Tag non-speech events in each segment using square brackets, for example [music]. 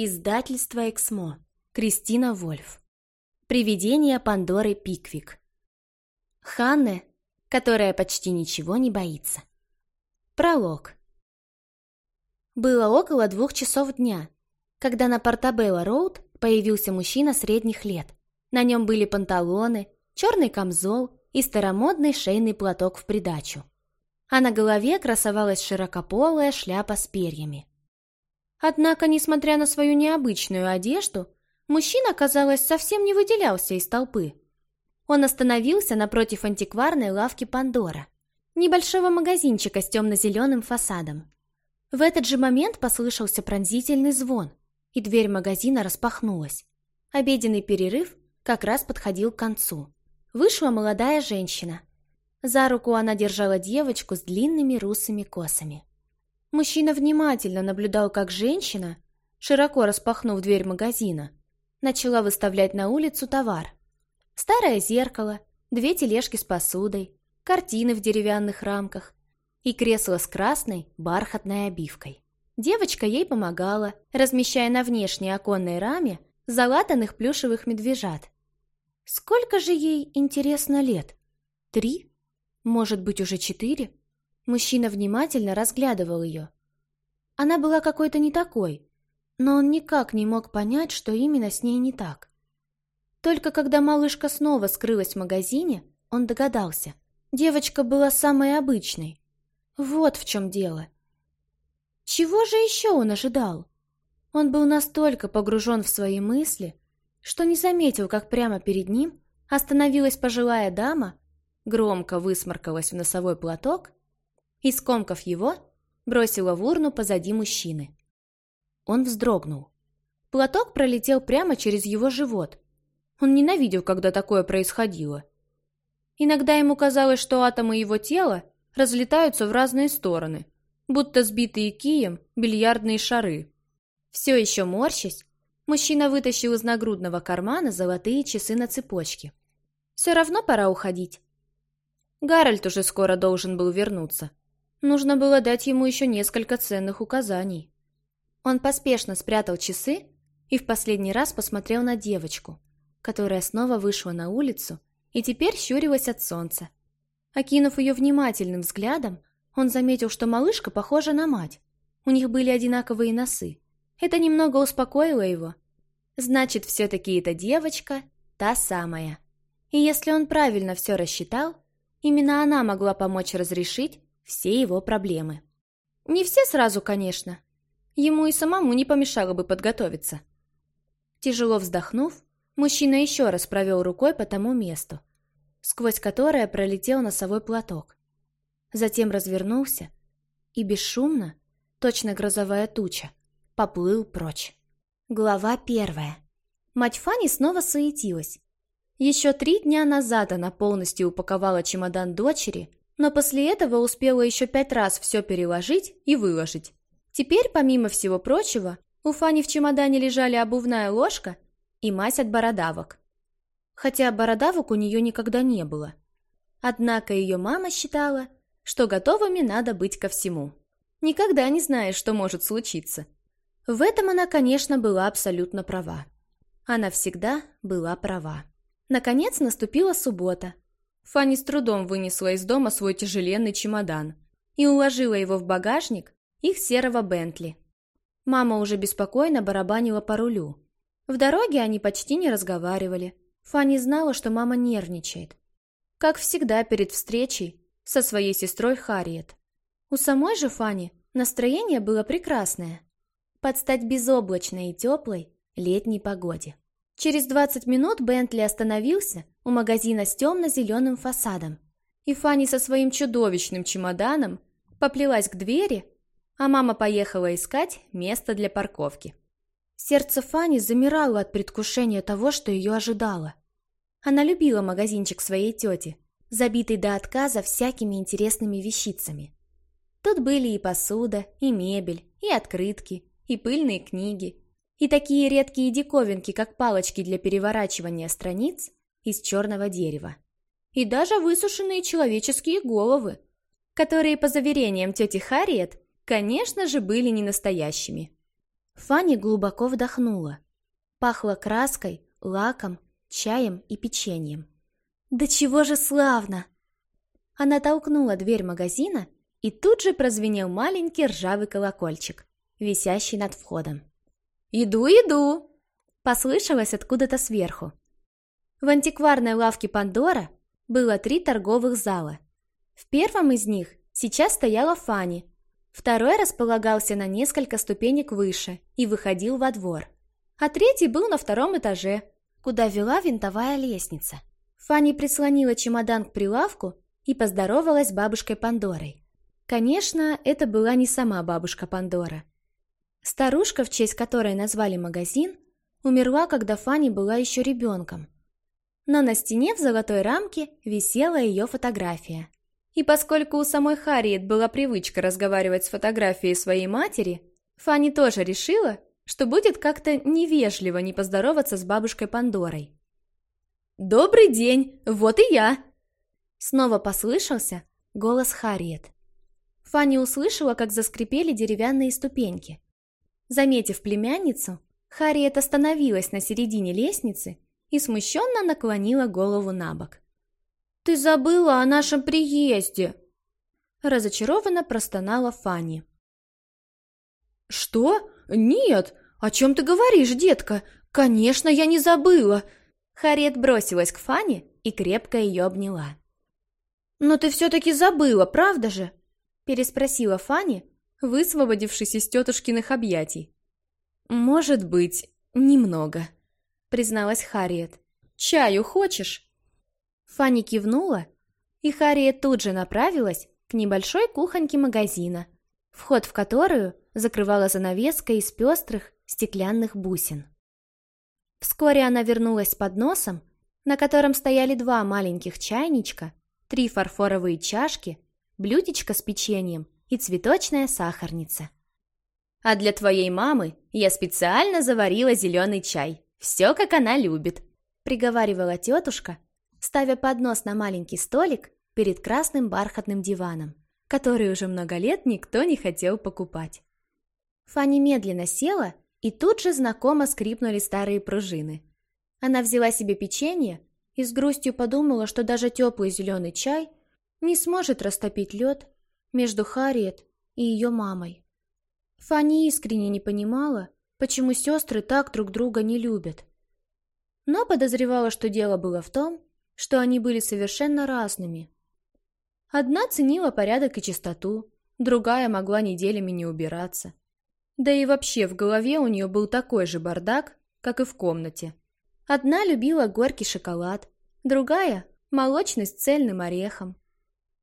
Издательство «Эксмо». Кристина Вольф. Привидение Пандоры Пиквик. Ханне, которая почти ничего не боится. Пролог. Было около двух часов дня, когда на Портабелло-Роуд появился мужчина средних лет. На нем были панталоны, черный камзол и старомодный шейный платок в придачу. А на голове красовалась широкополая шляпа с перьями. Однако, несмотря на свою необычную одежду, мужчина, казалось, совсем не выделялся из толпы. Он остановился напротив антикварной лавки Пандора, небольшого магазинчика с темно-зеленым фасадом. В этот же момент послышался пронзительный звон, и дверь магазина распахнулась. Обеденный перерыв как раз подходил к концу. Вышла молодая женщина. За руку она держала девочку с длинными русыми косами. Мужчина внимательно наблюдал, как женщина, широко распахнув дверь магазина, начала выставлять на улицу товар. Старое зеркало, две тележки с посудой, картины в деревянных рамках и кресло с красной бархатной обивкой. Девочка ей помогала, размещая на внешней оконной раме залатанных плюшевых медвежат. Сколько же ей, интересно, лет? Три? Может быть, уже четыре? Мужчина внимательно разглядывал ее. Она была какой-то не такой, но он никак не мог понять, что именно с ней не так. Только когда малышка снова скрылась в магазине, он догадался. Девочка была самой обычной. Вот в чем дело. Чего же еще он ожидал? Он был настолько погружен в свои мысли, что не заметил, как прямо перед ним остановилась пожилая дама, громко высморкалась в носовой платок и, скомкав его, бросила в урну позади мужчины. Он вздрогнул. Платок пролетел прямо через его живот. Он ненавидел, когда такое происходило. Иногда ему казалось, что атомы его тела разлетаются в разные стороны, будто сбитые кием бильярдные шары. Все еще морщась, мужчина вытащил из нагрудного кармана золотые часы на цепочке. Все равно пора уходить. Гарольд уже скоро должен был вернуться. Нужно было дать ему еще несколько ценных указаний. Он поспешно спрятал часы и в последний раз посмотрел на девочку, которая снова вышла на улицу и теперь щурилась от солнца. Окинув ее внимательным взглядом, он заметил, что малышка похожа на мать. У них были одинаковые носы. Это немного успокоило его. Значит, все-таки эта девочка та самая. И если он правильно все рассчитал, именно она могла помочь разрешить все его проблемы. Не все сразу, конечно. Ему и самому не помешало бы подготовиться. Тяжело вздохнув, мужчина еще раз провел рукой по тому месту, сквозь которое пролетел носовой платок. Затем развернулся и бесшумно, точно грозовая туча, поплыл прочь. Глава первая. Мать Фани снова суетилась. Еще три дня назад она полностью упаковала чемодан дочери но после этого успела еще пять раз все переложить и выложить. Теперь, помимо всего прочего, у Фани в чемодане лежали обувная ложка и мазь от бородавок. Хотя бородавок у нее никогда не было. Однако ее мама считала, что готовыми надо быть ко всему. Никогда не знаешь, что может случиться. В этом она, конечно, была абсолютно права. Она всегда была права. Наконец наступила суббота, Фанни с трудом вынесла из дома свой тяжеленный чемодан и уложила его в багажник их серого Бентли. Мама уже беспокойно барабанила по рулю. В дороге они почти не разговаривали. Фанни знала, что мама нервничает. Как всегда перед встречей со своей сестрой Харриет. У самой же Фанни настроение было прекрасное. Под стать безоблачной и теплой летней погоде. Через 20 минут Бентли остановился у магазина с темно-зеленым фасадом. И Фанни со своим чудовищным чемоданом поплелась к двери, а мама поехала искать место для парковки. Сердце Фанни замирало от предвкушения того, что ее ожидало. Она любила магазинчик своей тети, забитый до отказа всякими интересными вещицами. Тут были и посуда, и мебель, и открытки, и пыльные книги, и такие редкие диковинки, как палочки для переворачивания страниц из черного дерева. И даже высушенные человеческие головы, которые, по заверениям тети Харриет, конечно же, были не настоящими. Фанни глубоко вдохнула. Пахло краской, лаком, чаем и печеньем. «Да чего же славно!» Она толкнула дверь магазина, и тут же прозвенел маленький ржавый колокольчик, висящий над входом. «Иду, иду!» — послышалось откуда-то сверху. В антикварной лавке Пандора было три торговых зала. В первом из них сейчас стояла Фанни, второй располагался на несколько ступенек выше и выходил во двор, а третий был на втором этаже, куда вела винтовая лестница. Фанни прислонила чемодан к прилавку и поздоровалась с бабушкой Пандорой. Конечно, это была не сама бабушка Пандора. Старушка, в честь которой назвали магазин, умерла, когда Фанни была еще ребенком. Но на стене в золотой рамке висела ее фотография. И поскольку у самой Харриет была привычка разговаривать с фотографией своей матери, Фанни тоже решила, что будет как-то невежливо не поздороваться с бабушкой Пандорой. «Добрый день, вот и я!» Снова послышался голос Харриет. Фанни услышала, как заскрипели деревянные ступеньки. Заметив племянницу, Харриет остановилась на середине лестницы и смущенно наклонила голову на бок. «Ты забыла о нашем приезде!» Разочарованно простонала Фанни. «Что? Нет! О чем ты говоришь, детка? Конечно, я не забыла!» Харриет бросилась к Фанни и крепко ее обняла. «Но ты все-таки забыла, правда же?» переспросила Фанни, высвободившись из тетушкиных объятий. «Может быть, немного», призналась Харриет. «Чаю хочешь?» Фанни кивнула, и Харриет тут же направилась к небольшой кухоньке магазина, вход в которую закрывала занавеска из пестрых стеклянных бусин. Вскоре она вернулась с подносом, на котором стояли два маленьких чайничка, три фарфоровые чашки, блюдечко с печеньем и цветочная сахарница. «А для твоей мамы я специально заварила зеленый чай. Все, как она любит», — приговаривала тетушка, ставя поднос на маленький столик перед красным бархатным диваном, который уже много лет никто не хотел покупать. Фанни медленно села и тут же знакомо скрипнули старые пружины. Она взяла себе печенье и с грустью подумала, что даже теплый зеленый чай не сможет растопить лед между Харриет и ее мамой. Фанни искренне не понимала, почему сестры так друг друга не любят. Но подозревала, что дело было в том, что они были совершенно разными. Одна ценила порядок и чистоту, другая могла неделями не убираться. Да и вообще в голове у нее был такой же бардак, как и в комнате. Одна любила горький шоколад, другая – молочный с цельным орехом.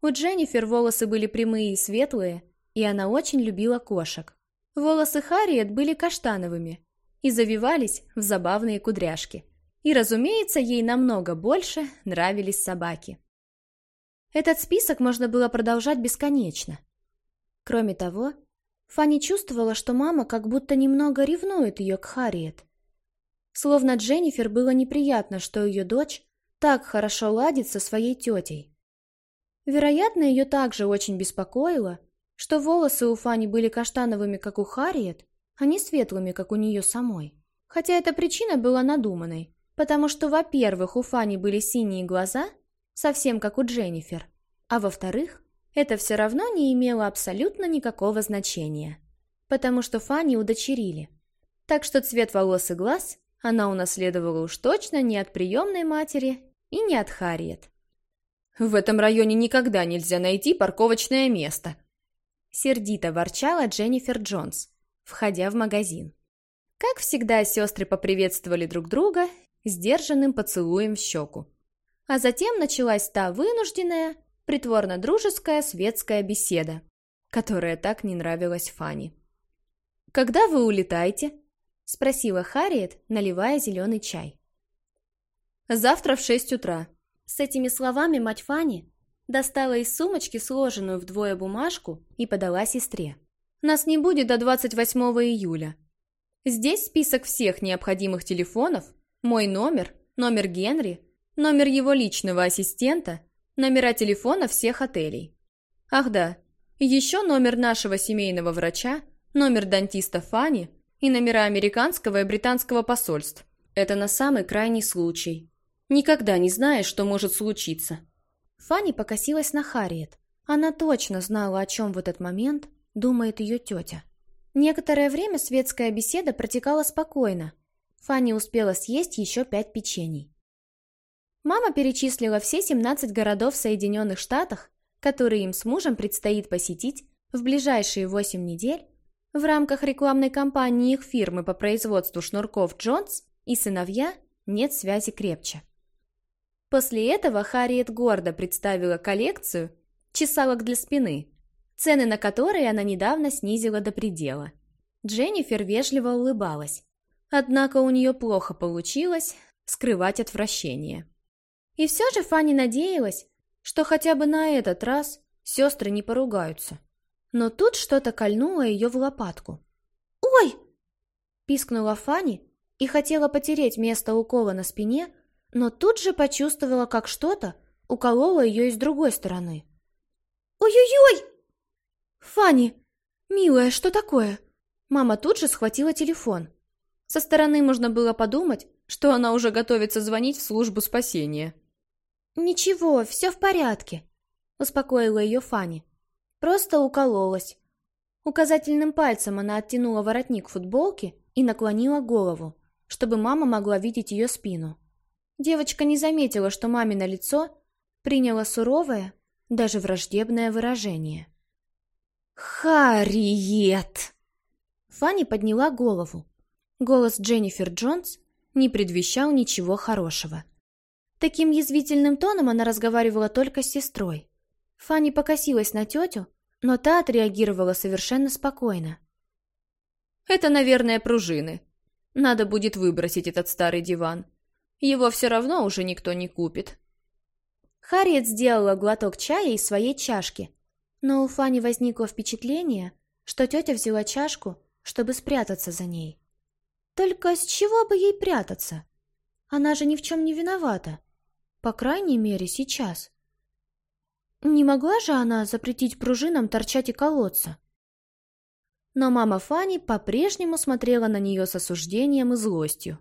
У Дженнифер волосы были прямые и светлые, и она очень любила кошек. Волосы Харриет были каштановыми и завивались в забавные кудряшки. И, разумеется, ей намного больше нравились собаки. Этот список можно было продолжать бесконечно. Кроме того, Фанни чувствовала, что мама как будто немного ревнует ее к Харриет. Словно Дженнифер было неприятно, что ее дочь так хорошо ладит со своей тетей. Вероятно, ее также очень беспокоило, что волосы у Фанни были каштановыми, как у Харриет, а не светлыми, как у нее самой. Хотя эта причина была надуманной, потому что, во-первых, у Фанни были синие глаза, совсем как у Дженнифер, а во-вторых, это все равно не имело абсолютно никакого значения, потому что Фанни удочерили. Так что цвет волос и глаз она унаследовала уж точно не от приемной матери и не от Харриет. «В этом районе никогда нельзя найти парковочное место», сердито ворчала Дженнифер Джонс, входя в магазин. Как всегда, сестры поприветствовали друг друга сдержанным поцелуем в щеку. А затем началась та вынужденная, притворно-дружеская светская беседа, которая так не нравилась Фанни. «Когда вы улетаете?» — спросила Харриет, наливая зеленый чай. «Завтра в шесть утра». С этими словами мать Фанни достала из сумочки сложенную вдвое бумажку и подала сестре. «Нас не будет до 28 июля. Здесь список всех необходимых телефонов, мой номер, номер Генри, номер его личного ассистента номера телефона всех отелей. Ах да, еще номер нашего семейного врача, номер дантиста Фани и номера американского и британского посольств. Это на самый крайний случай. Никогда не знаешь, что может случиться. Фанни покосилась на Харриет. Она точно знала, о чем в этот момент думает ее тетя. Некоторое время светская беседа протекала спокойно. Фанни успела съесть еще пять печений. Мама перечислила все 17 городов в Соединенных Штатах, которые им с мужем предстоит посетить в ближайшие 8 недель в рамках рекламной кампании их фирмы по производству шнурков Джонс и сыновья «Нет связи крепче». После этого Харриет гордо представила коллекцию чесалок для спины, цены на которые она недавно снизила до предела. Дженнифер вежливо улыбалась, однако у нее плохо получилось скрывать отвращение. И все же Фанни надеялась, что хотя бы на этот раз сестры не поругаются. Но тут что-то кольнуло ее в лопатку. «Ой!» – пискнула Фанни и хотела потереть место укола на спине, но тут же почувствовала, как что-то укололо ее и с другой стороны. «Ой-ой-ой!» «Фанни! Милая, что такое?» Мама тут же схватила телефон. Со стороны можно было подумать, что она уже готовится звонить в службу спасения. «Ничего, все в порядке», — успокоила ее Фанни. «Просто укололась». Указательным пальцем она оттянула воротник футболки и наклонила голову, чтобы мама могла видеть ее спину. Девочка не заметила, что мамино лицо приняло суровое, даже враждебное выражение. «Харриет!» Фанни подняла голову. Голос Дженнифер Джонс не предвещал ничего хорошего. Таким язвительным тоном она разговаривала только с сестрой. Фанни покосилась на тетю, но та отреагировала совершенно спокойно. «Это, наверное, пружины. Надо будет выбросить этот старый диван. Его все равно уже никто не купит». Харриет сделала глоток чая из своей чашки, но у Фани возникло впечатление, что тетя взяла чашку, чтобы спрятаться за ней. Только с чего бы ей прятаться? Она же ни в чем не виновата. По крайней мере, сейчас. Не могла же она запретить пружинам торчать и колоться? Но мама Фани по-прежнему смотрела на нее с осуждением и злостью.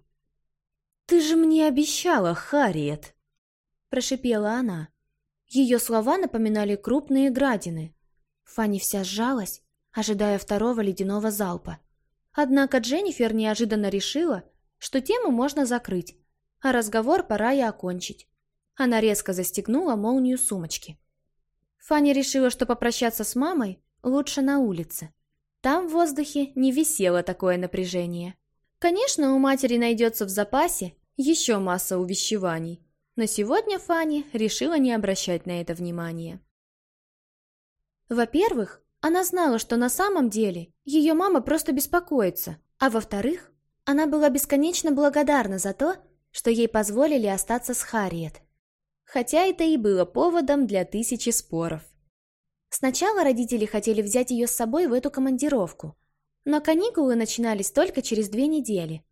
«Ты же мне обещала, Харриет!» – прошипела она. Ее слова напоминали крупные градины. Фанни вся сжалась, ожидая второго ледяного залпа. Однако Дженнифер неожиданно решила, что тему можно закрыть, а разговор пора и окончить. Она резко застегнула молнию сумочки. Фанни решила, что попрощаться с мамой лучше на улице. Там в воздухе не висело такое напряжение. Конечно, у матери найдется в запасе еще масса увещеваний, но сегодня Фанни решила не обращать на это внимания. Во-первых, она знала, что на самом деле ее мама просто беспокоится, а во-вторых, она была бесконечно благодарна за то, что ей позволили остаться с Харриет. Хотя это и было поводом для тысячи споров. Сначала родители хотели взять ее с собой в эту командировку, но каникулы начинались только через две недели.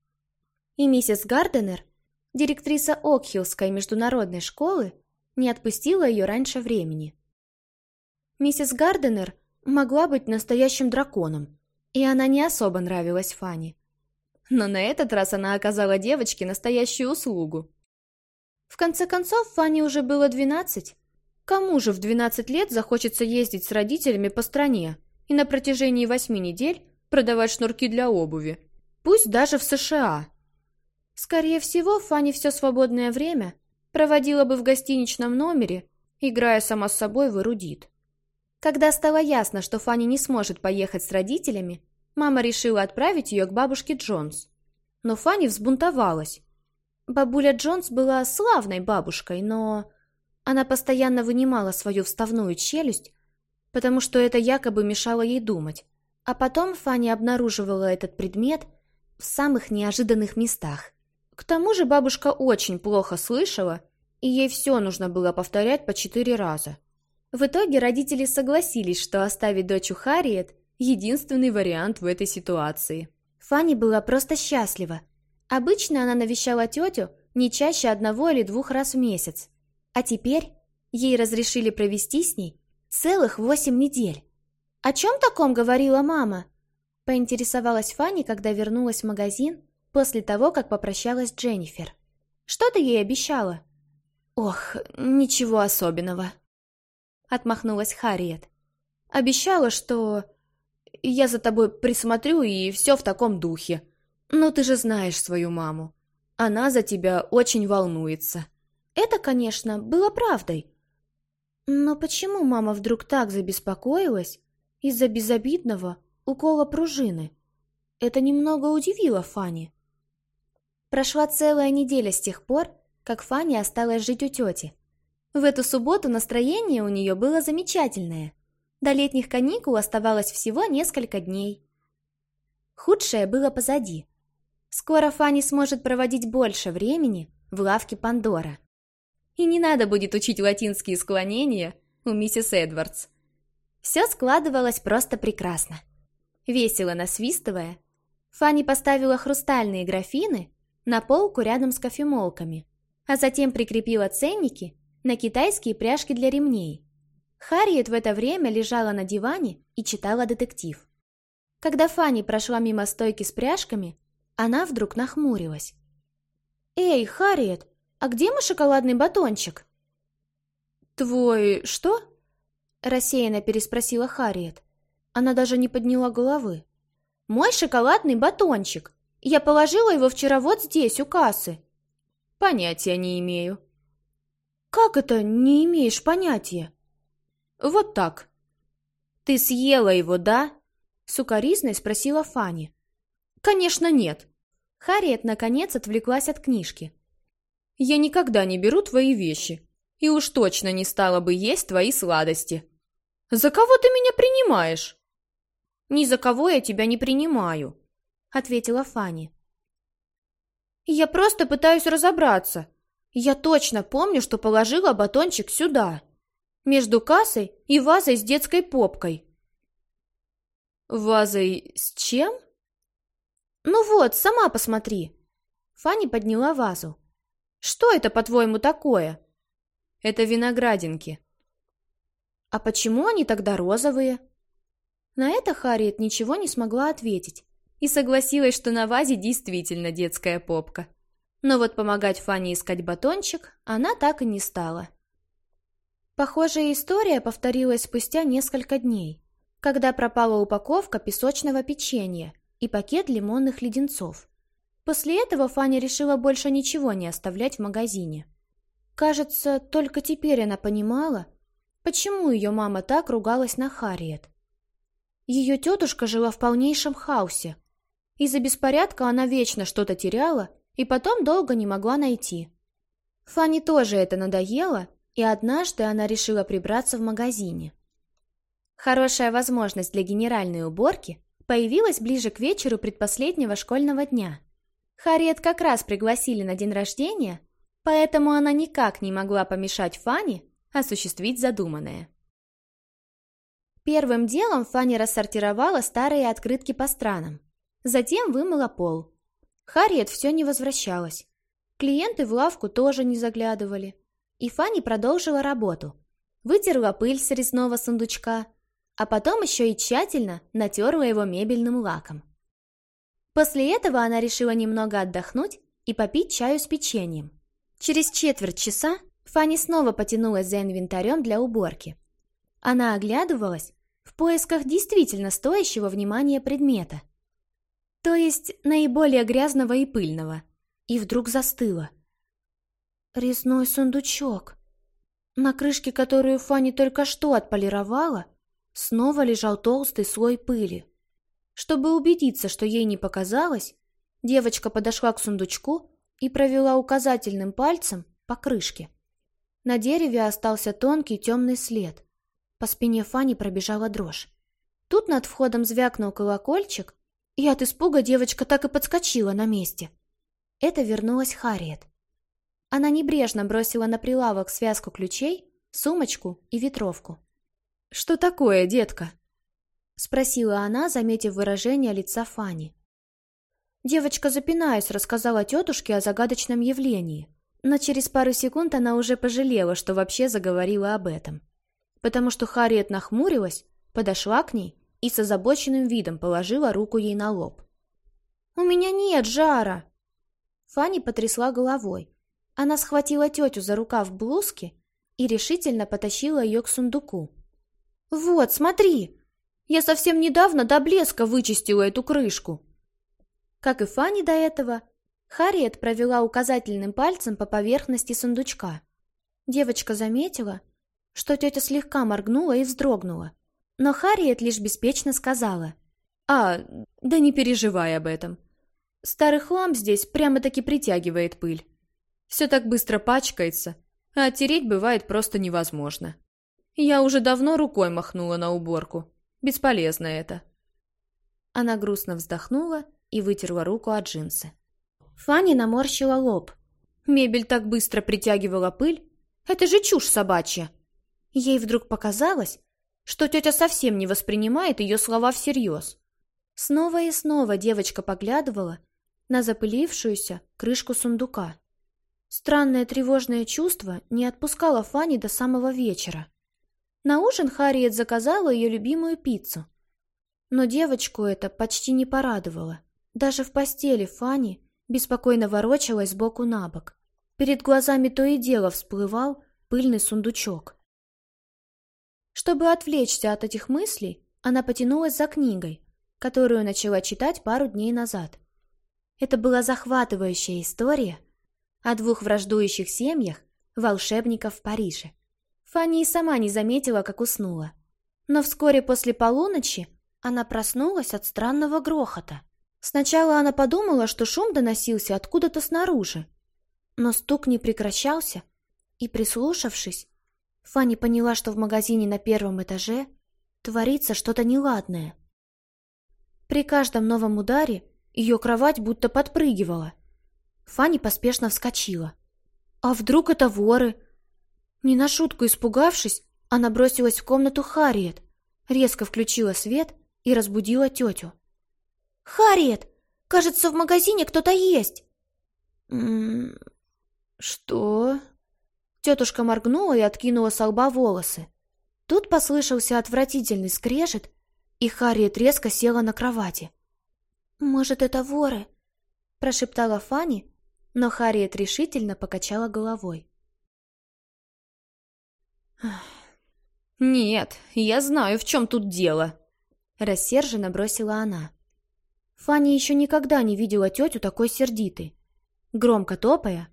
И миссис Гарденер директриса Окхиллской международной школы, не отпустила ее раньше времени. Миссис Гарденер могла быть настоящим драконом, и она не особо нравилась Фанни. Но на этот раз она оказала девочке настоящую услугу. В конце концов, Фанни уже было 12. Кому же в 12 лет захочется ездить с родителями по стране и на протяжении восьми недель продавать шнурки для обуви? Пусть даже в США. Скорее всего, Фанни все свободное время проводила бы в гостиничном номере, играя сама с собой в эрудит. Когда стало ясно, что Фанни не сможет поехать с родителями, мама решила отправить ее к бабушке Джонс. Но Фанни взбунтовалась. Бабуля Джонс была славной бабушкой, но... Она постоянно вынимала свою вставную челюсть, потому что это якобы мешало ей думать. А потом Фанни обнаруживала этот предмет в самых неожиданных местах. К тому же бабушка очень плохо слышала, и ей все нужно было повторять по четыре раза. В итоге родители согласились, что оставить дочь у Харриет – единственный вариант в этой ситуации. Фанни была просто счастлива. Обычно она навещала тетю не чаще одного или двух раз в месяц. А теперь ей разрешили провести с ней целых восемь недель. «О чем таком говорила мама?» Поинтересовалась Фанни, когда вернулась в магазин после того, как попрощалась Дженнифер. «Что ты ей обещала?» «Ох, ничего особенного», — отмахнулась Харриет. «Обещала, что я за тобой присмотрю и все в таком духе. Но ты же знаешь свою маму. Она за тебя очень волнуется». Это, конечно, было правдой. Но почему мама вдруг так забеспокоилась из-за безобидного укола пружины? Это немного удивило Фанни. Прошла целая неделя с тех пор, как Фанни осталась жить у тети. В эту субботу настроение у нее было замечательное. До летних каникул оставалось всего несколько дней. Худшее было позади. Скоро Фанни сможет проводить больше времени в лавке Пандора. И не надо будет учить латинские склонения у миссис Эдвардс. Все складывалось просто прекрасно. Весело насвистывая, Фанни поставила хрустальные графины на полку рядом с кофемолками, а затем прикрепила ценники на китайские пряжки для ремней. Харриет в это время лежала на диване и читала детектив. Когда Фанни прошла мимо стойки с пряжками, она вдруг нахмурилась. «Эй, Харриет, а где мой шоколадный батончик?» «Твой что?» – рассеянно переспросила Харриет. Она даже не подняла головы. «Мой шоколадный батончик!» Я положила его вчера вот здесь, у кассы. Понятия не имею. Как это не имеешь понятия? Вот так. Ты съела его, да? Сукаризной спросила Фанни. Конечно, нет. Харриет, наконец, отвлеклась от книжки. Я никогда не беру твои вещи. И уж точно не стала бы есть твои сладости. За кого ты меня принимаешь? Ни за кого я тебя не принимаю ответила Фанни. «Я просто пытаюсь разобраться. Я точно помню, что положила батончик сюда, между кассой и вазой с детской попкой». «Вазой с чем?» «Ну вот, сама посмотри». Фанни подняла вазу. «Что это, по-твоему, такое?» «Это виноградинки». «А почему они тогда розовые?» На это Харриет ничего не смогла ответить и согласилась, что на вазе действительно детская попка. Но вот помогать Фане искать батончик она так и не стала. Похожая история повторилась спустя несколько дней, когда пропала упаковка песочного печенья и пакет лимонных леденцов. После этого Фаня решила больше ничего не оставлять в магазине. Кажется, только теперь она понимала, почему ее мама так ругалась на Харриет. Ее тетушка жила в полнейшем хаосе, из-за беспорядка она вечно что-то теряла и потом долго не могла найти. Фанни тоже это надоело, и однажды она решила прибраться в магазине. Хорошая возможность для генеральной уборки появилась ближе к вечеру предпоследнего школьного дня. Харриет как раз пригласили на день рождения, поэтому она никак не могла помешать Фанни осуществить задуманное. Первым делом Фанни рассортировала старые открытки по странам. Затем вымыла пол. Харриет все не возвращалась. Клиенты в лавку тоже не заглядывали. И Фанни продолжила работу. Вытерла пыль с резного сундучка, а потом еще и тщательно натерла его мебельным лаком. После этого она решила немного отдохнуть и попить чаю с печеньем. Через четверть часа Фанни снова потянулась за инвентарем для уборки. Она оглядывалась в поисках действительно стоящего внимания предмета – то есть наиболее грязного и пыльного, и вдруг застыла. Резной сундучок, на крышке которую Фанни только что отполировала, снова лежал толстый слой пыли. Чтобы убедиться, что ей не показалось, девочка подошла к сундучку и провела указательным пальцем по крышке. На дереве остался тонкий темный след. По спине Фани пробежала дрожь. Тут над входом звякнул колокольчик, и от испуга девочка так и подскочила на месте. Это вернулась Харриет. Она небрежно бросила на прилавок связку ключей, сумочку и ветровку. «Что такое, детка?» — спросила она, заметив выражение лица Фани. Девочка, запинаясь, рассказала тетушке о загадочном явлении, но через пару секунд она уже пожалела, что вообще заговорила об этом. Потому что Харриет нахмурилась, подошла к ней и с озабоченным видом положила руку ей на лоб. «У меня нет жара!» Фанни потрясла головой. Она схватила тетю за рукав блузки и решительно потащила ее к сундуку. «Вот, смотри! Я совсем недавно до блеска вычистила эту крышку!» Как и Фанни до этого, Харриет провела указательным пальцем по поверхности сундучка. Девочка заметила, что тетя слегка моргнула и вздрогнула. Но Харриет лишь беспечно сказала. «А, да не переживай об этом. Старый хлам здесь прямо-таки притягивает пыль. Все так быстро пачкается, а оттереть бывает просто невозможно. Я уже давно рукой махнула на уборку. Бесполезно это». Она грустно вздохнула и вытерла руку от джинсы. Фанни наморщила лоб. Мебель так быстро притягивала пыль. Это же чушь собачья. Ей вдруг показалось, что тетя совсем не воспринимает ее слова всерьез. Снова и снова девочка поглядывала на запылившуюся крышку сундука. Странное тревожное чувство не отпускало Фанни до самого вечера. На ужин Харриет заказала ее любимую пиццу. Но девочку это почти не порадовало. Даже в постели Фанни беспокойно ворочалась сбоку на бок. Перед глазами то и дело всплывал пыльный сундучок. Чтобы отвлечься от этих мыслей, она потянулась за книгой, которую начала читать пару дней назад. Это была захватывающая история о двух враждующих семьях волшебников в Париже. Фанни и сама не заметила, как уснула. Но вскоре после полуночи она проснулась от странного грохота. Сначала она подумала, что шум доносился откуда-то снаружи. Но стук не прекращался, и, прислушавшись, Фанни поняла, что в магазине на первом этаже творится что-то неладное. При каждом новом ударе ее кровать будто подпрыгивала. Фанни поспешно вскочила. «А вдруг это воры?» Не на шутку испугавшись, она бросилась в комнату Харриет, резко включила свет и разбудила тетю. «Харриет! Кажется, в магазине кто-то есть!» «М -м, «Что?» Тетушка моргнула и откинула со лба волосы. Тут послышался отвратительный скрежет, и Харриет резко села на кровати. «Может, это воры?» – прошептала Фанни, но Харриет решительно покачала головой. «Нет, я знаю, в чем тут дело», – рассерженно бросила она. Фанни еще никогда не видела тетю такой сердитой. Громко топая,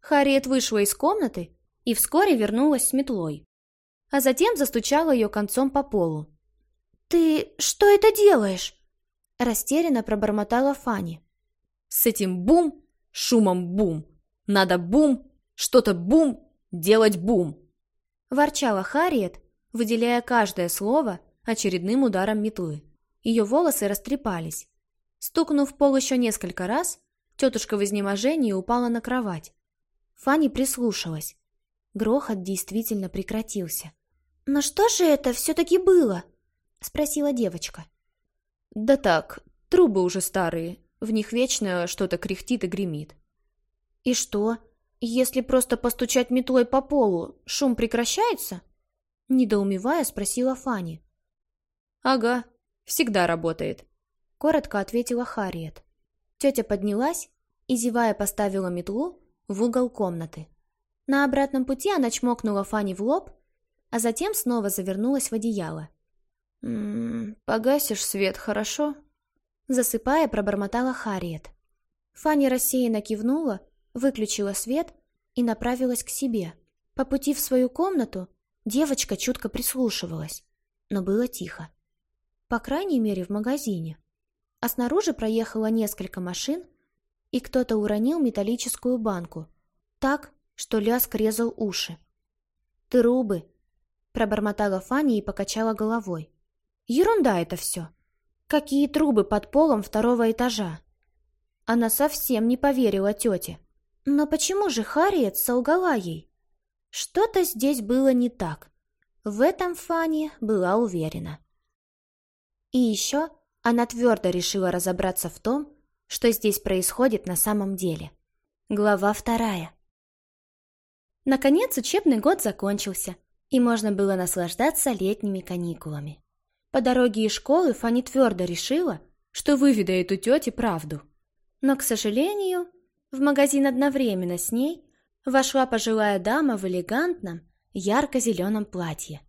Харриет вышла из комнаты и вскоре вернулась с метлой. А затем застучала ее концом по полу. «Ты что это делаешь?» Растерянно пробормотала Фанни. «С этим бум, шумом бум. Надо бум, что-то бум, делать бум!» Ворчала Харриет, выделяя каждое слово очередным ударом метлы. Ее волосы растрепались. Стукнув пол еще несколько раз, тетушка в изнеможении упала на кровать. Фанни прислушалась. Грохот действительно прекратился. «Но что же это все-таки было?» — спросила девочка. «Да так, трубы уже старые, в них вечно что-то кряхтит и гремит». «И что, если просто постучать метлой по полу, шум прекращается?» Недоумевая, спросила Фанни. «Ага, всегда работает», — коротко ответила Харриет. Тетя поднялась и, зевая, поставила метлу в угол комнаты. На обратном пути она чмокнула Фанни в лоб, а затем снова завернулась в одеяло. «М -м, «Погасишь свет, хорошо?» Засыпая, пробормотала Харриет. Фанни рассеянно кивнула, выключила свет и направилась к себе. По пути в свою комнату девочка чутко прислушивалась, но было тихо. По крайней мере, в магазине. А снаружи проехало несколько машин, и кто-то уронил металлическую банку. Так, что лязг резал уши. «Трубы!» — пробормотала Фанни и покачала головой. «Ерунда это все! Какие трубы под полом второго этажа?» Она совсем не поверила тете. Но почему же Харриет солгала ей? Что-то здесь было не так. В этом Фанни была уверена. И еще она твердо решила разобраться в том, что здесь происходит на самом деле. Глава вторая. Наконец учебный год закончился, и можно было наслаждаться летними каникулами. По дороге из школы Фанни твердо решила, что выведает у тети правду. Но, к сожалению, в магазин одновременно с ней вошла пожилая дама в элегантном, ярко-зеленом платье.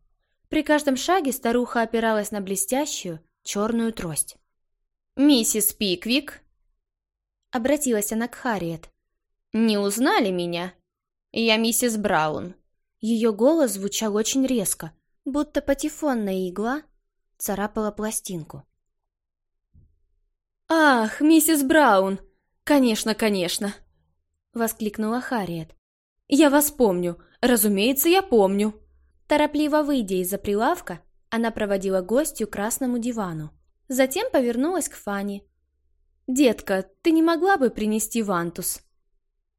При каждом шаге старуха опиралась на блестящую, черную трость. «Миссис Пиквик!» Обратилась она к Харриет. «Не узнали меня? Я миссис Браун». Ее голос звучал очень резко, будто патефонная игла царапала пластинку. «Ах, миссис Браун! Конечно, конечно!» — воскликнула Харриет. «Я вас помню. Разумеется, я помню». Торопливо выйдя из-за прилавка, она проводила гостью к красному дивану. Затем повернулась к Фане. «Детка, ты не могла бы принести вантус?»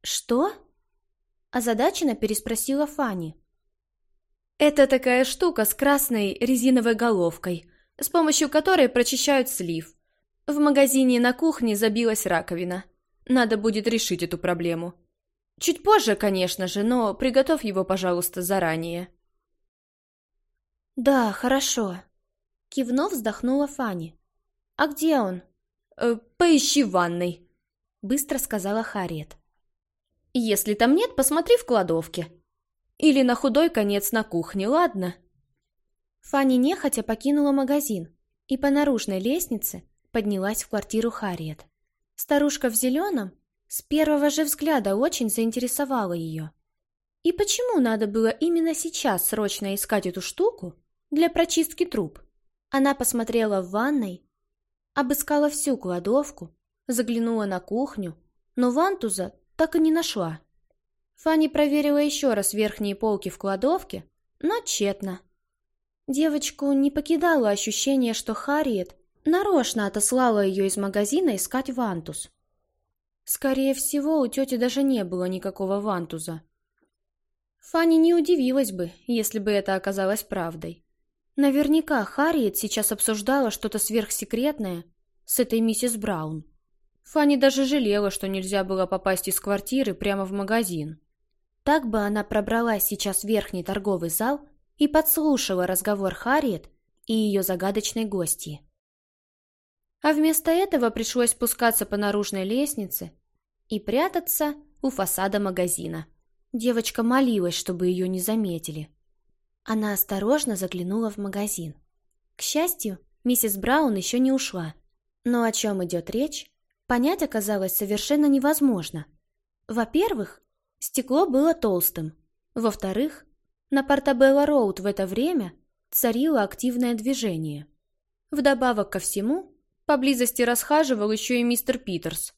«Что?» Озадаченно переспросила Фанни. «Это такая штука с красной резиновой головкой, с помощью которой прочищают слив. В магазине на кухне забилась раковина. Надо будет решить эту проблему. Чуть позже, конечно же, но приготовь его, пожалуйста, заранее». «Да, хорошо», — кивнув, вздохнула Фанни. «А где он?» э, «Поищи в ванной», — быстро сказала Харриет. «Если там нет, посмотри в кладовке. Или на худой конец на кухне, ладно?» Фанни нехотя покинула магазин и по наружной лестнице поднялась в квартиру Харриет. Старушка в зеленом с первого же взгляда очень заинтересовала ее. И почему надо было именно сейчас срочно искать эту штуку для прочистки труб? Она посмотрела в ванной Обыскала всю кладовку, заглянула на кухню, но вантуза так и не нашла. Фанни проверила еще раз верхние полки в кладовке, но тщетно. Девочку не покидало ощущение, что Харриет нарочно отослала ее из магазина искать вантуз. Скорее всего, у тети даже не было никакого вантуза. Фанни не удивилась бы, если бы это оказалось правдой. Наверняка Харриет сейчас обсуждала что-то сверхсекретное с этой миссис Браун. Фанни даже жалела, что нельзя было попасть из квартиры прямо в магазин. Так бы она пробралась сейчас в верхний торговый зал и подслушала разговор Харриет и ее загадочной гости. А вместо этого пришлось спускаться по наружной лестнице и прятаться у фасада магазина. Девочка молилась, чтобы ее не заметили. Она осторожно заглянула в магазин. К счастью, миссис Браун еще не ушла. Но о чем идет речь, понять оказалось совершенно невозможно. Во-первых, стекло было толстым. Во-вторых, на Портабелло-Роуд в это время царило активное движение. Вдобавок ко всему, поблизости расхаживал еще и мистер Питерс.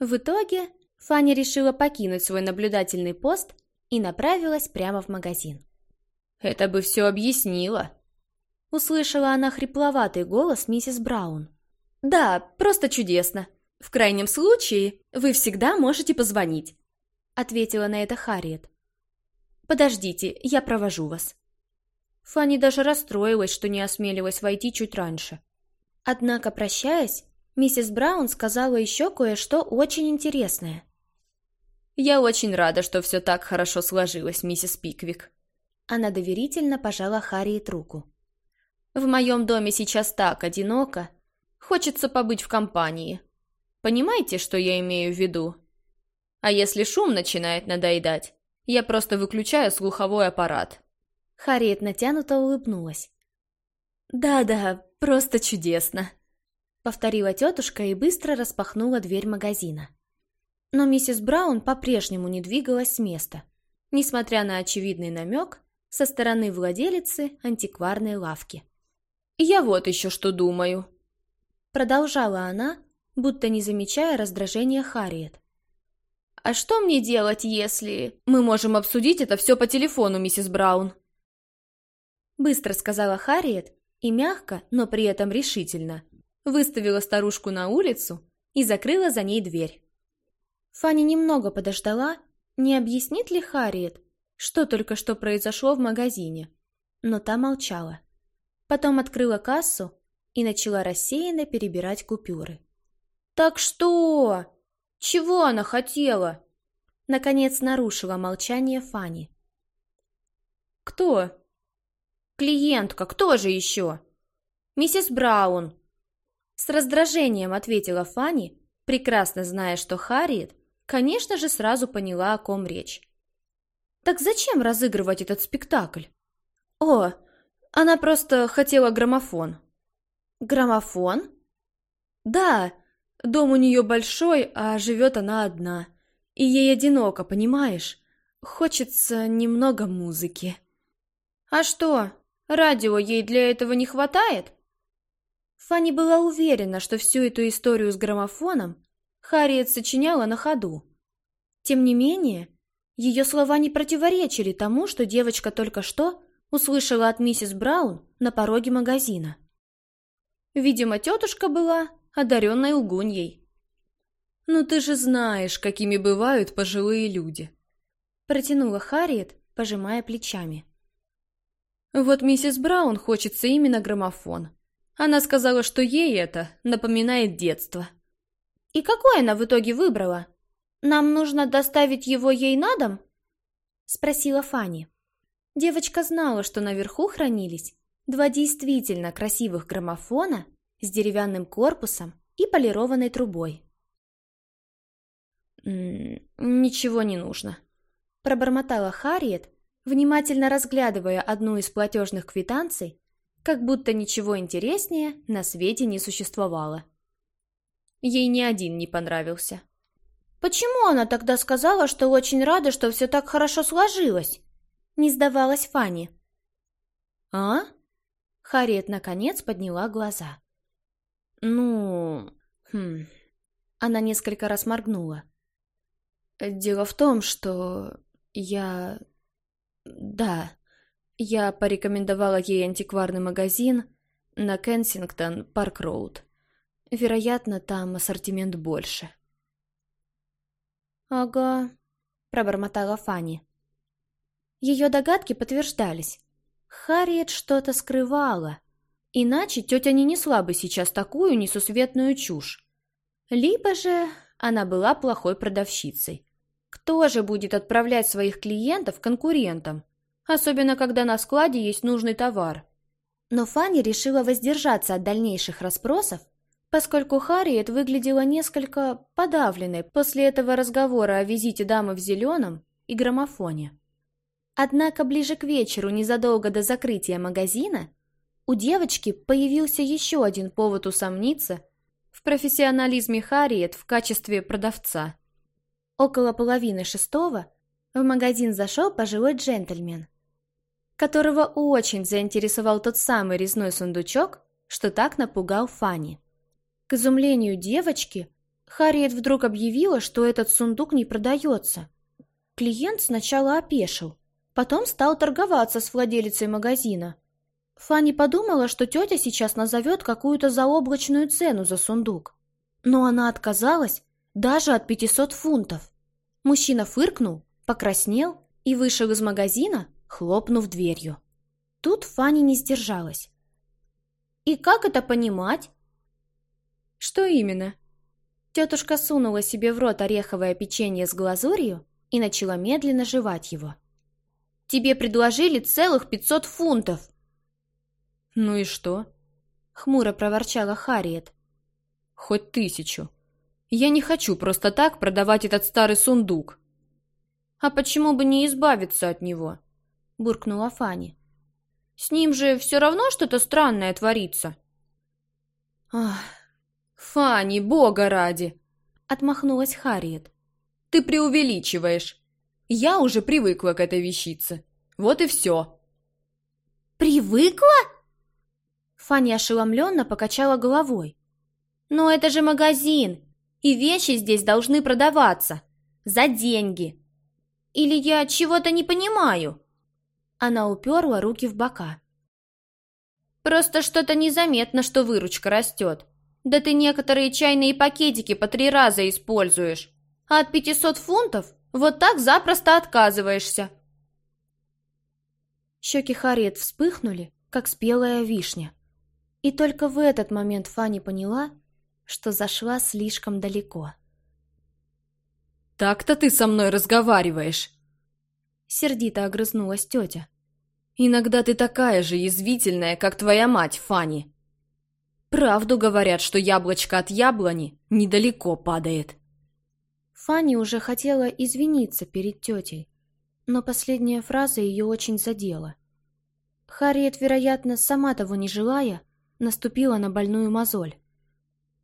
В итоге Фанни решила покинуть свой наблюдательный пост и направилась прямо в магазин. Это бы все объяснило. Услышала она хрипловатый голос миссис Браун. Да, просто чудесно. В крайнем случае, вы всегда можете позвонить. Ответила на это Харриет. Подождите, я провожу вас. Фанни даже расстроилась, что не осмелилась войти чуть раньше. Однако, прощаясь, миссис Браун сказала еще кое-что очень интересное. «Я очень рада, что все так хорошо сложилось, миссис Пиквик», она доверительно пожала Харриет руку. «В моем доме сейчас так одиноко. Хочется побыть в компании. Понимаете, что я имею в виду? А если шум начинает надоедать, я просто выключаю слуховой аппарат». Харриет натянуто улыбнулась. «Да-да, просто чудесно», — повторила тетушка и быстро распахнула дверь магазина. Но миссис Браун по-прежнему не двигалась с места. Несмотря на очевидный намек, со стороны владелицы антикварной лавки. «Я вот еще что думаю», — продолжала она, будто не замечая раздражения Харриет. «А что мне делать, если... Мы можем обсудить это все по телефону, миссис Браун?» Быстро сказала Харриет и мягко, но при этом решительно, выставила старушку на улицу и закрыла за ней дверь. Фанни немного подождала, не объяснит ли Харриет, что только что произошло в магазине, но та молчала. Потом открыла кассу и начала рассеянно перебирать купюры. «Так что? Чего она хотела?» Наконец нарушила молчание Фани. «Кто?» «Клиентка, кто же еще?» миссис Браун!» С раздражением ответила Фанни, прекрасно зная, что Харриет, конечно же, сразу поняла, о ком речь. «Так зачем разыгрывать этот спектакль?» «О, она просто хотела граммофон». «Граммофон?» «Да, дом у нее большой, а живет она одна. И ей одиноко, понимаешь? Хочется немного музыки». «А что, радио ей для этого не хватает?» Фанни была уверена, что всю эту историю с граммофоном Харриет сочиняла на ходу. Тем не менее, ее слова не противоречили тому, что девочка только что услышала от миссис Браун на пороге магазина. Видимо, тетушка была одаренной лгуньей. «Ну ты же знаешь, какими бывают пожилые люди», протянула Харриет, пожимая плечами. «Вот миссис Браун хочется именно граммофон. Она сказала, что ей это напоминает детство». «И какой она в итоге выбрала? Нам нужно доставить его ей на дом?» Спросила Фанни. Девочка знала, что наверху хранились два действительно красивых граммофона с деревянным корпусом и полированной трубой. «Ничего не нужно», — пробормотала Харриет, внимательно разглядывая одну из платежных квитанций, как будто ничего интереснее на свете не существовало. Ей ни один не понравился. «Почему она тогда сказала, что очень рада, что все так хорошо сложилось?» Не сдавалась Фанни. «А?» Харриет наконец подняла глаза. «Ну...» хм. Она несколько раз моргнула. «Дело в том, что я... Да, я порекомендовала ей антикварный магазин на Кенсингтон Парк Роуд. Вероятно, там ассортимент больше». «Ага», — пробормотала Фанни. Ее догадки подтверждались. Харриет что-то скрывала. Иначе тетя не несла бы сейчас такую несусветную чушь. Либо же она была плохой продавщицей. Кто же будет отправлять своих клиентов конкурентам? Особенно, когда на складе есть нужный товар. Но Фанни решила воздержаться от дальнейших расспросов, поскольку Харриет выглядела несколько подавленной после этого разговора о визите дамы в зеленом и граммофоне. Однако ближе к вечеру, незадолго до закрытия магазина, у девочки появился еще один повод усомниться в профессионализме Харриет в качестве продавца. Около половины шестого в магазин зашел пожилой джентльмен, которого очень заинтересовал тот самый резной сундучок, что так напугал Фанни. К изумлению девочки, Харриет вдруг объявила, что этот сундук не продается. Клиент сначала опешил, Потом стал торговаться с владелицей магазина. Фанни подумала, что тетя сейчас назовет какую-то заоблачную цену за сундук. Но она отказалась даже от 500 фунтов. Мужчина фыркнул, покраснел и вышел из магазина, хлопнув дверью. Тут Фанни не сдержалась. «И как это понимать?» «Что именно?» Тетушка сунула себе в рот ореховое печенье с глазурью и начала медленно жевать его. Тебе предложили целых пятьсот фунтов!» «Ну и что?» — хмуро проворчала Харриет. «Хоть тысячу. Я не хочу просто так продавать этот старый сундук». «А почему бы не избавиться от него?» — буркнула Фанни. «С ним же все равно что-то странное творится». «Ах, Фанни, бога ради!» — отмахнулась Харриет. «Ты преувеличиваешь. Я уже привыкла к этой вещице. Вот и все. Привыкла? Фанни ошеломленно покачала головой. Но это же магазин, и вещи здесь должны продаваться. За деньги. Или я чего-то не понимаю? Она уперла руки в бока. Просто что-то незаметно, что выручка растет. Да ты некоторые чайные пакетики по три раза используешь. А от пятисот фунтов вот так запросто отказываешься. Щеки Харриет вспыхнули, как спелая вишня. И только в этот момент Фанни поняла, что зашла слишком далеко. «Так-то ты со мной разговариваешь!» Сердито огрызнулась тетя. «Иногда ты такая же язвительная, как твоя мать, Фанни!» Правду говорят, что яблочко от яблони недалеко падает. Фанни уже хотела извиниться перед тетей, но последняя фраза ее очень задела. Харриет, вероятно, сама того не желая, наступила на больную мозоль.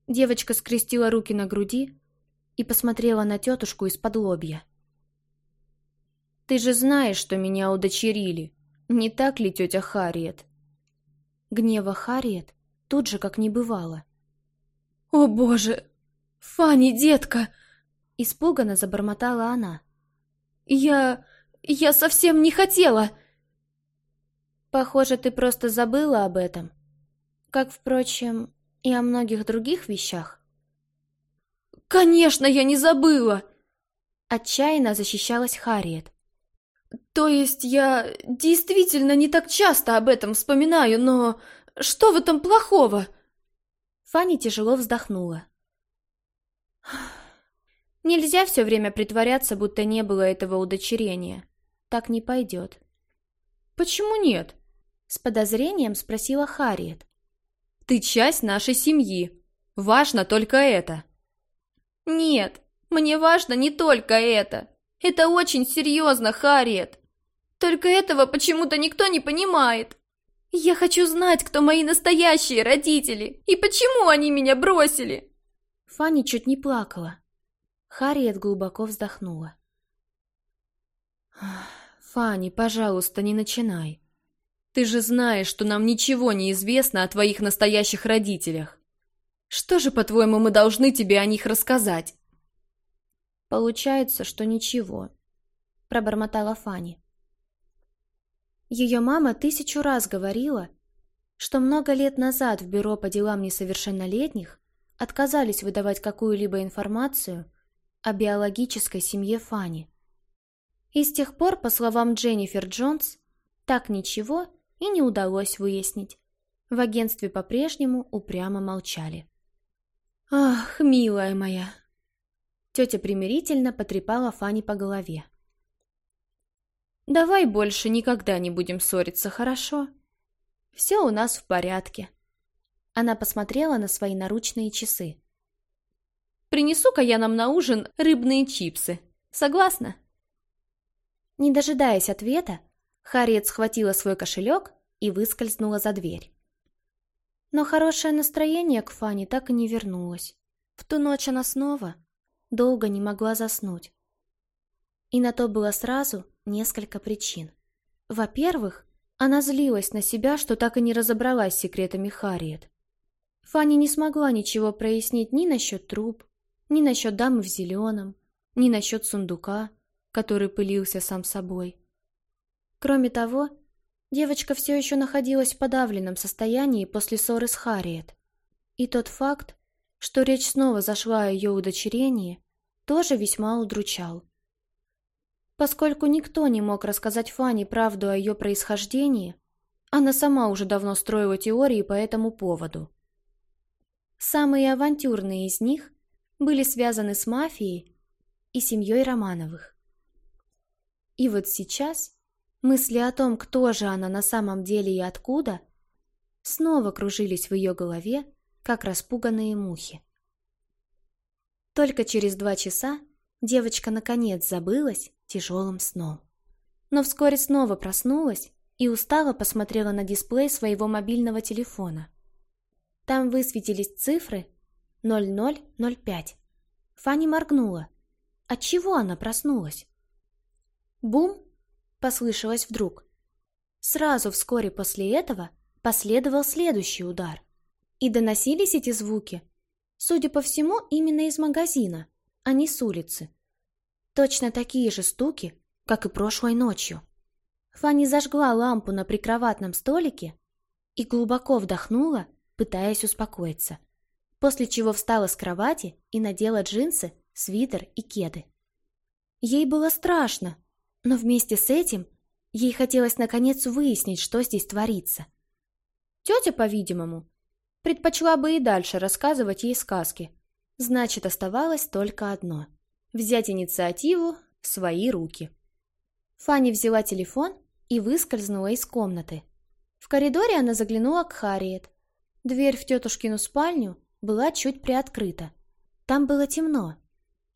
Девочка скрестила руки на груди и посмотрела на тетушку из-под лобья. «Ты же знаешь, что меня удочерили, не так ли, тетя Харриет?» Гнева Харриет тут же как не бывало. «О боже! Фанни, детка!» Испуганно забормотала она. «Я... я совсем не хотела!» «Похоже, ты просто забыла об этом. Как, впрочем, и о многих других вещах». «Конечно, я не забыла!» Отчаянно защищалась Харриет. «То есть я действительно не так часто об этом вспоминаю, но что в этом плохого?» Фанни тяжело вздохнула. [sighs] Нельзя все время притворяться, будто не было этого удочерения. Так не пойдет. «Почему нет?» С подозрением спросила Харриет. «Ты часть нашей семьи. Важно только это». «Нет, мне важно не только это. Это очень серьезно, Харриет. Только этого почему-то никто не понимает. Я хочу знать, кто мои настоящие родители и почему они меня бросили». Фанни чуть не плакала. Харриет глубоко вздохнула. «Фанни, пожалуйста, не начинай. Ты же знаешь, что нам ничего не известно о твоих настоящих родителях. Что же, по-твоему, мы должны тебе о них рассказать?» «Получается, что ничего», — пробормотала Фанни. Ее мама тысячу раз говорила, что много лет назад в Бюро по делам несовершеннолетних отказались выдавать какую-либо информацию о биологической семье Фанни. И с тех пор, по словам Дженнифер Джонс, так ничего и не удалось выяснить. В агентстве по-прежнему упрямо молчали. «Ах, милая моя!» Тетя примирительно потрепала Фанни по голове. «Давай больше никогда не будем ссориться, хорошо? Все у нас в порядке». Она посмотрела на свои наручные часы. Принесу-ка я нам на ужин рыбные чипсы. Согласна?» Не дожидаясь ответа, Харриет схватила свой кошелек и выскользнула за дверь. Но хорошее настроение к Фане так и не вернулось. В ту ночь она снова долго не могла заснуть. И на то было сразу несколько причин. Во-первых, она злилась на себя, что так и не разобралась с секретами Харриет. Фанни не смогла ничего прояснить ни насчет труб, ни насчет дамы в зеленом, ни насчет сундука, который пылился сам собой. Кроме того, девочка все еще находилась в подавленном состоянии после ссоры с Харриет. И тот факт, что речь снова зашла о ее удочерении, тоже весьма удручал. Поскольку никто не мог рассказать Фанни правду о ее происхождении, она сама уже давно строила теории по этому поводу. Самые авантюрные из них были связаны с мафией и семьей Романовых. И вот сейчас мысли о том, кто же она на самом деле и откуда, снова кружились в ее голове, как распуганные мухи. Только через два часа девочка наконец забылась тяжелым сном. Но вскоре снова проснулась и устало посмотрела на дисплей своего мобильного телефона. Там высветились цифры 0005. Фанни моргнула. Отчего она проснулась? Бум! Послышалось вдруг. Сразу вскоре после этого последовал следующий удар. И доносились эти звуки, судя по всему, именно из магазина, а не с улицы. Точно такие же стуки, как и прошлой ночью. Фанни зажгла лампу на прикроватном столике и глубоко вдохнула, пытаясь успокоиться после чего встала с кровати и надела джинсы, свитер и кеды. Ей было страшно, но вместе с этим ей хотелось наконец выяснить, что здесь творится. Тетя, по-видимому, предпочла бы и дальше рассказывать ей сказки. Значит, оставалось только одно – взять инициативу в свои руки. Фанни взяла телефон и выскользнула из комнаты. В коридоре она заглянула к Харриет Дверь в тетушкину спальню была чуть приоткрыта. Там было темно,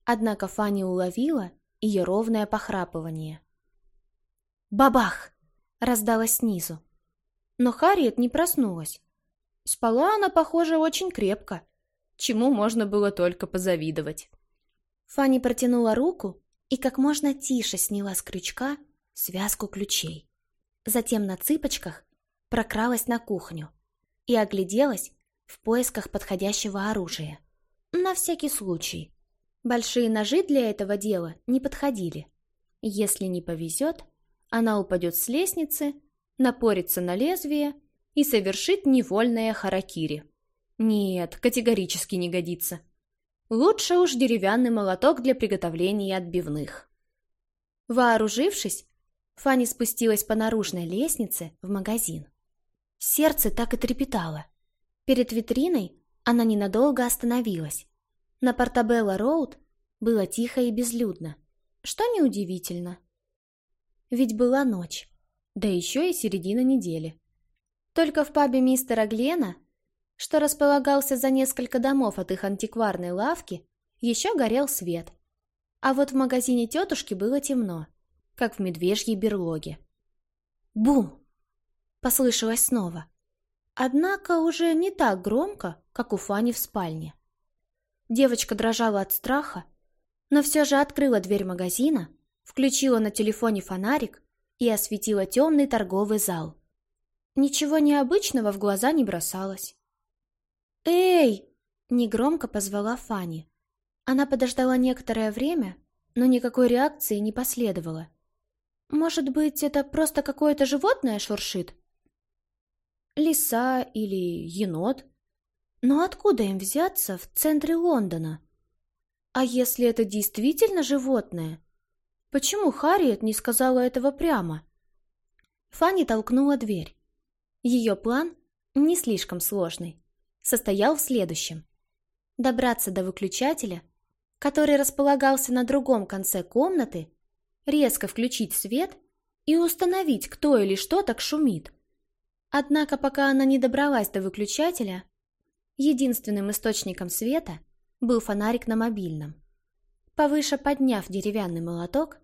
однако Фанни уловила ее ровное похрапывание. «Бабах!» — раздалось снизу. Но Харриет не проснулась. Спала она, похоже, очень крепко, чему можно было только позавидовать. Фанни протянула руку и как можно тише сняла с крючка связку ключей. Затем на цыпочках прокралась на кухню и огляделась в поисках подходящего оружия. На всякий случай. Большие ножи для этого дела не подходили. Если не повезет, она упадет с лестницы, напорится на лезвие и совершит невольное харакири. Нет, категорически не годится. Лучше уж деревянный молоток для приготовления отбивных. Вооружившись, Фанни спустилась по наружной лестнице в магазин. Сердце так и трепетало. Перед витриной она ненадолго остановилась. На Портабелло-Роуд было тихо и безлюдно, что неудивительно. Ведь была ночь, да еще и середина недели. Только в пабе мистера Глена, что располагался за несколько домов от их антикварной лавки, еще горел свет. А вот в магазине тетушки было темно, как в медвежьей берлоге. Бум! Послышалось снова. Однако уже не так громко, как у Фани в спальне. Девочка дрожала от страха, но все же открыла дверь магазина, включила на телефоне фонарик и осветила темный торговый зал. Ничего необычного в глаза не бросалось. «Эй!» — негромко позвала Фани. Она подождала некоторое время, но никакой реакции не последовало. «Может быть, это просто какое-то животное шуршит?» лиса или енот. Но откуда им взяться в центре Лондона? А если это действительно животное? Почему Харриет не сказала этого прямо? Фанни толкнула дверь. Ее план, не слишком сложный, состоял в следующем. Добраться до выключателя, который располагался на другом конце комнаты, резко включить свет и установить, кто или что так шумит. Однако, пока она не добралась до выключателя, единственным источником света был фонарик на мобильном. Повыше подняв деревянный молоток,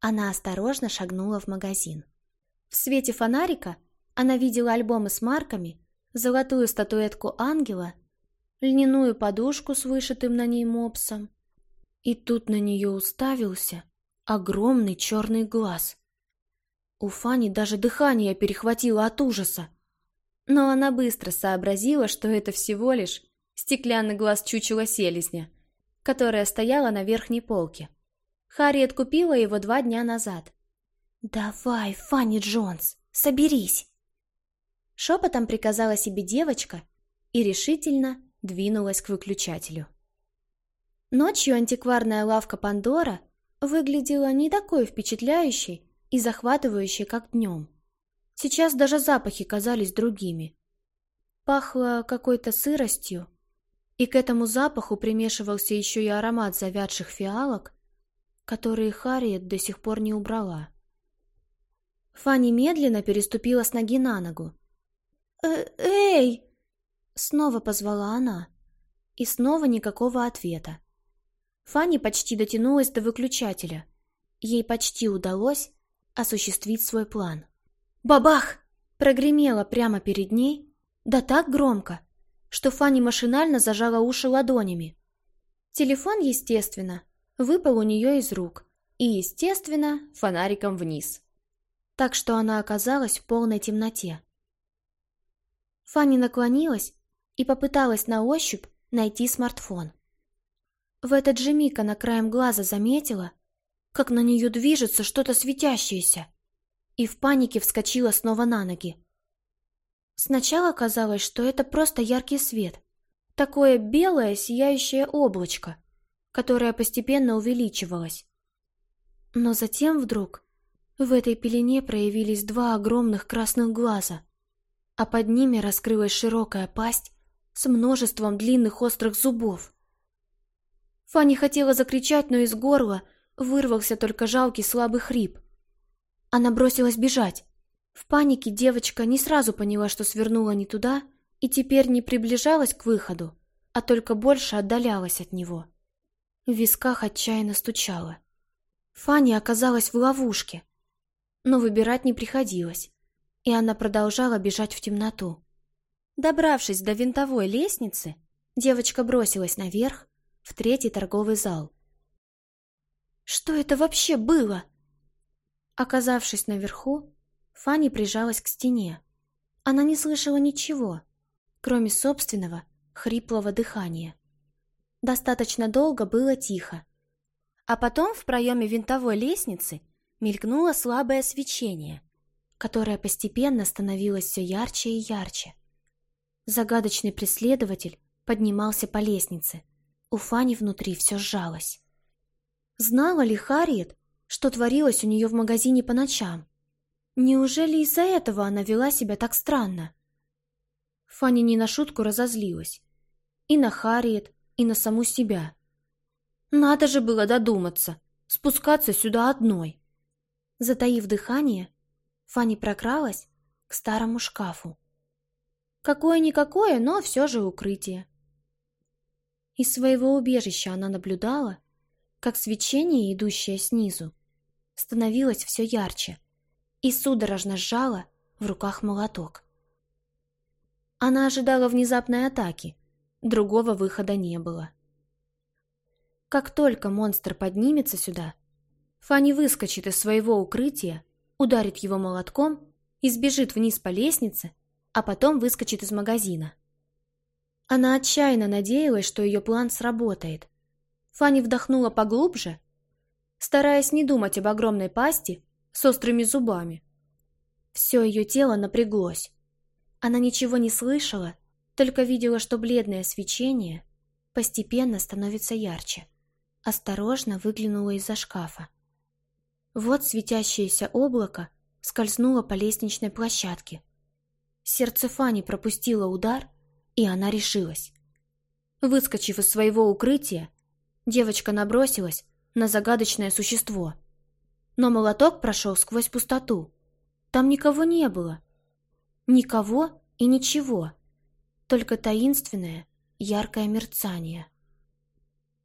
она осторожно шагнула в магазин. В свете фонарика она видела альбомы с марками, золотую статуэтку ангела, льняную подушку с вышитым на ней мопсом. И тут на нее уставился огромный черный глаз. У Фани даже дыхание перехватило от ужаса. Но она быстро сообразила, что это всего лишь стеклянный глаз чучела селезня, которая стояла на верхней полке. Харриет купила его два дня назад. «Давай, Фанни Джонс, соберись!» Шепотом приказала себе девочка и решительно двинулась к выключателю. Ночью антикварная лавка Пандора выглядела не такой впечатляющей, и захватывающей, как днем. Сейчас даже запахи казались другими. Пахло какой-то сыростью, и к этому запаху примешивался еще и аромат завядших фиалок, которые Харриет до сих пор не убрала. Фанни медленно переступила с ноги на ногу. «Э «Эй!» — снова позвала она, и снова никакого ответа. Фанни почти дотянулась до выключателя. Ей почти удалось осуществить свой план. «Бабах!» прогремело прямо перед ней, да так громко, что Фанни машинально зажала уши ладонями. Телефон, естественно, выпал у нее из рук и, естественно, фонариком вниз. Так что она оказалась в полной темноте. Фанни наклонилась и попыталась на ощупь найти смартфон. В этот же миг она краем глаза заметила, как на нее движется что-то светящееся, и в панике вскочила снова на ноги. Сначала казалось, что это просто яркий свет, такое белое сияющее облачко, которое постепенно увеличивалось. Но затем вдруг в этой пелене проявились два огромных красных глаза, а под ними раскрылась широкая пасть с множеством длинных острых зубов. Фанни хотела закричать, но из горла – Вырвался только жалкий слабый хрип. Она бросилась бежать. В панике девочка не сразу поняла, что свернула не туда, и теперь не приближалась к выходу, а только больше отдалялась от него. В висках отчаянно стучало. Фанни оказалась в ловушке, но выбирать не приходилось, и она продолжала бежать в темноту. Добравшись до винтовой лестницы, девочка бросилась наверх, в третий торговый зал. Что это вообще было? Оказавшись наверху, Фанни прижалась к стене. Она не слышала ничего, кроме собственного хриплого дыхания. Достаточно долго было тихо. А потом в проеме винтовой лестницы мелькнуло слабое свечение, которое постепенно становилось все ярче и ярче. Загадочный преследователь поднимался по лестнице. У Фани внутри все сжалось. Знала ли Харриет, что творилось у нее в магазине по ночам? Неужели из-за этого она вела себя так странно? Фанни не на шутку разозлилась. И на Харриет, и на саму себя. Надо же было додуматься, спускаться сюда одной. Затаив дыхание, Фанни прокралась к старому шкафу. Какое-никакое, но все же укрытие. Из своего убежища она наблюдала, как свечение, идущее снизу, становилось все ярче, и судорожно сжала в руках молоток. Она ожидала внезапной атаки, другого выхода не было. Как только монстр поднимется сюда, Фанни выскочит из своего укрытия, ударит его молотком и сбежит вниз по лестнице, а потом выскочит из магазина. Она отчаянно надеялась, что ее план сработает. Фанни вдохнула поглубже, стараясь не думать об огромной пасти с острыми зубами. Все ее тело напряглось. Она ничего не слышала, только видела, что бледное свечение постепенно становится ярче. Осторожно выглянула из-за шкафа. Вот светящееся облако скользнуло по лестничной площадке, Сердце Фани пропустило удар, и она решилась. Выскочив из своего укрытия, девочка набросилась на загадочное существо. Но молоток прошел сквозь пустоту. Там никого не было. Никого и ничего. Только таинственное, яркое мерцание.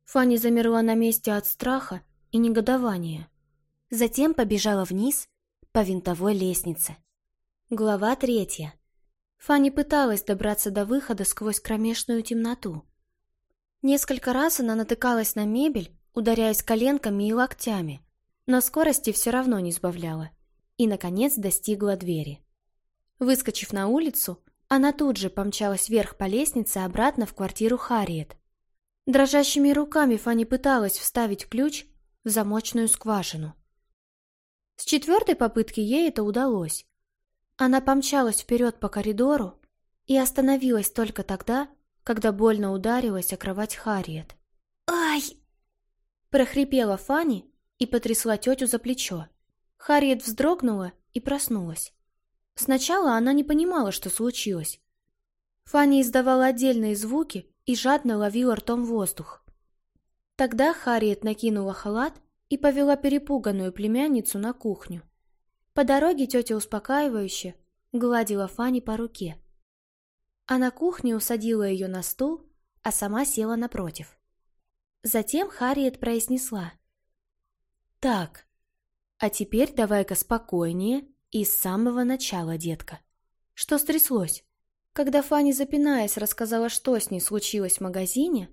Фанни замерла на месте от страха и негодования. Затем побежала вниз по винтовой лестнице. Глава третья. Фанни пыталась добраться до выхода сквозь кромешную темноту. Несколько раз она натыкалась на мебель, ударяясь коленками и локтями, но скорости все равно не сбавляла, и, наконец, достигла двери. Выскочив на улицу, она тут же помчалась вверх по лестнице обратно в квартиру Харриет. Дрожащими руками Фанни пыталась вставить ключ в замочную скважину. С четвертой попытки ей это удалось, она помчалась вперед по коридору и остановилась только тогда, когда больно ударилась о кровать Харриет. «Ай!» прохрипела Фанни и потрясла тетю за плечо. Харриет вздрогнула и проснулась. Сначала она не понимала, что случилось. Фанни издавала отдельные звуки и жадно ловила ртом воздух. Тогда Харриет накинула халат и повела перепуганную племянницу на кухню. По дороге тетя успокаивающе гладила Фани по руке. А на кухне усадила ее на стул, а сама села напротив. Затем Харриет произнесла. «Так, а теперь давай-ка спокойнее и с самого начала, детка. Что стряслось?» Когда Фанни, запинаясь, рассказала, что с ней случилось в магазине,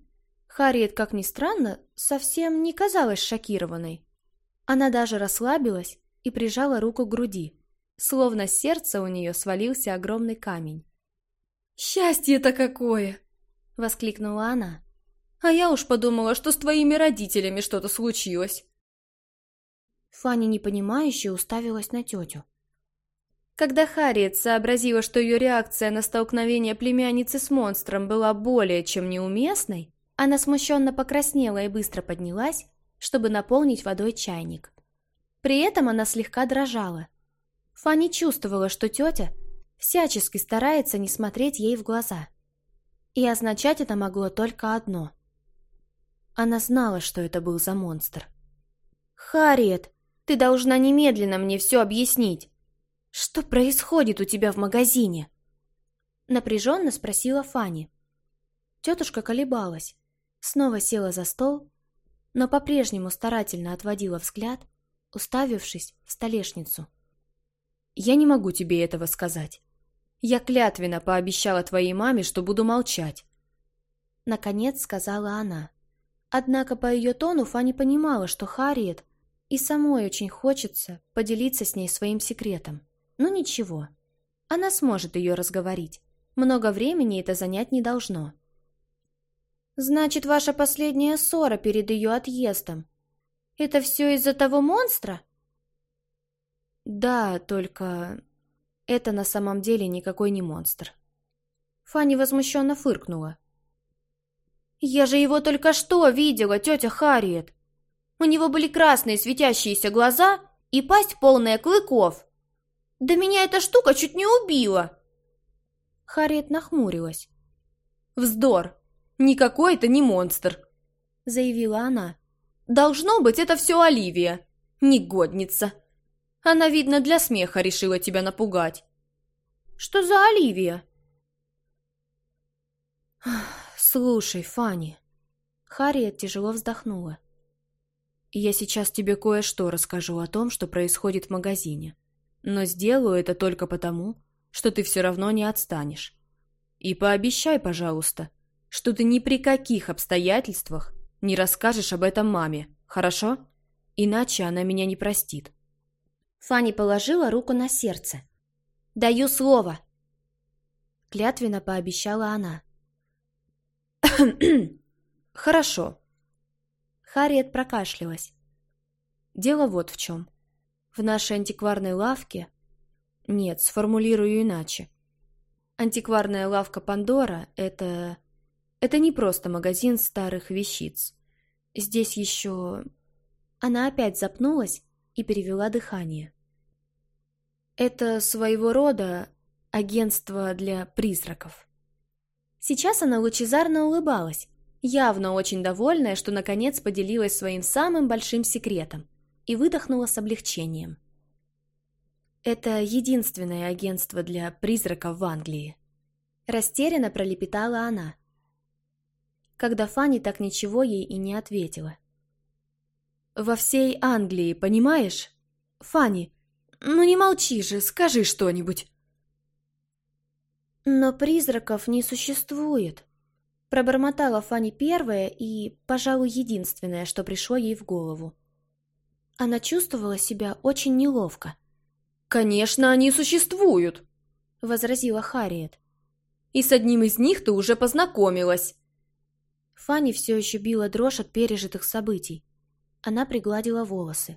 Харриет, как ни странно, совсем не казалась шокированной. Она даже расслабилась и прижала руку к груди, словно с сердца у нее свалился огромный камень. «Счастье-то какое!» — воскликнула она. «А я уж подумала, что с твоими родителями что-то случилось». Фанни непонимающе уставилась на тетю. Когда Харриет сообразила, что ее реакция на столкновение племянницы с монстром была более чем неуместной, она смущенно покраснела и быстро поднялась, чтобы наполнить водой чайник. При этом она слегка дрожала. Фанни чувствовала, что тетя всячески старается не смотреть ей в глаза. И означать это могло только одно. Она знала, что это был за монстр. «Харриет, ты должна немедленно мне все объяснить. Что происходит у тебя в магазине?» Напряженно спросила Фанни. Тетушка колебалась, снова села за стол, но по-прежнему старательно отводила взгляд, уставившись в столешницу. «Я не могу тебе этого сказать. Я клятвенно пообещала твоей маме, что буду молчать». Наконец сказала она. Однако по ее тону Фанни понимала, что Харриет и самой очень хочется поделиться с ней своим секретом. Ну ничего, она сможет ее разговорить. Много времени это занять не должно. «Значит, ваша последняя ссора перед ее отъездом. Это все из-за того монстра?» «Да, только это на самом деле никакой не монстр». Фанни возмущенно фыркнула. «Я же его только что видела, тетя Харриет. У него были красные светящиеся глаза и пасть полная клыков. Да меня эта штука чуть не убила!» Харриет нахмурилась. «Вздор! Никакой это не монстр!» заявила она. «Должно быть, это все Оливия. Негодница. Она, видно, для смеха решила тебя напугать». «Что за Оливия?» «Слушай, Фанни...» Харриет тяжело вздохнула. Я сейчас тебе кое-что расскажу о том, что происходит в магазине. Но сделаю это только потому, что ты все равно не отстанешь. И пообещай, пожалуйста, что ты ни при каких обстоятельствах не расскажешь об этом маме, хорошо? Иначе она меня не простит. Фанни положила руку на сердце. «Даю слово!» Клятвенно пообещала она. [coughs] «Хорошо», Харриет прокашлялась. Дело вот в чем. В нашей антикварной лавке... Нет, сформулирую иначе. Антикварная лавка Пандора — это... Это не просто магазин старых вещиц. Здесь еще... Она опять запнулась и перевела дыхание. Это своего рода агентство для призраков. Сейчас она лучезарно улыбалась, явно очень довольная, что наконец поделилась своим самым большим секретом и выдохнула с облегчением. «Это единственное агентство для призраков в Англии», – растерянно пролепетала она, когда Фанни так ничего ей и не ответила. «Во всей Англии, понимаешь? Фанни, ну не молчи же, скажи что-нибудь». «Но призраков не существует», Пробормотала Фанни первое и, пожалуй, единственное, что пришло ей в голову. Она чувствовала себя очень неловко. «Конечно, они существуют!» — возразила Харриет. «И с одним из них ты уже познакомилась!» Фанни все еще била дрожь от пережитых событий. Она пригладила волосы.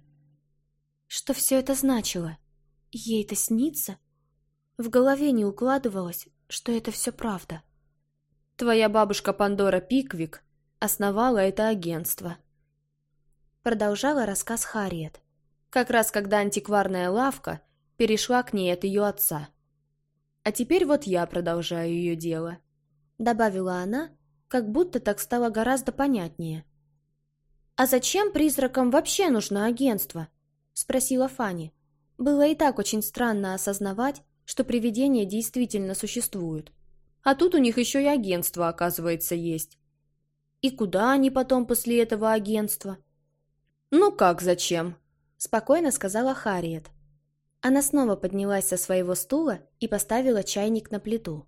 Что все это значило? Ей это снится? В голове не укладывалось, что это все правда. Твоя бабушка Пандора Пиквик основала это агентство. Продолжала рассказ Харриет. Как раз когда антикварная лавка перешла к ней от ее отца. А теперь вот я продолжаю ее дело. Добавила она, как будто так стало гораздо понятнее. «А зачем призракам вообще нужно агентство?» — спросила Фанни. Было и так очень странно осознавать, что привидения действительно существуют. А тут у них еще и агентство, оказывается, есть. И куда они потом после этого агентства? Ну как зачем? Спокойно сказала Харриет. Она снова поднялась со своего стула и поставила чайник на плиту.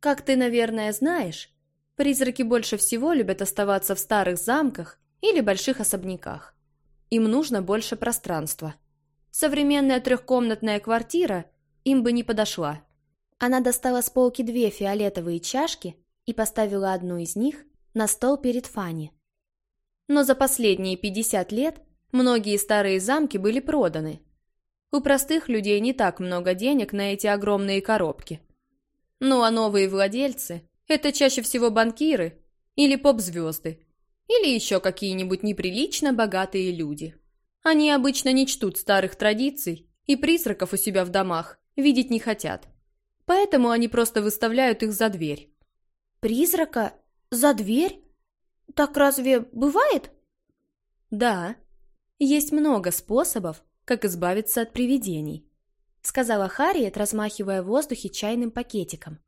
Как ты, наверное, знаешь, призраки больше всего любят оставаться в старых замках или больших особняках. Им нужно больше пространства. Современная трехкомнатная квартира им бы не подошла. Она достала с полки две фиолетовые чашки и поставила одну из них на стол перед Фанни. Но за последние 50 лет многие старые замки были проданы. У простых людей не так много денег на эти огромные коробки. Ну а новые владельцы – это чаще всего банкиры или поп-звезды, или еще какие-нибудь неприлично богатые люди. Они обычно не чтут старых традиций и призраков у себя в домах видеть не хотят. Поэтому они просто выставляют их за дверь. Призрака? За дверь? Так разве бывает? Да. Есть много способов, как избавиться от привидений. Сказала Харриет, размахивая в воздухе чайным пакетиком.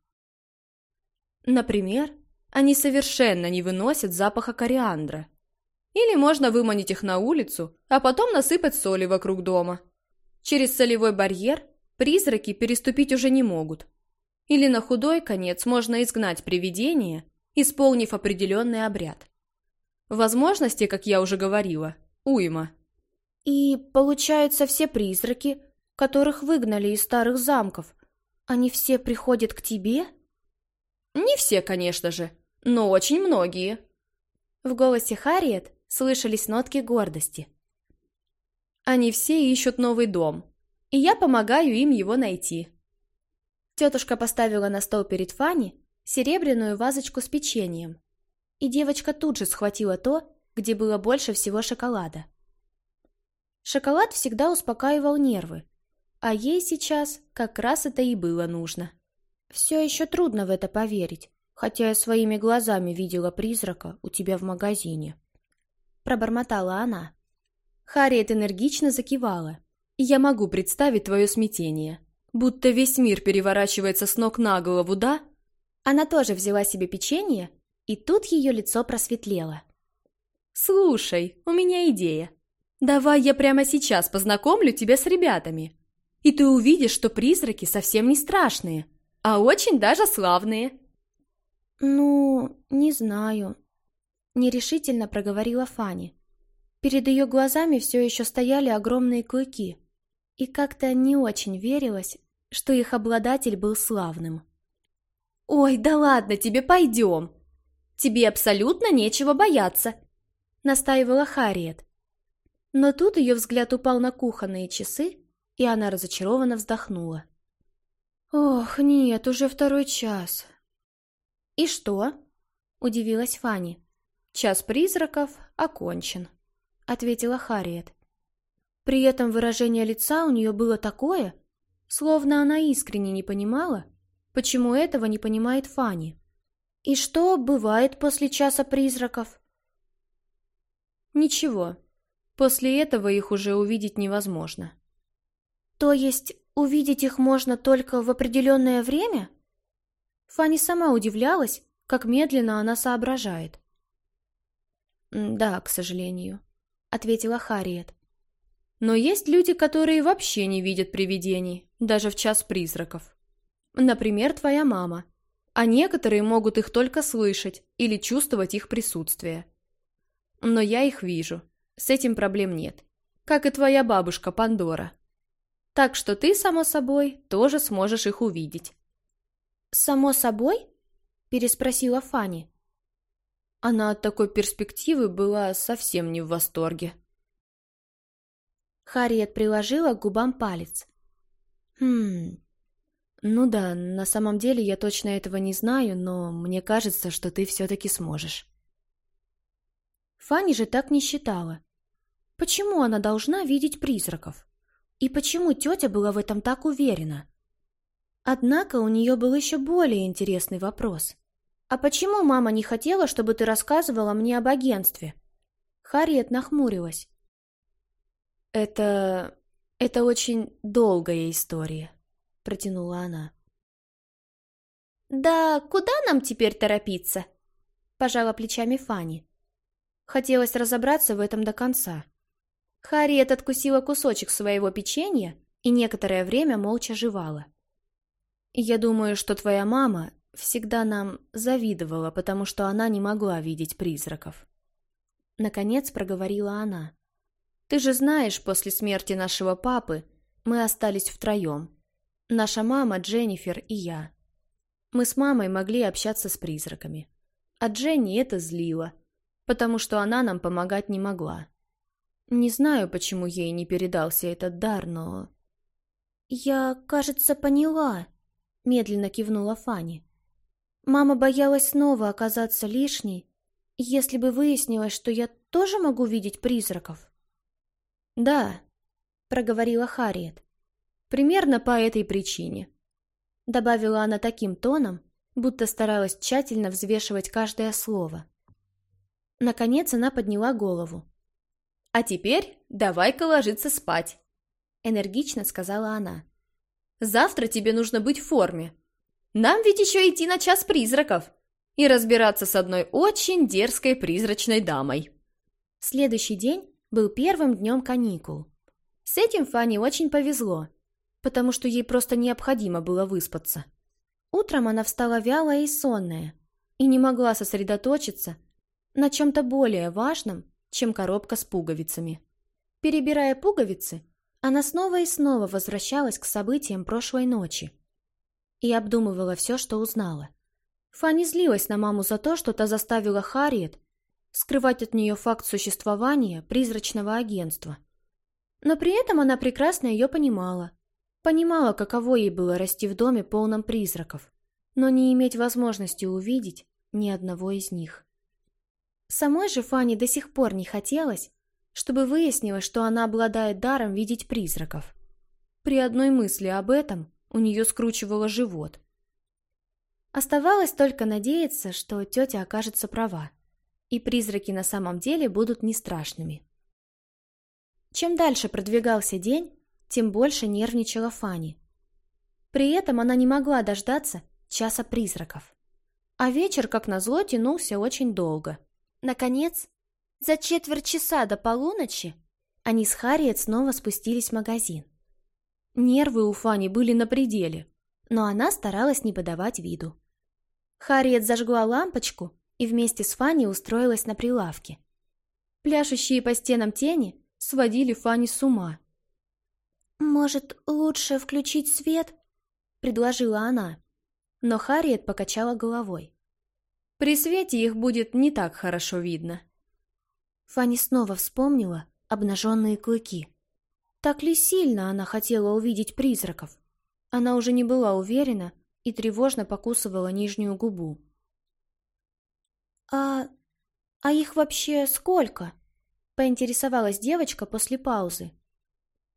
Например, они совершенно не выносят запаха кориандра. Или можно выманить их на улицу, а потом насыпать соли вокруг дома. Через солевой барьер призраки переступить уже не могут. Или на худой конец можно изгнать привидение, исполнив определенный обряд. Возможности, как я уже говорила, уйма. И, получается, все призраки, которых выгнали из старых замков, они все приходят к тебе? Не все, конечно же, но очень многие. В голосе Харриет слышались нотки гордости. Они все ищут новый дом, и я помогаю им его найти. Тетушка поставила на стол перед Фанни серебряную вазочку с печеньем, и девочка тут же схватила то, где было больше всего шоколада. Шоколад всегда успокаивал нервы, а ей сейчас как раз это и было нужно. Все еще трудно в это поверить, хотя я своими глазами видела призрака у тебя в магазине. Пробормотала она. Харриет энергично закивала. «Я могу представить твое смятение. Будто весь мир переворачивается с ног на голову, да?» Она тоже взяла себе печенье, и тут ее лицо просветлело. «Слушай, у меня идея. Давай я прямо сейчас познакомлю тебя с ребятами. И ты увидишь, что призраки совсем не страшные, а очень даже славные». «Ну, не знаю», — нерешительно проговорила Фанни. Перед ее глазами все еще стояли огромные клыки, и как-то не очень верилось, что их обладатель был славным. «Ой, да ладно тебе, пойдем! Тебе абсолютно нечего бояться!» — настаивала Харриет. Но тут ее взгляд упал на кухонные часы, и она разочарованно вздохнула. «Ох, нет, уже второй час». «И что?» — удивилась Фанни. «Час призраков окончен», — ответила Харриет. При этом выражение лица у нее было такое, словно она искренне не понимала, почему этого не понимает Фанни. «И что бывает после часа призраков?» «Ничего. После этого их уже увидеть невозможно». «То есть увидеть их можно только в определенное время?» Фанни сама удивлялась, как медленно она соображает. «Да, к сожалению», — ответила Харриет. «Но есть люди, которые вообще не видят привидений, даже в час призраков. Например, твоя мама. А некоторые могут их только слышать или чувствовать их присутствие. Но я их вижу. С этим проблем нет. Как и твоя бабушка Пандора. Так что ты, само собой, тоже сможешь их увидеть. «Само собой?» – переспросила Фанни. Она от такой перспективы была совсем не в восторге. Харриет приложила к губам палец. «Хм, «Ну да, на самом деле я точно этого не знаю, но мне кажется, что ты все-таки сможешь». Фанни же так не считала. Почему она должна видеть призраков? И почему тетя была в этом так уверена? Однако у нее был еще более интересный вопрос. «А почему мама не хотела, чтобы ты рассказывала мне об агентстве?» Харриет нахмурилась. «Это... это очень долгая история», — протянула она. «Да куда нам теперь торопиться?» — пожала плечами Фанни. Хотелось разобраться в этом до конца. Харриет откусила кусочек своего печенья и некоторое время молча жевала. «Я думаю, что твоя мама всегда нам завидовала, потому что она не могла видеть призраков». Наконец проговорила она. «Ты же знаешь, после смерти нашего папы мы остались втроем. Наша мама, Дженнифер и я. Мы с мамой могли общаться с призраками. А Дженни это злило, потому что она нам помогать не могла. Не знаю, почему ей не передался этот дар, но... «Я, кажется, поняла», — медленно кивнула Фанни. «Мама боялась снова оказаться лишней, если бы выяснилось, что я тоже могу видеть призраков». «Да», — проговорила Харриет. Примерно по этой причине. Добавила она таким тоном, будто старалась тщательно взвешивать каждое слово. Наконец она подняла голову. «А теперь давай-ка ложиться спать», — энергично сказала она. Завтра тебе нужно быть в форме. Нам ведь еще идти на час призраков и разбираться с одной очень дерзкой призрачной дамой». Следующий день был первым днем каникул. С этим Фанни очень повезло, потому что ей просто необходимо было выспаться. Утром она встала вялая и сонная и не могла сосредоточиться на чем-то более важном, чем коробка с пуговицами. Перебирая пуговицы, она снова и снова возвращалась к событиям прошлой ночи и обдумывала все, что узнала. Фанни злилась на маму за то, что та заставила Харриет скрывать от нее факт существования призрачного агентства. Но при этом она прекрасно ее понимала. Понимала, каково ей было расти в доме полном призраков, но не иметь возможности увидеть ни одного из них. Самой же Фанни до сих пор не хотелось, чтобы выяснилось, что она обладает даром видеть призраков. При одной мысли об этом у нее скручивало живот. Оставалось только надеяться, что тетя окажется права, и призраки на самом деле будут не страшными. Чем дальше продвигался день, тем больше нервничала Фанни. При этом она не могла дождаться часа призраков. А вечер, как назло, тянулся очень долго. Наконец, за четверть часа до полуночи они с Харриет снова спустились в магазин. Нервы у Фани были на пределе, но она старалась не подавать виду. Харриет зажгла лампочку и вместе с Фанни устроилась на прилавке. Пляшущие по стенам тени сводили Фанни с ума. «Может, лучше включить свет?» — предложила она. Но Харриет покачала головой. При свете их будет не так хорошо видно. Фанни снова вспомнила обнаженные клыки. Так ли сильно она хотела увидеть призраков? Она уже не была уверена и тревожно покусывала нижнюю губу. «А... а их вообще сколько?» — поинтересовалась девочка после паузы.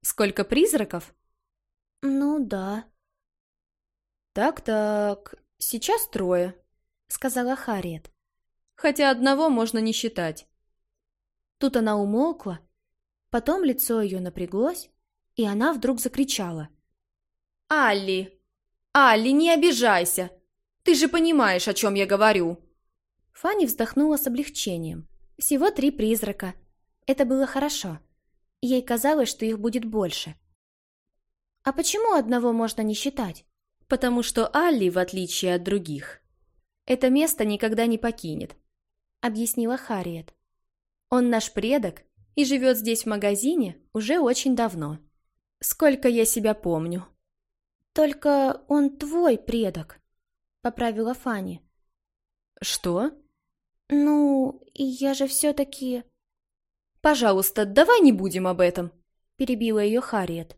«Сколько призраков?» «Ну да». «Так-так, сейчас трое», сказала Харриет. «Хотя одного можно не считать». Тут она умолкла, потом лицо ее напряглось, и она вдруг закричала. «Алли! Алли, не обижайся! Ты же понимаешь, о чем я говорю!» Фанни вздохнула с облегчением. Всего три призрака. Это было хорошо. Ей казалось, что их будет больше. А почему одного можно не считать? Потому что Алли, в отличие от других, это место никогда не покинет», — объяснила Харриет. «Он наш предок и живет здесь в магазине уже очень давно. Сколько я себя помню». «Только он твой предок», — поправила Фанни. «Что?» «Ну, я же все-таки...» «Пожалуйста, давай не будем об этом», — перебила ее Харриет.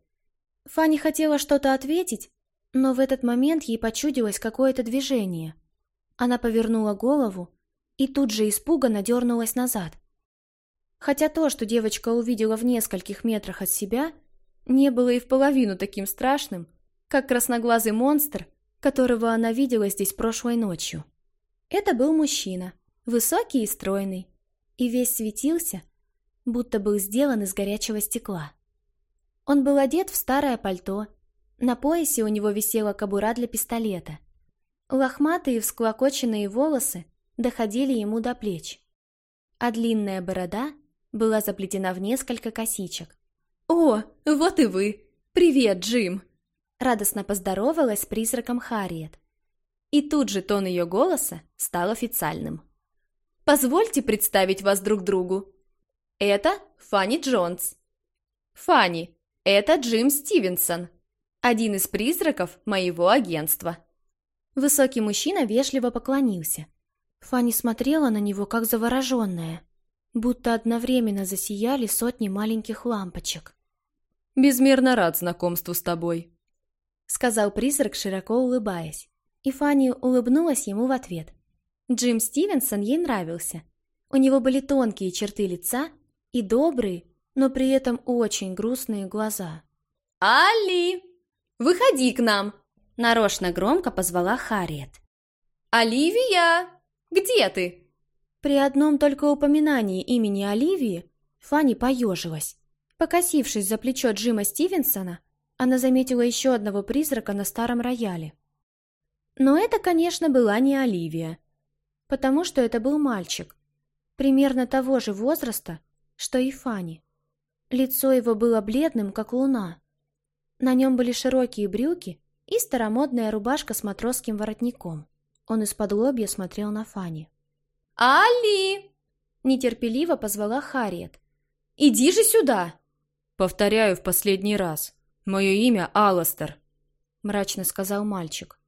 Фанни хотела что-то ответить, но в этот момент ей почудилось какое-то движение — она повернула голову и тут же испуганно дернулась назад. Хотя то, что девочка увидела в нескольких метрах от себя, не было и в половину таким страшным, как красноглазый монстр, которого она видела здесь прошлой ночью. Это был мужчина, высокий и стройный, и весь светился, будто был сделан из горячего стекла. Он был одет в старое пальто, на поясе у него висела кобура для пистолета, Лохматые всклокоченные волосы доходили ему до плеч, а длинная борода была заплетена в несколько косичек. «О, вот и вы! Привет, Джим!» Радостно поздоровалась с призраком Харриет. И тут же тон ее голоса стал официальным. «Позвольте представить вас друг другу. Это Фанни Джонс. Фанни, это Джим Стивенсон, один из призраков моего агентства». Высокий мужчина вежливо поклонился. Фанни смотрела на него, как завороженная, будто одновременно засияли сотни маленьких лампочек. «Безмерно рад знакомству с тобой», — сказал призрак, широко улыбаясь. И Фанни улыбнулась ему в ответ. Джим Стивенсон ей нравился. У него были тонкие черты лица и добрые, но при этом очень грустные глаза. «Али, выходи к нам!» Нарочно громко позвала Харриет. «Оливия! Где ты?» При одном только упоминании имени Оливии Фанни поежилась. Покосившись за плечо Джима Стивенсона, она заметила еще одного призрака на старом рояле. Но это, конечно, была не Оливия, потому что это был мальчик, примерно того же возраста, что и Фанни. Лицо его было бледным, как луна. На нем были широкие брюки и старомодная рубашка с матросским воротником. Он из-под лобья смотрел на Фанни. «Али!» — нетерпеливо позвала Харриет. «Иди же сюда!» «Повторяю в последний раз. Мое имя Алластер», — мрачно сказал мальчик.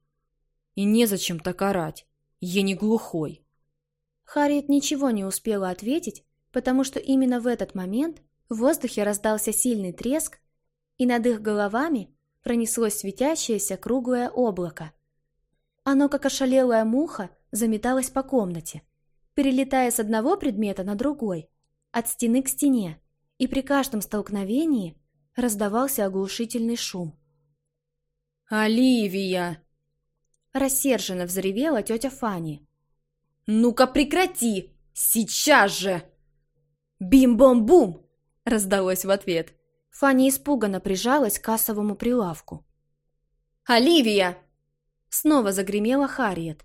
«И незачем так орать. Я не глухой». Харриет ничего не успела ответить, потому что именно в этот момент в воздухе раздался сильный треск, и над их головами пронеслось светящееся круглое облако. Оно, как ошалелая муха, заметалось по комнате, перелетая с одного предмета на другой, от стены к стене, и при каждом столкновении раздавался оглушительный шум. «Оливия!» Рассерженно взревела тетя Фанни. «Ну-ка прекрати! Сейчас же!» «Бим-бом-бум!» раздалось в ответ. Фанни испуганно прижалась к кассовому прилавку. «Оливия!» Снова загремела Харриет.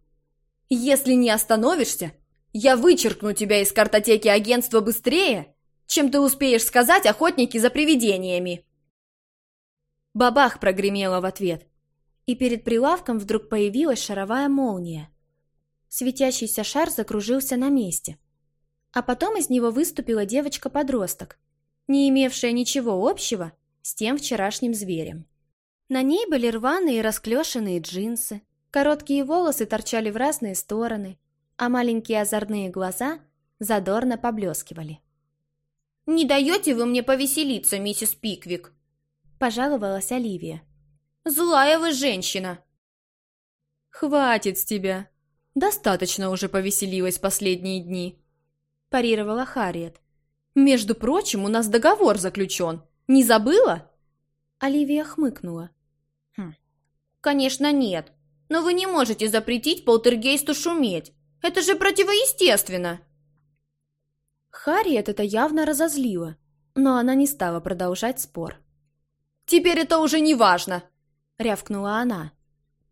«Если не остановишься, я вычеркну тебя из картотеки агентства быстрее, чем ты успеешь сказать охотники за привидениями!» Бабах прогремела в ответ, и перед прилавком вдруг появилась шаровая молния. Светящийся шар закружился на месте, а потом из него выступила девочка-подросток, не имевшая ничего общего с тем вчерашним зверем. На ней были рваные и расклешенные джинсы, короткие волосы торчали в разные стороны, а маленькие озорные глаза задорно поблескивали. «Не даете вы мне повеселиться, миссис Пиквик?» – пожаловалась Оливия. «Злая вы женщина!» «Хватит с тебя! Достаточно уже повеселилась последние дни!» – парировала Харриет. «Между прочим, у нас договор заключен. Не забыла?» Оливия хмыкнула. «Хм. «Конечно нет. Но вы не можете запретить полтергейсту шуметь. Это же противоестественно!» Харриет это явно разозлило, но она не стала продолжать спор. «Теперь это уже не важно!» — рявкнула она.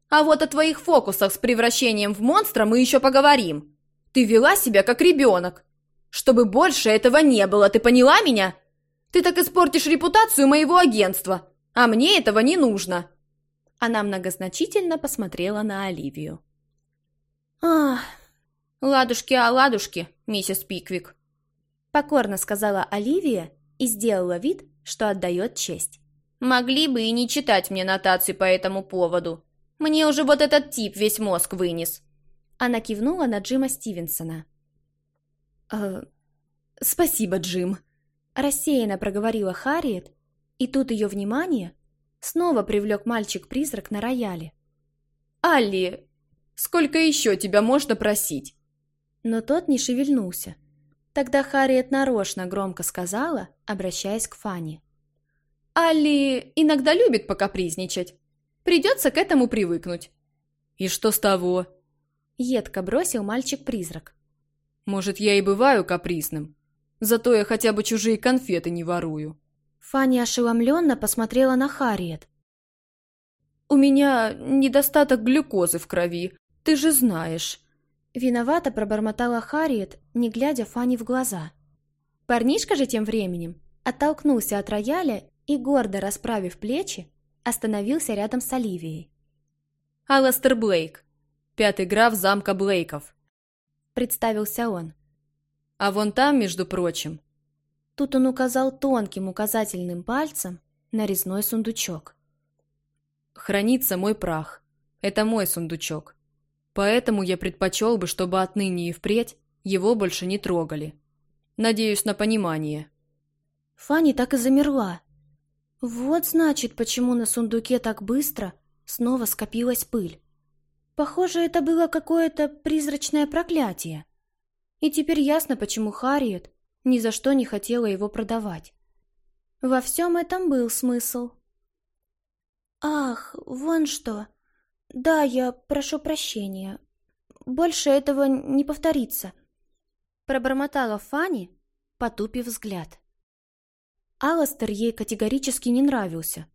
«А вот о твоих фокусах с превращением в монстра мы еще поговорим. Ты вела себя как ребенок. Чтобы больше этого не было, ты поняла меня? Ты так испортишь репутацию моего агентства, а мне этого не нужно!» Она многозначительно посмотрела на Оливию. «Ах, ладушки-оладушки, миссис Пиквик!» Покорно сказала Оливия и сделала вид, что отдает честь. «Могли бы и не читать мне нотации по этому поводу. Мне уже вот этот тип весь мозг вынес». Она кивнула на Джима Стивенсона. «Э, «Спасибо, Джим», – рассеянно проговорила Харриет, и тут ее внимание снова привлек мальчик-призрак на рояле. «Алли, сколько еще тебя можно просить?» Но тот не шевельнулся. Тогда Харриет нарочно громко сказала, обращаясь к Фанни. «Алли иногда любит покапризничать. Придется к этому привыкнуть». «И что с того?» Едко бросил мальчик-призрак. Может, я и бываю капризным, зато я хотя бы чужие конфеты не ворую. Фанни ошеломленно посмотрела на Харриет. «У меня недостаток глюкозы в крови, ты же знаешь». Виновато пробормотала Харриет, не глядя Фанни в глаза. Парнишка же тем временем оттолкнулся от рояля и, гордо расправив плечи, остановился рядом с Оливией. «Алластер Блейк, пятый граф замка Блейков», — представился он. «А вон там, между прочим...» Тут он указал тонким указательным пальцем на резной сундучок. «Хранится мой прах. Это мой сундучок. Поэтому я предпочел бы, чтобы отныне и впредь его больше не трогали. Надеюсь на понимание». Фанни так и замерла. Вот значит, почему на сундуке так быстро снова скопилась пыль. Похоже, это было какое-то призрачное проклятие. И теперь ясно, почему Харриет ни за что не хотела его продавать. Во всем этом был смысл. «Ах, вон что! Да, я прошу прощения. Больше этого не повторится», — пробормотала Фанни, потупив взгляд. Алластер ей категорически не нравился.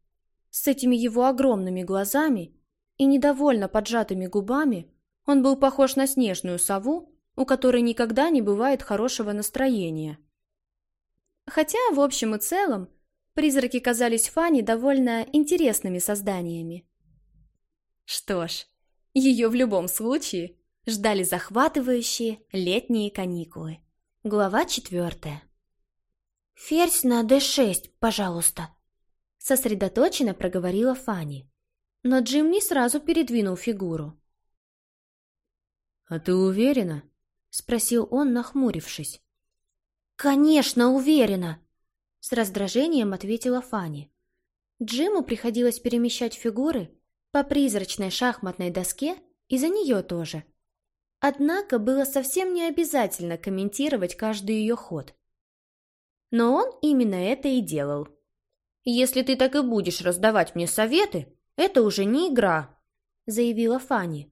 С этими его огромными глазами и недовольно поджатыми губами он был похож на снежную сову, у которой никогда не бывает хорошего настроения. Хотя, в общем и целом, призраки казались Фане довольно интересными созданиями. Что ж, ее в любом случае ждали захватывающие летние каникулы. Глава четвертая. «Ферзь на d6, пожалуйста», — сосредоточенно проговорила Фанни. Но Джим не сразу передвинул фигуру. «А ты уверена?» — спросил он, нахмурившись. «Конечно, уверена!» — с раздражением ответила Фанни. Джиму приходилось перемещать фигуры по призрачной шахматной доске и за нее тоже. Однако было совсем не обязательно комментировать каждый ее ход. Но он именно это и делал. «Если ты так и будешь раздавать мне советы, это уже не игра», — заявила Фанни.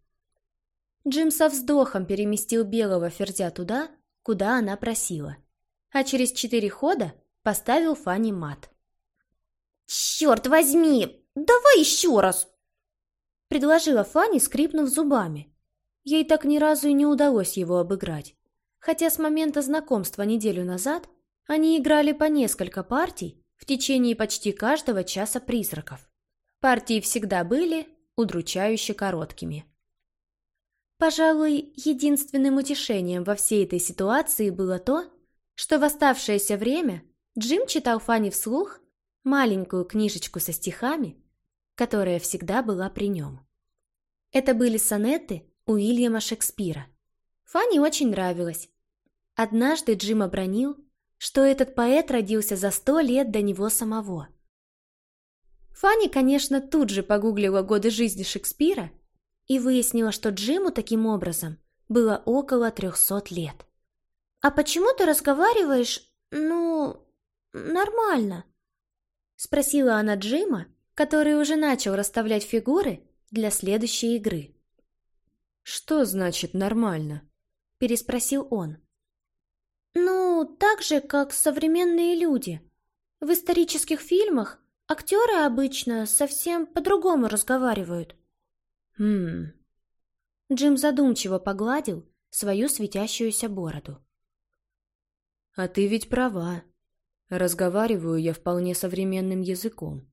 Джим со вздохом переместил белого ферзя туда, куда она просила, а через четыре хода поставил Фанни мат. «Черт возьми! Давай еще раз!» предложила Фанни, скрипнув зубами. Ей так ни разу и не удалось его обыграть, хотя с момента знакомства неделю назад они играли по несколько партий в течение почти каждого часа призраков. Партии всегда были удручающе короткими. Пожалуй, единственным утешением во всей этой ситуации было то, что в оставшееся время Джим читал Фанни вслух маленькую книжечку со стихами, которая всегда была при нем. Это были сонеты Уильяма Шекспира. Фанни очень нравилось. Однажды Джим обронил, что этот поэт родился за сто лет до него самого. Фанни, конечно, тут же погуглила годы жизни Шекспира и выяснила, что Джиму таким образом было около трехсот лет. «А почему ты разговариваешь, ну, нормально?» Спросила она Джима, который уже начал расставлять фигуры для следующей игры. «Что значит нормально?» – переспросил он. «Ну, так же, как современные люди. В исторических фильмах актеры обычно совсем по-другому разговаривают». «Хм...» Джим задумчиво погладил свою светящуюся бороду. «А ты ведь права. Разговариваю я вполне современным языком.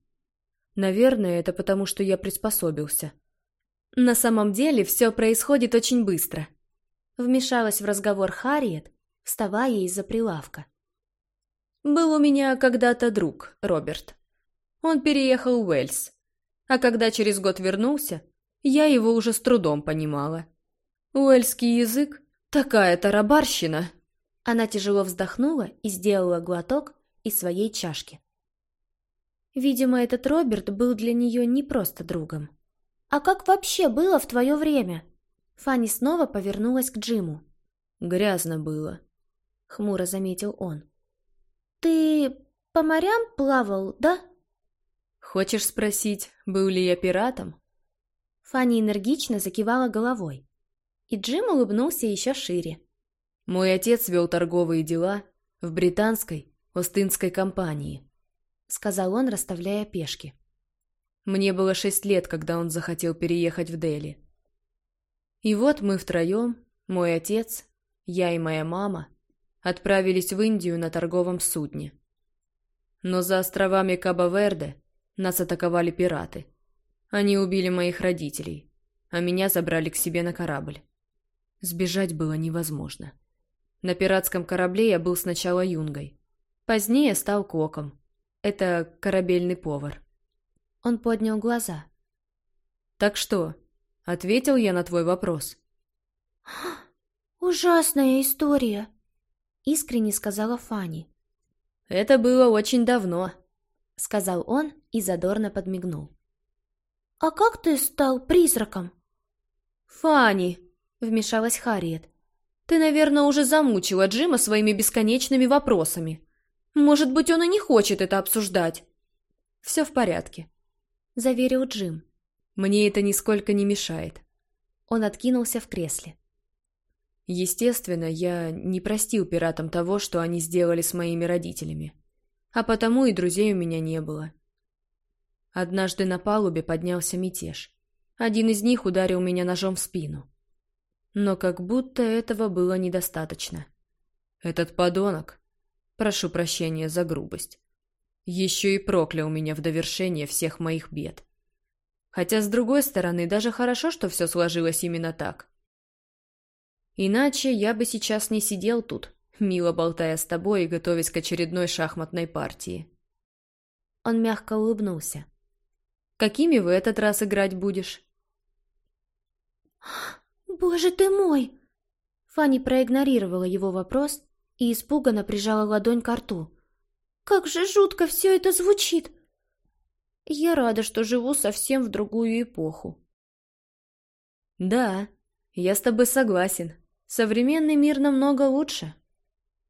Наверное, это потому, что я приспособился. На самом деле все происходит очень быстро. Вмешалась в разговор Харриет, вставая из-за прилавка. Был у меня когда-то друг, Роберт. Он переехал в Уэльс. А когда через год вернулся, я его уже с трудом понимала. Уэльский язык — такая тарабарщина. Она тяжело вздохнула и сделала глоток из своей чашки. Видимо, этот Роберт был для нее не просто другом. «А как вообще было в твое время?» Фанни снова повернулась к Джиму. «Грязно было», — хмуро заметил он. «Ты по морям плавал, да?» «Хочешь спросить, был ли я пиратом?» Фанни энергично закивала головой. И Джим улыбнулся еще шире. «Мой отец вел торговые дела в британской Остинской компании сказал он, расставляя пешки. Мне было шесть лет, когда он захотел переехать в Дели. И вот мы втроем, мой отец, я и моя мама, отправились в Индию на торговом судне. Но за островами Кабо-Верде нас атаковали пираты. Они убили моих родителей, а меня забрали к себе на корабль. Сбежать было невозможно. На пиратском корабле я был сначала юнгой. Позднее стал коком, это корабельный повар. Он поднял глаза. Так что, ответил я на твой вопрос? [gasps] Ужасная история, искренне сказала Фанни. Это было очень давно, сказал он и задорно подмигнул. А как ты стал призраком? Фанни, вмешалась Харриет. Ты, наверное, уже замучила Джима своими бесконечными вопросами. Может быть, он и не хочет это обсуждать. Все в порядке, заверил Джим. Мне это нисколько не мешает. Он откинулся в кресле. Естественно, я не простил пиратам того, что они сделали с моими родителями. А потому и друзей у меня не было. Однажды на палубе поднялся мятеж. Один из них ударил меня ножом в спину. Но как будто этого было недостаточно. Этот подонок, прошу прощения за грубость, еще и проклял меня в довершение всех моих бед. Хотя, с другой стороны, даже хорошо, что все сложилось именно так. Иначе я бы сейчас не сидел тут, мило болтая с тобой и готовясь к очередной шахматной партии. Он мягко улыбнулся. Какими в этот раз играть будешь? [gasps] «Боже ты мой!» Фанни проигнорировала его вопрос и испуганно прижала ладонь к рту. «Как же жутко все это звучит!» «Я рада, что живу совсем в другую эпоху». «Да, я с тобой согласен. Современный мир намного лучше», —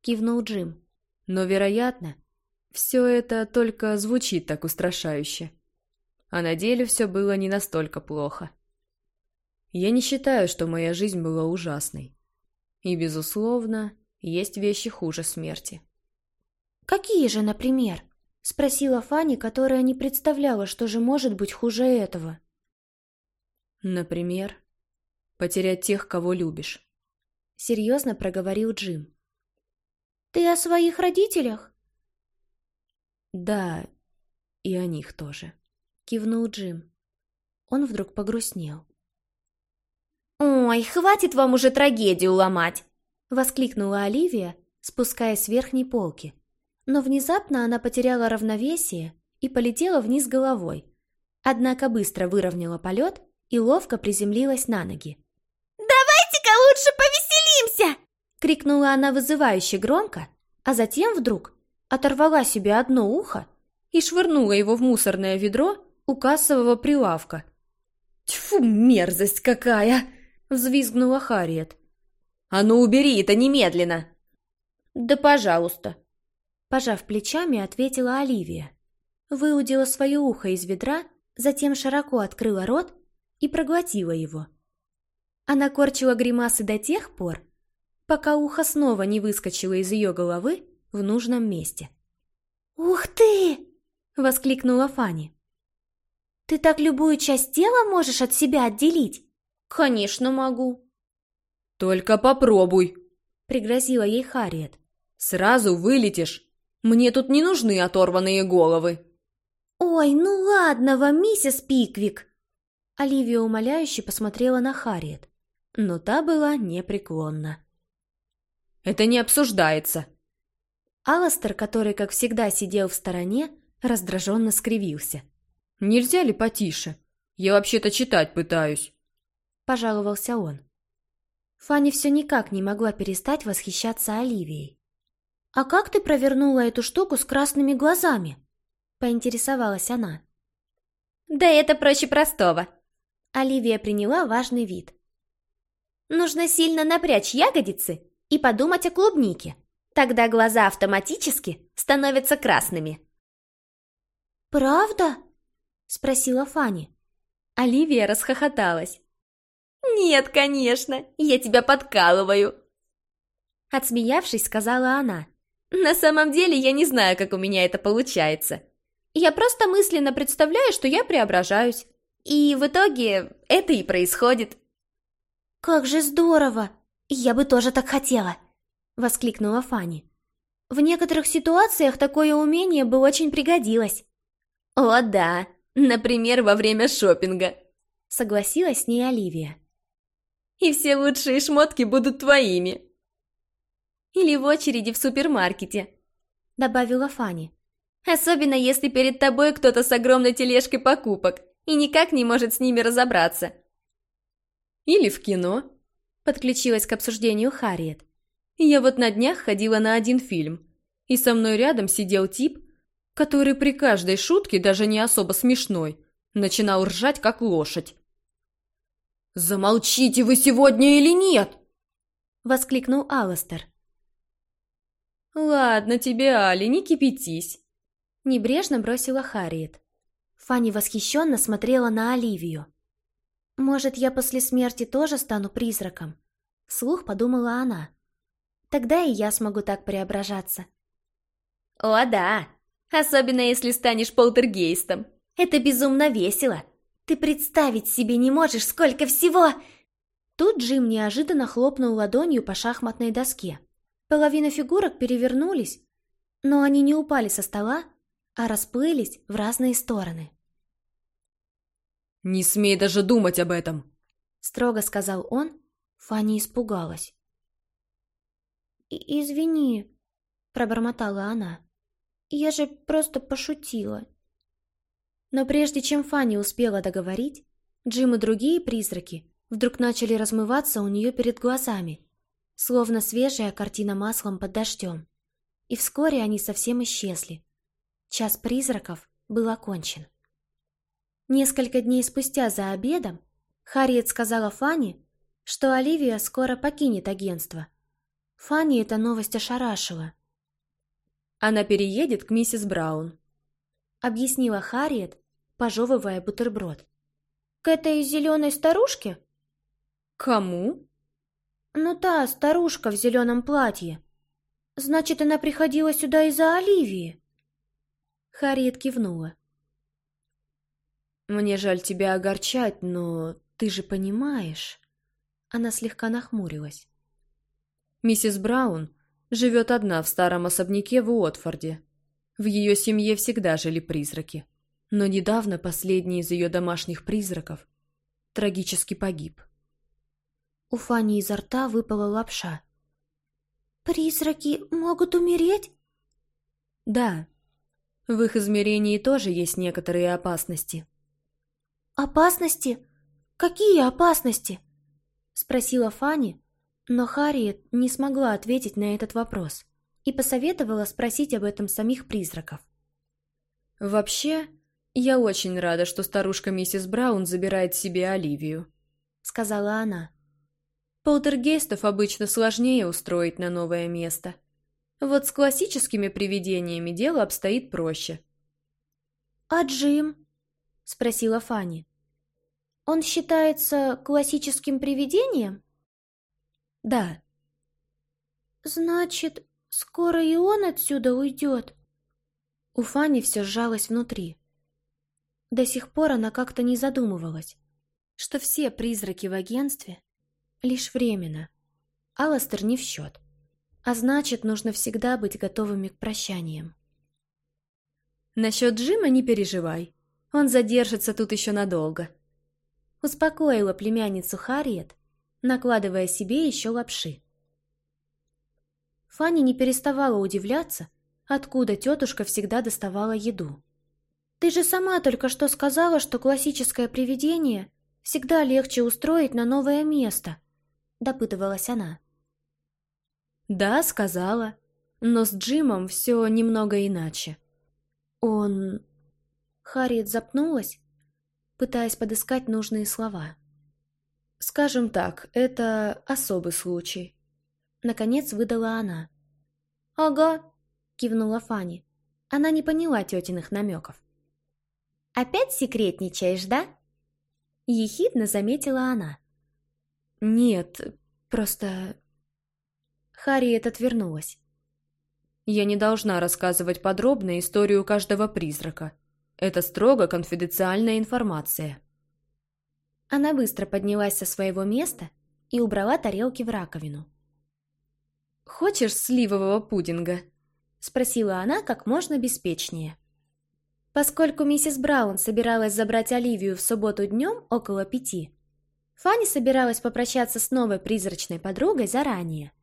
кивнул Джим. «Но, вероятно, все это только звучит так устрашающе. А на деле все было не настолько плохо». Я не считаю, что моя жизнь была ужасной. И, безусловно, есть вещи хуже смерти. «Какие же, например?» — спросила Фанни, которая не представляла, что же может быть хуже этого. «Например, потерять тех, кого любишь», — серьезно проговорил Джим. «Ты о своих родителях?» «Да, и о них тоже», — кивнул Джим. Он вдруг погрустнел. «Ой, хватит вам уже трагедию ломать!» — воскликнула Оливия, спускаясь с верхней полки. Но внезапно она потеряла равновесие и полетела вниз головой. Однако быстро выровняла полет и ловко приземлилась на ноги. «Давайте-ка лучше повеселимся!» — крикнула она вызывающе громко, а затем вдруг оторвала себе одно ухо и швырнула его в мусорное ведро у кассового прилавка. «Тьфу, мерзость какая!» Взвизгнула Харриет. «А ну убери это немедленно!» «Да пожалуйста!» Пожав плечами, ответила Оливия. Выудила свое ухо из ведра, затем широко открыла рот и проглотила его. Она корчила гримасы до тех пор, пока ухо снова не выскочило из ее головы в нужном месте. «Ух ты!» — воскликнула Фанни. «Ты так любую часть тела можешь от себя отделить?» «Конечно могу». «Только попробуй», — пригрозила ей Харриет. «Сразу вылетишь. Мне тут не нужны оторванные головы». «Ой, ну ладно вам, миссис Пиквик!» Оливия умоляюще посмотрела на Харриет, но та была непреклонна. «Это не обсуждается!» Аластер, который, как всегда, сидел в стороне, раздраженно скривился. «Нельзя ли потише? Я вообще-то читать пытаюсь!» — пожаловался он. Фанни все никак не могла перестать восхищаться Оливией. «А как ты провернула эту штуку с красными глазами?» — поинтересовалась она. «Да это проще простого!» Оливия приняла важный вид. «Нужно сильно напрячь ягодицы и подумать о клубнике. Тогда глаза автоматически становятся красными». «Правда?» — спросила Фанни. Оливия расхохоталась. «Нет, конечно, я тебя подкалываю!» Отсмеявшись, сказала она. «На самом деле я не знаю, как у меня это получается. Я просто мысленно представляю, что я преображаюсь. И в итоге это и происходит». «Как же здорово! Я бы тоже так хотела!» Воскликнула Фанни. «В некоторых ситуациях такое умение бы очень пригодилось». «О да, например, во время шопинга», согласилась с ней Оливия и все лучшие шмотки будут твоими. Или в очереди в супермаркете, добавила Фанни. Особенно если перед тобой кто-то с огромной тележкой покупок и никак не может с ними разобраться. Или в кино, подключилась к обсуждению Харриет. Я вот на днях ходила на один фильм, и со мной рядом сидел тип, который при каждой шутке, даже не особо смешной, начинал ржать как лошадь. «Замолчите вы сегодня или нет?» — воскликнул Алластер. «Ладно тебе, Али, не кипятись», — небрежно бросила Харриет. Фанни восхищенно смотрела на Оливию. «Может, я после смерти тоже стану призраком?» Вслух подумала она. «Тогда и я смогу так преображаться». «О, да! Особенно, если станешь полтергейстом. Это безумно весело. Ты представить себе не можешь, сколько всего!» Тут Джим неожиданно хлопнул ладонью по шахматной доске. Половина фигурок перевернулись, но они не упали со стола, а расплылись в разные стороны. «Не смей даже думать об этом!» — строго сказал он. Фанни испугалась. «Извини», — пробормотала она. «Я же просто пошутила». Но прежде чем Фанни успела договорить, Джим и другие призраки вдруг начали размываться у нее перед глазами, словно свежая картина маслом под дождем. И вскоре они совсем исчезли. Час призраков был окончен. Несколько дней спустя за обедом Харриет сказала Фанни, что Оливия скоро покинет агентство. Фанни эта новость ошарашила. «Она переедет к миссис Браун», — объяснила Харриет, пожевывая бутерброд. «К этой зеленой старушке?» «Кому?» «Ну та старушка в зеленом платье. Значит, она приходила сюда из-за Оливии?» Харриет кивнула. «Мне жаль тебя огорчать, но ты же понимаешь...» Она слегка нахмурилась. «Миссис Браун живет одна в старом особняке в Уотфорде. В ее семье всегда жили призраки. Но недавно последний из ее домашних призраков трагически погиб. У Фани изо рта выпала лапша. «Призраки могут умереть?» «Да. В их измерении тоже есть некоторые опасности». «Опасности? Какие опасности?» Спросила Фанни, но Харриет не смогла ответить на этот вопрос и посоветовала спросить об этом самих призраков. «Вообще, я очень рада, что старушка миссис Браун забирает себе Оливию», — сказала она. Полтергейстов обычно сложнее устроить на новое место. Вот с классическими привидениями дело обстоит проще. «А Джим?» — спросила Фанни. «Он считается классическим привидением?» «Да». «Значит, скоро и он отсюда уйдет?» У Фанни все сжалось внутри. До сих пор она как-то не задумывалась, что все призраки в агентстве лишь временно. Аластер не в счет. А значит, нужно всегда быть готовыми к прощаниям. «Насчет Джима не переживай. Он задержится тут еще надолго», — успокоила племянницу Харриет, накладывая себе еще лапши. Фанни не переставала удивляться, откуда тетушка всегда доставала еду. «Ты же сама только что сказала, что классическое привидение всегда легче устроить на новое место», допытывалась она. «Да, сказала, но с Джимом все немного иначе. Он...» Харриет запнулась, пытаясь подыскать нужные слова. «Скажем так, это особый случай», — наконец выдала она. «Ага», — кивнула Фанни. Она не поняла тетиных намеков. «Опять секретничаешь, да?» Ехидно заметила она. «Нет, просто...» Харриет отвернулась. «Я не должна рассказывать подробно историю каждого призрака. Это строго конфиденциальная информация». Она быстро поднялась со своего места и убрала тарелки в раковину. «Хочешь сливового пудинга?» — спросила она как можно беспечнее. Поскольку миссис Браун собиралась забрать Оливию в субботу днем около пяти, Фанни собиралась попрощаться с новой призрачной подругой заранее.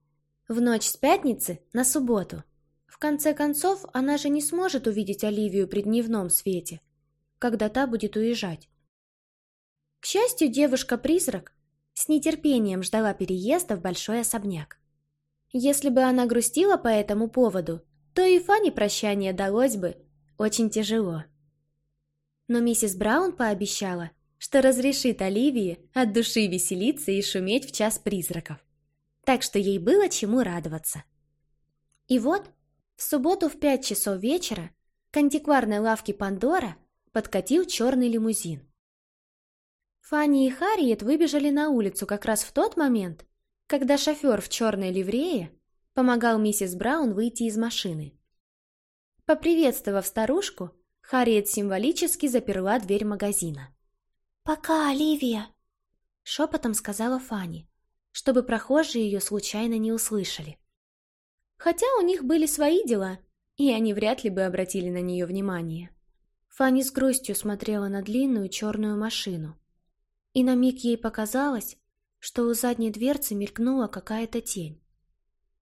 В ночь с пятницы на субботу. В конце концов, она же не сможет увидеть Оливию при дневном свете, когда та будет уезжать. К счастью, девушка-призрак с нетерпением ждала переезда в большой особняк. Если бы она грустила по этому поводу, то и Фанни прощание далось бы очень тяжело. Но миссис Браун пообещала, что разрешит Оливии от души веселиться и шуметь в час призраков. Так что ей было чему радоваться. И вот, в субботу в пять часов вечера к антикварной лавке Пандора подкатил черный лимузин. Фанни и Харриет выбежали на улицу как раз в тот момент, когда шофер в черной ливрее помогал миссис Браун выйти из машины. Поприветствовав старушку, Харриет символически заперла дверь магазина. «Пока, Оливия!» — шепотом сказала Фанни, чтобы прохожие ее случайно не услышали. Хотя у них были свои дела, и они вряд ли бы обратили на нее внимание. Фанни с грустью смотрела на длинную черную машину. И на миг ей показалось, что у задней дверцы мелькнула какая-то тень.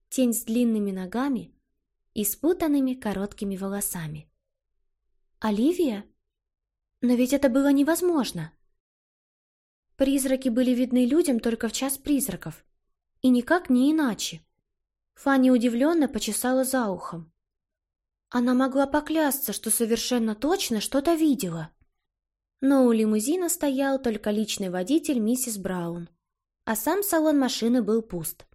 Тень с длинными ногами и спутанными короткими волосами. «Оливия? Но ведь это было невозможно!» Призраки были видны людям только в час призраков, и никак не иначе. Фанни удивленно почесала за ухом. Она могла поклясться, что совершенно точно что-то видела. Но у лимузина стоял только личный водитель миссис Браун, а сам салон машины был пуст.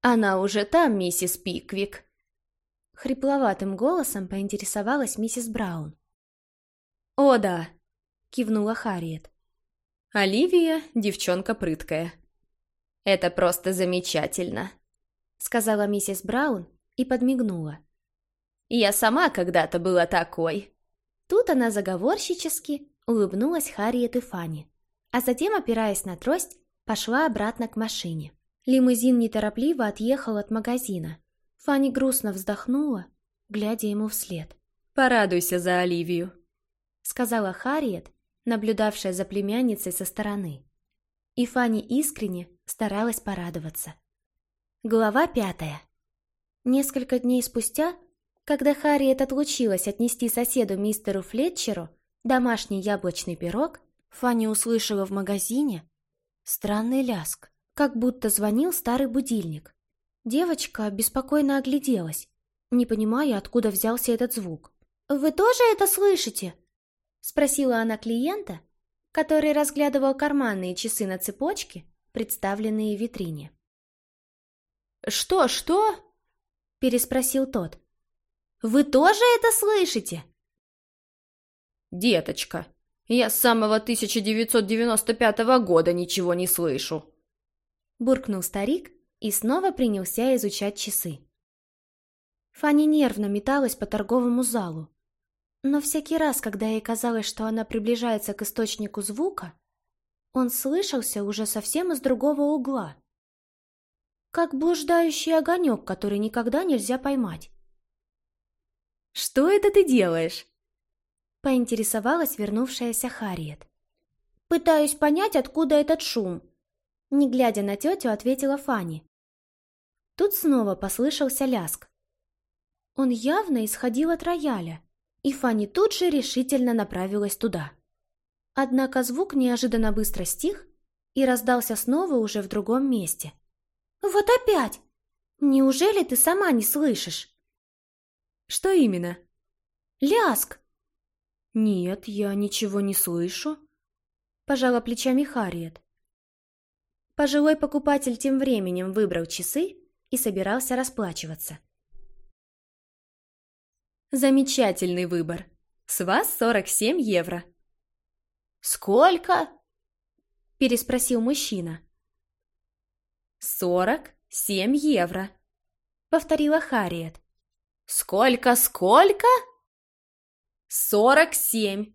«Она уже там, миссис Пиквик», — хрипловатым голосом поинтересовалась миссис Браун. «О да», — кивнула Харриет. «Оливия — девчонка прыткая». «Это просто замечательно», — сказала миссис Браун и подмигнула. «Я сама когда-то была такой». Тут она заговорщически улыбнулась Харриет и Фанни, а затем, опираясь на трость, пошла обратно к машине. Лимузин неторопливо отъехал от магазина. Фанни грустно вздохнула, глядя ему вслед. «Порадуйся за Оливию», — сказала Харриет, наблюдавшая за племянницей со стороны. И Фанни искренне старалась порадоваться. Глава пятая. Несколько дней спустя, когда Харриет отлучилась отнести соседу мистеру Флетчеру домашний яблочный пирог, Фанни услышала в магазине странный ляск, как будто звонил старый будильник. Девочка беспокойно огляделась, не понимая, откуда взялся этот звук. «Вы тоже это слышите?» — спросила она клиента, который разглядывал карманные часы на цепочке, представленные в витрине. «Что, что?» переспросил тот. «Вы тоже это слышите?» «Деточка, я с самого 1995 года ничего не слышу!» Буркнул старик и снова принялся изучать часы. Фанни нервно металась по торговому залу. Но всякий раз, когда ей казалось, что она приближается к источнику звука, он слышался уже совсем из другого угла как блуждающий огонек, который никогда нельзя поймать. «Что это ты делаешь?» Поинтересовалась вернувшаяся Харриет. «Пытаюсь понять, откуда этот шум». Не глядя на тетю, ответила Фанни. Тут снова послышался ляск. Он явно исходил от рояля, и Фанни тут же решительно направилась туда. Однако звук неожиданно быстро стих и раздался снова уже в другом месте. «Вот опять! Неужели ты сама не слышишь?» «Что именно?» «Ляск!» «Нет, я ничего не слышу», — пожала плечами Харриет. Пожилой покупатель тем временем выбрал часы и собирался расплачиваться. «Замечательный выбор. С вас 47 евро». «Сколько?» — переспросил мужчина. «Сорок семь евро», — повторила Харриет. «Сколько, сколько?» «Сорок семь».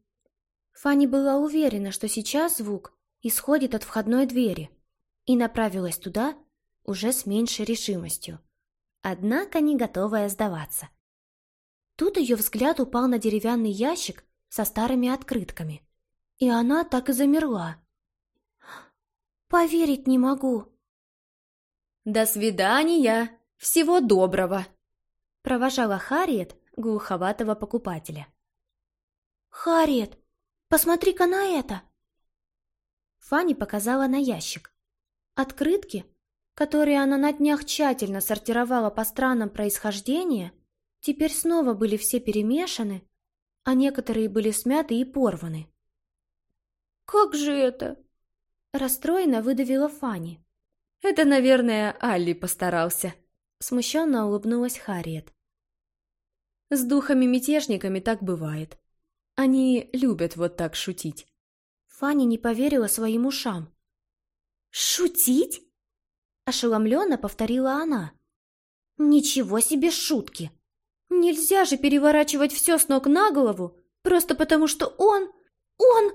Фанни была уверена, что сейчас звук исходит от входной двери, и направилась туда уже с меньшей решимостью, однако не готовая сдаваться. Тут ее взгляд упал на деревянный ящик со старыми открытками, и она так и замерла. «Поверить не могу!» «До свидания! Всего доброго!» Провожала Харриет глуховатого покупателя. «Харриет, посмотри-ка на это!» Фанни показала на ящик. Открытки, которые она на днях тщательно сортировала по странам происхождения, теперь снова были все перемешаны, а некоторые были смяты и порваны. «Как же это?» Расстроенно выдавила Фанни. Это, наверное, Алли постарался. Смущенно улыбнулась Харриет. С духами-мятежниками так бывает. Они любят вот так шутить. Фанни не поверила своим ушам. «Шутить?» Ошеломленно повторила она. «Ничего себе шутки!» Нельзя же переворачивать все с ног на голову, просто потому что он... он...»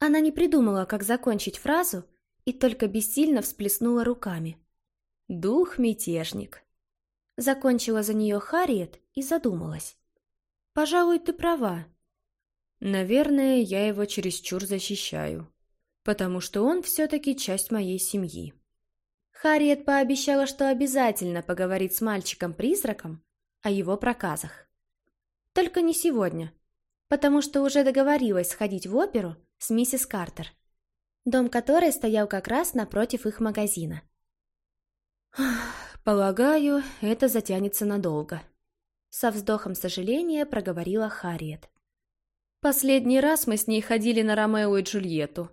Она не придумала, как закончить фразу, и только бессильно всплеснула руками. «Дух-мятежник», — закончила за нее Харриет и задумалась. «Пожалуй, ты права». «Наверное, я его чересчур защищаю, потому что он все-таки часть моей семьи». Харриет пообещала, что обязательно поговорит с мальчиком-призраком о его проказах. Только не сегодня, потому что уже договорилась сходить в оперу с миссис Картер, дом которой стоял как раз напротив их магазина. «Полагаю, это затянется надолго», — со вздохом сожаления проговорила Харриет. «Последний раз мы с ней ходили на Ромео и Джульетту.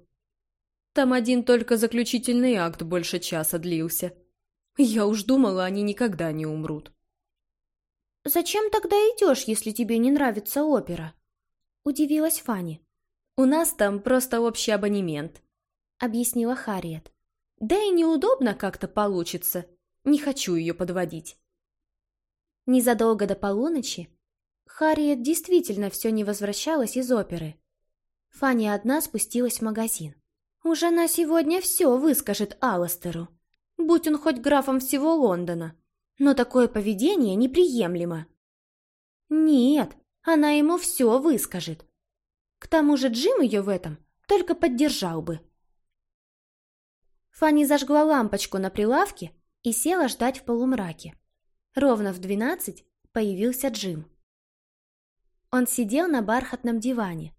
Там один только заключительный акт больше часа длился. Я уж думала, они никогда не умрут». «Зачем тогда идешь, если тебе не нравится опера?» — удивилась Фанни. «У нас там просто общий абонемент», — объяснила Харриет. «Да и неудобно как-то получится. Не хочу ее подводить». Незадолго до полуночи Харриет действительно все не возвращалась из оперы. Фанни одна спустилась в магазин. Уже на сегодня все выскажет Алластеру, будь он хоть графом всего Лондона но такое поведение неприемлемо. Нет, она ему все выскажет. К тому же Джим ее в этом только поддержал бы. Фанни зажгла лампочку на прилавке и села ждать в полумраке. Ровно в двенадцать появился Джим. Он сидел на бархатном диване.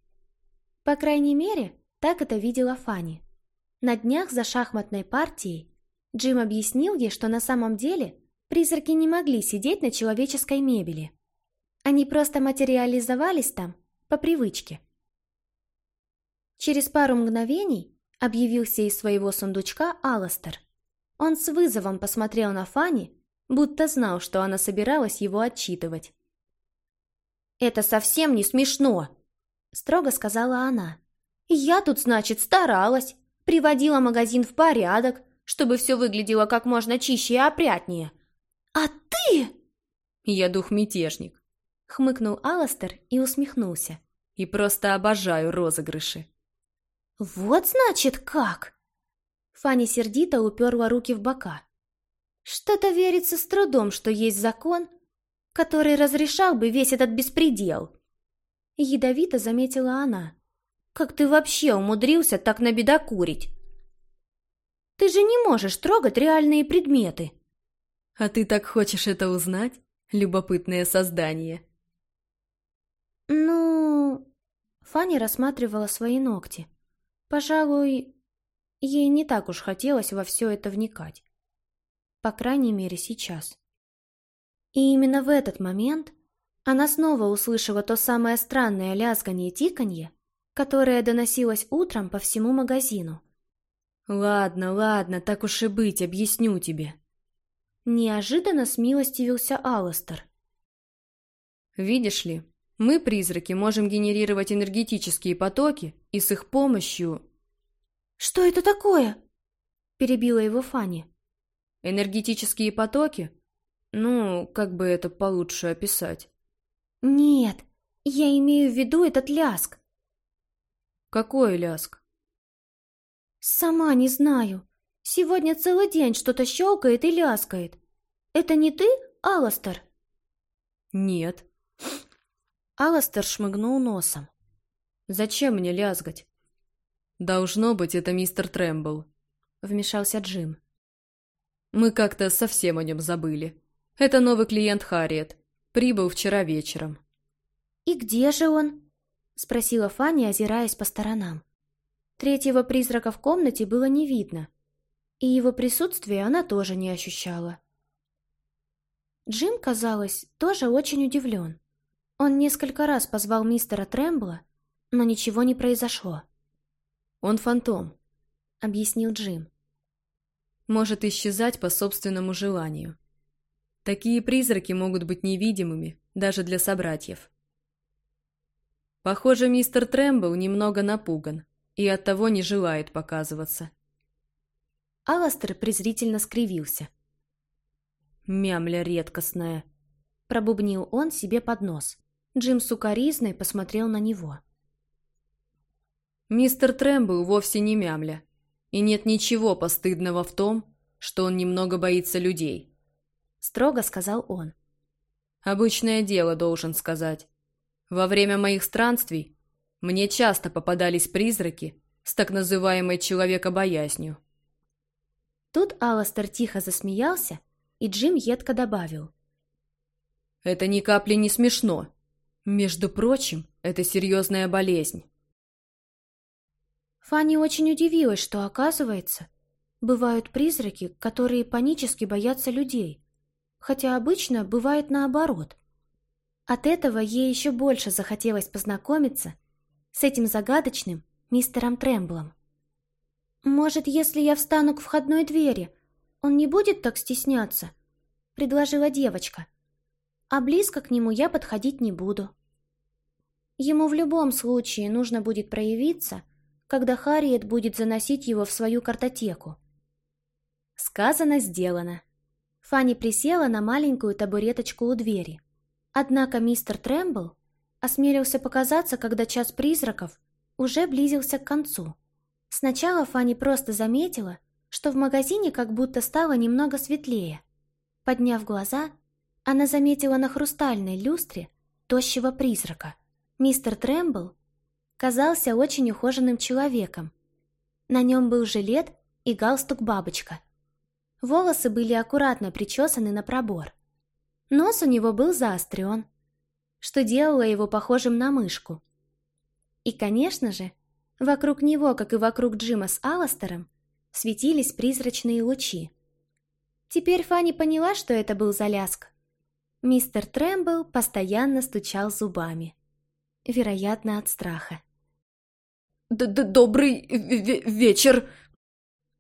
По крайней мере, так это видела Фанни. На днях за шахматной партией Джим объяснил ей, что на самом деле Призраки не могли сидеть на человеческой мебели. Они просто материализовались там по привычке. Через пару мгновений объявился из своего сундучка Аластер. Он с вызовом посмотрел на Фанни, будто знал, что она собиралась его отчитывать. «Это совсем не смешно!» — строго сказала она. «Я тут, значит, старалась, приводила магазин в порядок, чтобы все выглядело как можно чище и опрятнее. «А ты...» «Я дух-мятежник», — хмыкнул Аластер и усмехнулся. «И просто обожаю розыгрыши». «Вот значит как!» Фанни сердито уперла руки в бока. «Что-то верится с трудом, что есть закон, который разрешал бы весь этот беспредел». Ядовито заметила она. «Как ты вообще умудрился так набедокурить? Ты же не можешь трогать реальные предметы!» А ты так хочешь это узнать, любопытное создание? Ну... Фанни рассматривала свои ногти. Пожалуй, ей не так уж хотелось во все это вникать. По крайней мере, сейчас. И именно в этот момент она снова услышала то самое странное лязганье-тиканье, которое доносилось утром по всему магазину. «Ладно, ладно, так уж и быть, объясню тебе», Неожиданно смилостивился Алластер. «Видишь ли, мы, призраки, можем генерировать энергетические потоки, и с их помощью...» «Что это такое?» – перебила его Фанни. «Энергетические потоки? Ну, как бы это получше описать?» «Нет, я имею в виду этот ляск». «Какой ляск?» «Сама не знаю. Сегодня целый день что-то щелкает и ляскает. Это не ты, Аластер? Нет. Аластер шмыгнул носом. Зачем мне лязгать? Должно быть, это мистер Трэмбл. Вмешался Джим. Мы как-то совсем о нем забыли. Это новый клиент Харриет. Прибыл вчера вечером. «И где же он?» — спросила Фанни, озираясь по сторонам. Третьего призрака в комнате было не видно, и его присутствие она тоже не ощущала. Джим, казалось, тоже очень удивлен. Он несколько раз позвал мистера Трэмбла, но ничего не произошло. «Он фантом», — объяснил Джим. «Может исчезать по собственному желанию. Такие призраки могут быть невидимыми даже для собратьев. Похоже, мистер Трэмбл немного напуган и оттого не желает показываться. Аластер презрительно скривился. «Мямля редкостная. Пробубнил он себе под нос. Джим сукоризной посмотрел на него. Мистер Трэмбл вовсе не мямля. И нет ничего постыдного в том, что он немного боится людей. Строго сказал он. Обычное дело, должен сказать. Во время моих странствий мне часто попадались призраки с так называемой человекобоязнью. Тут Аластер тихо засмеялся, и Джим едко добавил. «Это ни капли не смешно. Между прочим, это серьезная болезнь». Фанни очень удивилась, что, оказывается, бывают призраки, которые панически боятся людей, хотя обычно бывает наоборот. От этого ей еще больше захотелось познакомиться с этим загадочным мистером Трэмблом. «Может, если я встану к входной двери, он не будет так стесняться?» — предложила девочка. «А близко к нему я подходить не буду. Ему в любом случае нужно будет проявиться — когда Харриет будет заносить его в свою картотеку. Сказано, сделано. Фанни присела на маленькую табуреточку у двери. Однако мистер Трэмбл осмелился показаться, когда час призраков уже близился к концу. Сначала Фанни просто заметила, что в магазине как будто стало немного светлее. Подняв глаза, она заметила на хрустальной люстре тощего призрака. Мистер Трэмбл казался очень ухоженным человеком. На нем был жилет и галстук-бабочка. Волосы были аккуратно причесаны на пробор. Нос у него был заострен, что делало его похожим на мышку. И, конечно же, вокруг него, как и вокруг Джима с Алластером, светились призрачные лучи. Теперь Фанни поняла, что это был заляск. Мистер Трэмбл постоянно стучал зубами. Вероятно, от страха. Д -д «Добрый вечер!»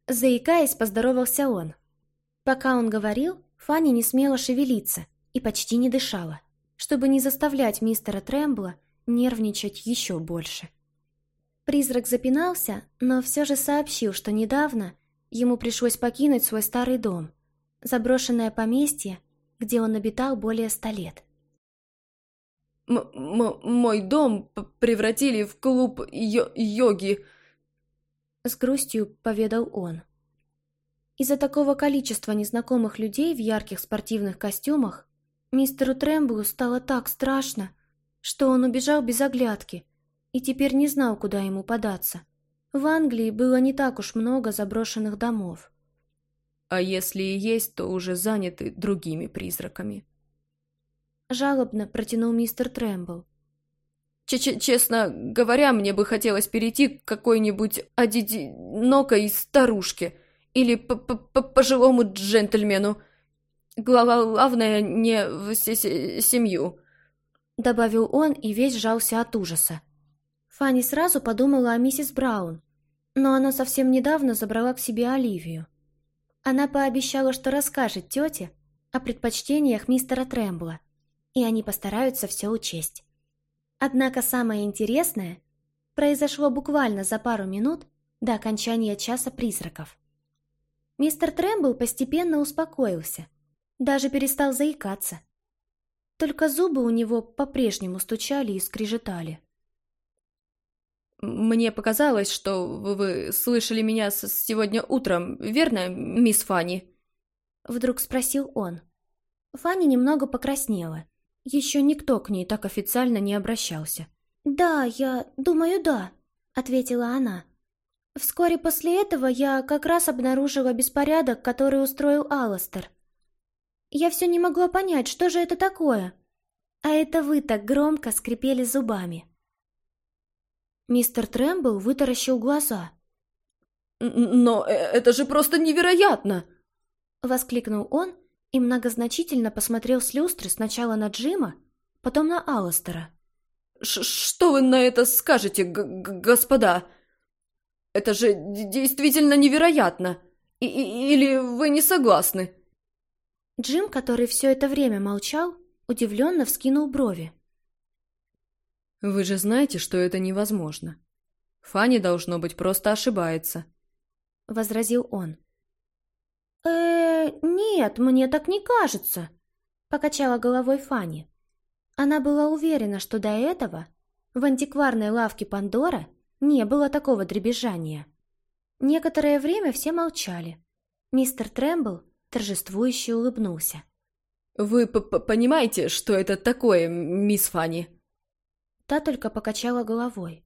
Заикаясь, поздоровался он. Пока он говорил, Фанни не смела шевелиться и почти не дышала, чтобы не заставлять мистера Трэмбла нервничать еще больше. Призрак запинался, но все же сообщил, что недавно ему пришлось покинуть свой старый дом, заброшенное поместье, где он обитал более ста лет. М мой дом превратили в клуб йо йоги. С грустью поведал он. Из-за такого количества незнакомых людей в ярких спортивных костюмах мистеру Трэмблу стало так страшно, что он убежал без оглядки и теперь не знал, куда ему податься. В Англии было не так уж много заброшенных домов. А если и есть, то уже заняты другими призраками. Жалобно протянул мистер Трэмбл. Ч -ч Честно говоря, мне бы хотелось перейти к какой-нибудь одинокой старушке или п -п пожилому джентльмену. Главное, не в семью. Добавил он и весь сжался от ужаса. Фанни сразу подумала о миссис Браун, но она совсем недавно забрала к себе Оливию. Она пообещала, что расскажет тете о предпочтениях мистера Трэмбла и они постараются все учесть. Однако самое интересное произошло буквально за пару минут до окончания часа призраков. Мистер Трэмбл постепенно успокоился, даже перестал заикаться. Только зубы у него по-прежнему стучали и скрежетали. «Мне показалось, что вы, слышали меня сегодня утром, верно, мисс Фанни?» Вдруг спросил он. Фанни немного покраснела еще никто к ней так официально не обращался. «Да, я думаю, да», — ответила она. Вскоре после этого я как раз обнаружила беспорядок, который устроил Алластер. Я все не могла понять, что же это такое. А это вы так громко скрипели зубами. Мистер Трэмбл вытаращил глаза. «Но э, это же просто невероятно!» Воскликнул он и многозначительно посмотрел с люстры сначала на Джима, потом на Алластера. «Что вы на это скажете, господа? Это же действительно невероятно! И -и или вы не согласны?» Джим, который все это время молчал, удивленно вскинул брови. «Вы же знаете, что это невозможно. Фанни, должно быть, просто ошибается», — возразил он. э нет, мне так не кажется», — покачала головой Фанни. Она была уверена, что до этого в антикварной лавке Пандора не было такого дребезжания. Некоторое время все молчали. Мистер Трэмбл торжествующе улыбнулся. «Вы понимаете, что это такое, мисс Фанни?» Та только покачала головой.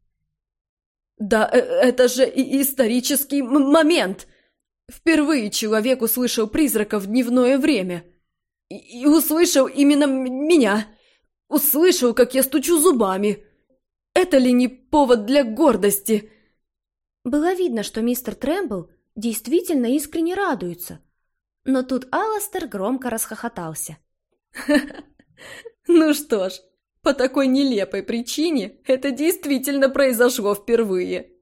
«Да э, это же исторический момент! Впервые человек услышал призрака в дневное время. И, и услышал именно меня. Услышал, как я стучу зубами. Это ли не повод для гордости?» Было видно, что мистер Трэмбл действительно искренне радуется. Но тут Алластер громко расхохотался. [laughs] «Ну что ж, по такой нелепой причине это действительно произошло впервые!»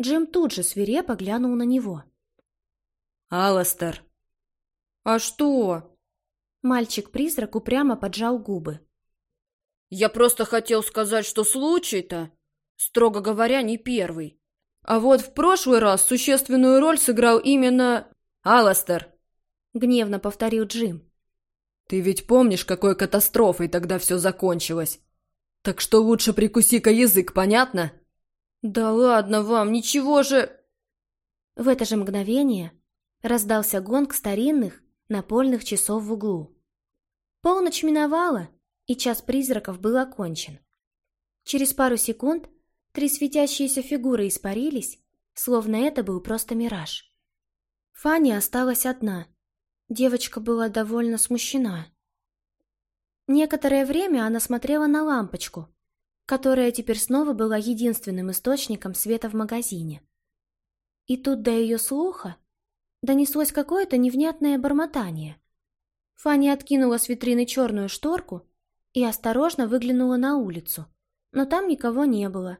Джим тут же свирепо глянул на него. «Алластер!» «А что?» Мальчик-призрак упрямо поджал губы. «Я просто хотел сказать, что случай-то, строго говоря, не первый. А вот в прошлый раз существенную роль сыграл именно... Аластер!» Гневно повторил Джим. «Ты ведь помнишь, какой катастрофой тогда все закончилось? Так что лучше прикуси-ка язык, понятно?» «Да ладно вам, ничего же...» В это же мгновение раздался гонг старинных напольных часов в углу. Полночь миновала, и час призраков был окончен. Через пару секунд Три светящиеся фигуры испарились, словно это был просто мираж. Фанни осталась одна. Девочка была довольно смущена. Некоторое время она смотрела на лампочку, которая теперь снова была единственным источником света в магазине. И тут до ее слуха донеслось какое-то невнятное бормотание. Фанни откинула с витрины черную шторку и осторожно выглянула на улицу, но там никого не было.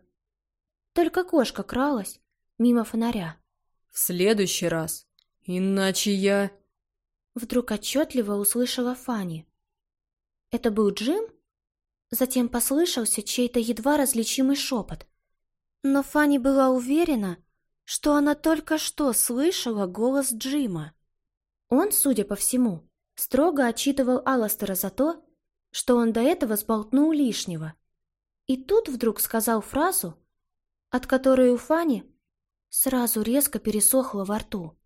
Только кошка кралась мимо фонаря. «В следующий раз. Иначе я...» Вдруг отчетливо услышала Фанни. «Это был Джим?» Затем послышался чей-то едва различимый шепот. Но Фанни была уверена, что она только что слышала голос Джима. Он, судя по всему, строго отчитывал Алластера за то, что он до этого сболтнул лишнего. И тут вдруг сказал фразу, от которой у Фани сразу резко пересохло во рту.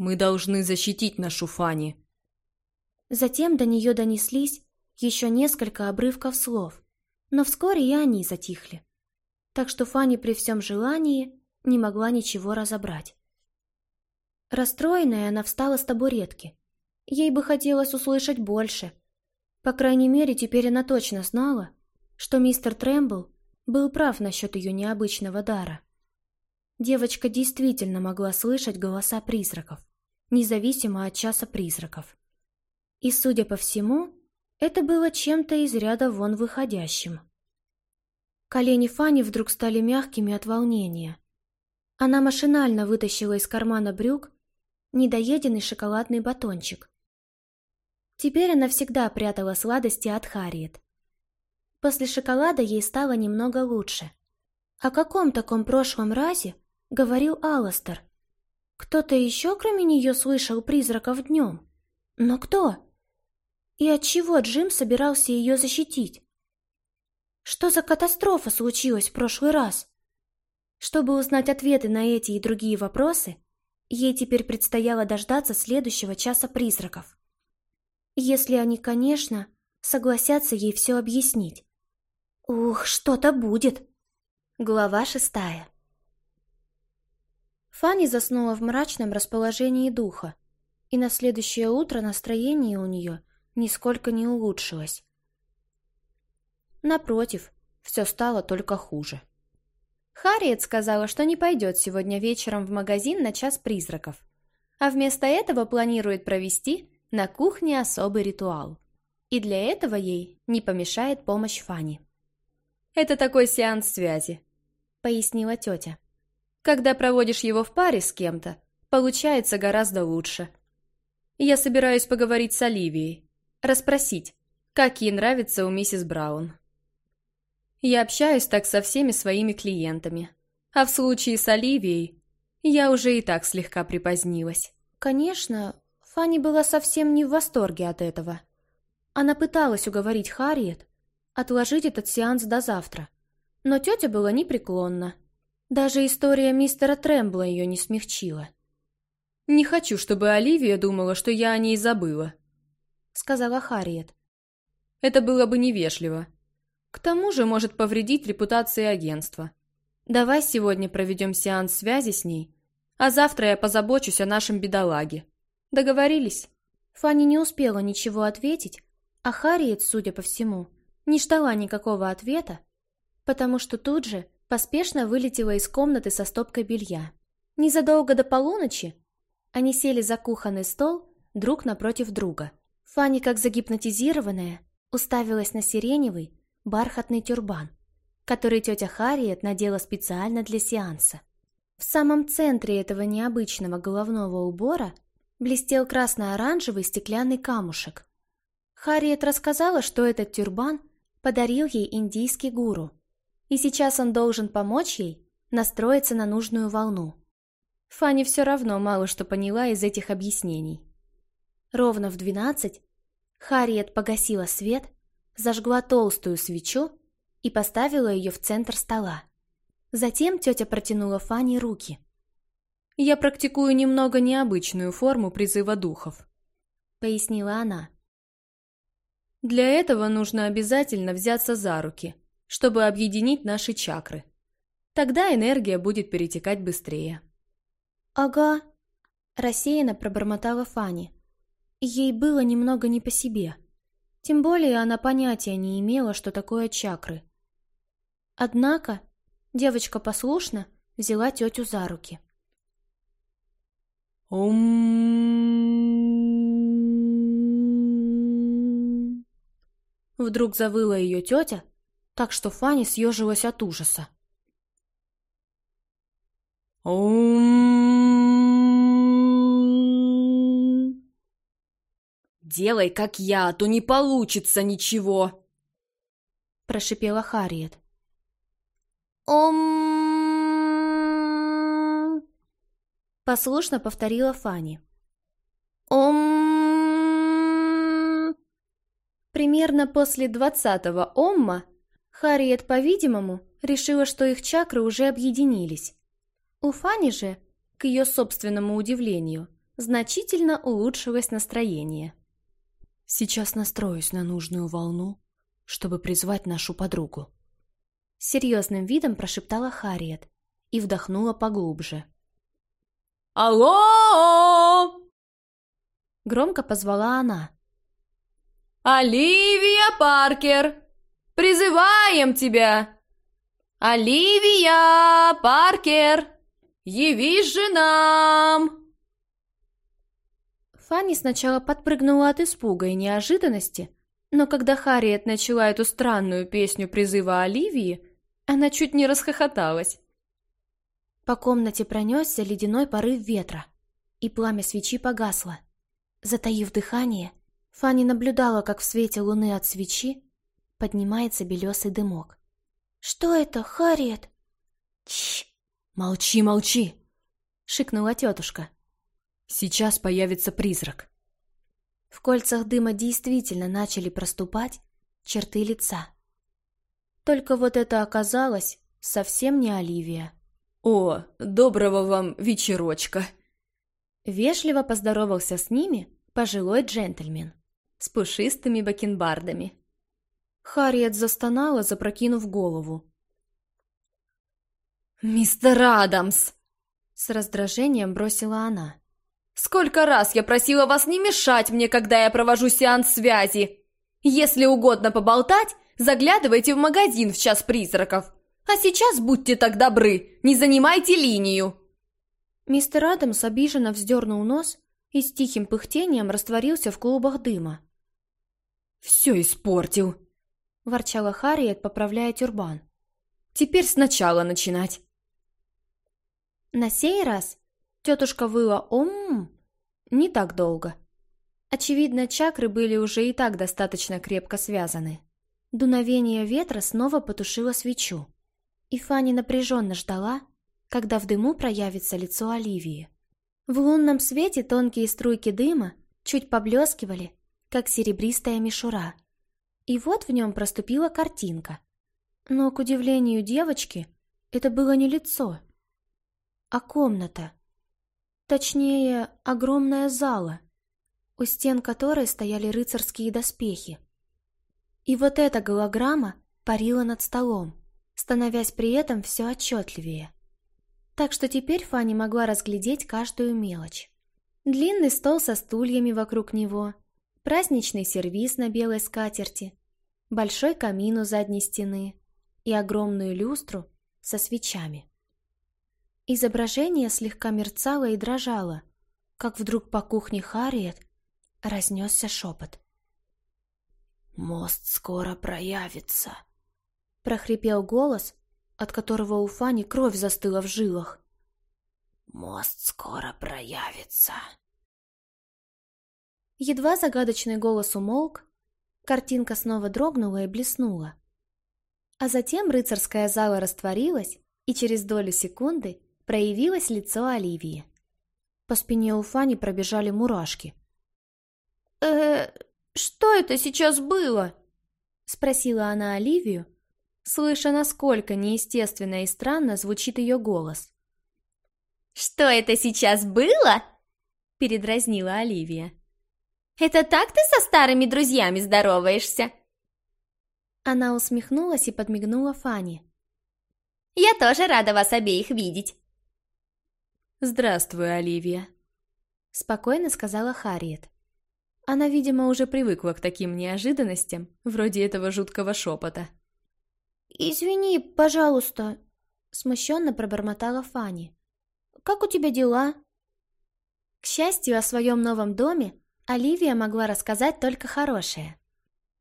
«Мы должны защитить нашу Фани». Затем до нее донеслись еще несколько обрывков слов, но вскоре и они затихли. Так что Фани при всем желании не могла ничего разобрать. Расстроенная, она встала с табуретки. Ей бы хотелось услышать больше. По крайней мере, теперь она точно знала, что мистер Трэмбл был прав насчет ее необычного дара. Девочка действительно могла слышать голоса призраков, независимо от часа призраков. И, судя по всему, это было чем-то из ряда вон выходящим. Колени Фани вдруг стали мягкими от волнения. Она машинально вытащила из кармана брюк недоеденный шоколадный батончик. Теперь она всегда прятала сладости от Харриет, После шоколада ей стало немного лучше. О каком таком прошлом разе говорил Алластер? Кто-то еще, кроме нее, слышал призраков днем? Но кто? И от чего Джим собирался ее защитить? Что за катастрофа случилась в прошлый раз? Чтобы узнать ответы на эти и другие вопросы, ей теперь предстояло дождаться следующего часа призраков. Если они, конечно, согласятся ей все объяснить. Ух, что-то будет. Глава шестая. Фанни заснула в мрачном расположении духа, и на следующее утро настроение у нее нисколько не улучшилось. Напротив, все стало только хуже. Харриет сказала, что не пойдет сегодня вечером в магазин на час призраков, а вместо этого планирует провести на кухне особый ритуал. И для этого ей не помешает помощь Фанни. Это такой сеанс связи», — пояснила тетя. «Когда проводишь его в паре с кем-то, получается гораздо лучше. Я собираюсь поговорить с Оливией, расспросить, как ей нравится у миссис Браун. Я общаюсь так со всеми своими клиентами, а в случае с Оливией я уже и так слегка припозднилась». Конечно, Фанни была совсем не в восторге от этого. Она пыталась уговорить Харриет отложить этот сеанс до завтра, но тетя была непреклонна. Даже история мистера Трэмбла ее не смягчила. «Не хочу, чтобы Оливия думала, что я о ней забыла», — сказала Харриет. «Это было бы невежливо. К тому же может повредить репутации агентства. Давай сегодня проведем сеанс связи с ней, а завтра я позабочусь о нашем бедолаге. Договорились?» Фанни не успела ничего ответить, а Харриет, судя по всему, не ждала никакого ответа, потому что тут же поспешно вылетела из комнаты со стопкой белья. Незадолго до полуночи они сели за кухонный стол друг напротив друга. Фанни, как загипнотизированная, уставилась на сиреневый, бархатный тюрбан, который тетя Харриет надела специально для сеанса. В самом центре этого необычного головного убора блестел красно-оранжевый стеклянный камушек. Харриет рассказала, что этот тюрбан подарил ей индийский гуру, и сейчас он должен помочь ей настроиться на нужную волну. Фанни все равно мало что поняла из этих объяснений. Ровно в двенадцать Харриет погасила свет, зажгла толстую свечу и поставила ее в центр стола. Затем тетя протянула Фанни руки. «Я практикую немного необычную форму призыва духов», — пояснила она. «Для этого нужно обязательно взяться за руки, чтобы объединить наши чакры. Тогда энергия будет перетекать быстрее». «Ага», — рассеянно пробормотала Фанни. Ей было немного не по себе. Тем более она понятия не имела, что такое чакры. Однако девочка послушно взяла тетю за руки. Ом. Вдруг завыла ее тетя, так что Фанни съежилась от ужаса. Делай, как я, а то не получится ничего, прошипела Харриет. «Ом...» Послушно повторила Фанни. «Ом...» Примерно после двадцатого «Омма» Харриет, по-видимому, решила, что их чакры уже объединились. У Фани же, к ее собственному удивлению, значительно улучшилось настроение. «Сейчас настроюсь на нужную волну, чтобы призвать нашу подругу», серьезным видом прошептала Харриет и вдохнула поглубже. «Алло!» Громко позвала она. «Оливия Паркер! Призываем тебя! Оливия Паркер! Явись же нам!» Фанни сначала подпрыгнула от испуга и неожиданности, но когда Харриет начала эту странную песню призыва Оливии, она чуть не расхохоталась. По комнате пронесся ледяной порыв ветра, и пламя свечи погасло. Затаив дыхание, Фанни наблюдала, как в свете луны от свечи поднимается белесый дымок. «Что это, Харриет?» «Чш! Молчи, молчи!» — шикнула тетушка. «Сейчас появится призрак». В кольцах дыма действительно начали проступать черты лица. Только вот это оказалось совсем не Оливия. «О, доброго вам вечерочка!» Вежливо поздоровался с ними пожилой джентльмен с пушистыми бакенбардами. Харриет застонала, запрокинув голову. «Мистер Адамс!» С раздражением бросила она. «Сколько раз я просила вас не мешать мне, когда я провожу сеанс связи! Если угодно поболтать, Заглядывайте в магазин в час призраков. А сейчас будьте так добры, не занимайте линию!» Мистер Адамс обиженно вздернул нос и с тихим пыхтением растворился в клубах дыма. «Все испортил!» – ворчала Харриет, поправляя тюрбан. «Теперь сначала начинать!» На сей раз тетушка выла «Ом» не так долго. Очевидно, чакры были уже и так достаточно крепко связаны. Дуновение ветра снова потушило свечу, и Фанни напряженно ждала, когда в дыму проявится лицо Оливии. В лунном свете тонкие струйки дыма чуть поблескивали, как серебристая мишура. И вот в нем проступила картинка. Но, к удивлению девочки, это было не лицо, а комната. Точнее, огромная зала, у стен которой стояли рыцарские доспехи. И вот эта голограмма парила над столом, становясь при этом все отчетливее. Так что теперь Фанни могла разглядеть каждую мелочь. Длинный стол со стульями вокруг него, праздничный сервиз на белой скатерти, большой камин у задней стены и огромную люстру со свечами. Изображение слегка мерцало и дрожало, как вдруг по кухне Харриет разнесся шепот. «Мост скоро проявится», — прохрипел голос, от которого у Фани кровь застыла в жилах. «Мост скоро проявится». Едва загадочный голос умолк, картинка снова дрогнула и блеснула. А затем рыцарская зала растворилась, и через долю секунды проявилось лицо Оливии. По спине у Фани пробежали мурашки. э что это сейчас было?» Спросила она Оливию, слыша, насколько неестественно и странно звучит ее голос. «Что это сейчас было?» Передразнила Оливия. «Это так ты со старыми друзьями здороваешься?» Она усмехнулась и подмигнула Фане. «Я тоже рада вас обеих видеть!» «Здравствуй, Оливия», — спокойно сказала Харриет. Она, видимо, уже привыкла к таким неожиданностям, вроде этого жуткого шепота. «Извини, пожалуйста», — смущенно пробормотала Фанни. «Как у тебя дела?» К счастью, о своем новом доме Оливия могла рассказать только хорошее.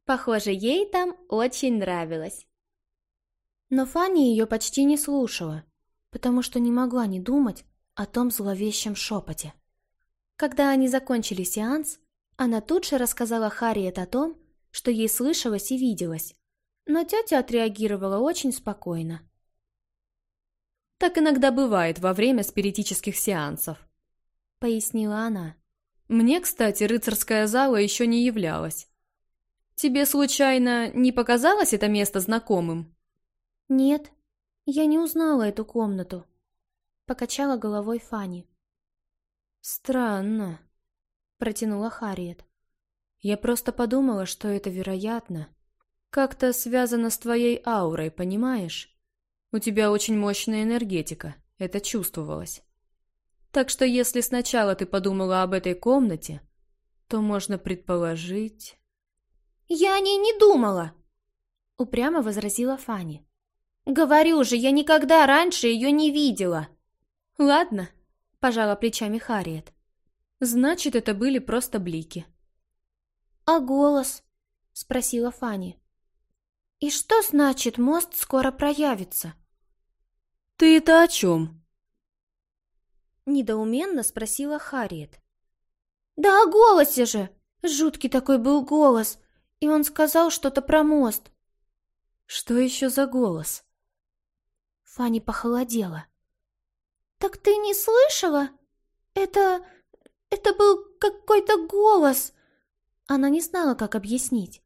Похоже, ей там очень нравилось. Но Фанни ее почти не слушала, потому что не могла не думать о том зловещем шепоте. Когда они закончили сеанс, она тут же рассказала Харриет о том, что ей слышалось и виделось, но тетя отреагировала очень спокойно. «Так иногда бывает во время спиритических сеансов», — пояснила она. «Мне, кстати, рыцарская зала еще не являлась. Тебе, случайно, не показалось это место знакомым?» «Нет, я не узнала эту комнату», — покачала головой Фанни. «Странно», протянула Харриет. «Я просто подумала, что это вероятно. Как-то связано с твоей аурой, понимаешь? У тебя очень мощная энергетика, это чувствовалось. Так что если сначала ты подумала об этой комнате, то можно предположить...» «Я о ней не думала!» — упрямо возразила Фанни. «Говорю же, я никогда раньше ее не видела!» «Ладно», — пожала плечами Харриет. Значит, это были просто блики. «А голос?» — спросила Фанни. «И что значит мост скоро проявится?» «Ты это о чем?» Недоуменно спросила Харриет. «Да о голосе же! Жуткий такой был голос, и он сказал что-то про мост». «Что еще за голос?» Фанни похолодела. «Так ты не слышала? Это... Это был какой-то голос!» Она не знала, как объяснить.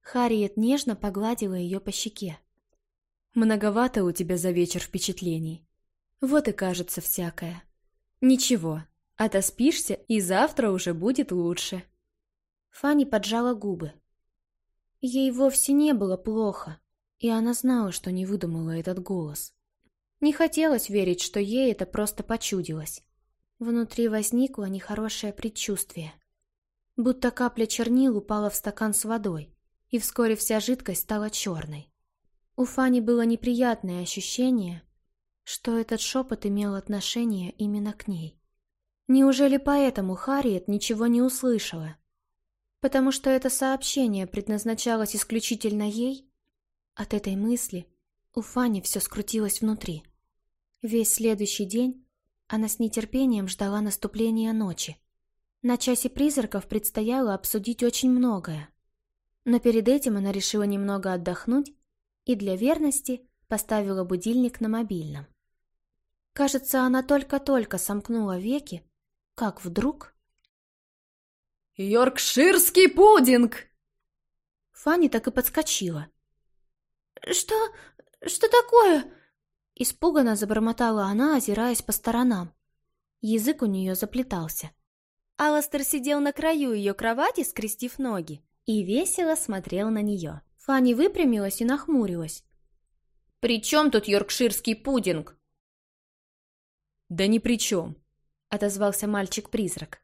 Харриет нежно погладила ее по щеке. «Многовато у тебя за вечер впечатлений. Вот и кажется всякое. Ничего, отоспишься, и завтра уже будет лучше». Фанни поджала губы. Ей вовсе не было плохо, и она знала, что не выдумала этот голос. Не хотелось верить, что ей это просто почудилось. Внутри возникло нехорошее предчувствие. Будто капля чернил упала в стакан с водой, и вскоре вся жидкость стала черной. У Фани было неприятное ощущение, что этот шепот имел отношение именно к ней. Неужели поэтому Харриет ничего не услышала? Потому что это сообщение предназначалось исключительно ей? От этой мысли у Фани все скрутилось внутри. Весь следующий день она с нетерпением ждала наступления ночи. На часе призраков предстояло обсудить очень многое. Но перед этим она решила немного отдохнуть и для верности поставила будильник на мобильном. Кажется, она только-только сомкнула веки, как вдруг... «Йоркширский пудинг!» Фанни так и подскочила. «Что? Что такое?» Испуганно забормотала она, озираясь по сторонам. Язык у нее заплетался. Аластер сидел на краю ее кровати, скрестив ноги, и весело смотрел на нее. Фанни выпрямилась и нахмурилась. «При чем тут йоркширский пудинг?» «Да ни при чем», — отозвался мальчик-призрак.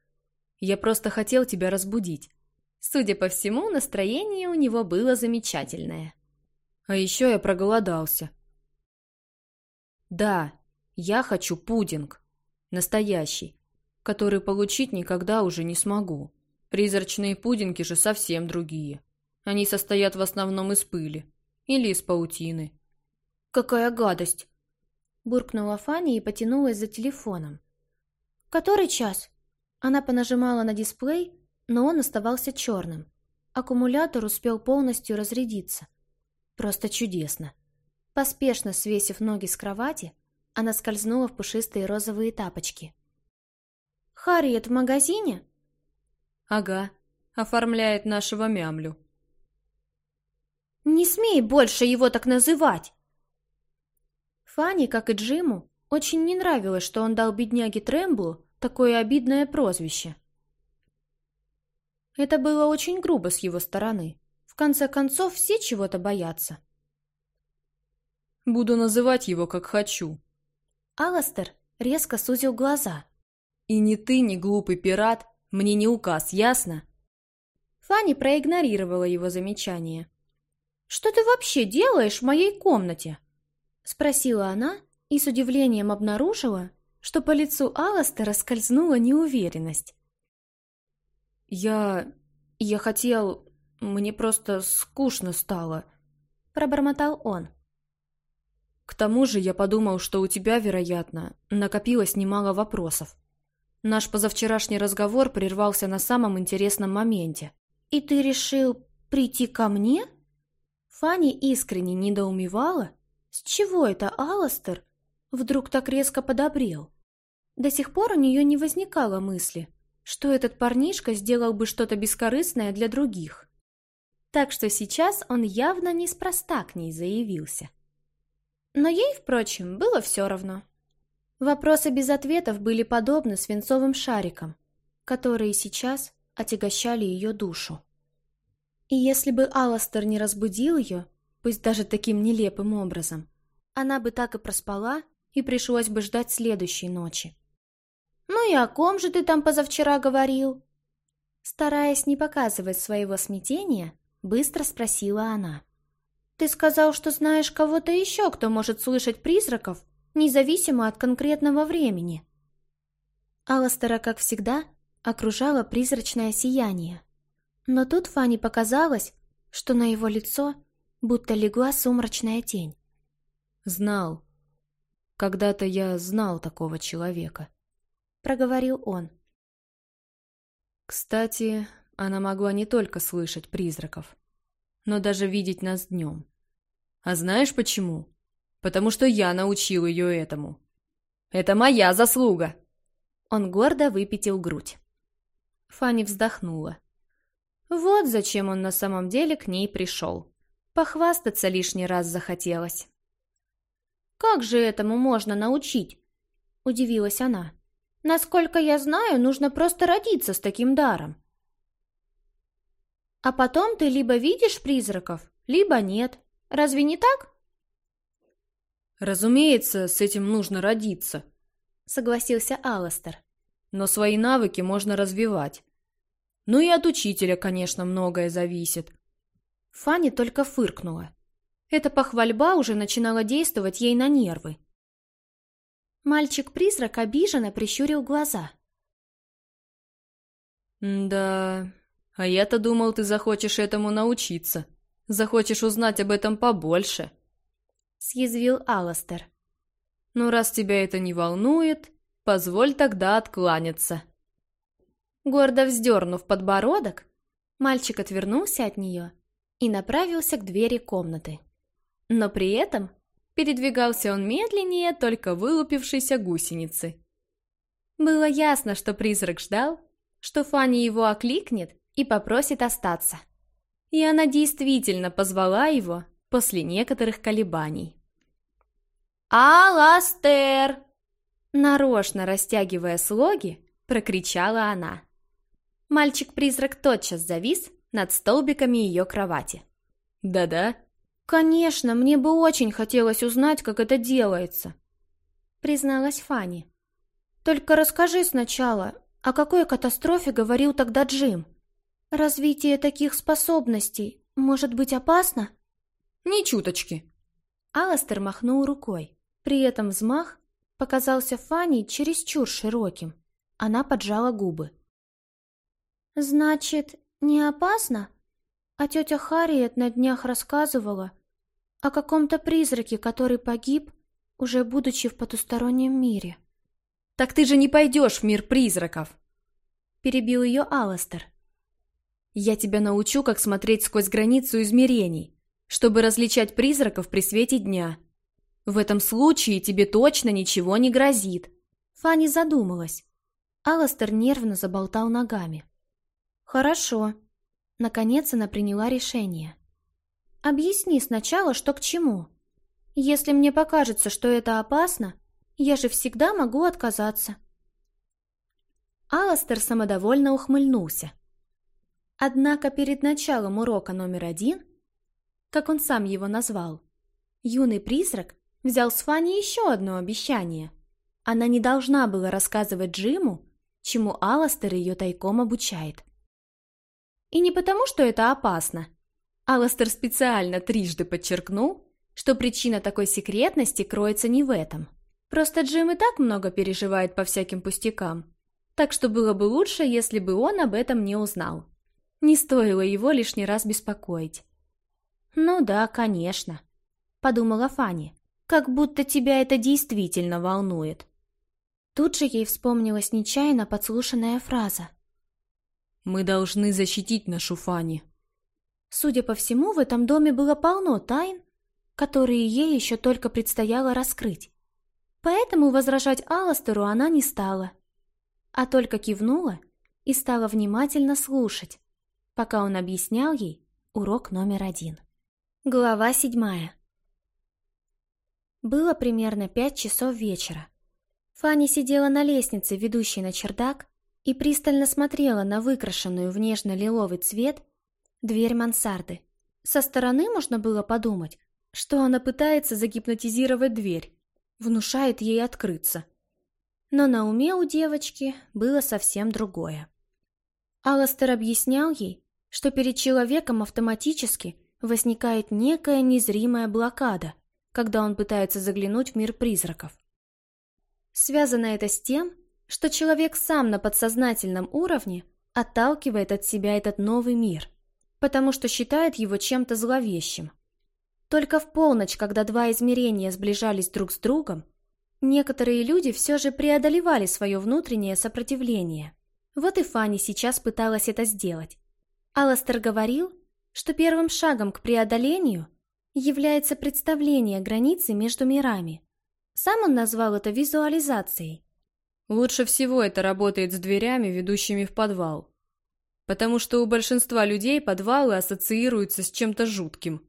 «Я просто хотел тебя разбудить». Судя по всему, настроение у него было замечательное. А еще я проголодался. Да, я хочу пудинг. Настоящий. Который получить никогда уже не смогу. Призрачные пудинги же совсем другие. Они состоят в основном из пыли. Или из паутины. «Какая гадость!» Буркнула Фанни и потянулась за телефоном. «Который час?» Она понажимала на дисплей, но он оставался черным. Аккумулятор успел полностью разрядиться. Просто чудесно. Поспешно свесив ноги с кровати, она скользнула в пушистые розовые тапочки. «Харриет в магазине?» «Ага, оформляет нашего мямлю». «Не смей больше его так называть!» Фанни, как и Джиму, очень не нравилось, что он дал бедняге Трэмблу такое обидное прозвище. Это было очень грубо с его стороны. В конце концов, все чего-то боятся. Буду называть его, как хочу. Аластер резко сузил глаза. И ни ты, ни глупый пират, мне не указ, ясно? Фанни проигнорировала его замечание. «Что ты вообще делаешь в моей комнате?» Спросила она и с удивлением обнаружила, что по лицу Аластера скользнула неуверенность. «Я... я хотел... Мне просто скучно стало», — пробормотал он. «К тому же я подумал, что у тебя, вероятно, накопилось немало вопросов. Наш позавчерашний разговор прервался на самом интересном моменте». «И ты решил прийти ко мне?» Фанни искренне недоумевала, с чего это Аластер вдруг так резко подобрел. До сих пор у нее не возникало мысли, что этот парнишка сделал бы что-то бескорыстное для других. Так что сейчас он явно неспроста к ней заявился. Но ей, впрочем, было все равно. Вопросы без ответов были подобны свинцовым шарикам, которые сейчас отягощали ее душу. И если бы Аластер не разбудил ее, пусть даже таким нелепым образом, она бы так и проспала, и пришлось бы ждать следующей ночи. «Ну и о ком же ты там позавчера говорил?» Стараясь не показывать своего смятения, быстро спросила она. «Ты сказал, что знаешь кого-то еще, кто может слышать призраков, независимо от конкретного времени». Алластера, как всегда, окружало призрачное сияние. Но тут Фанни показалось, что на его лицо будто легла сумрачная тень. «Знал. Когда-то я знал такого человека» проговорил он. Кстати, она могла не только слышать призраков, но даже видеть нас днем. А знаешь почему? Потому что я научил ее этому. Это моя заслуга. Он гордо выпятил грудь. Фанни вздохнула. Вот зачем он на самом деле к ней пришел. Похвастаться лишний раз захотелось. «Как же этому можно научить?» – удивилась она. Насколько я знаю, нужно просто родиться с таким даром. А потом ты либо видишь призраков, либо нет. Разве не так? Разумеется, с этим нужно родиться, согласился Алластер. Но свои навыки можно развивать. Ну и от учителя, конечно, многое зависит. Фанни только фыркнула. Эта похвальба уже начинала действовать ей на нервы. Мальчик-призрак обиженно прищурил глаза. «Да, а я-то думал, ты захочешь этому научиться. Захочешь узнать об этом побольше», — съязвил Аластер. «Ну, раз тебя это не волнует, позволь тогда откланяться». Гордо вздернув подбородок, мальчик отвернулся от нее и направился к двери комнаты. Но при этом Передвигался он медленнее только вылупившейся гусеницы. Было ясно, что призрак ждал, что Фанни его окликнет и попросит остаться. И она действительно позвала его после некоторых колебаний. «Аластер!» Нарочно растягивая слоги, прокричала она. Мальчик-призрак тотчас завис над столбиками ее кровати. «Да-да?» «Конечно, мне бы очень хотелось узнать, как это делается», призналась Фанни. «Только расскажи сначала, о какой катастрофе говорил тогда Джим? Развитие таких способностей может быть опасно?» «Ни чуточки!» Аластер махнул рукой. При этом взмах показался Фанни чересчур широким. Она поджала губы. «Значит, не опасно?» А тетя Харриет на днях рассказывала о каком-то призраке, который погиб, уже будучи в потустороннем мире. «Так ты же не пойдешь в мир призраков!» Перебил ее Аластер. «Я тебя научу, как смотреть сквозь границу измерений, чтобы различать призраков при свете дня. В этом случае тебе точно ничего не грозит». Фанни задумалась. Аластер нервно заболтал ногами. «Хорошо». Наконец она приняла решение. «Объясни сначала, что к чему. Если мне покажется, что это опасно, я же всегда могу отказаться». Аластер самодовольно ухмыльнулся. Однако перед началом урока номер один, как он сам его назвал, юный призрак взял с Фанни еще одно обещание. Она не должна была рассказывать Джиму, чему Аластер ее тайком обучает. И не потому, что это опасно. Аластер специально трижды подчеркнул, что причина такой секретности кроется не в этом. Просто Джим и так много переживает по всяким пустякам, так что было бы лучше, если бы он об этом не узнал. Не стоило его лишний раз беспокоить. «Ну да, конечно», — подумала Фанни, «как будто тебя это действительно волнует». Тут же ей вспомнилась нечаянно подслушанная фраза. Мы должны защитить нашу Фани. Судя по всему, в этом доме было полно тайн, которые ей еще только предстояло раскрыть. Поэтому возражать Аластеру она не стала, а только кивнула и стала внимательно слушать, пока он объяснял ей урок номер один. Глава седьмая. Было примерно пять часов вечера. Фанни сидела на лестнице, ведущей на чердак, и пристально смотрела на выкрашенную в нежно-лиловый цвет дверь мансарды. Со стороны можно было подумать, что она пытается загипнотизировать дверь, внушает ей открыться. Но на уме у девочки было совсем другое. Аластер объяснял ей, что перед человеком автоматически возникает некая незримая блокада, когда он пытается заглянуть в мир призраков. Связано это с тем, что человек сам на подсознательном уровне отталкивает от себя этот новый мир, потому что считает его чем-то зловещим. Только в полночь, когда два измерения сближались друг с другом, некоторые люди все же преодолевали свое внутреннее сопротивление. Вот и Фанни сейчас пыталась это сделать. Аластер говорил, что первым шагом к преодолению является представление границы между мирами. Сам он назвал это визуализацией. Лучше всего это работает с дверями, ведущими в подвал. Потому что у большинства людей подвалы ассоциируются с чем-то жутким.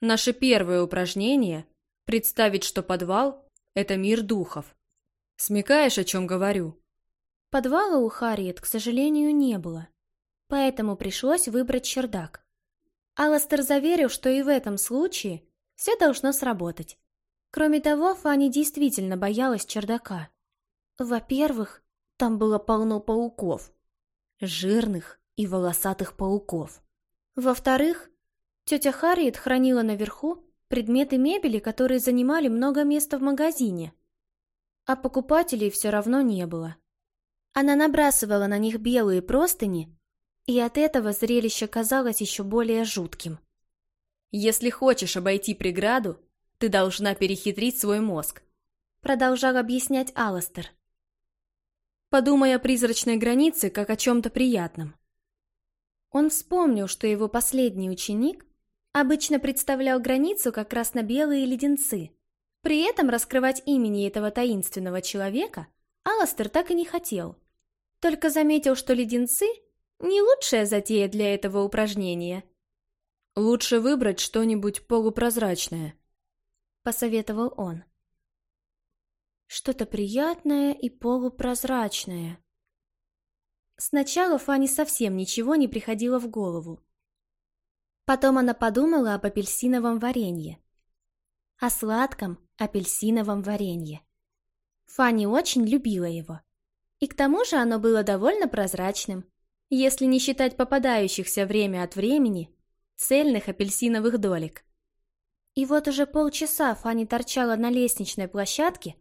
Наше первое упражнение – представить, что подвал – это мир духов. Смекаешь, о чем говорю? Подвала у Харриет, к сожалению, не было. Поэтому пришлось выбрать чердак. Аластер заверил, что и в этом случае все должно сработать. Кроме того, Фанни действительно боялась чердака. Во-первых, там было полно пауков. Жирных и волосатых пауков. Во-вторых, тетя Харриет хранила наверху предметы мебели, которые занимали много места в магазине. А покупателей все равно не было. Она набрасывала на них белые простыни, и от этого зрелище казалось еще более жутким. «Если хочешь обойти преграду, ты должна перехитрить свой мозг», продолжал объяснять Аластер. Подумай о призрачной границе, как о чем-то приятном. Он вспомнил, что его последний ученик обычно представлял границу как красно-белые леденцы. При этом раскрывать имени этого таинственного человека Аластер так и не хотел. Только заметил, что леденцы — не лучшая затея для этого упражнения. «Лучше выбрать что-нибудь полупрозрачное», — посоветовал он. Что-то приятное и полупрозрачное. Сначала Фане совсем ничего не приходило в голову. Потом она подумала об апельсиновом варенье. О сладком апельсиновом варенье. Фанни очень любила его. И к тому же оно было довольно прозрачным, если не считать попадающихся время от времени цельных апельсиновых долек. И вот уже полчаса Фанни торчала на лестничной площадке,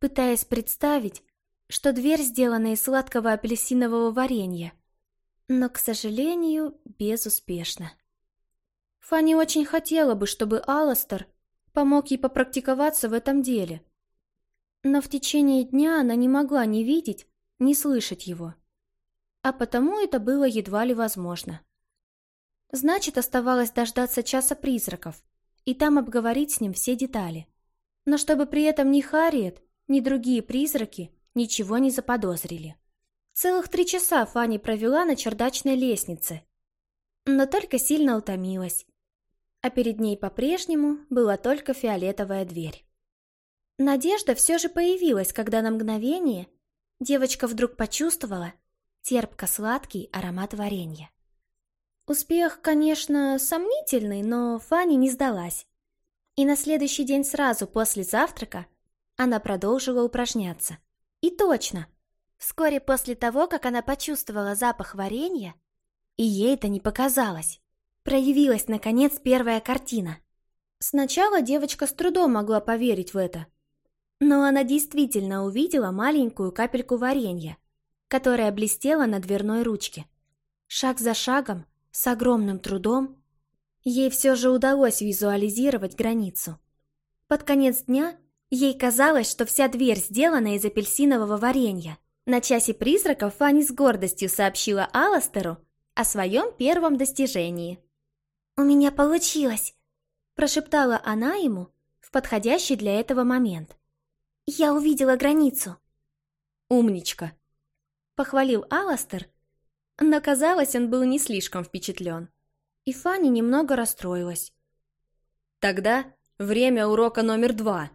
пытаясь представить, что дверь сделана из сладкого апельсинового варенья. Но, к сожалению, безуспешно. Фанни очень хотела бы, чтобы Алластер помог ей попрактиковаться в этом деле. Но в течение дня она не могла ни видеть, ни слышать его. А потому это было едва ли возможно. Значит, оставалось дождаться часа призраков и там обговорить с ним все детали. Но чтобы при этом ни Харриет, ни другие призраки ничего не заподозрили. Целых три часа Фанни провела на чердачной лестнице, но только сильно утомилась а перед ней по-прежнему была только фиолетовая дверь. Надежда все же появилась, когда на мгновение девочка вдруг почувствовала терпко-сладкий аромат варенья. Успех, конечно, сомнительный, но Фанни не сдалась. И на следующий день сразу после завтрака она продолжила упражняться. И точно, вскоре после того, как она почувствовала запах варенья, и ей это не показалось, проявилась, наконец, первая картина. Сначала девочка с трудом могла поверить в это. Но она действительно увидела маленькую капельку варенья, которая блестела на дверной ручке. Шаг за шагом, с огромным трудом, ей все же удалось визуализировать границу. Под конец дня ей казалось, что вся дверь сделана из апельсинового варенья. На часе призраков Фанни с гордостью сообщила Аластеру о своем первом достижении. «У меня получилось!» – прошептала она ему в подходящий для этого момент. «Я увидела границу!» «Умничка!» – похвалил Аластер, но, казалось, он был не слишком впечатлен. И Фанни немного расстроилась. «Тогда время урока номер два!»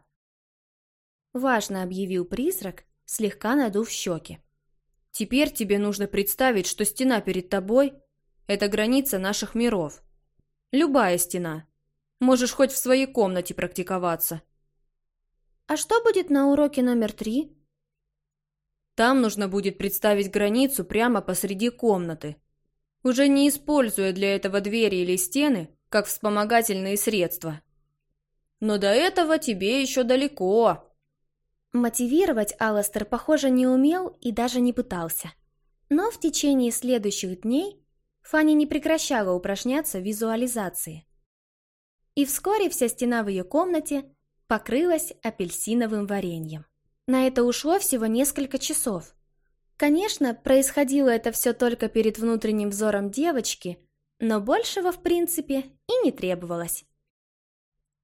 Важно объявил призрак, слегка надув щеки. «Теперь тебе нужно представить, что стена перед тобой – это граница наших миров. Любая стена. Можешь хоть в своей комнате практиковаться. А что будет на уроке номер три? Там нужно будет представить границу прямо посреди комнаты, уже не используя для этого двери или стены, как вспомогательные средства. Но до этого тебе еще далеко. Мотивировать Алластер, похоже, не умел и даже не пытался. Но в течение следующих дней Фанни не прекращала упражняться в визуализации. И вскоре вся стена в ее комнате покрылась апельсиновым вареньем. На это ушло всего несколько часов. Конечно, происходило это все только перед внутренним взором девочки, но большего, в принципе, и не требовалось.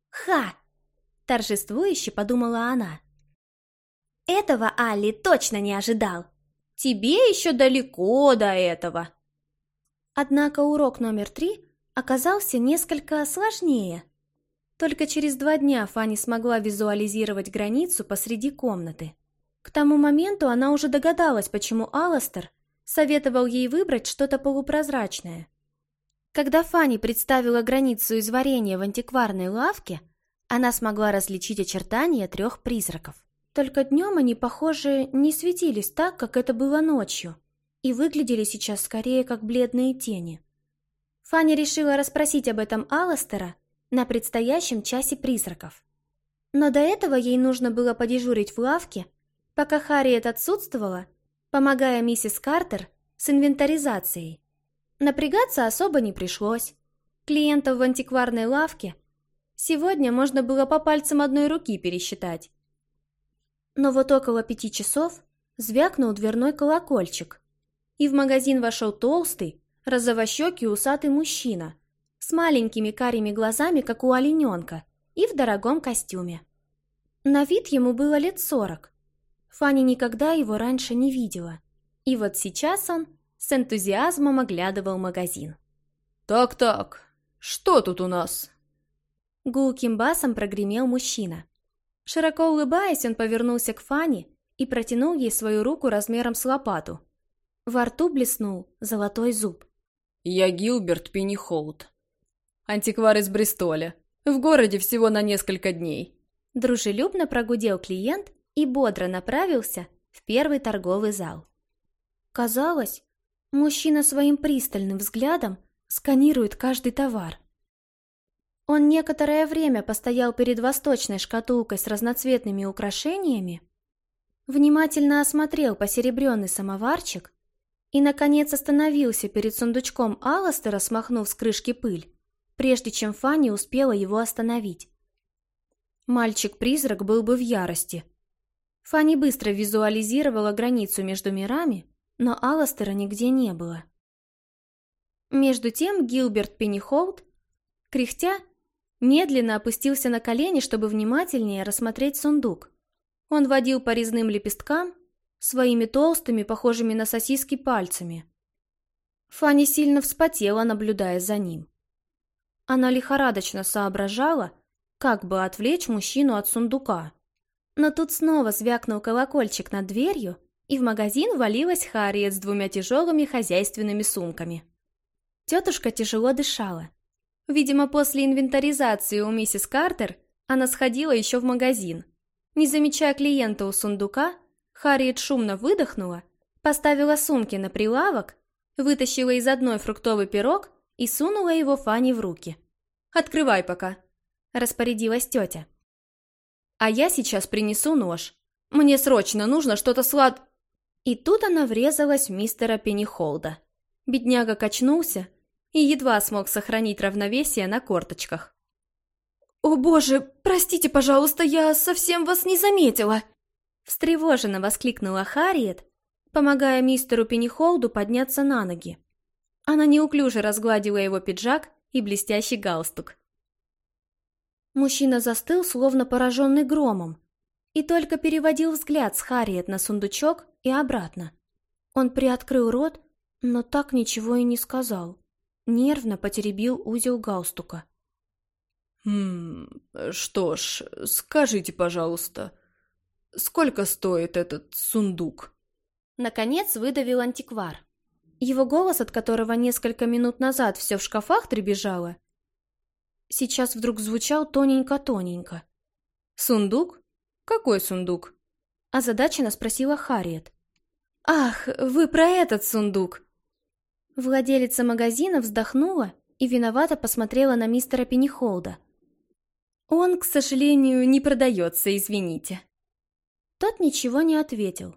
«Ха!» – торжествующе подумала она. «Этого Алли точно не ожидал! Тебе еще далеко до этого!» Однако урок номер три оказался несколько сложнее. Только через два дня Фанни смогла визуализировать границу посреди комнаты. К тому моменту она уже догадалась, почему Алластер советовал ей выбрать что-то полупрозрачное. Когда Фанни представила границу из варенья в антикварной лавке, она смогла различить очертания трех призраков. Только днем они, похоже, не светились так, как это было ночью и выглядели сейчас скорее как бледные тени. Фанни решила расспросить об этом Алластера на предстоящем часе призраков. Но до этого ей нужно было подежурить в лавке, пока Харриет отсутствовала, помогая миссис Картер с инвентаризацией. Напрягаться особо не пришлось. Клиентов в антикварной лавке сегодня можно было по пальцам одной руки пересчитать. Но вот около пяти часов звякнул дверной колокольчик, и в магазин вошел толстый, розовощекий усатый мужчина с маленькими карими глазами, как у олененка, и в дорогом костюме. На вид ему было лет сорок. Фанни никогда его раньше не видела. И вот сейчас он с энтузиазмом оглядывал магазин. «Так-так, что тут у нас?» Гулким басом прогремел мужчина. Широко улыбаясь, он повернулся к Фане и протянул ей свою руку размером с лопату. Во рту блеснул золотой зуб. «Я Гилберт Пеннихолд. Антиквар из Бристоля. В городе всего на несколько дней». Дружелюбно прогудел клиент и бодро направился в первый торговый зал. Казалось, мужчина своим пристальным взглядом сканирует каждый товар. Он некоторое время постоял перед восточной шкатулкой с разноцветными украшениями, внимательно осмотрел посеребренный самоварчик и, наконец, остановился перед сундучком Алластера, смахнув с крышки пыль, прежде чем Фанни успела его остановить. Мальчик-призрак был бы в ярости. Фанни быстро визуализировала границу между мирами, но Алластера нигде не было. Между тем Гилберт Пеннихолд, кряхтя, медленно опустился на колени, чтобы внимательнее рассмотреть сундук. Он водил по резным лепесткам своими толстыми, похожими на сосиски, пальцами. Фанни сильно вспотела, наблюдая за ним. Она лихорадочно соображала, как бы отвлечь мужчину от сундука. Но тут снова звякнул колокольчик над дверью, и в магазин валилась Харриет с двумя тяжелыми хозяйственными сумками. Тетушка тяжело дышала. Видимо, после инвентаризации у миссис Картер она сходила еще в магазин. Не замечая клиента у сундука, Харриет шумно выдохнула, поставила сумки на прилавок, вытащила из одной фруктовый пирог и сунула его Фане в руки. «Открывай пока», — распорядилась тетя. «А я сейчас принесу нож. Мне срочно нужно что-то слад...» И тут она врезалась в мистера Пеннихолда. Бедняга качнулся, и едва смог сохранить равновесие на корточках. «О боже, простите, пожалуйста, я совсем вас не заметила!» Встревоженно воскликнула Харриет, помогая мистеру Пеннихолду подняться на ноги. Она неуклюже разгладила его пиджак и блестящий галстук. Мужчина застыл, словно пораженный громом, и только переводил взгляд с Харриет на сундучок и обратно. Он приоткрыл рот, но так ничего и не сказал. Нервно потеребил узел галстука. «Хм, что ж, скажите, пожалуйста, сколько стоит этот сундук?» Наконец выдавил антиквар. Его голос, от которого несколько минут назад все в шкафах требежало, сейчас вдруг звучал тоненько-тоненько. «Сундук? Какой сундук?» Озадаченно спросила Харриет. «Ах, вы про этот сундук!» Владелица магазина вздохнула и виновато посмотрела на мистера Пеннихолда. «Он, к сожалению, не продается, извините». Тот ничего не ответил.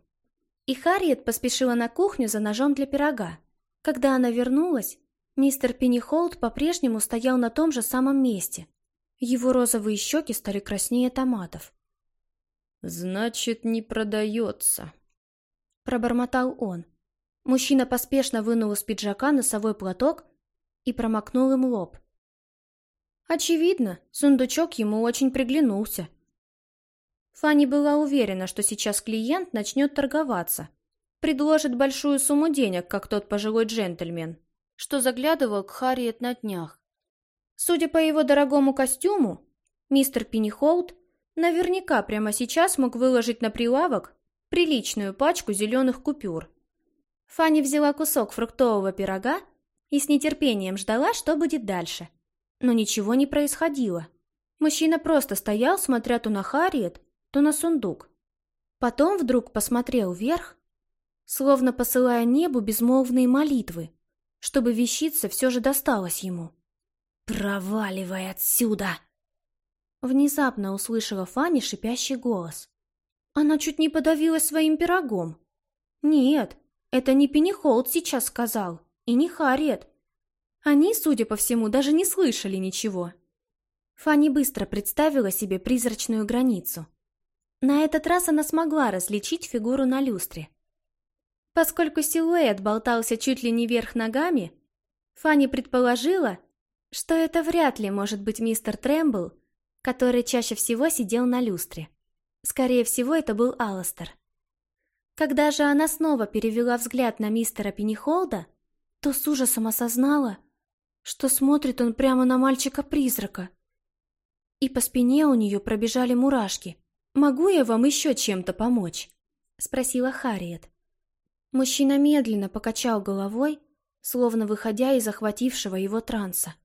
И Харриет поспешила на кухню за ножом для пирога. Когда она вернулась, мистер Пеннихолд по-прежнему стоял на том же самом месте. Его розовые щеки стали краснее томатов. «Значит, не продается», — пробормотал он. Мужчина поспешно вынул из пиджака носовой платок и промокнул им лоб. Очевидно, сундучок ему очень приглянулся. Фанни была уверена, что сейчас клиент начнет торговаться, предложит большую сумму денег, как тот пожилой джентльмен, что заглядывал к Харриет на днях. Судя по его дорогому костюму, мистер Пеннихолд наверняка прямо сейчас мог выложить на прилавок приличную пачку зеленых купюр. Фанни взяла кусок фруктового пирога и с нетерпением ждала, что будет дальше. Но ничего не происходило. Мужчина просто стоял, смотря то на Харриет, то на сундук. Потом вдруг посмотрел вверх, словно посылая небу безмолвные молитвы, чтобы вещица все же досталась ему. «Проваливай отсюда!» Внезапно услышала Фанни шипящий голос. Она чуть не подавилась своим пирогом. Нет, это не Пеннихолд сейчас сказал, и не Харриет. Они, судя по всему, даже не слышали ничего. Фанни быстро представила себе призрачную границу. На этот раз она смогла различить фигуру на люстре. Поскольку силуэт болтался чуть ли не вверх ногами, Фанни предположила, что это вряд ли может быть мистер Трэмбл, который чаще всего сидел на люстре. Скорее всего, это был Алластер. Когда же она снова перевела взгляд на мистера Пеннихолда, то с ужасом осознала, что смотрит он прямо на мальчика-призрака. И по спине у нее пробежали мурашки. «Могу я вам еще чем-то помочь?» — спросила Харриет. Мужчина медленно покачал головой, словно выходя из захватившего его транса.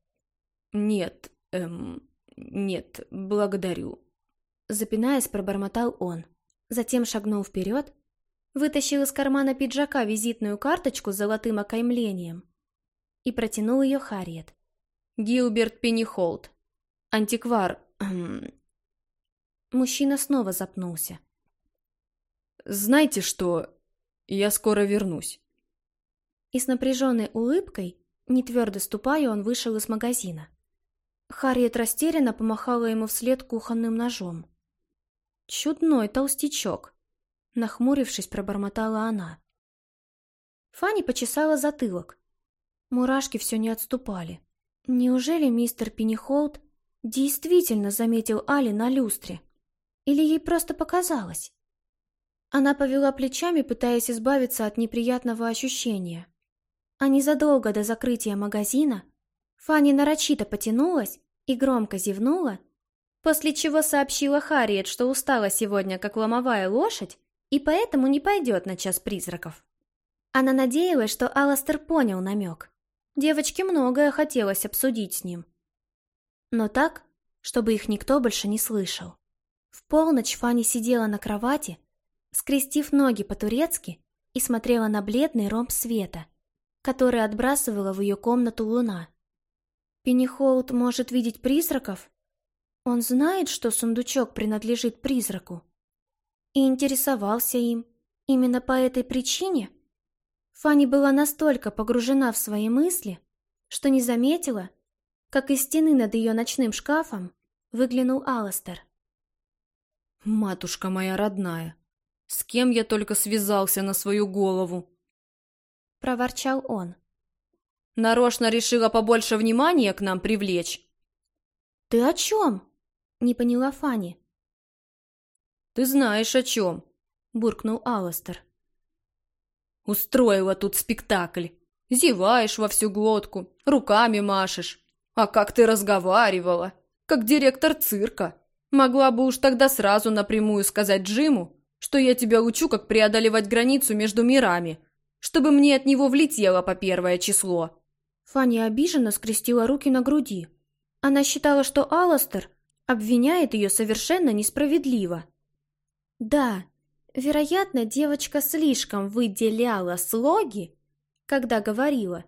«Нет, эм, нет, благодарю», — запинаясь, пробормотал он. Затем шагнул вперед, вытащил из кармана пиджака визитную карточку с золотым окаймлением и протянул ее Харриет. «Гилберт Пеннихолд, антиквар...» Мужчина снова запнулся. «Знаете что? Я скоро вернусь». И с напряженной улыбкой, не твердо ступая, он вышел из магазина. Харриет растерянно помахала ему вслед кухонным ножом. «Чудной толстячок!» Нахмурившись, пробормотала она. Фанни почесала затылок. Мурашки все не отступали. Неужели мистер Пеннихолд действительно заметил Али на люстре? Или ей просто показалось? Она повела плечами, пытаясь избавиться от неприятного ощущения. А незадолго до закрытия магазина Фанни нарочито потянулась и громко зевнула, после чего сообщила Харриет, что устала сегодня как ломовая лошадь и поэтому не пойдет на час призраков. Она надеялась, что Аластер понял намек. Девочке многое хотелось обсудить с ним. Но так, чтобы их никто больше не слышал. В полночь Фанни сидела на кровати, скрестив ноги по-турецки и смотрела на бледный ромб света, который отбрасывала в ее комнату луна. Пеннихолд может видеть призраков? Он знает, что сундучок принадлежит призраку? И интересовался им именно по этой причине? Фанни была настолько погружена в свои мысли, что не заметила, как из стены над ее ночным шкафом выглянул Аластер. «Матушка моя родная, с кем я только связался на свою голову?» Проворчал он. Нарочно решила побольше внимания к нам привлечь. «Ты о чем?» — не поняла Фанни. «Ты знаешь о чем», — буркнул Алластер. «Устроила тут спектакль. Зеваешь во всю глотку, руками машешь. А как ты разговаривала, как директор цирка. Могла бы уж тогда сразу напрямую сказать Джиму, что я тебя учу, как преодолевать границу между мирами, чтобы мне от него влетело по первое число. Фанни обиженно скрестила руки на груди. Она считала, что Алластер обвиняет ее совершенно несправедливо. Да, вероятно, девочка слишком выделяла слоги, когда говорила,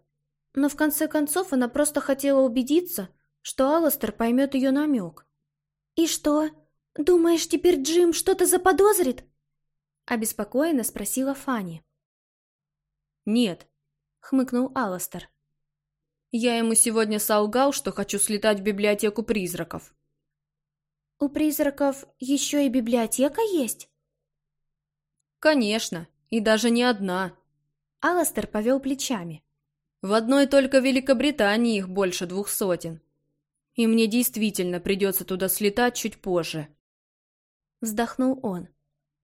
но в конце концов она просто хотела убедиться, что Алластер поймет ее намек. «И что, думаешь, теперь Джим что-то заподозрит?» обеспокоенно спросила Фанни. «Нет», — хмыкнул Алластер. Я ему сегодня солгал, что хочу слетать в библиотеку призраков. У призраков еще и библиотека есть? Конечно, и даже не одна. Аластер повел плечами. В одной только Великобритании их больше двух сотен. И мне действительно придется туда слетать чуть позже. Вздохнул он.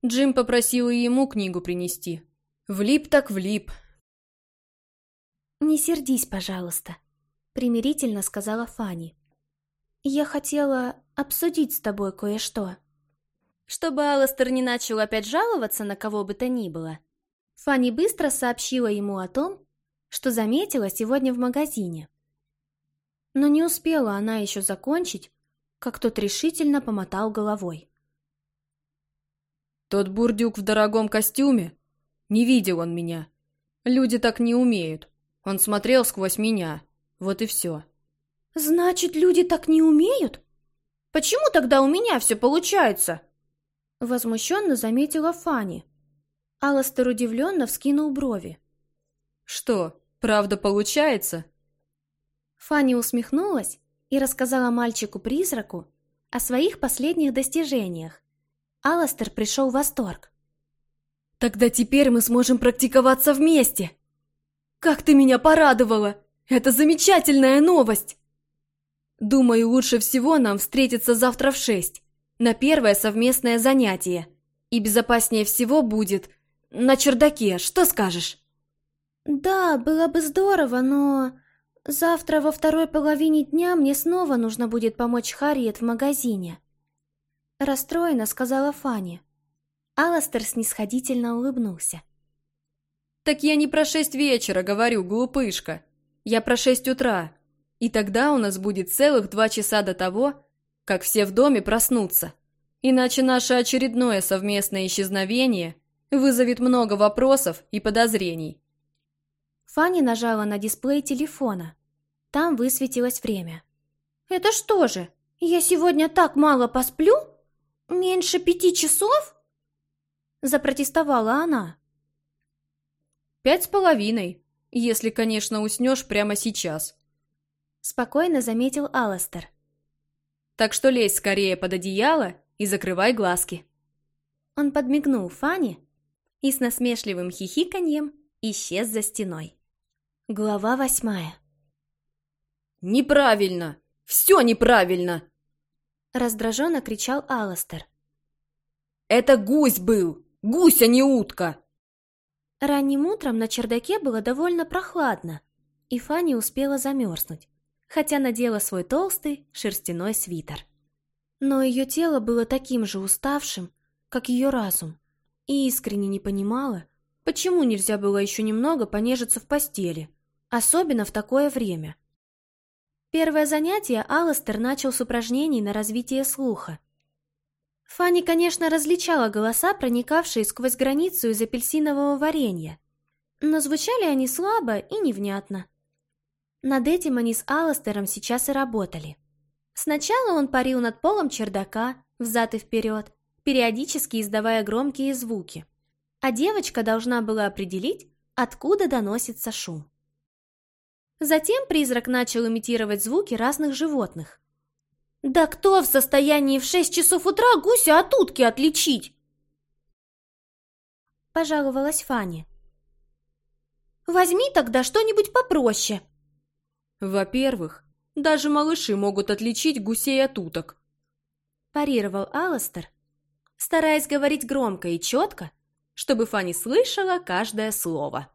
Джим попросил и ему книгу принести. Влип так влип, «Не сердись, пожалуйста», — примирительно сказала Фанни. «Я хотела обсудить с тобой кое-что». Чтобы Алластер не начал опять жаловаться на кого бы то ни было, Фанни быстро сообщила ему о том, что заметила сегодня в магазине. Но не успела она еще закончить, как тот решительно помотал головой. «Тот бурдюк в дорогом костюме? Не видел он меня. Люди так не умеют. Он смотрел сквозь меня. Вот и все. «Значит, люди так не умеют? Почему тогда у меня все получается?» Возмущенно заметила Фанни. Алластер удивленно вскинул брови. «Что, правда получается?» Фанни усмехнулась и рассказала мальчику-призраку о своих последних достижениях. Алластер пришел в восторг. «Тогда теперь мы сможем практиковаться вместе!» Как ты меня порадовала! Это замечательная новость! Думаю, лучше всего нам встретиться завтра в шесть, на первое совместное занятие. И безопаснее всего будет... на чердаке, что скажешь?» «Да, было бы здорово, но завтра во второй половине дня мне снова нужно будет помочь Харриет в магазине», — расстроенно сказала Фанни. Аластер снисходительно улыбнулся. «Так я не про шесть вечера говорю, глупышка. Я про шесть утра. И тогда у нас будет целых два часа до того, как все в доме проснутся. Иначе наше очередное совместное исчезновение вызовет много вопросов и подозрений». Фанни нажала на дисплей телефона. Там высветилось время. «Это что же, я сегодня так мало посплю? Меньше пяти часов?» Запротестовала она. «Пять с половиной, если, конечно, уснешь прямо сейчас», спокойно заметил Аластер. «Так что лезь скорее под одеяло и закрывай глазки». Он подмигнул Фане и с насмешливым хихиканьем исчез за стеной. Глава восьмая. «Неправильно! Все неправильно!» Раздраженно кричал Аластер. «Это гусь был! Гусь, а не утка!» Ранним утром на чердаке было довольно прохладно, и Фанни успела замерзнуть, хотя надела свой толстый шерстяной свитер. Но ее тело было таким же уставшим, как ее разум, и искренне не понимала, почему нельзя было еще немного понежиться в постели, особенно в такое время. Первое занятие Алластер начал с упражнений на развитие слуха. Фанни, конечно, различала голоса, проникавшие сквозь границу из апельсинового варенья, но звучали они слабо и невнятно. Над этим они с Алластером сейчас и работали. Сначала он парил над полом чердака, взад и вперед, периодически издавая громкие звуки, а девочка должна была определить, откуда доносится шум. Затем призрак начал имитировать звуки разных животных. «Да кто в состоянии в шесть часов утра гуся от утки отличить?» Пожаловалась Фаня. «Возьми тогда что-нибудь попроще». «Во-первых, даже малыши могут отличить гусей от уток», парировал Аластер, стараясь говорить громко и четко, чтобы Фанни слышала каждое слово.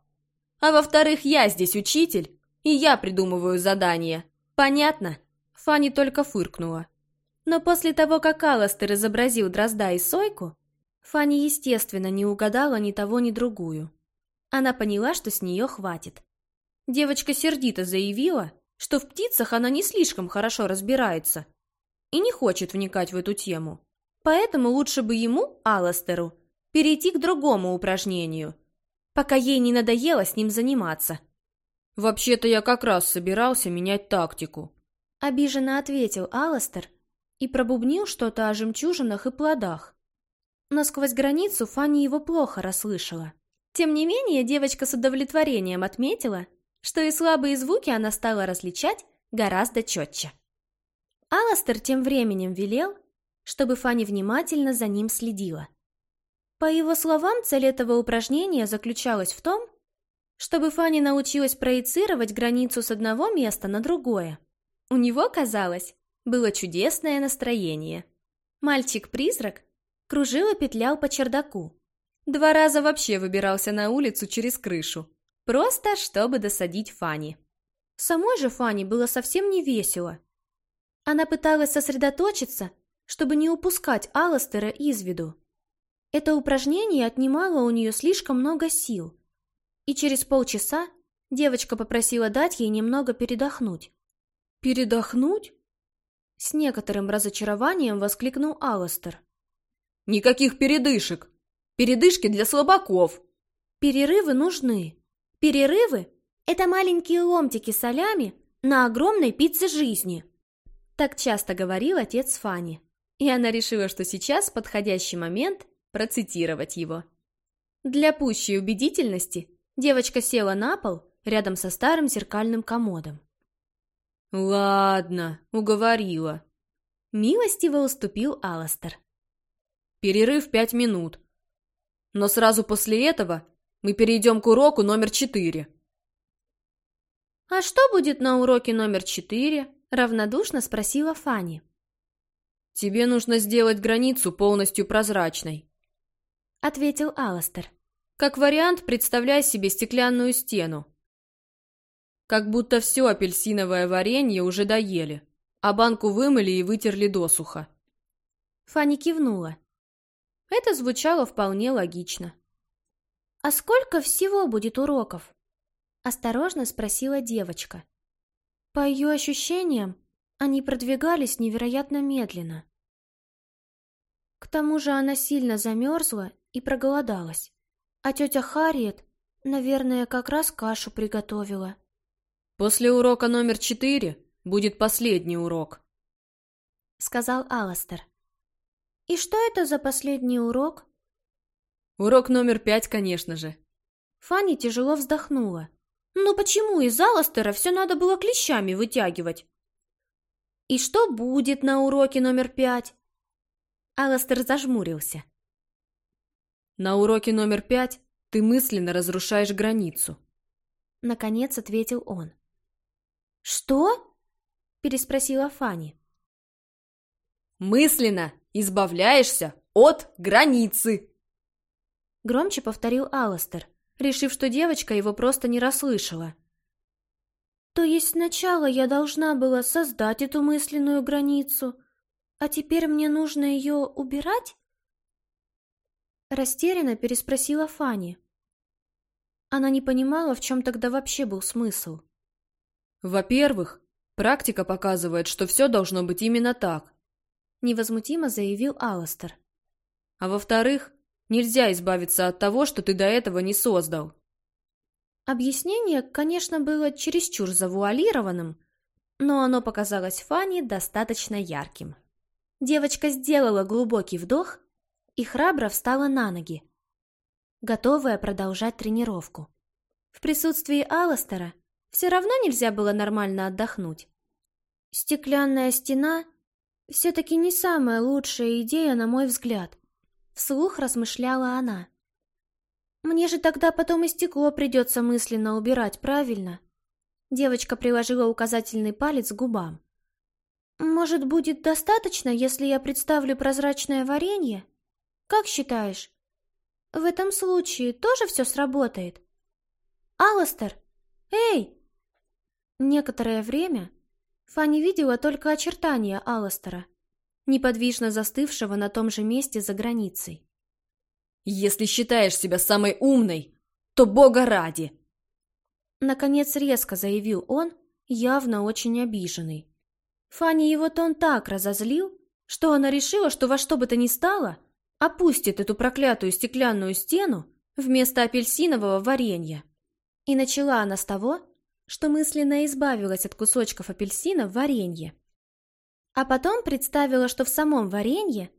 «А во-вторых, я здесь учитель, и я придумываю задания. Понятно?» Фанни только фыркнула. Но после того, как Аластер изобразил дрозда и сойку, Фанни, естественно, не угадала ни того, ни другую. Она поняла, что с нее хватит. Девочка сердито заявила, что в птицах она не слишком хорошо разбирается и не хочет вникать в эту тему. Поэтому лучше бы ему, Аластеру, перейти к другому упражнению, пока ей не надоело с ним заниматься. «Вообще-то я как раз собирался менять тактику», — обиженно ответил Аластер и пробубнил что-то о жемчужинах и плодах. Но сквозь границу Фанни его плохо расслышала. Тем не менее, девочка с удовлетворением отметила, что и слабые звуки она стала различать гораздо четче. Аластер тем временем велел, чтобы Фанни внимательно за ним следила. По его словам, цель этого упражнения заключалась в том, чтобы Фанни научилась проецировать границу с одного места на другое. У него, казалось, было чудесное настроение. Мальчик-призрак кружил и петлял по чердаку. Два раза вообще выбирался на улицу через крышу, просто чтобы досадить Фанни. Самой же Фанни было совсем не весело. Она пыталась сосредоточиться чтобы не упускать Алластера из виду. Это упражнение отнимало у нее слишком много сил, и через полчаса девочка попросила дать ей немного передохнуть. «Передохнуть?» С некоторым разочарованием воскликнул Алластер. «Никаких передышек! Передышки для слабаков!» «Перерывы нужны. Перерывы — это маленькие ломтики солями на огромной пицце жизни», так часто говорил отец Фани и она решила, что сейчас подходящий момент процитировать его. Для пущей убедительности девочка села на пол рядом со старым зеркальным комодом. «Ладно, уговорила», — милостиво уступил Аластер. «Перерыв пять минут. Но сразу после этого мы перейдем к уроку номер четыре». «А что будет на уроке номер четыре?» — равнодушно спросила Фанни. «Тебе нужно сделать границу полностью прозрачной», — ответил Аластер. Как вариант, представляй себе стеклянную стену. Как будто все апельсиновое варенье уже доели, а банку вымыли и вытерли досуха. Фанни кивнула. Это звучало вполне логично. «А сколько всего будет уроков?» Осторожно спросила девочка. По ее ощущениям, они продвигались невероятно медленно. К тому же она сильно замерзла и проголодалась. А тетя Харриет, наверное, как раз кашу приготовила. «После урока номер четыре будет последний урок», — сказал Аластер. «И что это за последний урок?» «Урок номер пять, конечно же». Фанни тяжело вздохнула. «Но почему из Аластера все надо было клещами вытягивать?» «И что будет на уроке номер пять?» Аластер зажмурился. На уроке номер пять ты мысленно разрушаешь границу. Наконец ответил он. Что? Переспросила Фанни. Мысленно избавляешься от границы. Громче повторил Аластер, решив, что девочка его просто не расслышала. То есть сначала я должна была создать эту мысленную границу, а теперь мне нужно ее убирать? Растерянно переспросила Фанни. Она не понимала, в чем тогда вообще был смысл. «Во-первых, практика показывает, что все должно быть именно так», невозмутимо заявил Алластер. «А во-вторых, нельзя избавиться от того, что ты до этого не создал». Объяснение, конечно, было чересчур завуалированным, но оно показалось Фанни достаточно ярким. Девочка сделала глубокий вдох и храбро встала на ноги, готовая продолжать тренировку. В присутствии Алластера все равно нельзя было нормально отдохнуть. Стеклянная стена все-таки не самая лучшая идея, на мой взгляд. Вслух размышляла она. Мне же тогда потом и стекло придется мысленно убирать, правильно? Девочка приложила указательный палец к губам. Может, будет достаточно, если я представлю прозрачное варенье? Как считаешь? В этом случае тоже все сработает? Аластер! Эй! Некоторое время Фанни видела только очертания Аластера, неподвижно застывшего на том же месте за границей. «Если считаешь себя самой умной, то бога ради!» Наконец резко заявил он, явно очень обиженный. Фанни его тон так разозлил, что она решила, что во что бы то ни стало – опустит эту проклятую стеклянную стену вместо апельсинового варенья. И начала она с того, что мысленно избавилась от кусочков апельсина в варенье. А потом представила, что в самом варенье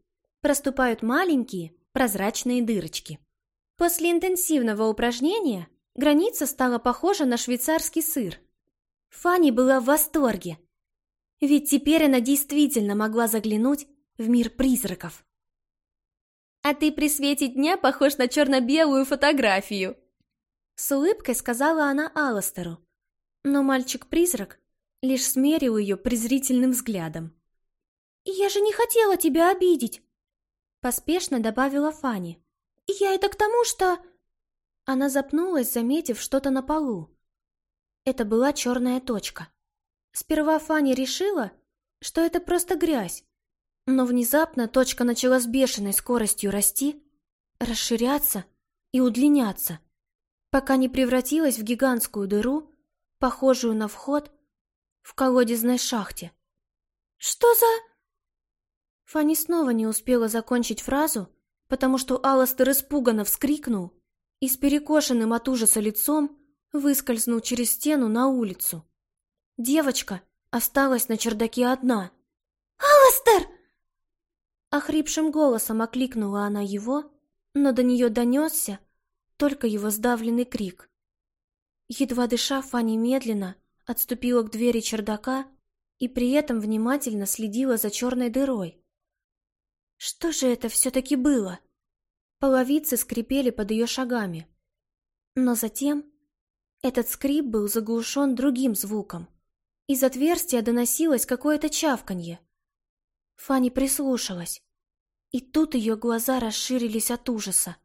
проступают маленькие прозрачные дырочки. После интенсивного упражнения граница стала похожа на швейцарский сыр. Фанни была в восторге, ведь теперь она действительно могла заглянуть в мир призраков. «А ты при свете дня похож на черно-белую фотографию!» С улыбкой сказала она Алластеру. Но мальчик-призрак лишь смерил ее презрительным взглядом. «Я же не хотела тебя обидеть!» Поспешно добавила Фанни. «Я это к тому, что...» Она запнулась, заметив что-то на полу. Это была черная точка. Сперва Фанни решила, что это просто грязь, но внезапно точка начала с бешеной скоростью расти, расширяться и удлиняться, пока не превратилась в гигантскую дыру, похожую на вход в колодезной шахте. «Что за...» Фанни снова не успела закончить фразу, потому что Алластер испуганно вскрикнул и с перекошенным от ужаса лицом выскользнул через стену на улицу. Девочка осталась на чердаке одна. «Алластер!» Охрипшим голосом окликнула она его, но до нее донесся только его сдавленный крик. Едва дыша, Фанни медленно отступила к двери чердака и при этом внимательно следила за черной дырой. Что же это все-таки было? Половицы скрипели под ее шагами. Но затем этот скрип был заглушен другим звуком. Из отверстия доносилось какое-то чавканье. Фанни прислушалась. И тут ее глаза расширились от ужаса.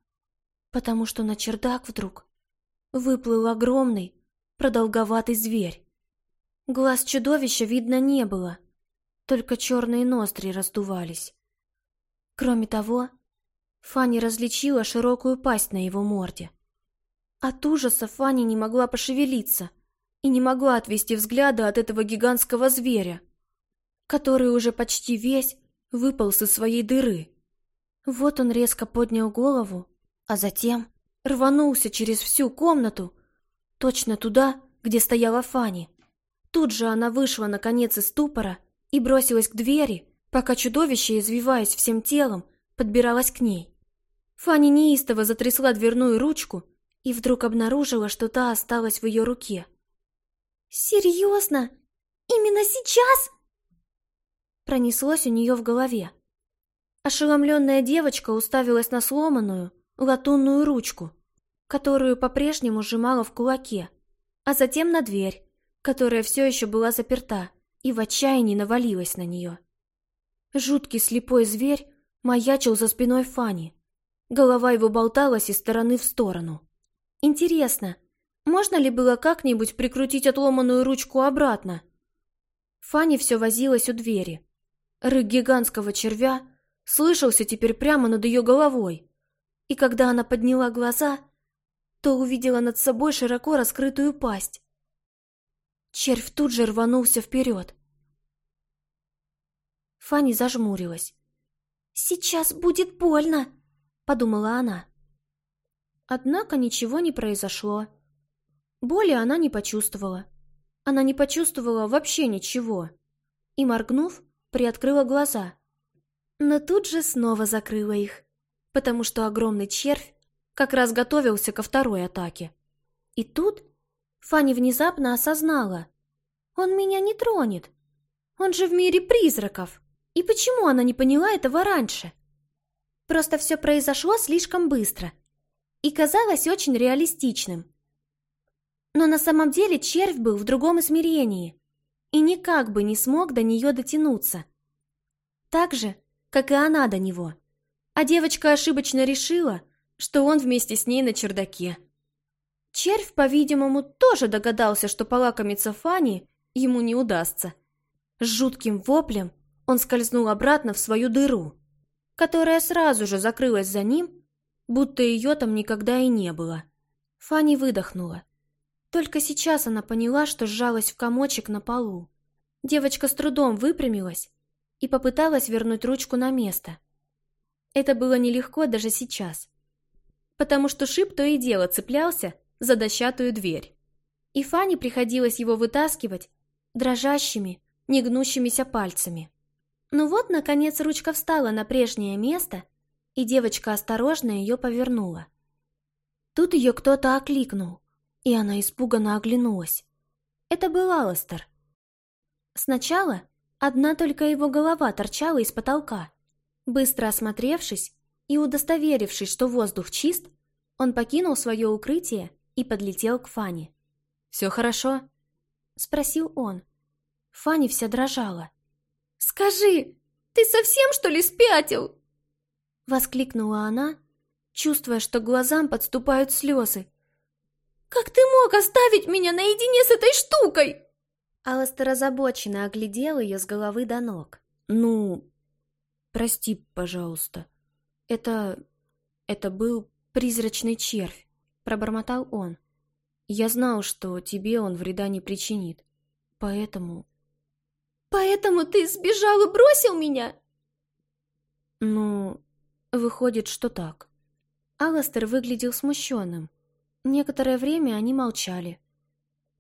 потому что на чердак вдруг выплыл огромный, продолговатый зверь. Глаз чудовища видно не было, только черные ноздри раздувались. Кроме того, Фанни различила широкую пасть на его морде. От ужаса Фанни не могла пошевелиться и не могла отвести взгляда от этого гигантского зверя, который уже почти весь выполз из своей дыры. Вот он резко поднял голову, а затем рванулся через всю комнату, точно туда, где стояла Фанни. Тут же она вышла наконец из ступора и бросилась к двери, пока чудовище, извиваясь всем телом, подбиралось к ней. Фанни неистово затрясла дверную ручку и вдруг обнаружила, что та осталась в ее руке. «Серьезно? Именно сейчас?» Пронеслось у нее в голове. Ошеломленная девочка уставилась на сломанную, латунную ручку, которую по-прежнему сжимала в кулаке, а затем на дверь, которая все еще была заперта, и в отчаянии навалилась на нее. Жуткий слепой зверь маячил за спиной Фани. Голова его болталась из стороны в сторону. Интересно, можно ли было как-нибудь прикрутить отломанную ручку обратно? Фанни все возилась у двери. Рык гигантского червя слышался теперь прямо над ее головой. И когда она подняла глаза, то увидела над собой широко раскрытую пасть. Червь тут же рванулся вперед. Фанни зажмурилась. «Сейчас будет больно», — подумала она. Однако ничего не произошло. Боли она не почувствовала. Она не почувствовала вообще ничего. И, моргнув, приоткрыла глаза. Но тут же снова закрыла их, потому что огромный червь как раз готовился ко второй атаке. И тут Фанни внезапно осознала. Он меня не тронет. Он же в мире призраков. И почему она не поняла этого раньше? Просто все произошло слишком быстро — и казалось очень реалистичным. Но на самом деле червь был в другом измерении и никак бы не смог до нее дотянуться. Так же, как и она до него. А девочка ошибочно решила, что он вместе с ней на чердаке. Червь, по-видимому, тоже догадался, что полакомиться Фани ему не удастся. С жутким воплем он скользнул обратно в свою дыру, которая сразу же закрылась за ним будто ее там никогда и не было. Фанни выдохнула. Только сейчас она поняла, что сжалась в комочек на полу. Девочка с трудом выпрямилась и попыталась вернуть ручку на место. Это было нелегко даже сейчас, потому что шип то и дело цеплялся за дощатую дверь. И Фанни приходилось его вытаскивать дрожащими, негнущимися пальцами. Ну вот, наконец, ручка встала на прежнее место — и девочка осторожно ее повернула. Тут ее кто-то окликнул, и она испуганно оглянулась. Это был Алластер. Сначала одна только его голова торчала из потолка. Быстро осмотревшись и удостоверившись, что воздух чист, он покинул свое укрытие и подлетел к Фане. «Все хорошо?» — спросил он. Фанни вся дрожала. «Скажи, ты совсем, что ли, спятил?» Воскликнула она, чувствуя, что глазам подступают слезы. «Как ты мог оставить меня наедине с этой штукой?» Аластер озабоченно оглядел ее с головы до ног. «Ну, прости, пожалуйста. Это... это был призрачный червь», — пробормотал он. «Я знал, что тебе он вреда не причинит, поэтому...» «Поэтому ты сбежал и бросил меня?» «Ну, Выходит, что так. Аластер выглядел смущенным. Некоторое время они молчали.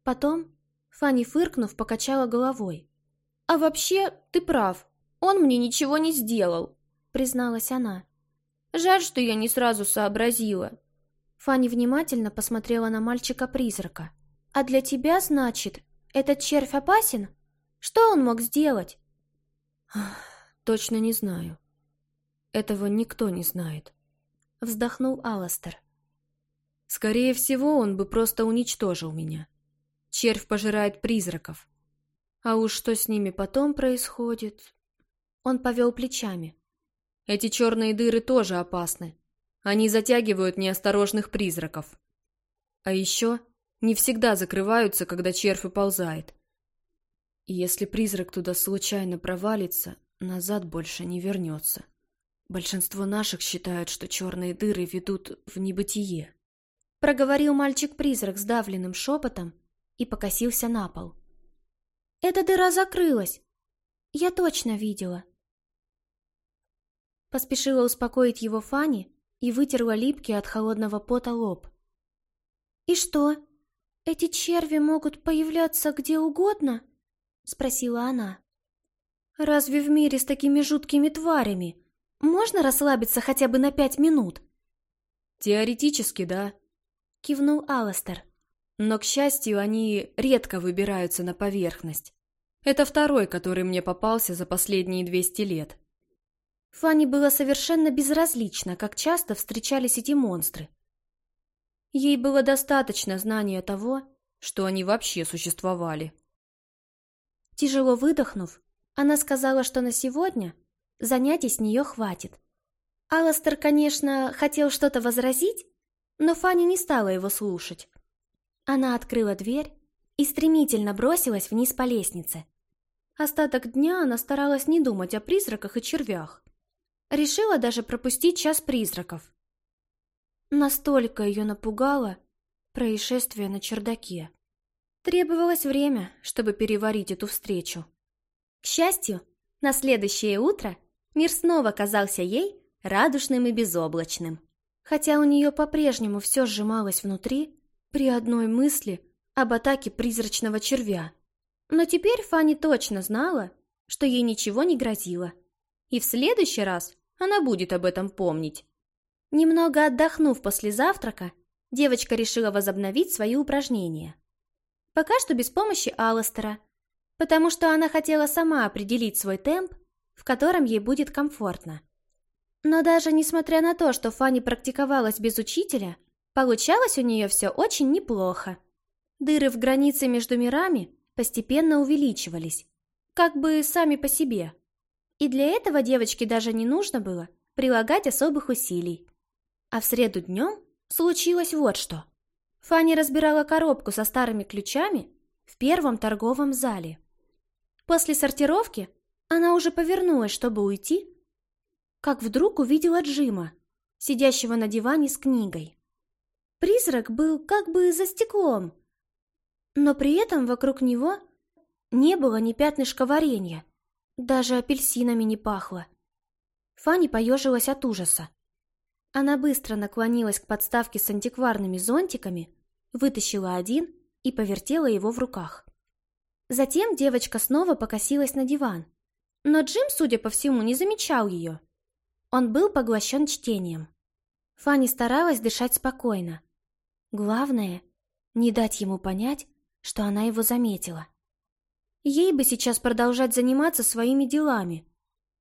Потом Фанни, фыркнув, покачала головой. «А вообще, ты прав. Он мне ничего не сделал», — призналась она. «Жаль, что я не сразу сообразила». Фанни внимательно посмотрела на мальчика-призрака. «А для тебя, значит, этот червь опасен? Что он мог сделать?» «Точно не знаю», этого никто не знает. Вздохнул Аластер. Скорее всего, он бы просто уничтожил меня. Червь пожирает призраков. А уж что с ними потом происходит... Он повел плечами. Эти черные дыры тоже опасны. Они затягивают неосторожных призраков. А еще не всегда закрываются, когда червь уползает. И если призрак туда случайно провалится, назад больше не вернется. Большинство наших считают, что черные дыры ведут в небытие. Проговорил мальчик-призрак сдавленным шепотом и покосился на пол. Эта дыра закрылась. Я точно видела. Поспешила успокоить его Фанни и вытерла липкий от холодного пота лоб. «И что, эти черви могут появляться где угодно?» — спросила она. «Разве в мире с такими жуткими тварями можно расслабиться хотя бы на пять минут?» «Теоретически, да», — кивнул Аластер. Но, к счастью, они редко выбираются на поверхность. Это второй, который мне попался за последние 200 лет. Фанни было совершенно безразлично, как часто встречались эти монстры. Ей было достаточно знания того, что они вообще существовали. Тяжело выдохнув, она сказала, что на сегодня занятий с нее хватит. Алластер, конечно, хотел что-то возразить, но Фанни не стала его слушать. Она открыла дверь и стремительно бросилась вниз по лестнице. Остаток дня она старалась не думать о призраках и червях. Решила даже пропустить час призраков. Настолько ее напугало происшествие на чердаке. Требовалось время, чтобы переварить эту встречу. К счастью, на следующее утро мир снова казался ей радужным и безоблачным. Хотя у нее по-прежнему все сжималось внутри, при одной мысли об атаке призрачного червя. Но теперь Фанни точно знала, что ей ничего не грозило. И в следующий раз она будет об этом помнить. Немного отдохнув после завтрака, девочка решила возобновить свои упражнения. Пока что без помощи Алластера, потому что она хотела сама определить свой темп, в котором ей будет комфортно. Но даже несмотря на то, что Фанни практиковалась без учителя, Получалось у нее все очень неплохо. Дыры в границе между мирами постепенно увеличивались, как бы сами по себе. И для этого девочке даже не нужно было прилагать особых усилий. А в среду днем случилось вот что. Фанни разбирала коробку со старыми ключами в первом торговом зале. После сортировки она уже повернулась, чтобы уйти, как вдруг увидела Джима, сидящего на диване с книгой. Призрак был как бы за стеклом, но при этом вокруг него не было ни пятнышка варенья, даже апельсинами не пахло. Фанни поежилась от ужаса. Она быстро наклонилась к подставке с антикварными зонтиками, вытащила один и повертела его в руках. Затем девочка снова покосилась на диван, но Джим, судя по всему, не замечал ее. Он был поглощен чтением. Фанни старалась дышать спокойно. Главное, не дать ему понять, что она его заметила. Ей бы сейчас продолжать заниматься своими делами,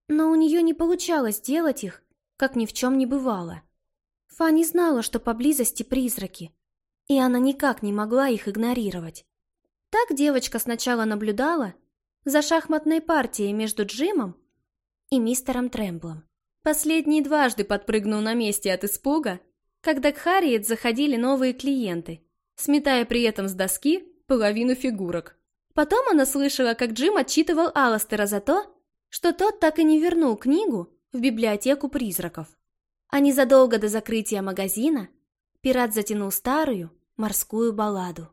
но у нее не получалось делать их, как ни в чем не бывало. Фанни знала, что поблизости призраки, и она никак не могла их игнорировать. Так девочка сначала наблюдала за шахматной партией между Джимом и мистером Трэмблом. Последний дважды подпрыгнул на месте от испуга когда к Харриет заходили новые клиенты, сметая при этом с доски половину фигурок. Потом она слышала, как Джим отчитывал Алластера за то, что тот так и не вернул книгу в библиотеку призраков. А незадолго до закрытия магазина пират затянул старую морскую балладу.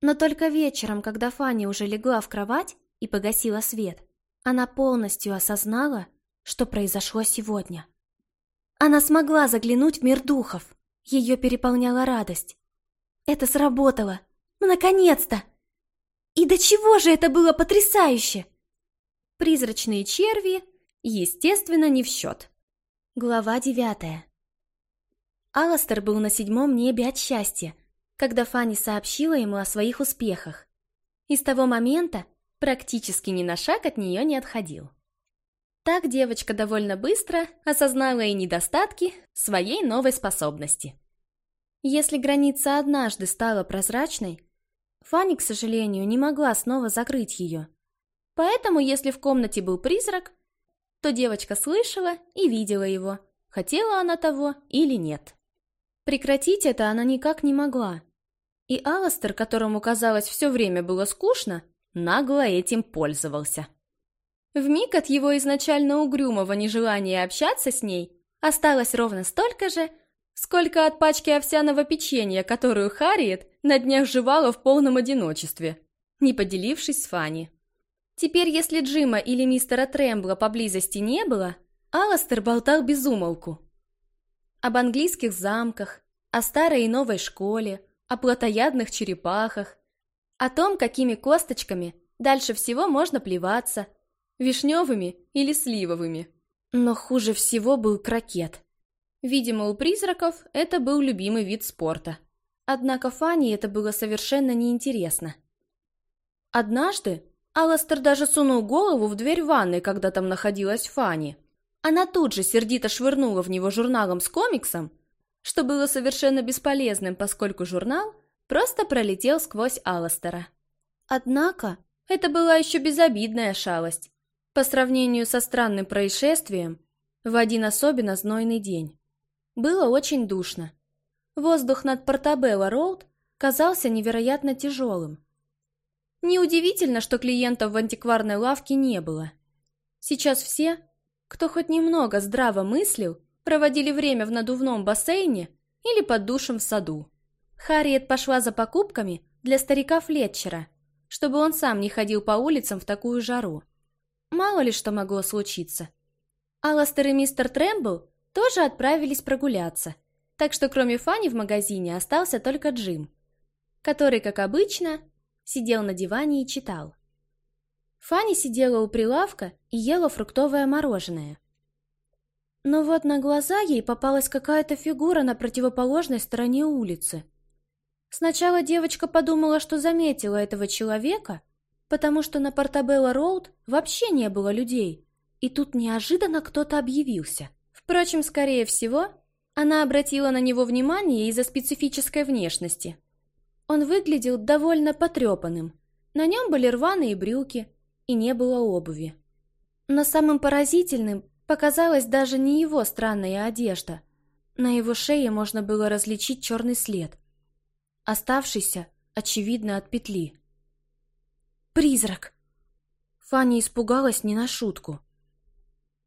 Но только вечером, когда Фанни уже легла в кровать и погасила свет, она полностью осознала, что произошло сегодня. Она смогла заглянуть в мир духов. Ее переполняла радость. Это сработало. Наконец-то! И до чего же это было потрясающе! Призрачные черви, естественно, не в счет. Глава девятая. Аластер был на седьмом небе от счастья, когда Фанни сообщила ему о своих успехах. И с того момента практически ни на шаг от нее не отходил. Так девочка довольно быстро осознала и недостатки своей новой способности. Если граница однажды стала прозрачной, Фанни, к сожалению, не могла снова закрыть ее. Поэтому, если в комнате был призрак, то девочка слышала и видела его, хотела она того или нет. Прекратить это она никак не могла. И Аластер, которому, казалось, все время было скучно, нагло этим пользовался. Вмиг от его изначально угрюмого нежелания общаться с ней осталось ровно столько же, сколько от пачки овсяного печенья, которую Харриет на днях жевала в полном одиночестве, не поделившись с Фанни. Теперь, если Джима или мистера Трэмбла поблизости не было, Аластер болтал без умолку. Об английских замках, о старой и новой школе, о плотоядных черепахах, о том, какими косточками дальше всего можно плеваться, вишневыми или сливовыми. Но хуже всего был крокет. Видимо, у призраков это был любимый вид спорта. Однако Фанни это было совершенно неинтересно. Однажды Аластер даже сунул голову в дверь ванной, когда там находилась Фанни. Она тут же сердито швырнула в него журналом с комиксом, что было совершенно бесполезным, поскольку журнал просто пролетел сквозь Аластера. Однако это была еще безобидная шалость по сравнению со странным происшествием в один особенно знойный день. Было очень душно. Воздух над Портабелло-Роуд казался невероятно тяжелым. Неудивительно, что клиентов в антикварной лавке не было. Сейчас все, кто хоть немного здраво мыслил, проводили время в надувном бассейне или под душем в саду. Харриет пошла за покупками для старика Флетчера, чтобы он сам не ходил по улицам в такую жару. Мало ли что могло случиться. Аластер и мистер Трэмбл тоже отправились прогуляться, так что кроме Фани в магазине остался только Джим, который, как обычно, сидел на диване и читал. Фанни сидела у прилавка и ела фруктовое мороженое. Но вот на глаза ей попалась какая-то фигура на противоположной стороне улицы. Сначала девочка подумала, что заметила этого человека, потому что на Портабелло-Роуд вообще не было людей, и тут неожиданно кто-то объявился. Впрочем, скорее всего, она обратила на него внимание из-за специфической внешности. Он выглядел довольно потрепанным. На нем были рваные брюки, и не было обуви. Но самым поразительным показалась даже не его странная одежда. На его шее можно было различить черный след, оставшийся, очевидно, от петли. «Призрак!» Фанни испугалась не на шутку.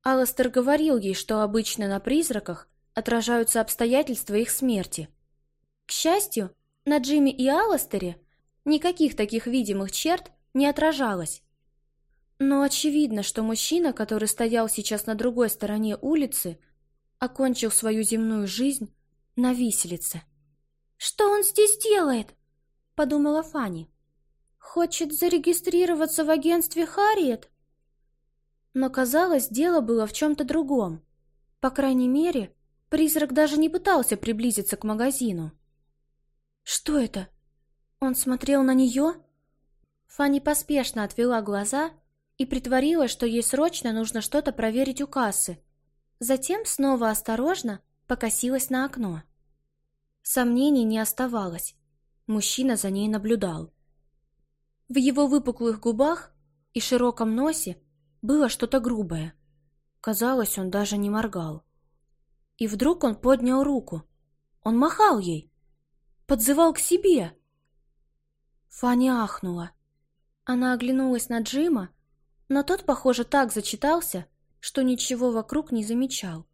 Алластер говорил ей, что обычно на призраках отражаются обстоятельства их смерти. К счастью, на Джимми и Алластере никаких таких видимых черт не отражалось. Но очевидно, что мужчина, который стоял сейчас на другой стороне улицы, окончил свою земную жизнь на виселице. «Что он здесь делает?» — подумала Фанни. «Хочет зарегистрироваться в агентстве Харриет?» Но, казалось, дело было в чем-то другом. По крайней мере, призрак даже не пытался приблизиться к магазину. Что это? Он смотрел на нее? Фанни поспешно отвела глаза и притворилась, что ей срочно нужно что-то проверить у кассы. Затем снова осторожно покосилась на окно. Сомнений не оставалось. Мужчина за ней наблюдал. В его выпуклых губах и широком носе было что-то грубое. Казалось, он даже не моргал. И вдруг он поднял руку. Он махал ей подзывал к себе. Фанни ахнула. Она оглянулась на Джима, но тот, похоже, так зачитался, что ничего вокруг не замечал.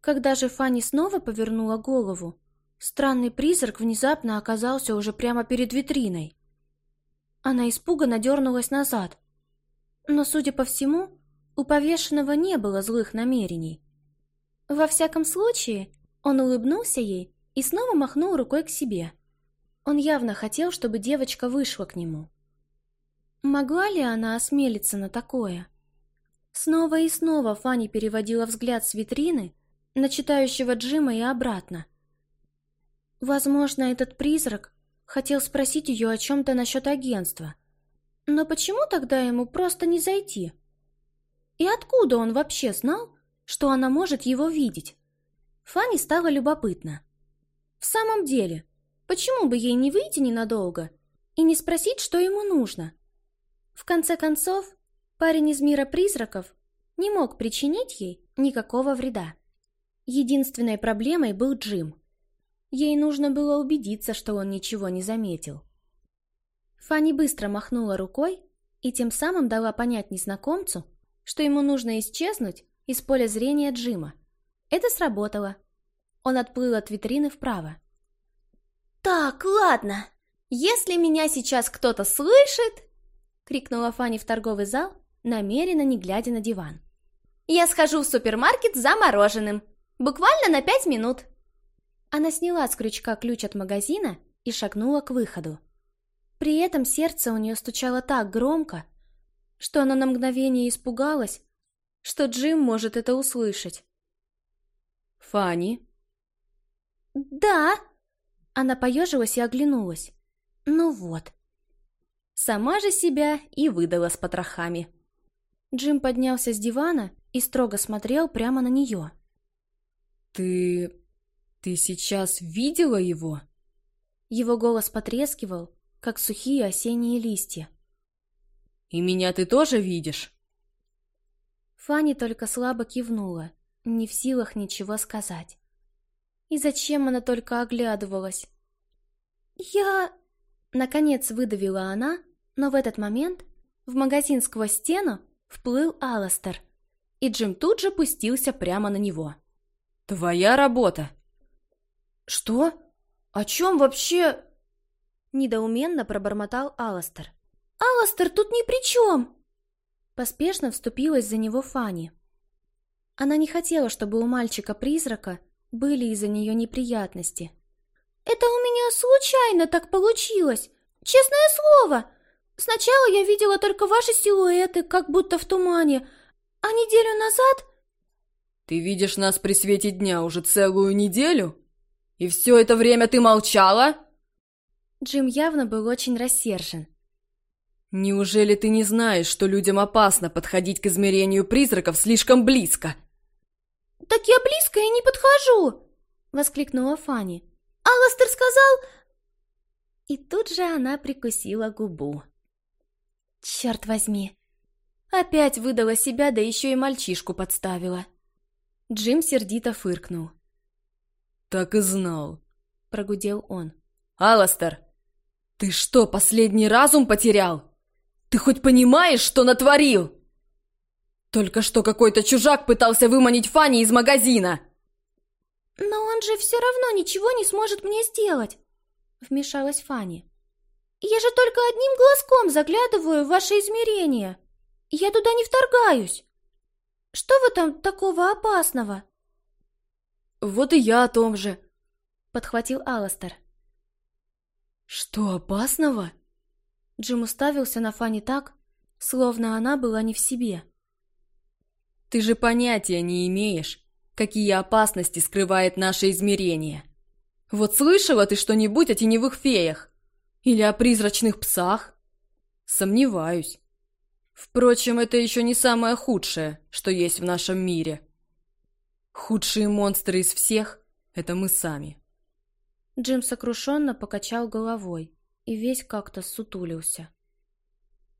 Когда же Фанни снова повернула голову, странный призрак внезапно оказался уже прямо перед витриной. Она испуганно дернулась назад. Но, судя по всему, у повешенного не было злых намерений. Во всяком случае, он улыбнулся ей и снова махнул рукой к себе. Он явно хотел, чтобы девочка вышла к нему. Могла ли она осмелиться на такое? Снова и снова Фанни переводила взгляд с витрины на читающего Джима и обратно. Возможно, этот призрак хотел спросить ее о чем-то насчет агентства. Но почему тогда ему просто не зайти? И откуда он вообще знал, что она может его видеть? Фанни стало любопытно. В самом деле, почему бы ей не выйти ненадолго и не спросить, что ему нужно? В конце концов, парень из мира призраков не мог причинить ей никакого вреда. Единственной проблемой был Джим. Ей нужно было убедиться, что он ничего не заметил. Фанни быстро махнула рукой и тем самым дала понять незнакомцу, что ему нужно исчезнуть из поля зрения Джима. Это сработало. Он отплыл от витрины вправо. «Так, ладно. Если меня сейчас кто-то слышит...» — крикнула Фанни в торговый зал, намеренно не глядя на диван. «Я схожу в супермаркет за мороженым. Буквально на пять минут». Она сняла с крючка ключ от магазина и шагнула к выходу. При этом сердце у нее стучало так громко, что она на мгновение испугалась, что Джим может это услышать. «Фанни?» «Да!» Она поежилась и оглянулась. «Ну вот». Сама же себя и выдала с потрохами. Джим поднялся с дивана и строго смотрел прямо на нее. «Ты... ты сейчас видела его?» Его голос потрескивал, как сухие осенние листья. «И меня ты тоже видишь?» Фанни только слабо кивнула, не в силах ничего сказать. И зачем она только оглядывалась? «Я...» Наконец выдавила она, но в этот момент в магазин сквозь стену вплыл Аластер, и Джим тут же пустился прямо на него. «Твоя работа!» «Что? О чем вообще?» Недоуменно пробормотал Аластер. «Аластер тут ни при чем!» Поспешно вступилась за него Фанни. Она не хотела, чтобы у мальчика-призрака были из-за нее неприятности. «Это у меня случайно так получилось! Честное слово! Сначала я видела только ваши силуэты, как будто в тумане, а неделю назад...» «Ты видишь нас при свете дня уже целую неделю? И все это время ты молчала?» Джим явно был очень рассержен. «Неужели ты не знаешь, что людям опасно подходить к измерению призраков слишком близко?» «Так я близко и не подхожу!» — воскликнула Фанни. «Алластер сказал...» И тут же она прикусила губу. «Черт возьми!» Опять выдала себя, да еще и мальчишку подставила. Джим сердито фыркнул. «Так и знал», — прогудел он. «Алластер, ты что, последний разум потерял? Ты хоть понимаешь, что натворил?» Только что какой-то чужак пытался выманить Фанни из магазина. «Но он же все равно ничего не сможет мне сделать», — вмешалась Фанни. «Я же только одним глазком заглядываю в ваше измерение. Я туда не вторгаюсь. Что в этом такого опасного?» «Вот и я о том же», — подхватил Аластер. «Что опасного?» Джим уставился на Фанни так, словно она была не в себе. «Ты же понятия не имеешь, какие опасности скрывает наше измерение. Вот слышала ты что-нибудь о теневых феях? Или о призрачных псах? Сомневаюсь. Впрочем, это еще не самое худшее, что есть в нашем мире. Худшие монстры из всех — это мы сами». Джим сокрушенно покачал головой и весь как-то сутулился.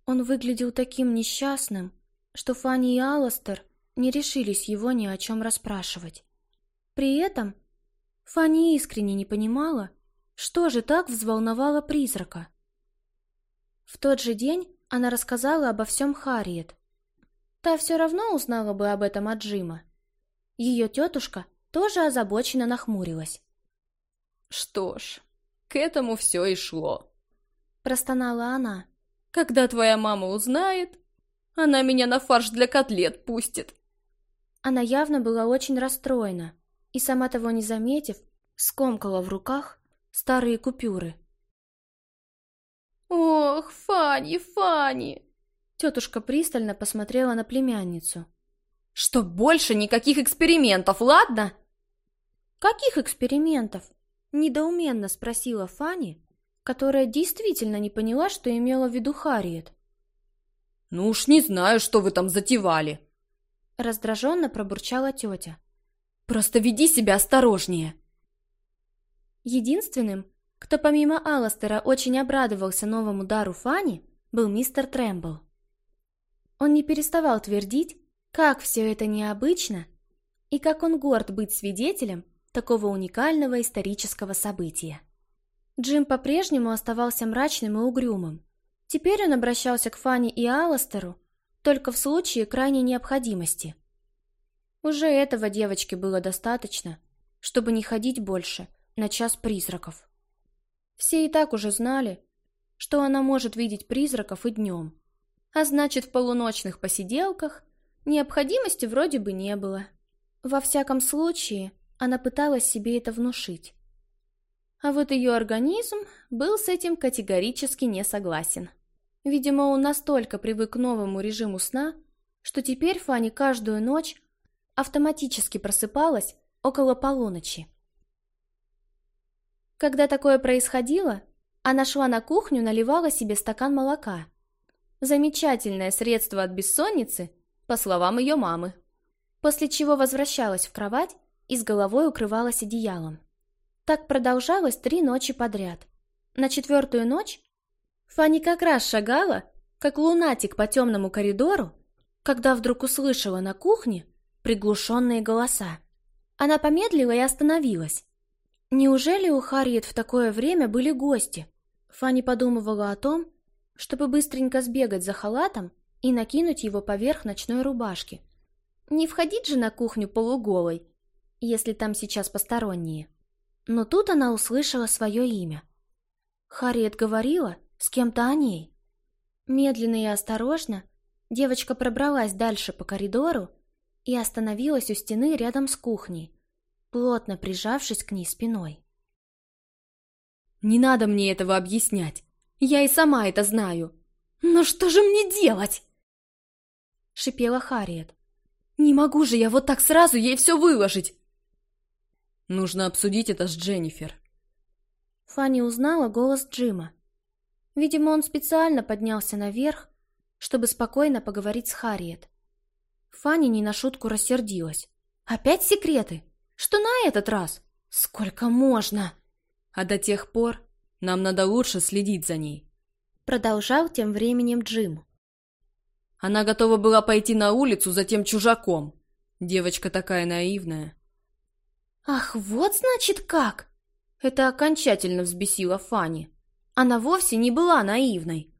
Он выглядел таким несчастным, что Фанни и Алластер не решились его ни о чем расспрашивать. При этом Фанни искренне не понимала, что же так взволновало призрака. В тот же день она рассказала обо всем Харриет. Та все равно узнала бы об этом от Джима. Ее тетушка тоже озабоченно нахмурилась. Что ж, к этому все и шло. Простонала она. Когда твоя мама узнает, она меня на фарш для котлет пустит. Она явно была очень расстроена и, сама того не заметив, скомкала в руках старые купюры. «Ох, Фанни, Фанни!» Тетушка пристально посмотрела на племянницу. «Что больше никаких экспериментов, ладно?» «Каких экспериментов?» Недоуменно спросила Фанни, которая действительно не поняла, что имела в виду Харриет. «Ну уж не знаю, что вы там затевали!» Раздраженно пробурчала тетя. «Просто веди себя осторожнее!» Единственным, кто помимо Алластера очень обрадовался новому дару Фанни, был мистер Трэмбл. Он не переставал твердить, как все это необычно, и как он горд быть свидетелем такого уникального исторического события. Джим по-прежнему оставался мрачным и угрюмым. Теперь он обращался к Фанни и Алластеру только в случае крайней необходимости. Уже этого девочке было достаточно, чтобы не ходить больше на час призраков. Все и так уже знали, что она может видеть призраков и днем, а значит, в полуночных посиделках необходимости вроде бы не было. Во всяком случае, она пыталась себе это внушить. А вот ее организм был с этим категорически не согласен. Видимо, он настолько привык к новому режиму сна, что теперь Фанни каждую ночь автоматически просыпалась около полуночи. Когда такое происходило, она шла на кухню, наливала себе стакан молока. Замечательное средство от бессонницы, по словам ее мамы. После чего возвращалась в кровать и с головой укрывалась одеялом. Так продолжалось три ночи подряд. На четвертую ночь Фанни как раз шагала, как лунатик по темному коридору, когда вдруг услышала на кухне приглушенные голоса. Она помедлила и остановилась. Неужели у Харриет в такое время были гости? Фанни подумывала о том, чтобы быстренько сбегать за халатом и накинуть его поверх ночной рубашки. Не входить же на кухню полуголой, если там сейчас посторонние. Но тут она услышала свое имя. Харриет говорила с кем-то о ней. Медленно и осторожно девочка пробралась дальше по коридору и остановилась у стены рядом с кухней, плотно прижавшись к ней спиной. «Не надо мне этого объяснять. Я и сама это знаю. Но что же мне делать?» Шипела Харриет. «Не могу же я вот так сразу ей все выложить!» «Нужно обсудить это с Дженнифер». Фанни узнала голос Джима. Видимо, он специально поднялся наверх, чтобы спокойно поговорить с Харриет. Фанни не на шутку рассердилась. «Опять секреты? Что на этот раз? Сколько можно?» «А до тех пор нам надо лучше следить за ней», продолжал тем временем Джим. Она готова была пойти на улицу за тем чужаком. Девочка такая наивная. «Ах, вот значит как!» Это окончательно взбесило Фанни. Она вовсе не была наивной.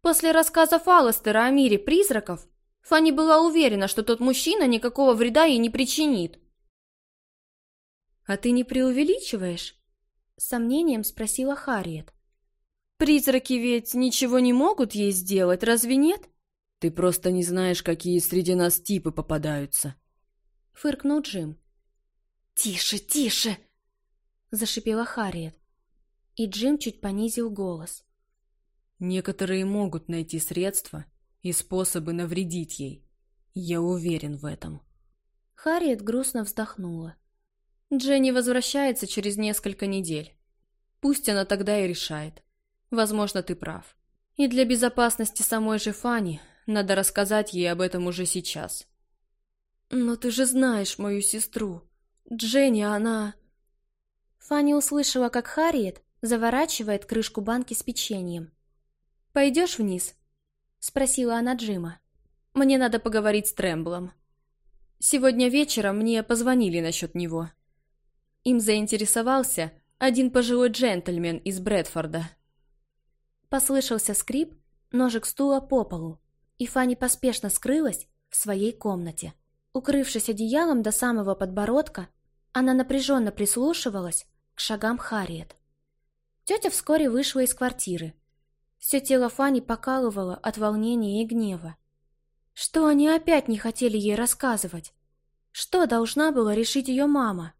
После рассказа Алластера о мире призраков, Фанни была уверена, что тот мужчина никакого вреда ей не причинит. «А ты не преувеличиваешь?» С сомнением спросила Харриет. «Призраки ведь ничего не могут ей сделать, разве нет?» «Ты просто не знаешь, какие среди нас типы попадаются», — фыркнул Джим. «Тише, тише!» — зашипела Харриет и Джим чуть понизил голос. Некоторые могут найти средства и способы навредить ей. Я уверен в этом. Харриет грустно вздохнула. Дженни возвращается через несколько недель. Пусть она тогда и решает. Возможно, ты прав. И для безопасности самой же Фани надо рассказать ей об этом уже сейчас. Но ты же знаешь мою сестру. Дженни, она... Фанни услышала, как Харриет заворачивает крышку банки с печеньем. «Пойдешь вниз?» — спросила она Джима. «Мне надо поговорить с Трэмблом. Сегодня вечером мне позвонили насчет него. Им заинтересовался один пожилой джентльмен из Брэдфорда». Послышался скрип, ножик стула по полу, и Фанни поспешно скрылась в своей комнате. Укрывшись одеялом до самого подбородка, она напряженно прислушивалась к шагам Харриет. Тетя вскоре вышла из квартиры. Все тело Фани покалывало от волнения и гнева. Что они опять не хотели ей рассказывать? Что должна была решить ее мама?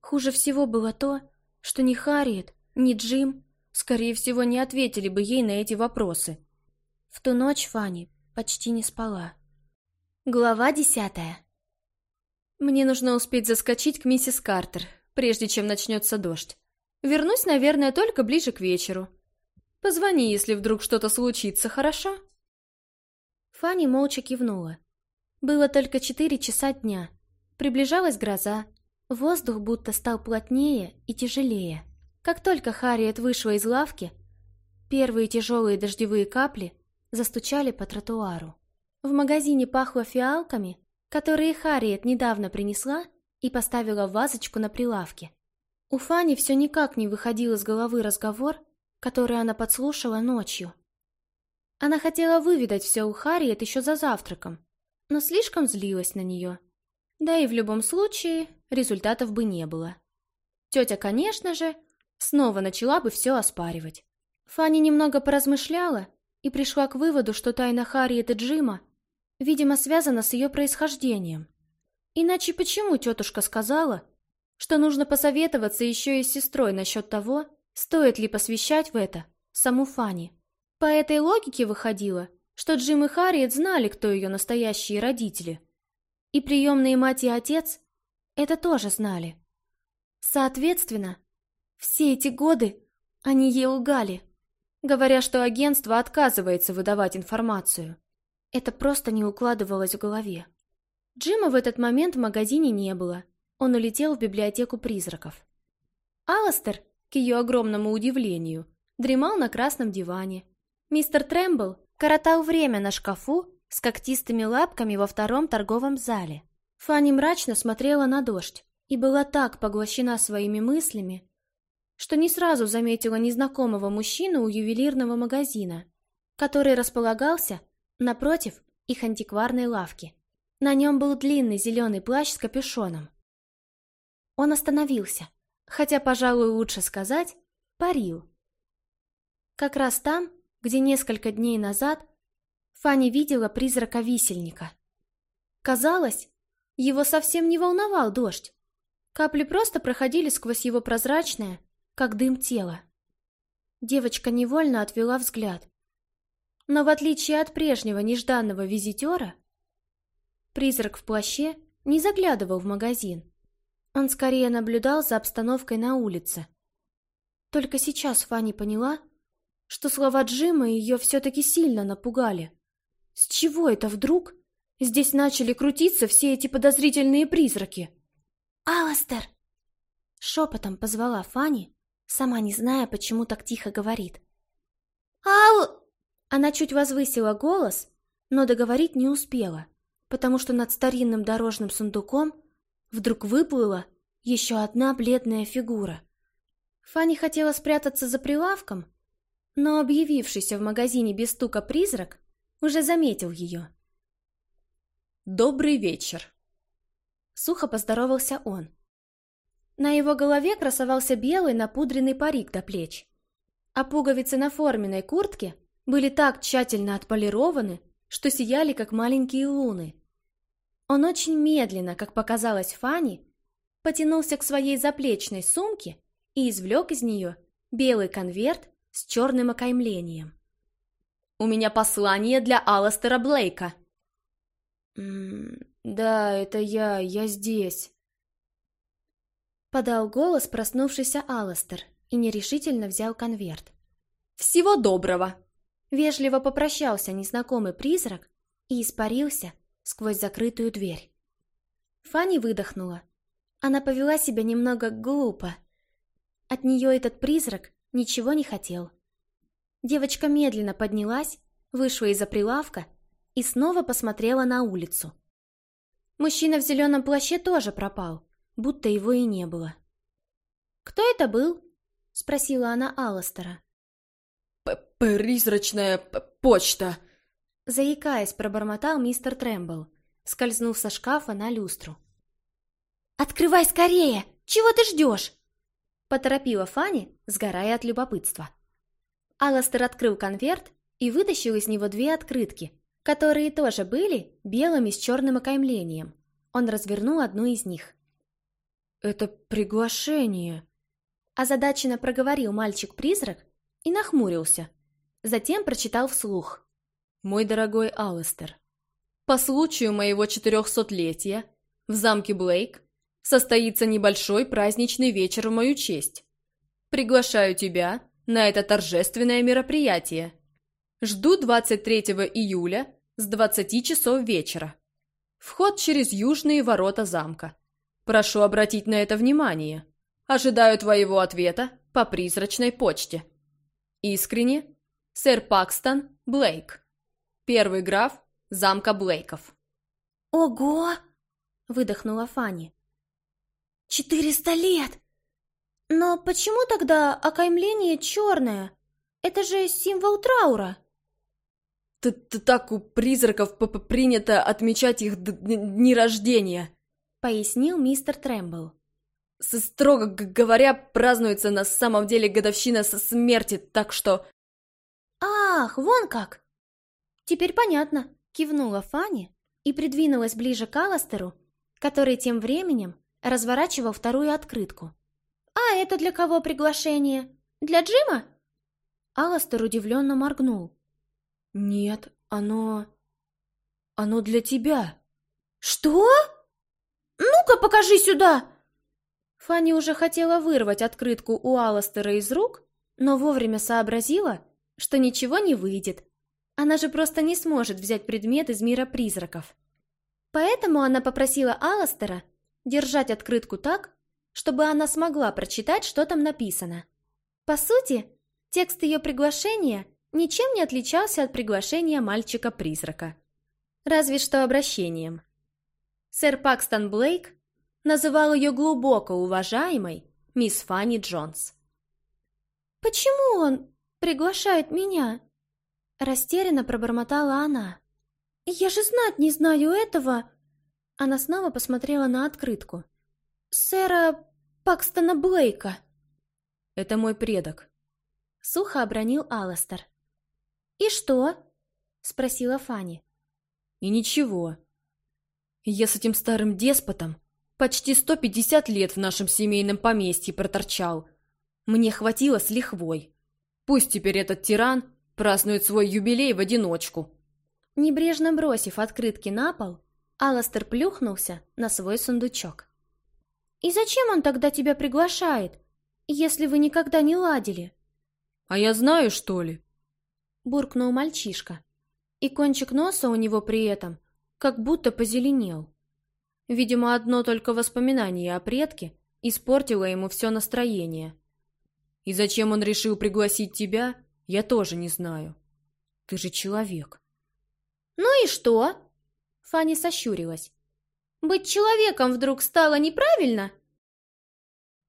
Хуже всего было то, что ни Харриет, ни Джим, скорее всего, не ответили бы ей на эти вопросы. В ту ночь Фанни почти не спала. Глава десятая Мне нужно успеть заскочить к миссис Картер, прежде чем начнется дождь. Вернусь, наверное, только ближе к вечеру. Позвони, если вдруг что-то случится, хорошо?» Фанни молча кивнула. Было только четыре часа дня. Приближалась гроза. Воздух будто стал плотнее и тяжелее. Как только Харриет вышла из лавки, первые тяжелые дождевые капли застучали по тротуару. В магазине пахло фиалками которые Харриет недавно принесла и поставила в вазочку на прилавке. У Фани все никак не выходил из головы разговор, который она подслушала ночью. Она хотела выведать все у Харриет еще за завтраком, но слишком злилась на нее. Да и в любом случае результатов бы не было. Тетя, конечно же, снова начала бы все оспаривать. Фанни немного поразмышляла и пришла к выводу, что тайна Харриет и Джима, видимо, связана с ее происхождением. Иначе почему тетушка сказала, что нужно посоветоваться еще и с сестрой насчет того, стоит ли посвящать в это саму Фанни? По этой логике выходило, что Джим и Харриет знали, кто ее настоящие родители. И приемные мать и отец это тоже знали. Соответственно, все эти годы они ей лгали говоря, что агентство отказывается выдавать информацию. Это просто не укладывалось в голове. Джима в этот момент в магазине не было. Он улетел в библиотеку призраков. Аластер, к ее огромному удивлению, дремал на красном диване. Мистер Трэмбл коротал время на шкафу с когтистыми лапками во втором торговом зале. Фанни мрачно смотрела на дождь и была так поглощена своими мыслями, что не сразу заметила незнакомого мужчину у ювелирного магазина, который располагался напротив их антикварной лавки. На нем был длинный зеленый плащ с капюшоном. Он остановился, хотя, пожалуй, лучше сказать, парил. Как раз там, где несколько дней назад Фанни видела призрака висельника. Казалось, его совсем не волновал дождь. Капли просто проходили сквозь его прозрачное, как дым тела. Девочка невольно отвела взгляд. Но в отличие от прежнего нежданного визитера, призрак в плаще не заглядывал в магазин. Он скорее наблюдал за обстановкой на улице. Только сейчас Фанни поняла, что слова Джима ее все-таки сильно напугали. С чего это вдруг здесь начали крутиться все эти подозрительные призраки? «Аластер!» Шепотом позвала Фанни, сама не зная, почему так тихо говорит. «Ау!» Она чуть возвысила голос, но договорить не успела, потому что над старинным дорожным сундуком вдруг выплыла еще одна бледная фигура. Фанни хотела спрятаться за прилавком, но объявившийся в магазине без стука призрак уже заметил ее. «Добрый вечер!» Сухо поздоровался он. На его голове красовался белый напудренный парик до плеч. А пуговицы на форменной куртке были так тщательно отполированы, что сияли, как маленькие луны. Он очень медленно, как показалось Фанни, потянулся к своей заплечной сумке и извлек из нее белый конверт с черным окаймлением. «У меня послание для Алластера Блейка». «М -м, «Да, это я, я здесь». Подал голос проснувшийся Алластер и нерешительно взял конверт. «Всего доброго!» Вежливо попрощался незнакомый призрак и испарился сквозь закрытую дверь. Фанни выдохнула. Она повела себя немного глупо. От нее этот призрак ничего не хотел. Девочка медленно поднялась, вышла из-за прилавка и снова посмотрела на улицу. Мужчина в зеленом плаще тоже пропал будто его и не было. «Кто это был?» — спросила она Алластера. «Призрачная почта!» Заикаясь, пробормотал мистер Трэмбл, скользнув со шкафа на люстру. «Открывай скорее! Чего ты ждешь?» Поторопила Фанни, сгорая от любопытства. Алластер открыл конверт и вытащил из него две открытки, которые тоже были белыми с черным окаймлением. Он развернул одну из них. «Это приглашение», — озадаченно проговорил мальчик-призрак и нахмурился. Затем прочитал вслух. «Мой дорогой Алластер, по случаю моего четырехсотлетия в замке Блейк состоится небольшой праздничный вечер в мою честь. Приглашаю тебя на это торжественное мероприятие. Жду 23 июля с 20 часов вечера. Вход через южные ворота замка. Прошу обратить на это внимание. Ожидаю твоего ответа по призрачной почте. Искренне, сэр Пакстон Блейк. Первый граф замка Блейков. Ого! Выдохнула Фанни. Четыреста лет! Но почему тогда окаймление черное? Это же символ траура. Т -т Так у призраков п -п принято отмечать их дни рождения, пояснил мистер Трэмбл. Строго говоря, празднуется на самом деле годовщина со смерти, так что... Ах, вон как! Теперь понятно, кивнула Фанни и придвинулась ближе к Аластеру, который тем временем разворачивал вторую открытку. «А это для кого приглашение? Для Джима?» Аластер удивленно моргнул. «Нет, оно... оно для тебя». «Что? Ну-ка, покажи сюда!» Фанни уже хотела вырвать открытку у Аластера из рук, но вовремя сообразила, что ничего не выйдет. Она же просто не сможет взять предмет из мира призраков. Поэтому она попросила Аластера держать открытку так, чтобы она смогла прочитать, что там написано. По сути, текст ее приглашения ничем не отличался от приглашения мальчика-призрака. Разве что обращением. Сэр Пакстон Блейк называл ее глубоко уважаемой мисс Фанни Джонс. «Почему он приглашает меня?» Растерянно пробормотала она. «Я же знать не знаю этого!» Она снова посмотрела на открытку. «Сэра Пакстона Блейка!» «Это мой предок», — сухо обронил Алластер. «И что?» — спросила Фанни. «И ничего. Я с этим старым деспотом почти сто пятьдесят лет в нашем семейном поместье проторчал. Мне хватило с лихвой. Пусть теперь этот тиран празднует свой юбилей в одиночку». Небрежно бросив открытки на пол, Аластер плюхнулся на свой сундучок. «И зачем он тогда тебя приглашает, если вы никогда не ладили?» «А я знаю, что ли?» Буркнул мальчишка. И кончик носа у него при этом как будто позеленел. Видимо, одно только воспоминание о предке испортило ему все настроение. «И зачем он решил пригласить тебя, я тоже не знаю. Ты же человек. Ну и что? Фанни сощурилась. Быть человеком вдруг стало неправильно?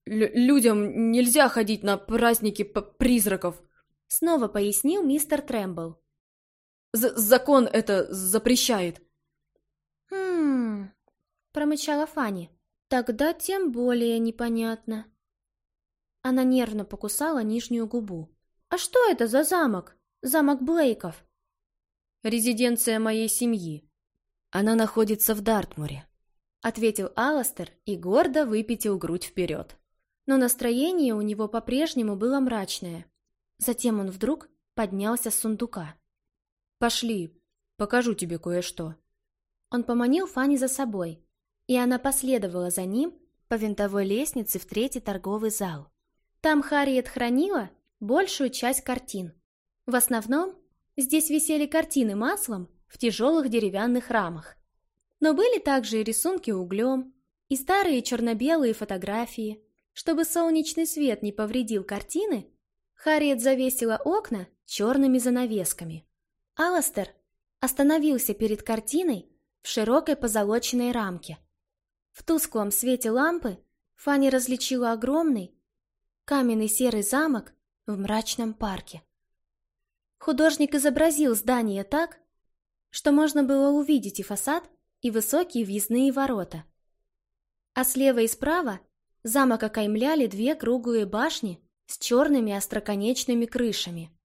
Л людям нельзя ходить на праздники призраков, снова пояснил мистер Трэмбл. З закон это запрещает. Хм, промычала Фанни. Тогда тем более непонятно. Она нервно покусала нижнюю губу. «А что это за замок? Замок Блейков?» «Резиденция моей семьи. Она находится в Дартмуре», — ответил Аластер и гордо выпятил грудь вперед. Но настроение у него по-прежнему было мрачное. Затем он вдруг поднялся с сундука. «Пошли, покажу тебе кое-что». Он поманил Фанни за собой, и она последовала за ним по винтовой лестнице в третий торговый зал. Там Харриет хранила большую часть картин. В основном здесь висели картины маслом в тяжелых деревянных рамах. Но были также и рисунки углем, и старые черно-белые фотографии. Чтобы солнечный свет не повредил картины, Харриет завесила окна черными занавесками. Аластер остановился перед картиной в широкой позолоченной рамке. В тусклом свете лампы Фанни различила огромный, каменный серый замок в мрачном парке. Художник изобразил здание так, что можно было увидеть и фасад, и высокие въездные ворота. А слева и справа замок окаймляли две круглые башни с черными остроконечными крышами.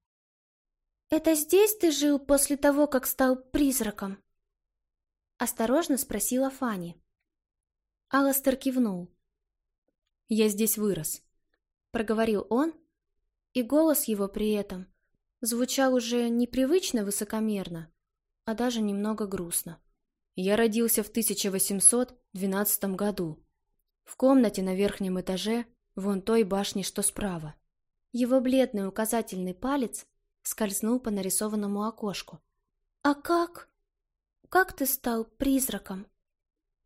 «Это здесь ты жил после того, как стал призраком?» Осторожно спросила Фанни. Аластер кивнул. «Я здесь вырос», — проговорил он, и голос его при этом звучал уже непривычно высокомерно, а даже немного грустно. Я родился в 1812 году, в комнате на верхнем этаже, вон той башни, что справа. Его бледный указательный палец скользнул по нарисованному окошку. «А как? Как ты стал призраком?»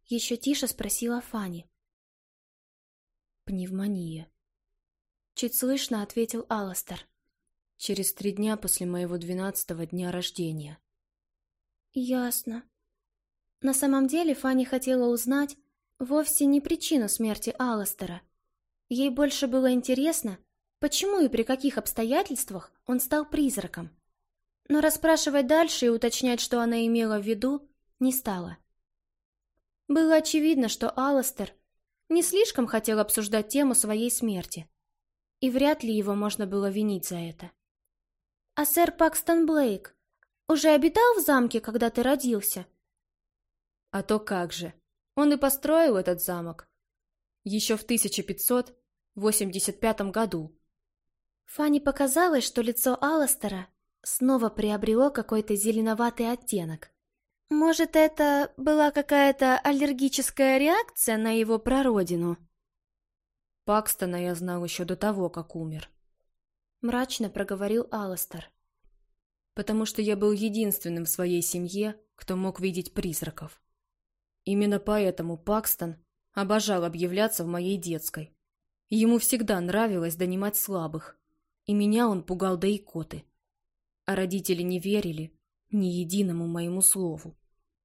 Еще тише спросила Фанни. «Пневмония», Чуть слышно ответил Аластер. Через три дня после моего двенадцатого дня рождения. Ясно. На самом деле Фанни хотела узнать вовсе не причину смерти Алластера. Ей больше было интересно, почему и при каких обстоятельствах он стал призраком. Но расспрашивать дальше и уточнять, что она имела в виду, не стала. Было очевидно, что Алластер не слишком хотел обсуждать тему своей смерти, и вряд ли его можно было винить за это. «А сэр Пакстон Блейк уже обитал в замке, когда ты родился?» А то как же. Он и построил этот замок. Еще в 1585 году. Фанни показалось, что лицо Алластера снова приобрело какой-то зеленоватый оттенок. Может, это была какая-то аллергическая реакция на его прародину? Пакстона я знал еще до того, как умер. Мрачно проговорил Алластер. Потому что я был единственным в своей семье, кто мог видеть призраков. Именно поэтому Пакстон обожал объявляться в моей детской. Ему всегда нравилось донимать слабых, и меня он пугал до икоты. А родители не верили ни единому моему слову.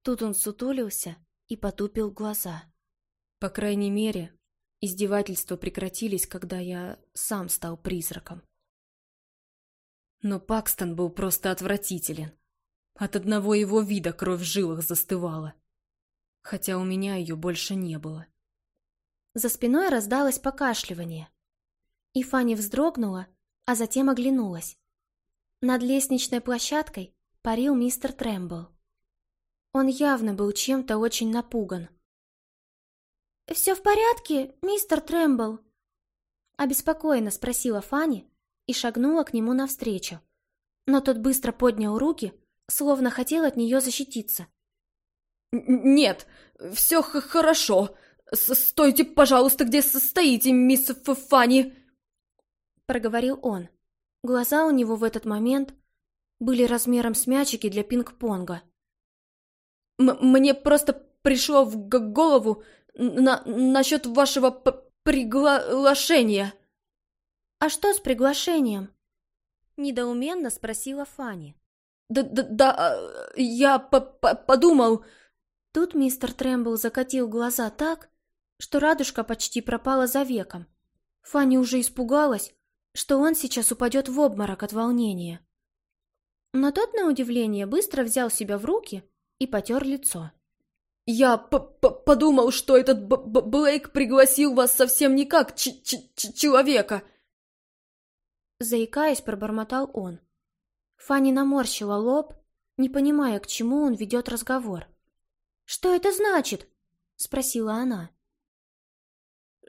Тут он сутулился и потупил глаза. По крайней мере, издевательства прекратились, когда я сам стал призраком. Но Пакстон был просто отвратителен. От одного его вида кровь в жилах застывала хотя у меня ее больше не было. За спиной раздалось покашливание. И Фанни вздрогнула, а затем оглянулась. Над лестничной площадкой парил мистер Трэмбл. Он явно был чем-то очень напуган. «Все в порядке, мистер Трэмбл?» Обеспокоенно спросила Фанни и шагнула к нему навстречу. Но тот быстро поднял руки, словно хотел от нее защититься. «Нет, все хорошо. С Стойте, пожалуйста, где стоите, мисс Фанни!» Проговорил он. Глаза у него в этот момент были размером с мячики для пинг-понга. «Мне просто пришло в голову на насчет вашего приглашения». «А что с приглашением?» Недоуменно спросила Фанни. «Да, да, да, а, я по -по подумал...» Тут мистер Трэмбл закатил глаза так, что радужка почти пропала за веком. Фанни уже испугалась, что он сейчас упадет в обморок от волнения. Но тот, на удивление, быстро взял себя в руки и потер лицо. «Я п -п подумал, что этот Б -Б Блейк пригласил вас совсем не как ч ч ч человека!» Заикаясь, пробормотал он. Фанни наморщила лоб, не понимая, к чему он ведет разговор. «Что это значит?» — спросила она.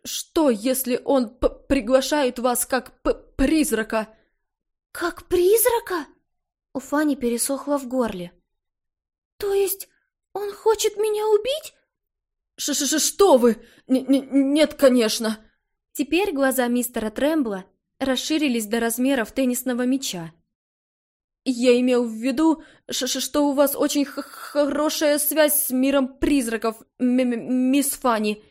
«Что, если он приглашает вас как призрака?» «Как призрака?» У Фани пересохло в горле. «То есть он хочет меня убить?» Ш -ш -ш «Что вы? Н -н Нет, конечно!» Теперь глаза мистера Трэмбла расширились до размеров теннисного мяча. Я имел в виду, что у вас очень хорошая связь с миром призраков, мисс Фанни.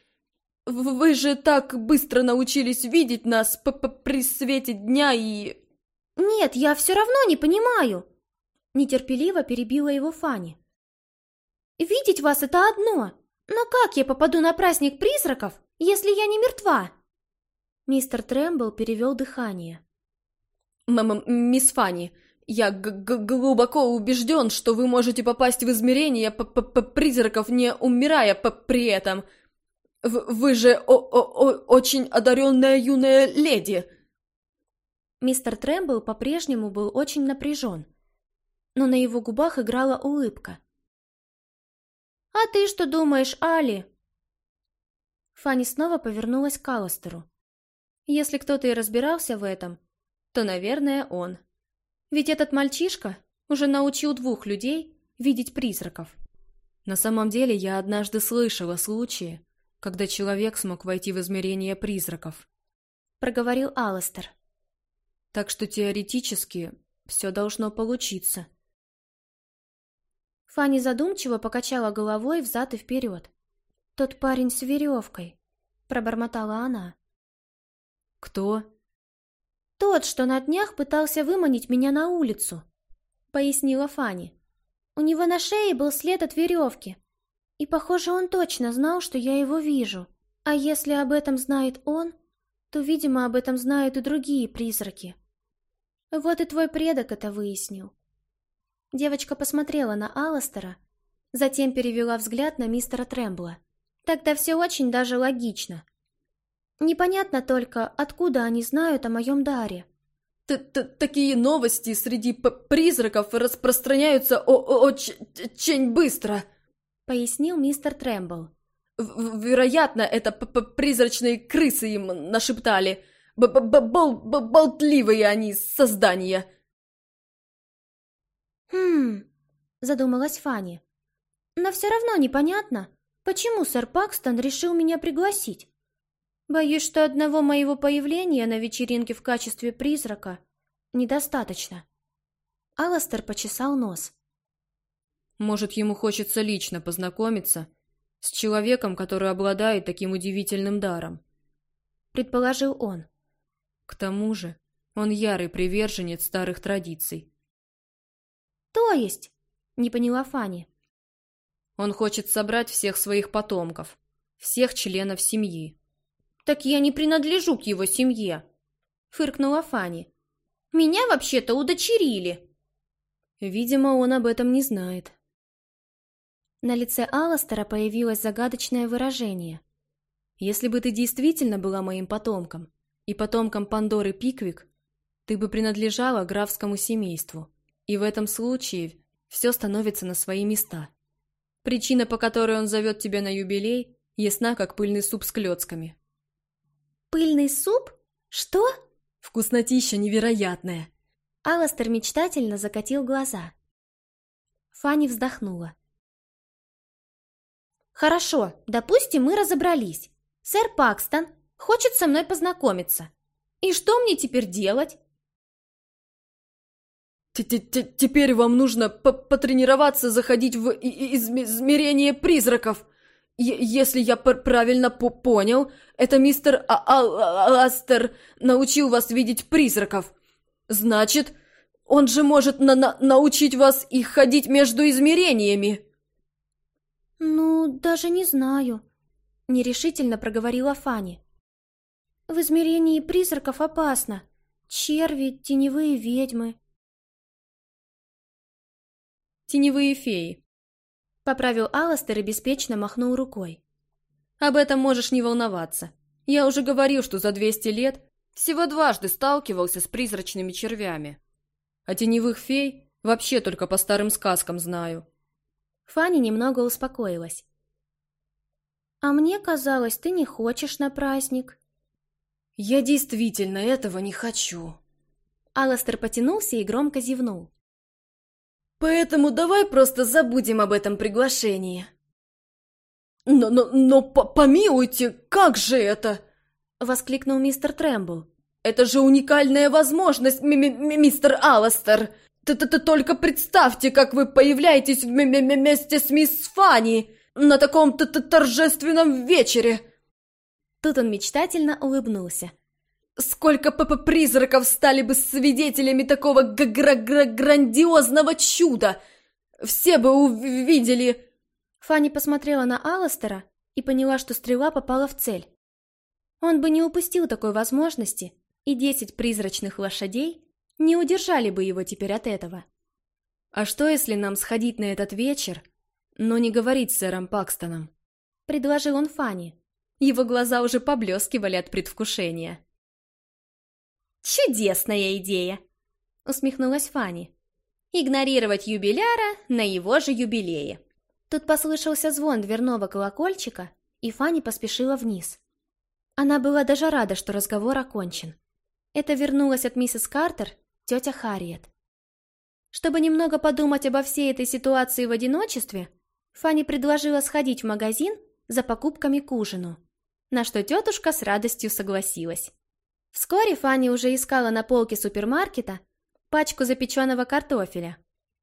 Вы же так быстро научились видеть нас п -п при свете дня и... Нет, я все равно не понимаю. Нетерпеливо перебила его Фанни. Видеть вас это одно, но как я попаду на праздник призраков, если я не мертва? Мистер Трэмбл перевел дыхание. М -м «Мисс Фанни, я глубоко убежден, что вы можете попасть в измерение п -п призраков, не умирая при этом. В вы же о -о -о очень одаренная юная леди. Мистер Трэмбл по-прежнему был очень напряжен, но на его губах играла улыбка. «А ты что думаешь, Али?» Фанни снова повернулась к Алластеру. Если кто-то и разбирался в этом, то, наверное, он. Ведь этот мальчишка уже научил двух людей видеть призраков. На самом деле я однажды слышала случаи, когда человек смог войти в измерение призраков. Проговорил Алластер. Так что теоретически все должно получиться. Фанни задумчиво покачала головой взад и вперед. «Тот парень с веревкой», — пробормотала она. «Кто?» «Тот, что на днях пытался выманить меня на улицу», — пояснила Фанни. «У него на шее был след от веревки. И, похоже, он точно знал, что я его вижу. А если об этом знает он, то, видимо, об этом знают и другие призраки. Вот и твой предок это выяснил. Девочка посмотрела на Алластера, затем перевела взгляд на мистера Трэмбла. Тогда все очень даже логично. Непонятно только, откуда они знают о моем даре. Т -т Такие новости среди призраков распространяются очень быстро, пояснил мистер Трэмбл. Вероятно, это п -п призрачные крысы им нашептали. Б -б -бол Болтливые они создания. Хм, задумалась Фанни. Но все равно непонятно, почему сэр Пакстон решил меня пригласить. Боюсь, что одного моего появления на вечеринке в качестве призрака недостаточно. Аластер почесал нос. Может, ему хочется лично познакомиться с человеком, который обладает таким удивительным даром. Предположил он. К тому же, он ярый приверженец старых традиций. То есть? Не поняла Фанни. Он хочет собрать всех своих потомков, всех членов семьи. «Так я не принадлежу к его семье», — фыркнула Фанни. «Меня вообще-то удочерили». Видимо, он об этом не знает. На лице Алластера появилось загадочное выражение. «Если бы ты действительно была моим потомком, и потомком Пандоры Пиквик, ты бы принадлежала графскому семейству, и в этом случае все становится на свои места. Причина, по которой он зовет тебя на юбилей, ясна, как пыльный суп с клетками. «Пыльный суп? Что?» «Вкуснотища невероятная!» Алластер мечтательно закатил глаза. Фанни вздохнула. «Хорошо, допустим, мы разобрались. Сэр Пакстон хочет со мной познакомиться. И что мне теперь делать?» «Теперь вам нужно потренироваться заходить в измерение призраков», если я правильно понял, это мистер а а Аластер научил вас видеть призраков. Значит, он же может на на научить вас и ходить между измерениями. Ну, даже не знаю, нерешительно проговорила Фанни. В измерении призраков опасно. Черви, теневые ведьмы. Теневые феи. Поправил Алластер и беспечно махнул рукой. Об этом можешь не волноваться. Я уже говорил, что за 200 лет всего дважды сталкивался с призрачными червями. А теневых фей вообще только по старым сказкам знаю. Фанни немного успокоилась. «А мне казалось, ты не хочешь на праздник». «Я действительно этого не хочу». Алластер потянулся и громко зевнул. Поэтому давай просто забудем об этом приглашении. Но, но, но помилуйте, как же это? Воскликнул мистер Трэмбл. Это же уникальная возможность, ми ми мистер Алластер. Т -т -т Только представьте, как вы появляетесь вместе с мисс Фанни на таком т -т торжественном вечере. Тут он мечтательно улыбнулся. Сколько п -п призраков стали бы свидетелями такого г -гр -гр грандиозного чуда! Все бы увидели... Фанни посмотрела на Алластера и поняла, что стрела попала в цель. Он бы не упустил такой возможности, и десять призрачных лошадей не удержали бы его теперь от этого. «А что, если нам сходить на этот вечер, но не говорить с сэром Пакстоном?» — предложил он Фанни. Его глаза уже поблескивали от предвкушения. «Чудесная идея!» — усмехнулась Фанни. «Игнорировать юбиляра на его же юбилее». Тут послышался звон дверного колокольчика, и Фанни поспешила вниз. Она была даже рада, что разговор окончен. Это вернулась от миссис Картер тетя Харриет. Чтобы немного подумать обо всей этой ситуации в одиночестве, Фанни предложила сходить в магазин за покупками к ужину, на что тетушка с радостью согласилась. Вскоре Фанни уже искала на полке супермаркета пачку запеченного картофеля,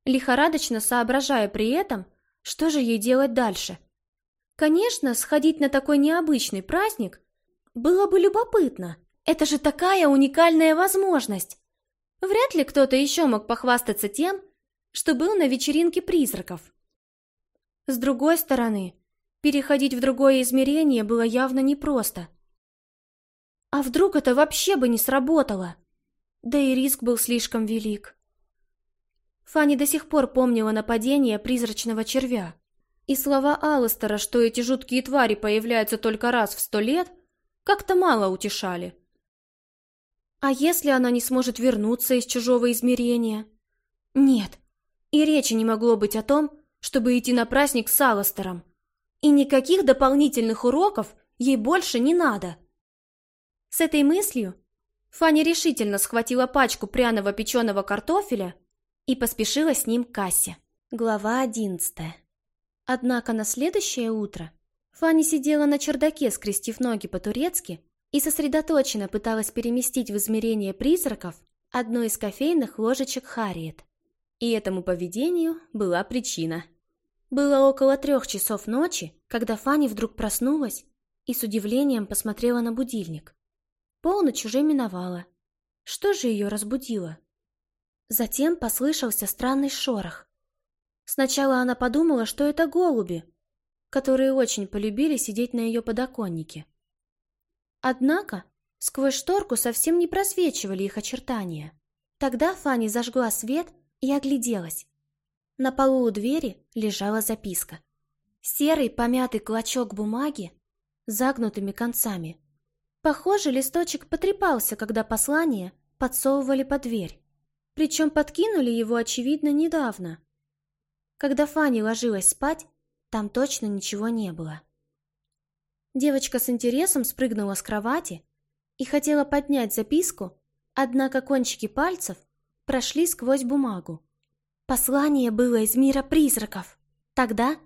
лихорадочно соображая при этом, что же ей делать дальше. Конечно, сходить на такой необычный праздник было бы любопытно. Это же такая уникальная возможность. Вряд ли кто-то еще мог похвастаться тем, что был на вечеринке призраков. С другой стороны, Переходить в другое измерение было явно непросто. А вдруг это вообще бы не сработало? Да и риск был слишком велик. Фанни до сих пор помнила нападение призрачного червя. И слова Алластера, что эти жуткие твари появляются только раз в сто лет, как-то мало утешали. А если она не сможет вернуться из чужого измерения? Нет, и речи не могло быть о том, чтобы идти на праздник с Алластером. И никаких дополнительных уроков ей больше не надо. С этой мыслью Фанни решительно схватила пачку пряного печеного картофеля и поспешила с ним к кассе. Глава одиннадцатая. Однако на следующее утро Фанни сидела на чердаке, скрестив ноги по-турецки, и сосредоточенно пыталась переместить в измерение призраков одну из кофейных ложечек Харриет. И этому поведению была причина. Было около трех часов ночи, когда Фанни вдруг проснулась и с удивлением посмотрела на будильник. Полночь уже миновала. Что же ее разбудило? Затем послышался странный шорох. Сначала она подумала, что это голуби, которые очень полюбили сидеть на ее подоконнике. Однако сквозь шторку совсем не просвечивали их очертания. Тогда Фанни зажгла свет и огляделась. На полу у двери лежала записка. Серый помятый клочок бумаги с загнутыми концами. Похоже, листочек потрепался, когда послание подсовывали под дверь. Причем подкинули его, очевидно, недавно. Когда Фанни ложилась спать, там точно ничего не было. Девочка с интересом спрыгнула с кровати и хотела поднять записку, однако кончики пальцев прошли сквозь бумагу. Послание было из мира призраков. Тогда,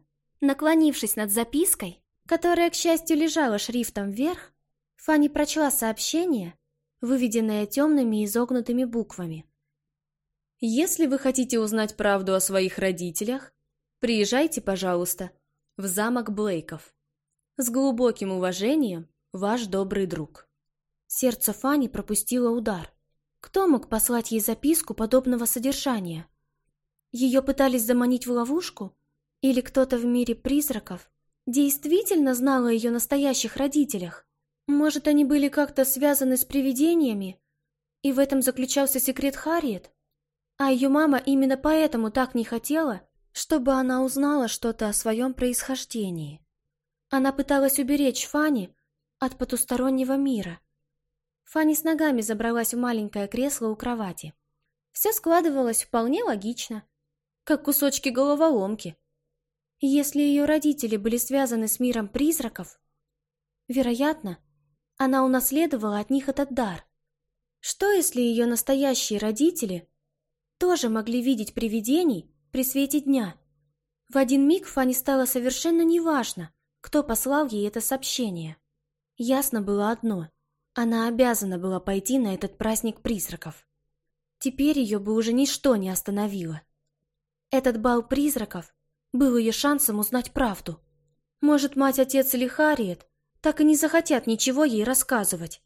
наклонившись над запиской, которая, к счастью, лежала шрифтом вверх, Фанни прочла сообщение, выведенное темными изогнутыми буквами. «Если вы хотите узнать правду о своих родителях, приезжайте, пожалуйста, в замок Блейков. С глубоким уважением, ваш добрый друг. Сердце Фани пропустило удар. Кто мог послать ей записку подобного содержания? Ее пытались заманить в ловушку? Или кто-то в мире призраков действительно знал о ее настоящих родителях? Может, они были как-то связаны с привидениями? И в этом заключался секрет Харриет? А ее мама именно поэтому так не хотела, чтобы она узнала что-то о своем происхождении. Она пыталась уберечь Фанни от потустороннего мира. Фанни с ногами забралась в маленькое кресло у кровати. Все складывалось вполне логично, как кусочки головоломки. Если ее родители были связаны с миром призраков, вероятно, она унаследовала от них этот дар. Что если ее настоящие родители тоже могли видеть привидений при свете дня? В один миг Фанни стало совершенно неважно, кто послал ей это сообщение. Ясно было одно. Она обязана была пойти на этот праздник призраков. Теперь ее бы уже ничто не остановило. Этот бал призраков был ее шансом узнать правду. Может, мать, отец или Харриет так и не захотят ничего ей рассказывать.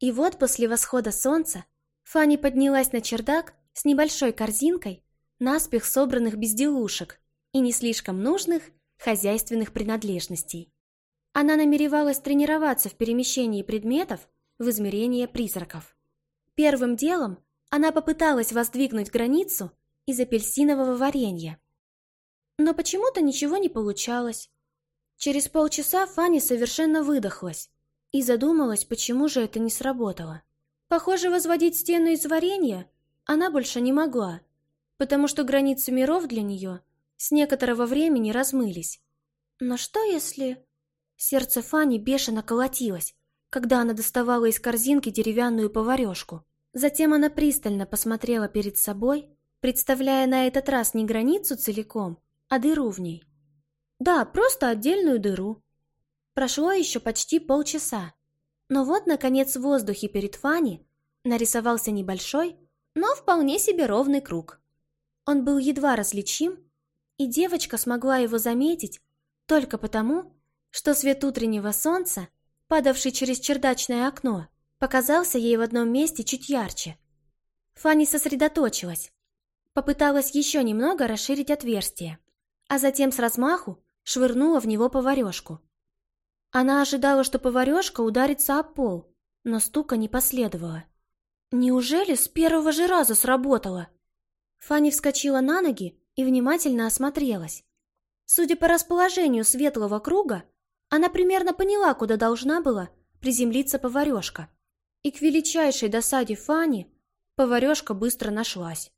И вот после восхода солнца Фанни поднялась на чердак с небольшой корзинкой наспех собранных безделушек и не слишком нужных хозяйственных принадлежностей. Она намеревалась тренироваться в перемещении предметов в измерение призраков. Первым делом она попыталась воздвигнуть границу из апельсинового варенья. Но почему-то ничего не получалось. Через полчаса Фанни совершенно выдохлась и задумалась, почему же это не сработало. Похоже, возводить стену из варенья она больше не могла, потому что границы миров для нее – с некоторого времени размылись. Но что если... Сердце Фани бешено колотилось, когда она доставала из корзинки деревянную поварешку. Затем она пристально посмотрела перед собой, представляя на этот раз не границу целиком, а дыру в ней. Да, просто отдельную дыру. Прошло еще почти полчаса. Но вот, наконец, в воздухе перед Фани нарисовался небольшой, но вполне себе ровный круг. Он был едва различим, и девочка смогла его заметить только потому, что свет утреннего солнца, падавший через чердачное окно, показался ей в одном месте чуть ярче. Фанни сосредоточилась, попыталась еще немного расширить отверстие, а затем с размаху швырнула в него поварешку. Она ожидала, что поварешка ударится о пол, но стука не последовало. Неужели с первого же раза сработало? Фанни вскочила на ноги и внимательно осмотрелась. Судя по расположению светлого круга, она примерно поняла, куда должна была приземлиться поварешка. И к величайшей досаде Фанни поварешка быстро нашлась.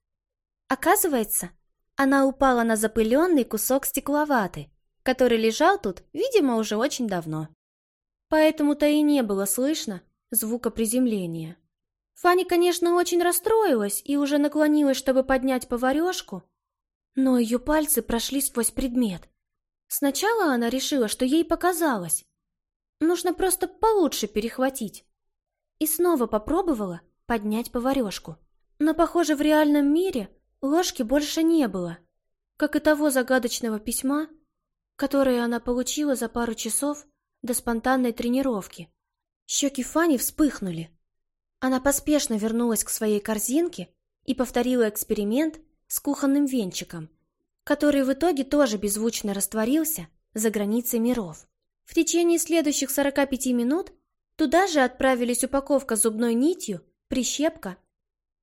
Оказывается, она упала на запыленный кусок стекловаты, который лежал тут, видимо, уже очень давно. Поэтому-то и не было слышно звука приземления. Фанни, конечно, очень расстроилась и уже наклонилась, чтобы поднять поварешку, но ее пальцы прошли сквозь предмет. Сначала она решила, что ей показалось. Нужно просто получше перехватить. И снова попробовала поднять поварешку. Но, похоже, в реальном мире ложки больше не было, как и того загадочного письма, которое она получила за пару часов до спонтанной тренировки. Щеки Фани вспыхнули. Она поспешно вернулась к своей корзинке и повторила эксперимент с кухонным венчиком, который в итоге тоже беззвучно растворился за границей миров. В течение следующих 45 минут туда же отправились упаковка зубной нитью, прищепка,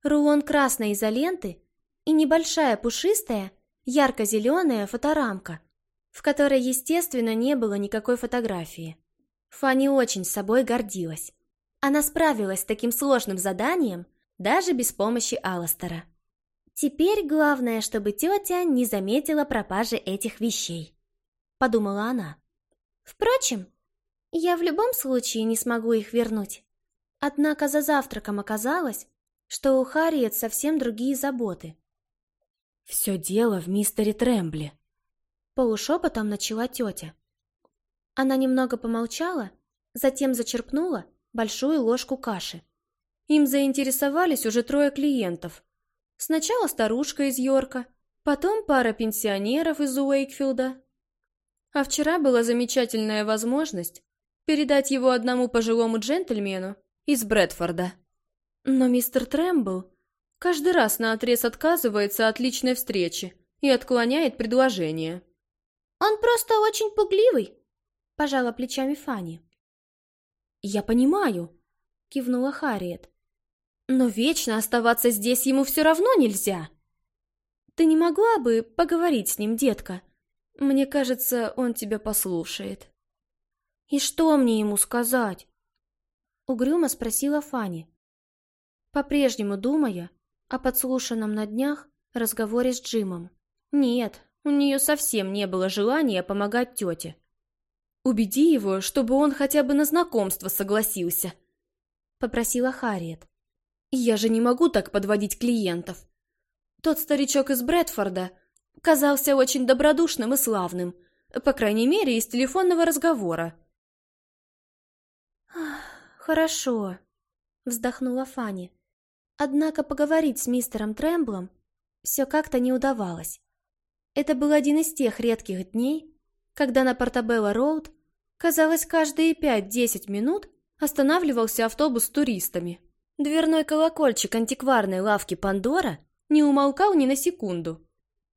рулон красной изоленты и небольшая пушистая, ярко-зеленая фоторамка, в которой, естественно, не было никакой фотографии. Фанни очень собой гордилась. Она справилась с таким сложным заданием даже без помощи Алластера. «Теперь главное, чтобы тетя не заметила пропажи этих вещей», — подумала она. «Впрочем, я в любом случае не смогу их вернуть». Однако за завтраком оказалось, что у Харриет совсем другие заботы. «Все дело в мистере Трембле», — полушепотом начала тетя. Она немного помолчала, затем зачерпнула большую ложку каши. Им заинтересовались уже трое клиентов. Сначала старушка из Йорка, потом пара пенсионеров из Уэйкфилда. А вчера была замечательная возможность передать его одному пожилому джентльмену из Брэдфорда. Но мистер Трэмбл каждый раз наотрез отказывается от личной встречи и отклоняет предложение. «Он просто очень пугливый», — пожала плечами Фанни. «Я понимаю», — кивнула Харриет. «Но вечно оставаться здесь ему все равно нельзя. Ты не могла бы поговорить с ним, детка? Мне кажется, он тебя послушает». «И что мне ему сказать?» Угрюмо спросила Фанни, по-прежнему думая о подслушанном на днях разговоре с Джимом. Нет, у нее совсем не было желания помогать тете. «Убеди его, чтобы он хотя бы на знакомство согласился», — попросила Харриет. «Я же не могу так подводить клиентов. Тот старичок из Брэдфорда казался очень добродушным и славным, по крайней мере, из телефонного разговора». «Хорошо», — вздохнула Фанни. Однако поговорить с мистером Трэмблом все как-то не удавалось. Это был один из тех редких дней, когда на Портабелло-Роуд, казалось, каждые пять-десять минут останавливался автобус с туристами. Дверной колокольчик антикварной лавки «Пандора» не умолкал ни на секунду.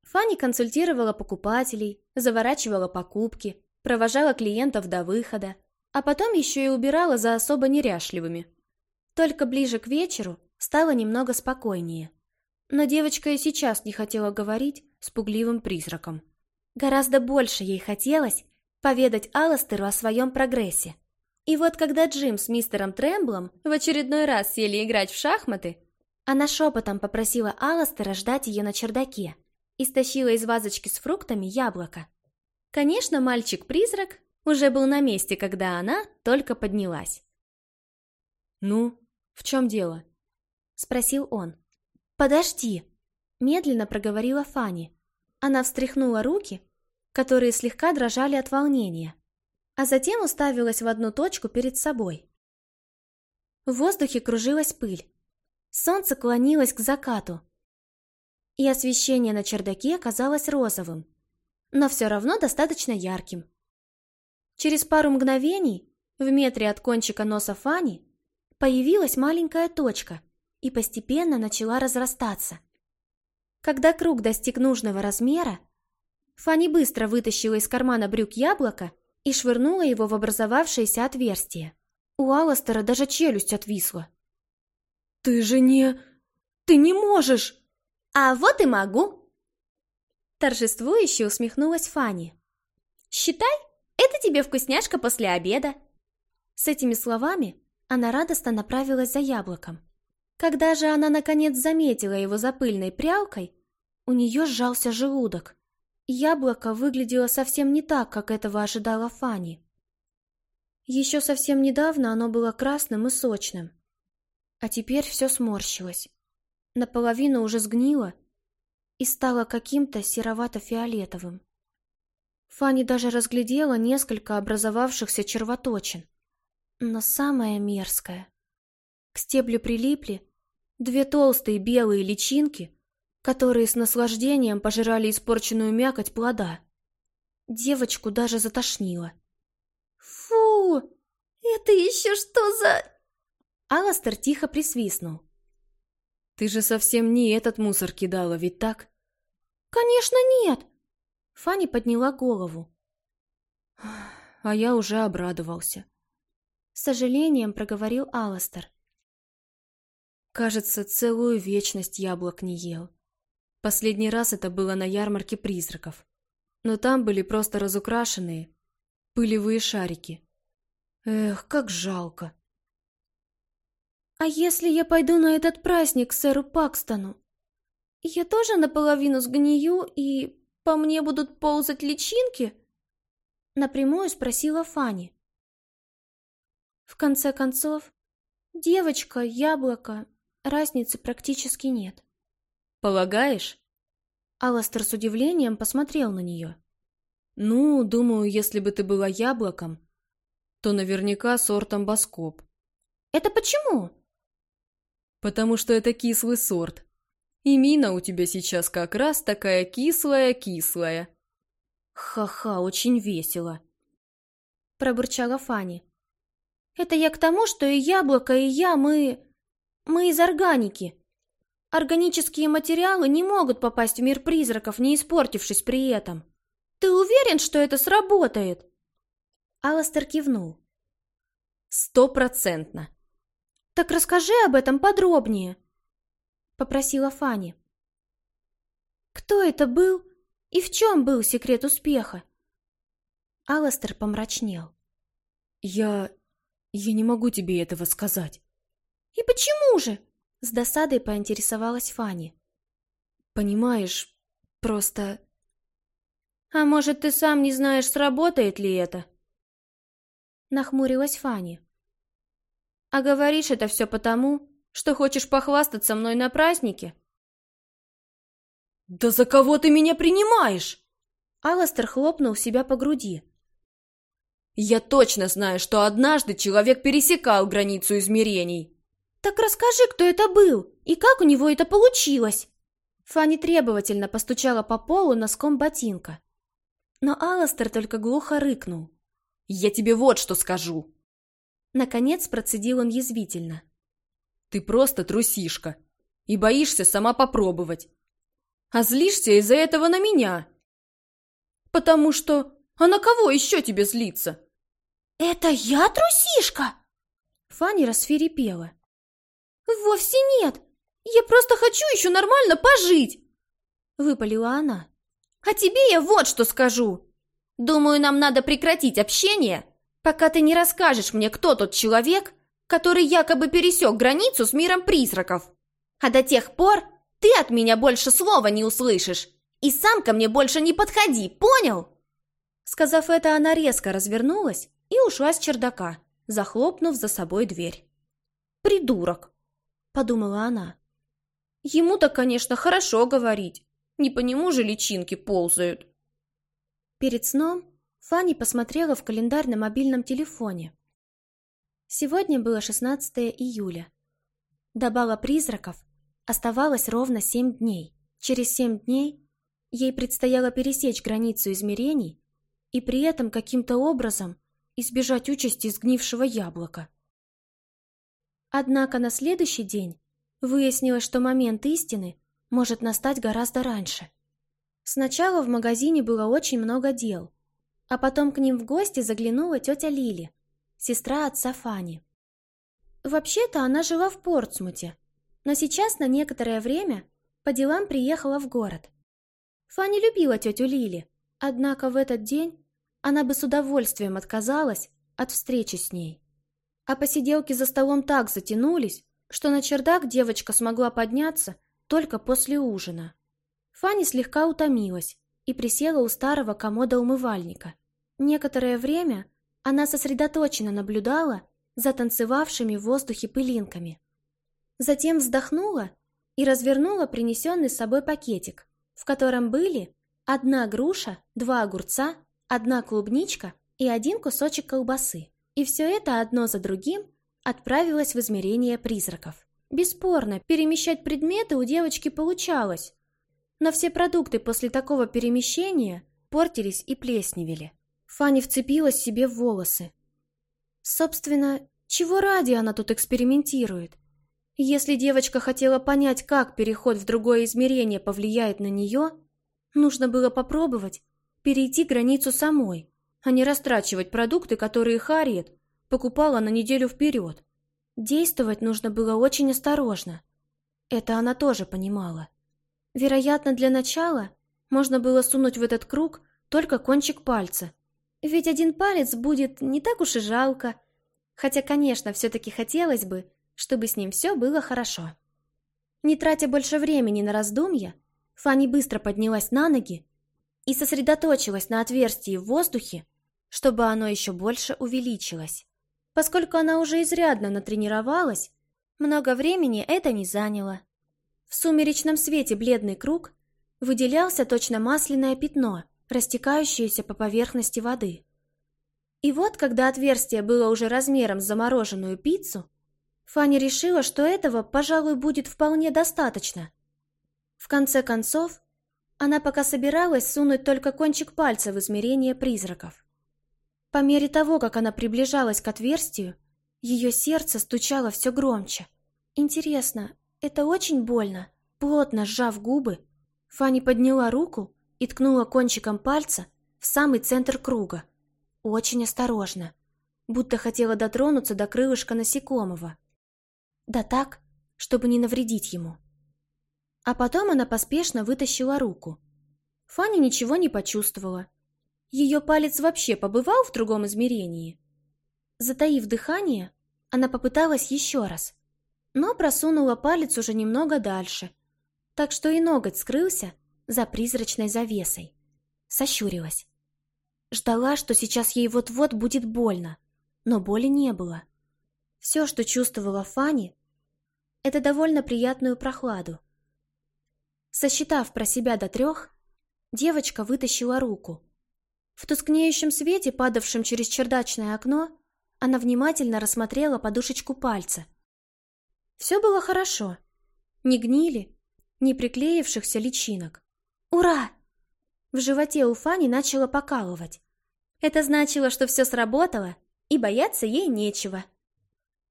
Фанни консультировала покупателей, заворачивала покупки, провожала клиентов до выхода, а потом еще и убирала за особо неряшливыми. Только ближе к вечеру стало немного спокойнее. Но девочка и сейчас не хотела говорить с пугливым призраком. Гораздо больше ей хотелось поведать Алластеру о своем прогрессе. И вот когда Джим с мистером Трэмблом в очередной раз сели играть в шахматы, она шепотом попросила Алластера ждать ее на чердаке и стащила из вазочки с фруктами яблоко. Конечно, мальчик-призрак уже был на месте, когда она только поднялась. «Ну, в чем дело?» — спросил он. «Подожди!» — медленно проговорила Фанни. Она встряхнула руки которые слегка дрожали от волнения, а затем уставилась в одну точку перед собой. В воздухе кружилась пыль. Солнце клонилось к закату, и освещение на чердаке казалось розовым, но все равно достаточно ярким. Через пару мгновений в метре от кончика носа Фани появилась маленькая точка и постепенно начала разрастаться. Когда круг достиг нужного размера, Фанни быстро вытащила из кармана брюк яблоко и швырнула его в образовавшееся отверстие. У Алластера даже челюсть отвисла. «Ты же не... Ты не можешь!» «А вот и могу!» Торжествующе усмехнулась Фанни. «Считай, это тебе вкусняшка после обеда!» С этими словами она радостно направилась за яблоком. Когда же она наконец заметила его за пыльной прялкой, у нее сжался желудок. Яблоко выглядело совсем не так, как этого ожидала Фанни. Еще совсем недавно оно было красным и сочным, а теперь все сморщилось. Наполовину уже сгнило и стало каким-то серовато-фиолетовым. Фанни даже разглядела несколько образовавшихся червоточин. Но самое мерзкое. К стеблю прилипли две толстые белые личинки, которые с наслаждением пожирали испорченную мякоть плода. Девочку даже затошнило. «Фу! Это еще что за...» Аластер тихо присвистнул. «Ты же совсем не этот мусор кидала, ведь так?» «Конечно нет!» Фанни подняла голову. А я уже обрадовался. С сожалением проговорил Аластер. Кажется, целую вечность яблок не ел. Последний раз это было на ярмарке призраков. Но там были просто разукрашенные, пылевые шарики. Эх, как жалко. «А если я пойду на этот праздник к сэру Пакстону? Я тоже наполовину сгнию, и по мне будут ползать личинки?» Напрямую спросила Фанни. В конце концов, девочка, яблоко, разницы практически нет. «Полагаешь?» Аластер с удивлением посмотрел на нее. «Ну, думаю, если бы ты была яблоком, то наверняка сортом боскоп». «Это почему?» «Потому что это кислый сорт. И мина у тебя сейчас как раз такая кислая-кислая». «Ха-ха, очень весело», — пробурчала Фанни. «Это я к тому, что и яблоко, и я, мы... мы из органики. Органические материалы не могут попасть в мир призраков, не испортившись при этом. Ты уверен, что это сработает?» Аластер кивнул. «Стопроцентно». «Так расскажи об этом подробнее», — попросила Фанни. «Кто это был и в чем был секрет успеха?» Аластер помрачнел. «Я... я не могу тебе этого сказать». «И почему же?» С досадой поинтересовалась Фанни. «Понимаешь, просто...» «А может, ты сам не знаешь, сработает ли это?» Нахмурилась Фанни. «А говоришь это все потому, что хочешь похвастаться мной на празднике?» «Да за кого ты меня принимаешь?» Аластер хлопнул себя по груди. «Я точно знаю, что однажды человек пересекал границу измерений!» «Так расскажи, кто это был и как у него это получилось!» Фанни требовательно постучала по полу носком ботинка. Но Алластер только глухо рыкнул. «Я тебе вот что скажу!» Наконец процедил он язвительно. «Ты просто трусишка и боишься сама попробовать. А злишься из-за этого на меня. Потому что... А на кого еще тебе злиться?» «Это я трусишка?» Фанни расферепела. «Вовсе нет! Я просто хочу еще нормально пожить!» Выпалила она. «А тебе я вот что скажу! Думаю, нам надо прекратить общение, пока ты не расскажешь мне, кто тот человек, который якобы пересек границу с миром призраков. А до тех пор ты от меня больше слова не услышишь, и сам ко мне больше не подходи, понял?» Сказав это, она резко развернулась и ушла с чердака, захлопнув за собой дверь. «Придурок!» Подумала она. Ему-то, конечно, хорошо говорить. Не по нему же личинки ползают. Перед сном Фанни посмотрела в календарь на мобильном телефоне. Сегодня было 16 июля. До бала призраков оставалось ровно семь дней. Через семь дней ей предстояло пересечь границу измерений и при этом каким-то образом избежать участи сгнившего яблока. Однако на следующий день выяснилось, что момент истины может настать гораздо раньше. Сначала в магазине было очень много дел, а потом к ним в гости заглянула тетя Лили, сестра отца Фани. Вообще-то она жила в Портсмуте, но сейчас на некоторое время по делам приехала в город. Фанни любила тетю Лили, однако в этот день она бы с удовольствием отказалась от встречи с ней. А посиделки за столом так затянулись, что на чердак девочка смогла подняться только после ужина. Фанни слегка утомилась и присела у старого комода умывальника. Некоторое время она сосредоточенно наблюдала за танцевавшими в воздухе пылинками. Затем вздохнула и развернула принесенный с собой пакетик, в котором были одна груша, два огурца, одна клубничка и один кусочек колбасы. И все это одно за другим отправилось в измерение призраков. Бесспорно, перемещать предметы у девочки получалось, но все продукты после такого перемещения портились и плесневели. Фанни вцепилась себе в волосы. Собственно, чего ради она тут экспериментирует? Если девочка хотела понять, как переход в другое измерение повлияет на нее, нужно было попробовать перейти границу самой, а не растрачивать продукты, которые Харриет покупала на неделю вперед. Действовать нужно было очень осторожно. Это она тоже понимала. Вероятно, для начала можно было сунуть в этот круг только кончик пальца. Ведь один палец будет не так уж и жалко. Хотя, конечно, все-таки хотелось бы, чтобы с ним все было хорошо. Не тратя больше времени на раздумья, Фанни быстро поднялась на ноги и сосредоточилась на отверстии в воздухе, чтобы оно еще больше увеличилось. Поскольку она уже изрядно натренировалась, много времени это не заняло. В сумеречном свете бледный круг выделялся точно масляное пятно, растекающееся по поверхности воды. И вот, когда отверстие было уже размером с замороженную пиццу, Фанни решила, что этого, пожалуй, будет вполне достаточно. В конце концов, она пока собиралась сунуть только кончик пальца в измерение призраков. По мере того, как она приближалась к отверстию, ее сердце стучало все громче. Интересно, это очень больно? Плотно сжав губы, Фанни подняла руку и ткнула кончиком пальца в самый центр круга. Очень осторожно, будто хотела дотронуться до крылышка насекомого. Да так, чтобы не навредить ему. А потом она поспешно вытащила руку. Фанни ничего не почувствовала. Ее палец вообще побывал в другом измерении. Затаив дыхание, она попыталась еще раз, но просунула палец уже немного дальше, так что и ноготь скрылся за призрачной завесой. Сощурилась. Ждала, что сейчас ей вот-вот будет больно, но боли не было. Все, что чувствовала Фанни, это довольно приятную прохладу. Сосчитав про себя до трех, девочка вытащила руку. В тускнеющем свете, падавшем через чердачное окно, она внимательно рассмотрела подушечку пальца. Все было хорошо. Не гнили, не приклеившихся личинок. «Ура!» В животе у Фани начало покалывать. Это значило, что все сработало, и бояться ей нечего.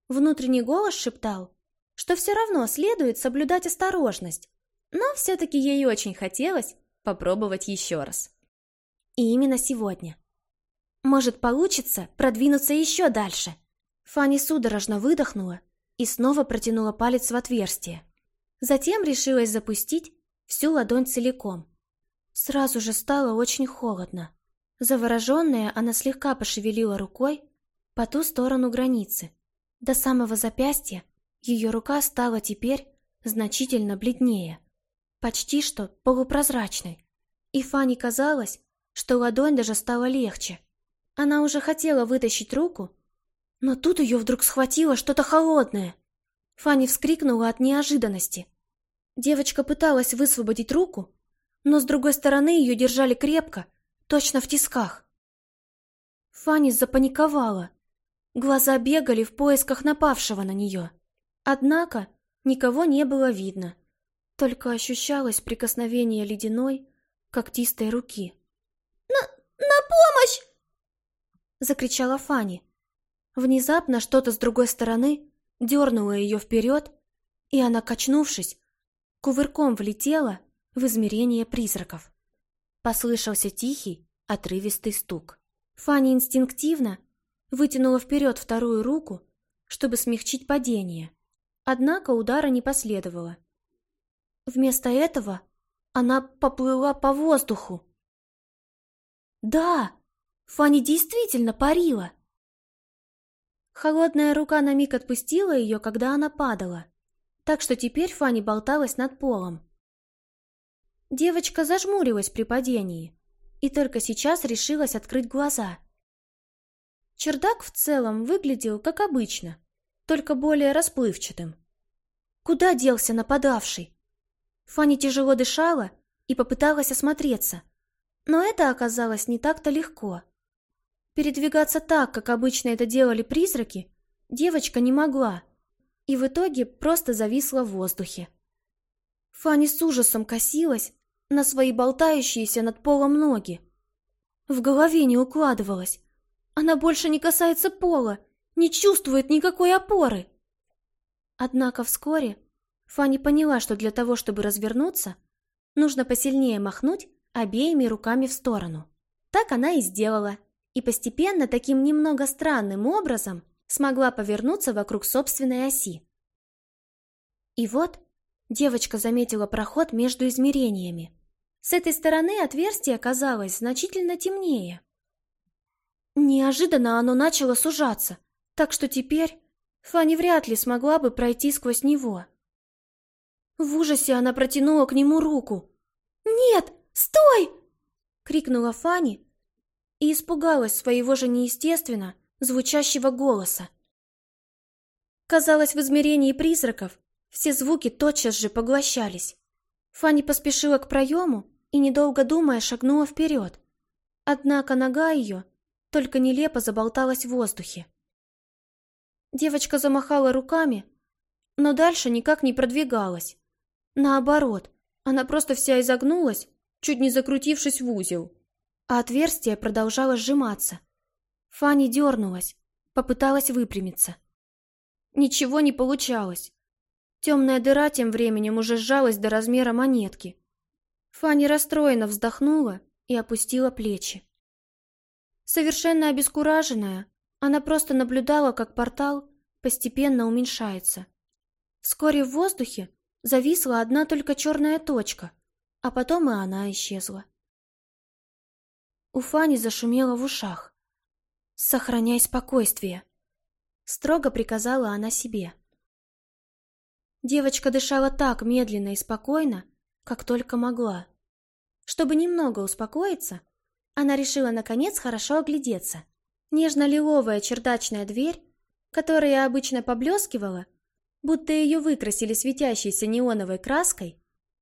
Внутренний голос шептал, что все равно следует соблюдать осторожность, но все-таки ей очень хотелось попробовать еще раз. И именно сегодня. Может, получится продвинуться еще дальше. Фанни судорожно выдохнула и снова протянула палец в отверстие. Затем решилась запустить всю ладонь целиком. Сразу же стало очень холодно. Завороженная, она слегка пошевелила рукой по ту сторону границы. До самого запястья ее рука стала теперь значительно бледнее, почти что полупрозрачной. И Фанни казалось, что ладонь даже стала легче. Она уже хотела вытащить руку, но тут ее вдруг схватило что-то холодное. Фанни вскрикнула от неожиданности. Девочка пыталась высвободить руку, но с другой стороны ее держали крепко, точно в тисках. Фанни запаниковала. Глаза бегали в поисках напавшего на нее. Однако никого не было видно, только ощущалось прикосновение ледяной, когтистой руки. «На, на помощь!» — закричала Фанни. Внезапно что-то с другой стороны дернуло ее вперед, и она, качнувшись, кувырком влетела в измерение призраков. Послышался тихий, отрывистый стук. Фанни инстинктивно вытянула вперед вторую руку, чтобы смягчить падение. Однако удара не последовало. Вместо этого она поплыла по воздуху. Да, Фанни действительно парила. Холодная рука на миг отпустила ее, когда она падала, так что теперь Фанни болталась над полом. Девочка зажмурилась при падении и только сейчас решилась открыть глаза. Чердак в целом выглядел как обычно, только более расплывчатым. Куда делся нападавший? Фанни тяжело дышала и попыталась осмотреться, но это оказалось не так-то легко. Передвигаться так, как обычно это делали призраки, девочка не могла, и в итоге просто зависла в воздухе. Фанни с ужасом косилась на свои болтающиеся над полом ноги. В голове не укладывалось. Она больше не касается пола, не чувствует никакой опоры. Однако вскоре Фанни поняла, что для того, чтобы развернуться, нужно посильнее махнуть обеими руками в сторону. Так она и сделала, и постепенно таким немного странным образом смогла повернуться вокруг собственной оси. И вот девочка заметила проход между измерениями. С этой стороны отверстие казалось значительно темнее. Неожиданно оно начало сужаться, так что теперь Фанни вряд ли смогла бы пройти сквозь него. В ужасе она протянула к нему руку. «Нет, стой!» — крикнула Фанни и испугалась своего же неестественно звучащего голоса. Казалось, в измерении призраков все звуки тотчас же поглощались. Фанни поспешила к проему и, недолго думая, шагнула вперед. Однако нога ее только нелепо заболталась в воздухе. Девочка замахала руками, но дальше никак не продвигалась. Наоборот, она просто вся изогнулась, чуть не закрутившись в узел, а отверстие продолжало сжиматься. Фанни дернулась, попыталась выпрямиться. Ничего не получалось. Темная дыра тем временем уже сжалась до размера монетки. Фанни расстроенно вздохнула и опустила плечи. Совершенно обескураженная, она просто наблюдала, как портал постепенно уменьшается. Вскоре в воздухе зависла одна только черная точка, а потом и она исчезла. У Фани зашумело в ушах. «Сохраняй спокойствие», — строго приказала она себе. Девочка дышала так медленно и спокойно, как только могла. Чтобы немного успокоиться, она решила наконец хорошо оглядеться. Нежно-лиловая чердачная дверь, которая обычно поблескивала, будто ее выкрасили светящейся неоновой краской,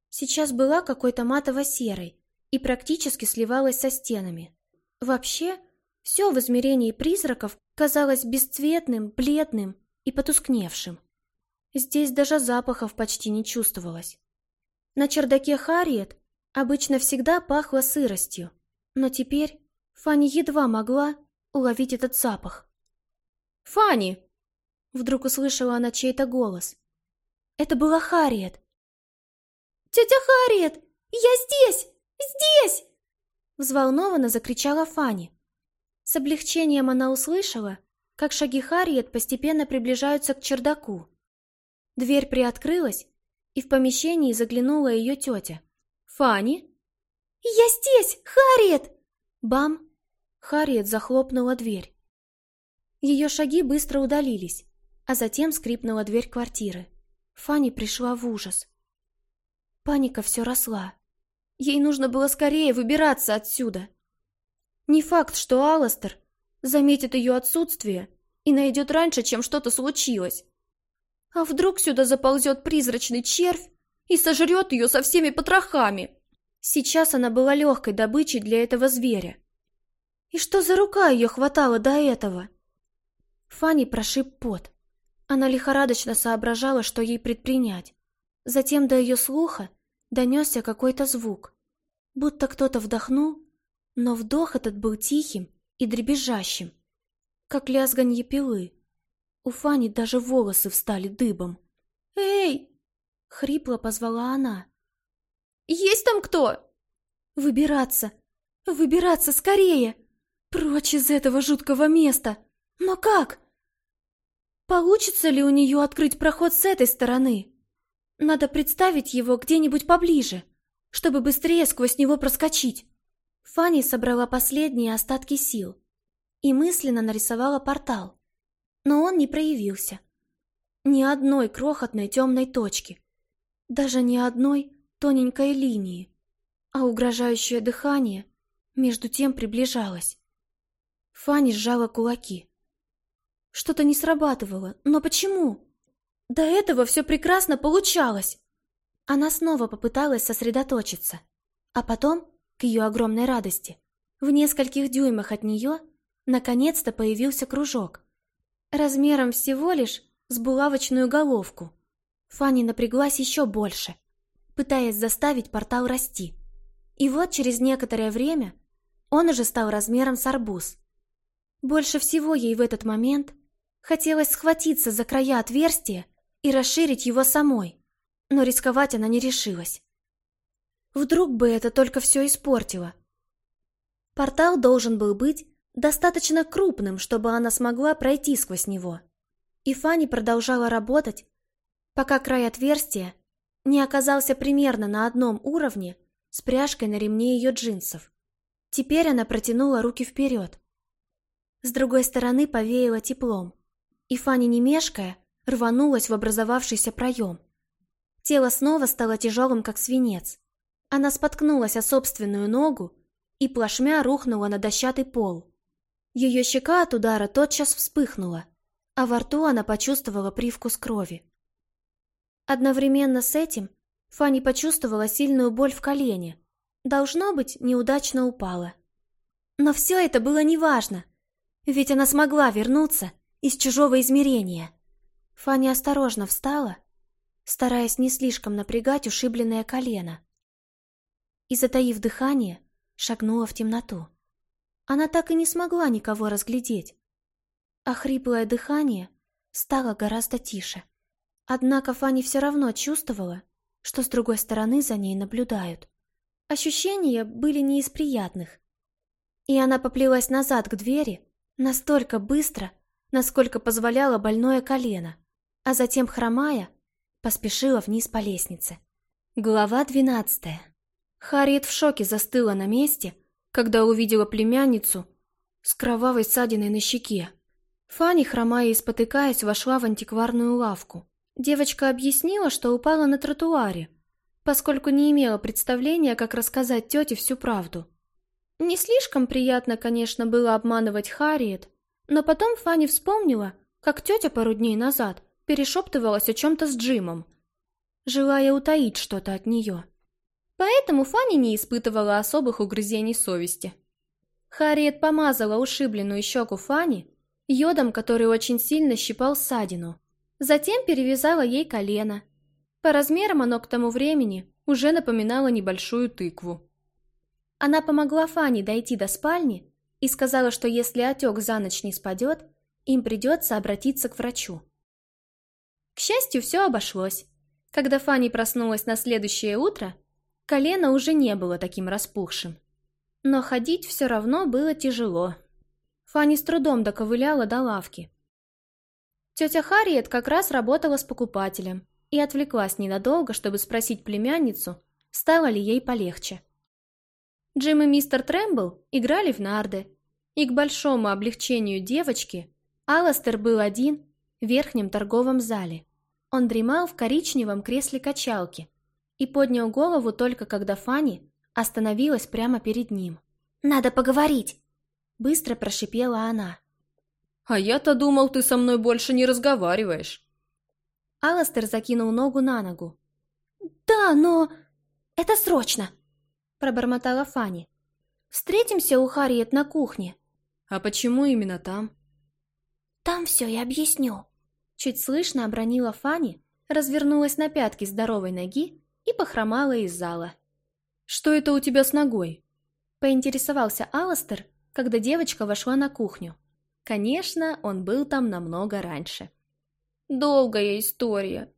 сейчас была какой-то матово-серой и практически сливалась со стенами. Вообще, все в измерении призраков казалось бесцветным, бледным и потускневшим. Здесь даже запахов почти не чувствовалось. На чердаке Харриет обычно всегда пахло сыростью, но теперь Фанни едва могла уловить этот запах. «Фанни!» Вдруг услышала она чей-то голос. Это была Харриет. «Тетя Харриет! Я здесь! Здесь!» Взволнованно закричала Фанни. С облегчением она услышала, как шаги Харриет постепенно приближаются к чердаку. Дверь приоткрылась, и в помещении заглянула ее тетя. «Фанни?» «Я здесь, Харриет!» Бам! Харриет захлопнула дверь. Ее шаги быстро удалились, а затем скрипнула дверь квартиры. Фанни пришла в ужас. Паника все росла. Ей нужно было скорее выбираться отсюда. Не факт, что Алластер заметит ее отсутствие и найдет раньше, чем что-то случилось. А вдруг сюда заползет призрачный червь и сожрет ее со всеми потрохами? Сейчас она была легкой добычей для этого зверя. И что за рука ее хватала до этого? Фанни прошиб пот. Она лихорадочно соображала, что ей предпринять. Затем до ее слуха донесся какой-то звук. Будто кто-то вдохнул, но вдох этот был тихим и дребезжащим, как лязганье пилы. У Фани даже волосы встали дыбом. «Эй!» — хрипло позвала она. «Есть там кто?» Выбираться! Выбираться скорее! Прочь из этого жуткого места! Но как? Получится ли у нее открыть проход с этой стороны? Надо представить его где-нибудь поближе, чтобы быстрее сквозь него проскочить. Фанни собрала последние остатки сил и мысленно нарисовала портал. Но он не проявился. Ни одной крохотной темной точки. Даже ни одной тоненькой линии. А угрожающее дыхание между тем приближалось. Фанни сжала кулаки. Что-то не срабатывало, но почему? До этого все прекрасно получалось. Она снова попыталась сосредоточиться. А потом, к ее огромной радости, в нескольких дюймах от нее наконец-то появился кружок. Размером всего лишь с булавочную головку. Фанни напряглась еще больше, пытаясь заставить портал расти. И вот через некоторое время он уже стал размером с арбуз. Больше всего ей в этот момент хотелось схватиться за края отверстия и расширить его самой, но рисковать она не решилась. Вдруг бы это только все испортило. Портал должен был быть достаточно крупным, чтобы она смогла пройти сквозь него. И Фанни продолжала работать, пока край отверстия не оказался примерно на одном уровне с пряжкой на ремне ее джинсов. Теперь она протянула руки вперед. С другой стороны повеяло теплом, и Фанни, не мешкая, рванулась в образовавшийся проем. Тело снова стало тяжелым, как свинец. Она споткнулась о собственную ногу и плашмя рухнула на дощатый пол. Ее щека от удара тотчас вспыхнула, а во рту она почувствовала привкус крови. Одновременно с этим Фанни почувствовала сильную боль в колене. Должно быть, неудачно упала. Но все это было неважно, ведь она смогла вернуться из чужого измерения. Фанни осторожно встала, стараясь не слишком напрягать ушибленное колено. И, затаив дыхание, шагнула в темноту. Она так и не смогла никого разглядеть, а хриплое дыхание стало гораздо тише. Однако Фанни все равно чувствовала, что с другой стороны за ней наблюдают. Ощущения были не из приятных. И она поплелась назад к двери настолько быстро, насколько позволяло больное колено, а затем, хромая, поспешила вниз по лестнице. Глава двенадцатая. Харриет в шоке застыла на месте, когда увидела племянницу с кровавой ссадиной на щеке. Фанни, хромая и спотыкаясь, вошла в антикварную лавку. Девочка объяснила, что упала на тротуаре, поскольку не имела представления, как рассказать тете всю правду. Не слишком приятно, конечно, было обманывать Харриет, но потом Фанни вспомнила, как тетя пару дней назад перешептывалась о чем-то с Джимом, желая утаить что-то от нее. Поэтому Фанни не испытывала особых угрызений совести. Харриет помазала ушибленную щеку Фанни йодом, который очень сильно щипал ссадину. Затем перевязала ей колено. По размерам оно к тому времени уже напоминало небольшую тыкву. Она помогла Фане дойти до спальни и сказала, что если отек за ночь не спадет, им придется обратиться к врачу. К счастью, все обошлось. Когда Фанни проснулась на следующее утро, колено уже не было таким распухшим. Но ходить все равно было тяжело. Фанни с трудом доковыляла до лавки. Тетя Харриет как раз работала с покупателем и отвлеклась ненадолго, чтобы спросить племянницу, стало ли ей полегче. Джим и мистер Трэмбл играли в нарды, и к большому облегчению девочки Аластер был один в верхнем торговом зале. Он дремал в коричневом кресле качалки и поднял голову только когда Фанни остановилась прямо перед ним. «Надо поговорить!» Быстро прошипела она. «А я-то думал, ты со мной больше не разговариваешь». Аластер закинул ногу на ногу. «Да, но... это срочно!» Пробормотала Фанни. «Встретимся у Харриет на кухне». «А почему именно там?» «Там все я объясню». Чуть слышно обронила Фанни, развернулась на пятки здоровой ноги и похромала из зала. «Что это у тебя с ногой?» Поинтересовался Аластер, когда девочка вошла на кухню. Конечно, он был там намного раньше. «Долгая история.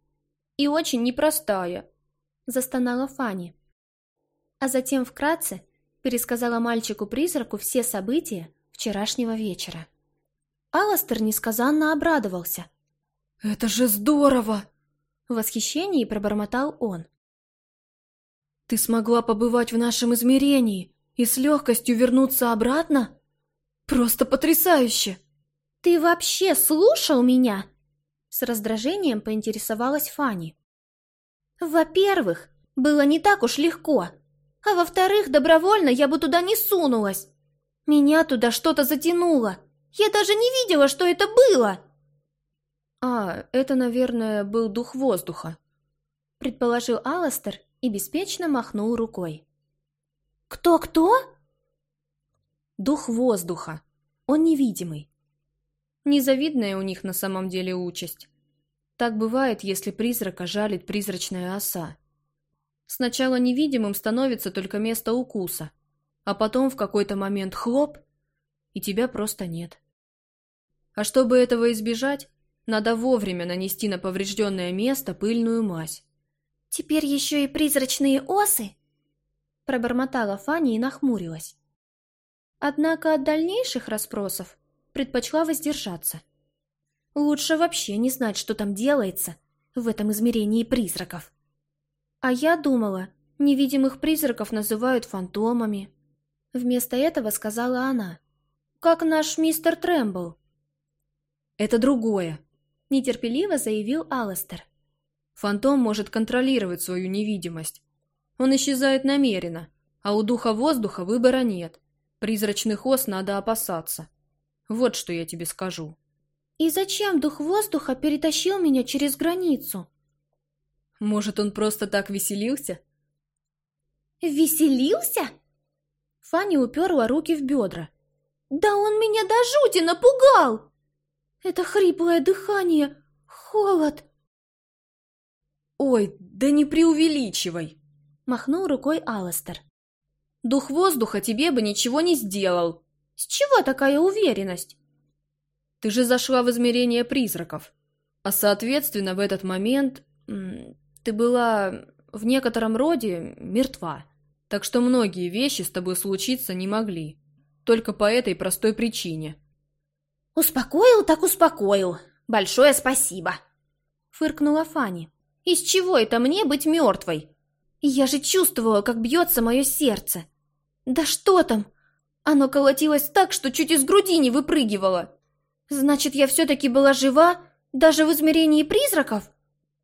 И очень непростая», — застонала Фанни. а затем вкратце пересказала мальчику-призраку все события вчерашнего вечера. Аластер несказанно обрадовался. «Это же здорово!» В восхищении пробормотал он. «Ты смогла побывать в нашем измерении и с легкостью вернуться обратно? Просто потрясающе!» «Ты вообще слушал меня?» С раздражением поинтересовалась Фанни. «Во-первых, было не так уж легко, а во-вторых, добровольно я бы туда не сунулась. Меня туда что-то затянуло. Я даже не видела, что это было!» «А, это, наверное, был дух воздуха», — предположил Аластер и беспечно махнул рукой. «Кто-кто?» «Дух воздуха. Он невидимый. Незавидная у них на самом деле участь. Так бывает, если призрака жалит призрачная оса. Сначала невидимым становится только место укуса, а потом в какой-то момент хлоп, и тебя просто нет. А чтобы этого избежать, надо вовремя нанести на поврежденное место пыльную мазь. «Теперь еще и призрачные осы?» Пробормотала Фанни и нахмурилась. Однако от дальнейших расспросов предпочла воздержаться. Лучше вообще не знать, что там делается в этом измерении призраков. А я думала, невидимых призраков называют фантомами. Вместо этого сказала она. Как наш мистер Трэмбл. Это другое, нетерпеливо заявил Алластер. Фантом может контролировать свою невидимость. Он исчезает намеренно, а у духа воздуха выбора нет. Призрачных ос надо опасаться. Вот что я тебе скажу. И зачем дух воздуха перетащил меня через границу? Может, он просто так веселился? Веселился? Фанни уперла руки в бедра. Да он меня до жути напугал! Это хриплое дыхание, холод. Ой, да не преувеличивай! Махнул рукой Алластер. Дух воздуха тебе бы ничего не сделал. С чего такая уверенность? Ты же зашла в измерение призраков. А соответственно, в этот момент ты была в некотором роде мертва. Так что многие вещи с тобой случиться не могли. Только по этой простой причине. «Успокоил, так успокоил. Большое спасибо!» Фыркнула Фанни. «Из чего это мне быть мертвой? Я же чувствовала, как бьется мое сердце. Да что там? Оно колотилось так, что чуть из груди не выпрыгивало. Значит, я все-таки была жива, даже в измерении призраков?»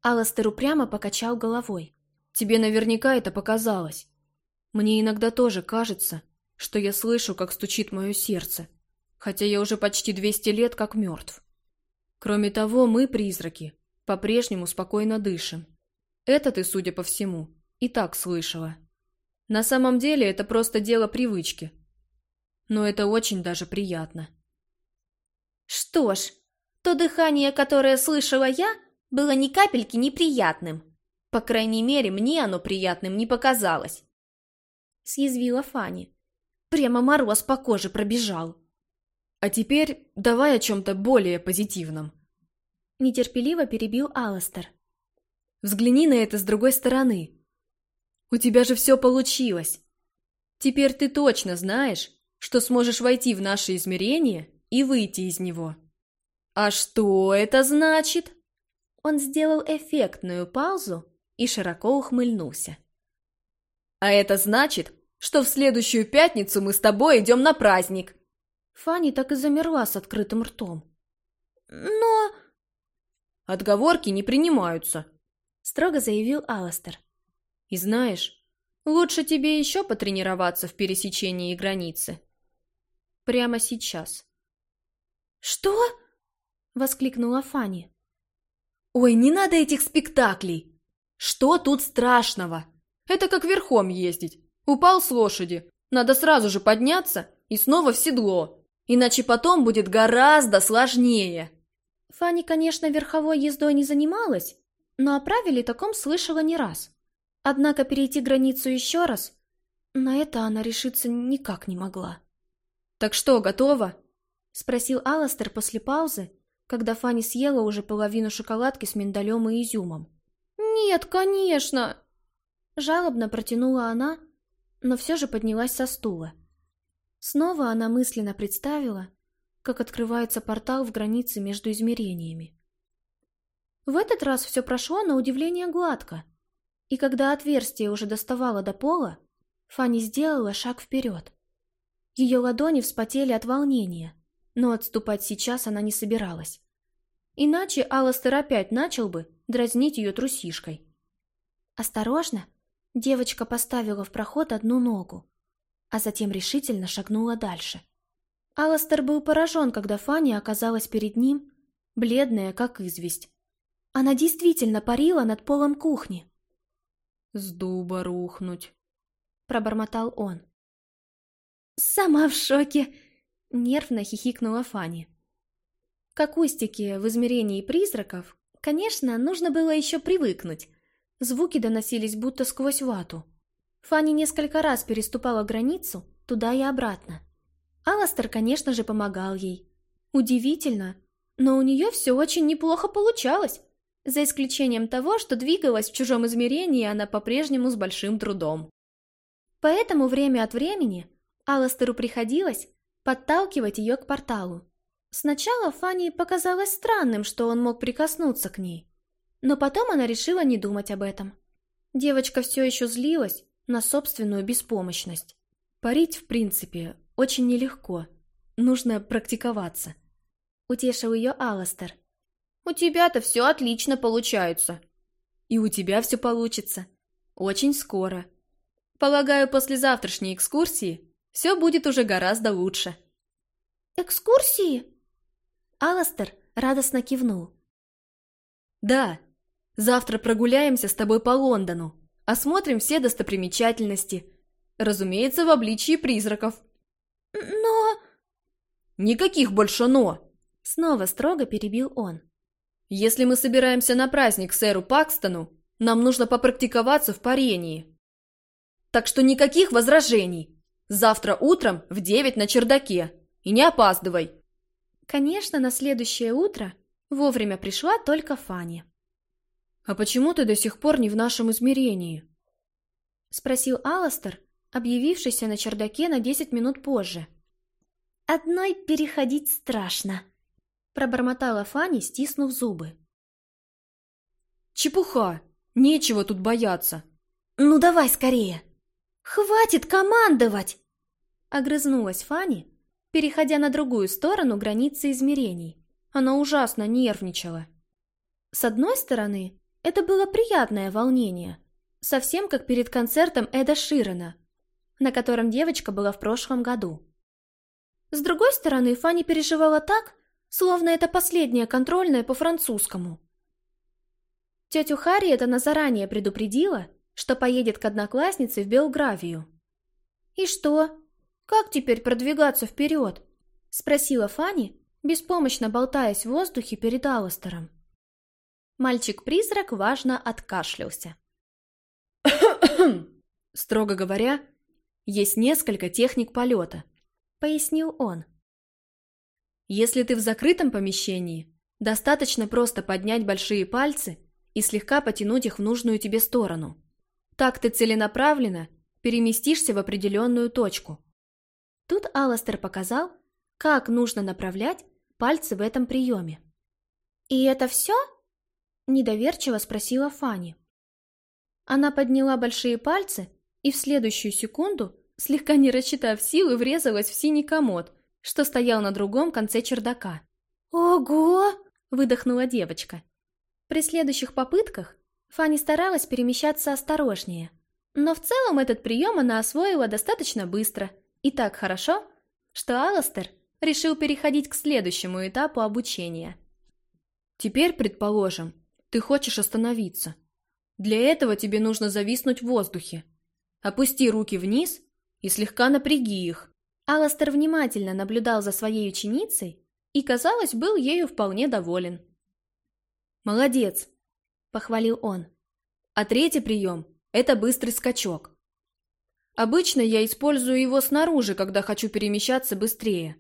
Алластер упрямо покачал головой. «Тебе наверняка это показалось. Мне иногда тоже кажется, что я слышу, как стучит мое сердце хотя я уже почти 200 лет как мертв. Кроме того, мы, призраки, по-прежнему спокойно дышим. Это ты, судя по всему, и так слышала. На самом деле это просто дело привычки. Но это очень даже приятно. Что ж, то дыхание, которое слышала я, было ни капельки неприятным. По крайней мере, мне оно приятным не показалось. Съязвила Фанни. Прямо мороз по коже пробежал. А теперь давай о чем-то более позитивном. Нетерпеливо перебил Алластер. Взгляни на это с другой стороны. У тебя же все получилось. Теперь ты точно знаешь, что сможешь войти в наше измерение и выйти из него. А что это значит? Он сделал эффектную паузу и широко ухмыльнулся. А это значит, что в следующую пятницу мы с тобой идем на праздник. Фанни так и замерла с открытым ртом. «Но...» «Отговорки не принимаются», — строго заявил Аластер. «И знаешь, лучше тебе еще потренироваться в пересечении границы. Прямо сейчас». «Что?» — воскликнула Фанни. «Ой, не надо этих спектаклей! Что тут страшного? Это как верхом ездить. Упал с лошади, надо сразу же подняться и снова в седло. Иначе потом будет гораздо сложнее. Фанни, конечно, верховой ездой не занималась, но о правиле таком слышала не раз. Однако перейти границу еще раз, на это она решиться никак не могла. «Так что, готова?» — спросил Аластер после паузы, когда Фанни съела уже половину шоколадки с миндалем и изюмом. «Нет, конечно!» Жалобно протянула она, но все же поднялась со стула. Снова она мысленно представила, как открывается портал в границе между измерениями. В этот раз все прошло на удивление гладко, и когда отверстие уже доставало до пола, Фанни сделала шаг вперед. Ее ладони вспотели от волнения, но отступать сейчас она не собиралась. Иначе Алластер опять начал бы дразнить ее трусишкой. Осторожно, девочка поставила в проход одну ногу, а затем решительно шагнула дальше. Алластер был поражен, когда Фанни оказалась перед ним, бледная, как известь. Она действительно парила над полом кухни. «С дуба рухнуть», — пробормотал он. «Сама в шоке!» — нервно хихикнула Фанни. К акустике в измерении призраков, конечно, нужно было еще привыкнуть. Звуки доносились будто сквозь вату. Фанни несколько раз переступала границу туда и обратно. Аластер, конечно же, помогал ей. Удивительно, но у нее все очень неплохо получалось, за исключением того, что двигалась в чужом измерении она по-прежнему с большим трудом. Поэтому время от времени Аластеру приходилось подталкивать ее к порталу. Сначала Фанни показалось странным, что он мог прикоснуться к ней, но потом она решила не думать об этом. Девочка все еще злилась на собственную беспомощность. Парить, в принципе, очень нелегко. Нужно практиковаться. Утешил ее Аластер. У тебя-то все отлично получается. И у тебя все получится. Очень скоро. Полагаю, после завтрашней экскурсии все будет уже гораздо лучше. Экскурсии? Аластер радостно кивнул. Да, завтра прогуляемся с тобой по Лондону, осмотрим все достопримечательности, разумеется, в обличии призраков. Но... Никаких больше «но». Снова строго перебил он. Если мы собираемся на праздник сэру Пакстону, нам нужно попрактиковаться в парении. Так что никаких возражений. Завтра утром в девять на чердаке. И не опаздывай. Конечно, на следующее утро вовремя пришла только Фанни. «А почему ты до сих пор не в нашем измерении?» Спросил Аластер, объявившийся на чердаке на десять минут позже. «Одной переходить страшно», — пробормотала Фанни, стиснув зубы. «Чепуха! Нечего тут бояться!» «Ну давай скорее!» «Хватит командовать!» Огрызнулась Фанни, переходя на другую сторону границы измерений. Она ужасно нервничала. С одной стороны, это было приятное волнение, совсем как перед концертом Эда Ширена, на котором девочка была в прошлом году. С другой стороны, Фанни переживала так, словно это последняя контрольная по французскому. Тетю Харриет она заранее предупредила, что поедет к однокласснице в Белгравию. «И что? Как теперь продвигаться вперед?» — спросила Фанни, беспомощно болтаясь в воздухе перед Алластером. Мальчик-призрак важно откашлялся. [coughs] «Строго говоря, есть несколько техник полета», — пояснил он. «Если ты в закрытом помещении, достаточно просто поднять большие пальцы и слегка потянуть их в нужную тебе сторону. Так ты целенаправленно переместишься в определенную точку. Тут Аластер показал, как нужно направлять пальцы в этом приеме. «И это все?» – недоверчиво спросила Фанни. Она подняла большие пальцы и в следующую секунду, слегка не рассчитав силы, врезалась в синий комод, что стоял на другом конце чердака. «Ого!» – выдохнула девочка. При следующих попытках Фанни старалась перемещаться осторожнее, но в целом этот прием она освоила достаточно быстро и так хорошо, что Аластер решил переходить к следующему этапу обучения. Теперь, предположим, ты хочешь остановиться. Для этого тебе нужно зависнуть в воздухе. Опусти руки вниз и слегка напряги их. Аластер внимательно наблюдал за своей ученицей и, казалось, был ею вполне доволен. «Молодец!» похвалил он. А третий прием – это быстрый скачок. Обычно я использую его снаружи, когда хочу перемещаться быстрее.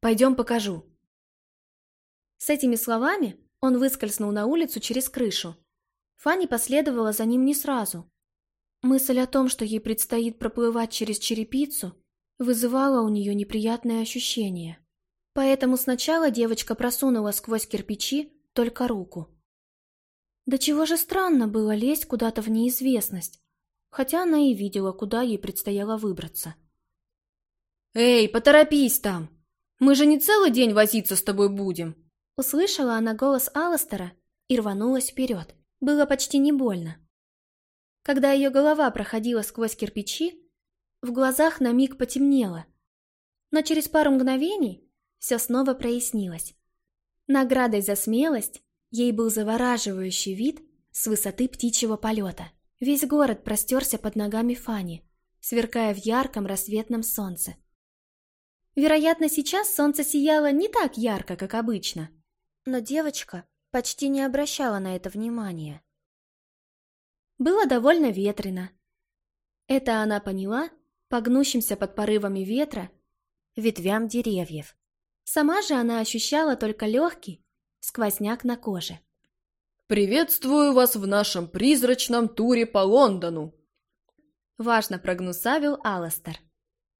Пойдем покажу. С этими словами он выскользнул на улицу через крышу. Фанни последовала за ним не сразу. Мысль о том, что ей предстоит проплывать через черепицу, вызывала у нее неприятное ощущение. Поэтому сначала девочка просунула сквозь кирпичи только руку. Да чего же странно было лезть куда-то в неизвестность, хотя она и видела, куда ей предстояло выбраться. «Эй, поторопись там! Мы же не целый день возиться с тобой будем!» Услышала она голос Алластера и рванулась вперед. Было почти не больно. Когда ее голова проходила сквозь кирпичи, в глазах на миг потемнело. Но через пару мгновений все снова прояснилось. Наградой за смелость ей был завораживающий вид с высоты птичьего полета. Весь город простерся под ногами Фани, сверкая в ярком рассветном солнце. Вероятно, сейчас солнце сияло не так ярко, как обычно, но девочка почти не обращала на это внимания. Было довольно ветрено. Это она поняла по под порывами ветра ветвям деревьев. Сама же она ощущала только легкий сквозняк на коже. «Приветствую вас в нашем призрачном туре по Лондону!» Важно прогнусавил Алластер.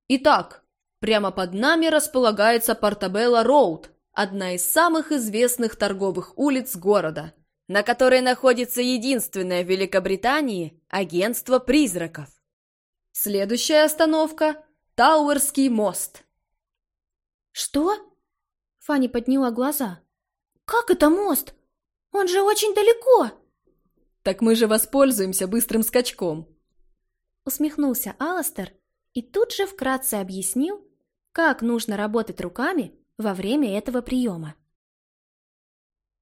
«Итак, прямо под нами располагается Портабелла Роуд, одна из самых известных торговых улиц города, на которой находится единственное в Великобритании агентство призраков. Следующая остановка – Тауэрский мост. «Что?» Фанни подняла глаза. «Как это мост? Он же очень далеко!» «Так мы же воспользуемся быстрым скачком!» Усмехнулся Аластер и тут же вкратце объяснил, как нужно работать руками во время этого приема.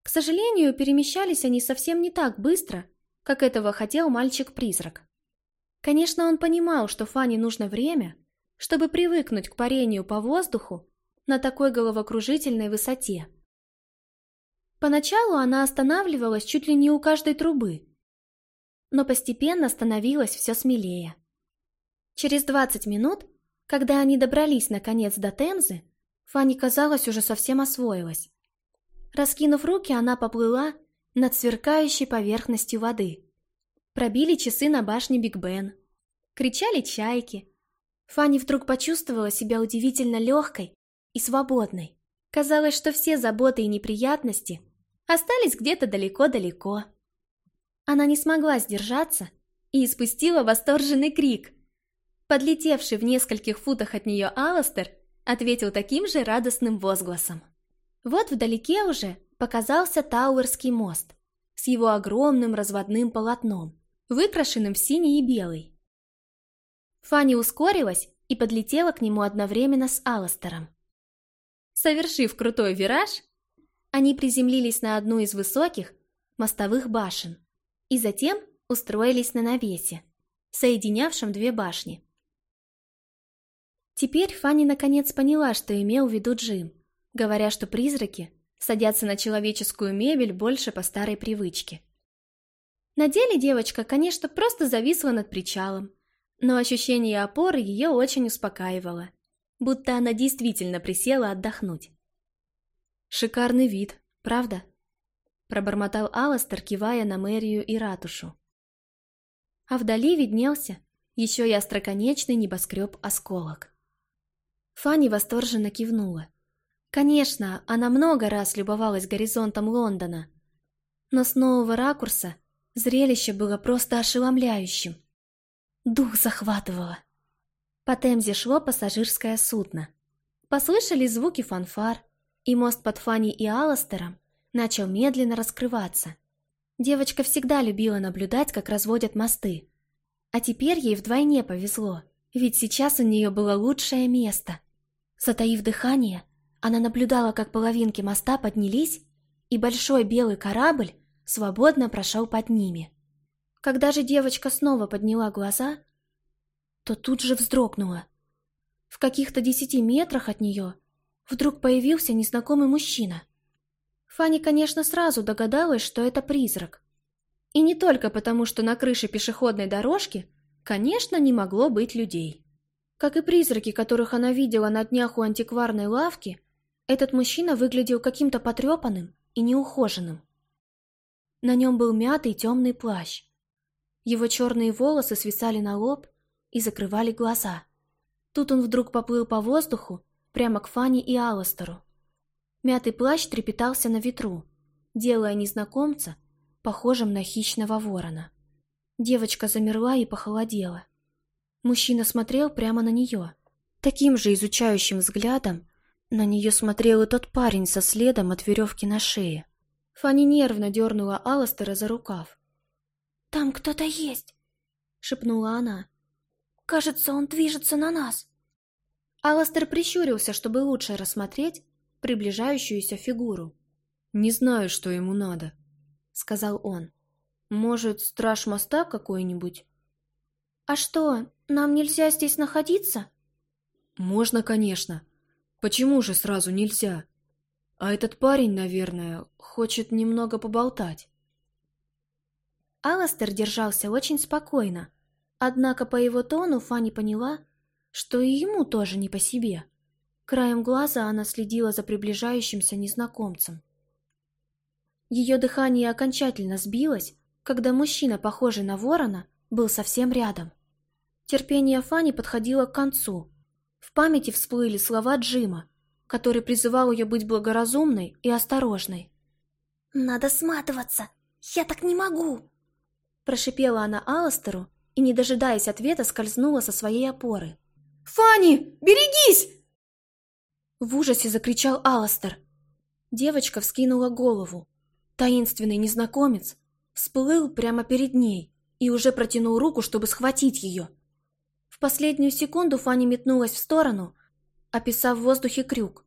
К сожалению, перемещались они совсем не так быстро, как этого хотел мальчик-призрак. Конечно, он понимал, что Фане нужно время, чтобы привыкнуть к парению по воздуху на такой головокружительной высоте. Поначалу она останавливалась чуть ли не у каждой трубы, но постепенно становилась все смелее. Через 20 минут, когда они добрались наконец до Темзы, Фанни, казалось, уже совсем освоилась. Раскинув руки, она поплыла над сверкающей поверхностью воды. Пробили часы на башне Биг Бен. Кричали чайки. Фанни вдруг почувствовала себя удивительно легкой и свободной. Казалось, что все заботы и неприятности остались где-то далеко-далеко. Она не смогла сдержаться и испустила восторженный крик. Подлетевший в нескольких футах от нее Аластер ответил таким же радостным возгласом. Вот вдалеке уже показался Тауэрский мост с его огромным разводным полотном, выкрашенным в синий и белый. Фанни ускорилась и подлетела к нему одновременно с Аластером. Совершив крутой вираж, они приземлились на одну из высоких мостовых башен и затем устроились на навесе, соединявшем две башни. Теперь Фанни наконец поняла, что имел в виду Джим, говоря, что призраки садятся на человеческую мебель больше по старой привычке. На деле девочка, конечно, просто зависла над причалом, но ощущение опоры ее очень успокаивало, будто она действительно присела отдохнуть. «Шикарный вид, правда?» пробормотал Аластер, кивая на мэрию и ратушу. А вдали виднелся еще и остроконечный небоскреб-осколок. Фанни восторженно кивнула. Конечно, она много раз любовалась горизонтом Лондона, но с нового ракурса зрелище было просто ошеломляющим. Дух захватывало. По Темзе шло пассажирское судно. Послышались звуки фанфар, и мост под Фанни и Аластером начал медленно раскрываться. Девочка всегда любила наблюдать, как разводят мосты. А теперь ей вдвойне повезло, ведь сейчас у нее было лучшее место — Затаив дыхание, она наблюдала, как половинки моста поднялись, и большой белый корабль свободно прошел под ними. Когда же девочка снова подняла глаза, то тут же вздрогнула. В каких-то десяти метрах от нее вдруг появился незнакомый мужчина. Фанни, конечно, сразу догадалась, что это призрак. И не только потому, что на крыше пешеходной дорожки, конечно, не могло быть людей. Как и призраки, которых она видела на днях у антикварной лавки, этот мужчина выглядел каким-то потрепанным и неухоженным. На нем был мятый темный плащ. Его черные волосы свисали на лоб и закрывали глаза. Тут он вдруг поплыл по воздуху прямо к Фанни и Алластеру. Мятый плащ трепетался на ветру, делая незнакомца похожим на хищного ворона. Девочка замерла и похолодела. Мужчина смотрел прямо на нее. Таким же изучающим взглядом на нее смотрел и тот парень со следом от веревки на шее. Фанни нервно дернула Алластера за рукав. «Там кто-то есть!» — шепнула она. «Кажется, он движется на нас!» Алластер прищурился, чтобы лучше рассмотреть приближающуюся фигуру. «Не знаю, что ему надо», — сказал он. «Может, страж моста какой-нибудь?» «А что, нам нельзя здесь находиться?» «Можно, конечно. Почему же сразу нельзя? А этот парень, наверное, хочет немного поболтать». Аластер держался очень спокойно, однако по его тону Фанни поняла, что и ему тоже не по себе. Краем глаза она следила за приближающимся незнакомцем. Ее дыхание окончательно сбилось, когда мужчина, похожий на ворона, был совсем рядом. Терпение Фани подходило к концу. В памяти всплыли слова Джима, который призывал ее быть благоразумной и осторожной. «Надо сматываться! Я так не могу!» Прошипела она Аластеру и, не дожидаясь ответа, скользнула со своей опоры. «Фанни, берегись!» В ужасе закричал Аластер. Девочка вскинула голову. Таинственный незнакомец всплыл прямо перед ней и уже протянул руку, чтобы схватить ее. В последнюю секунду Фанни метнулась в сторону, описав в воздухе крюк.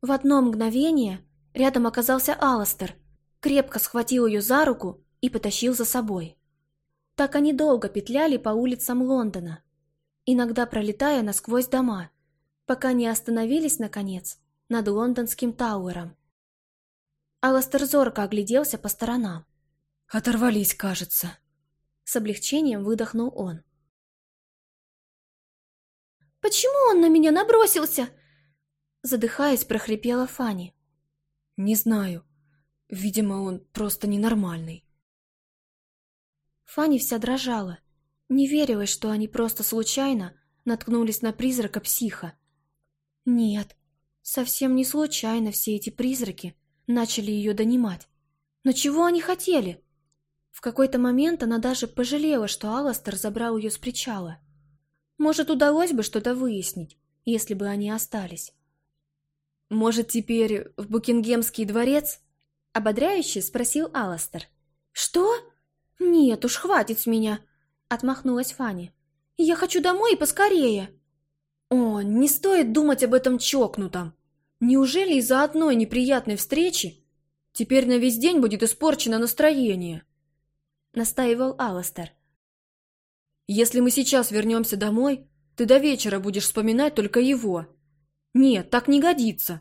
В одно мгновение рядом оказался Аластер, крепко схватил ее за руку и потащил за собой. Так они долго петляли по улицам Лондона, иногда пролетая насквозь дома, пока не остановились, наконец, над лондонским Тауэром. Аластер зорко огляделся по сторонам. «Оторвались, кажется». С облегчением выдохнул он. «Почему он на меня набросился?» Задыхаясь, прохрипела Фанни. «Не знаю. Видимо, он просто ненормальный». Фанни вся дрожала. Не верилось, что они просто случайно наткнулись на призрака психа. Нет, совсем не случайно все эти призраки начали ее донимать. Но чего они хотели? В какой-то момент она даже пожалела, что Аластер забрал ее с причала. Может, удалось бы что-то выяснить, если бы они остались. «Может, теперь в Букингемский дворец?» — ободряюще спросил Аластер. «Что? Нет уж, хватит с меня!» — отмахнулась Фанни. «Я хочу домой и поскорее!» О, не стоит думать об этом чокнутом. Неужели из-за одной неприятной встречи теперь на весь день будет испорчено настроение? Настаивал Аластер. Если мы сейчас вернемся домой, ты до вечера будешь вспоминать только его. Нет, так не годится.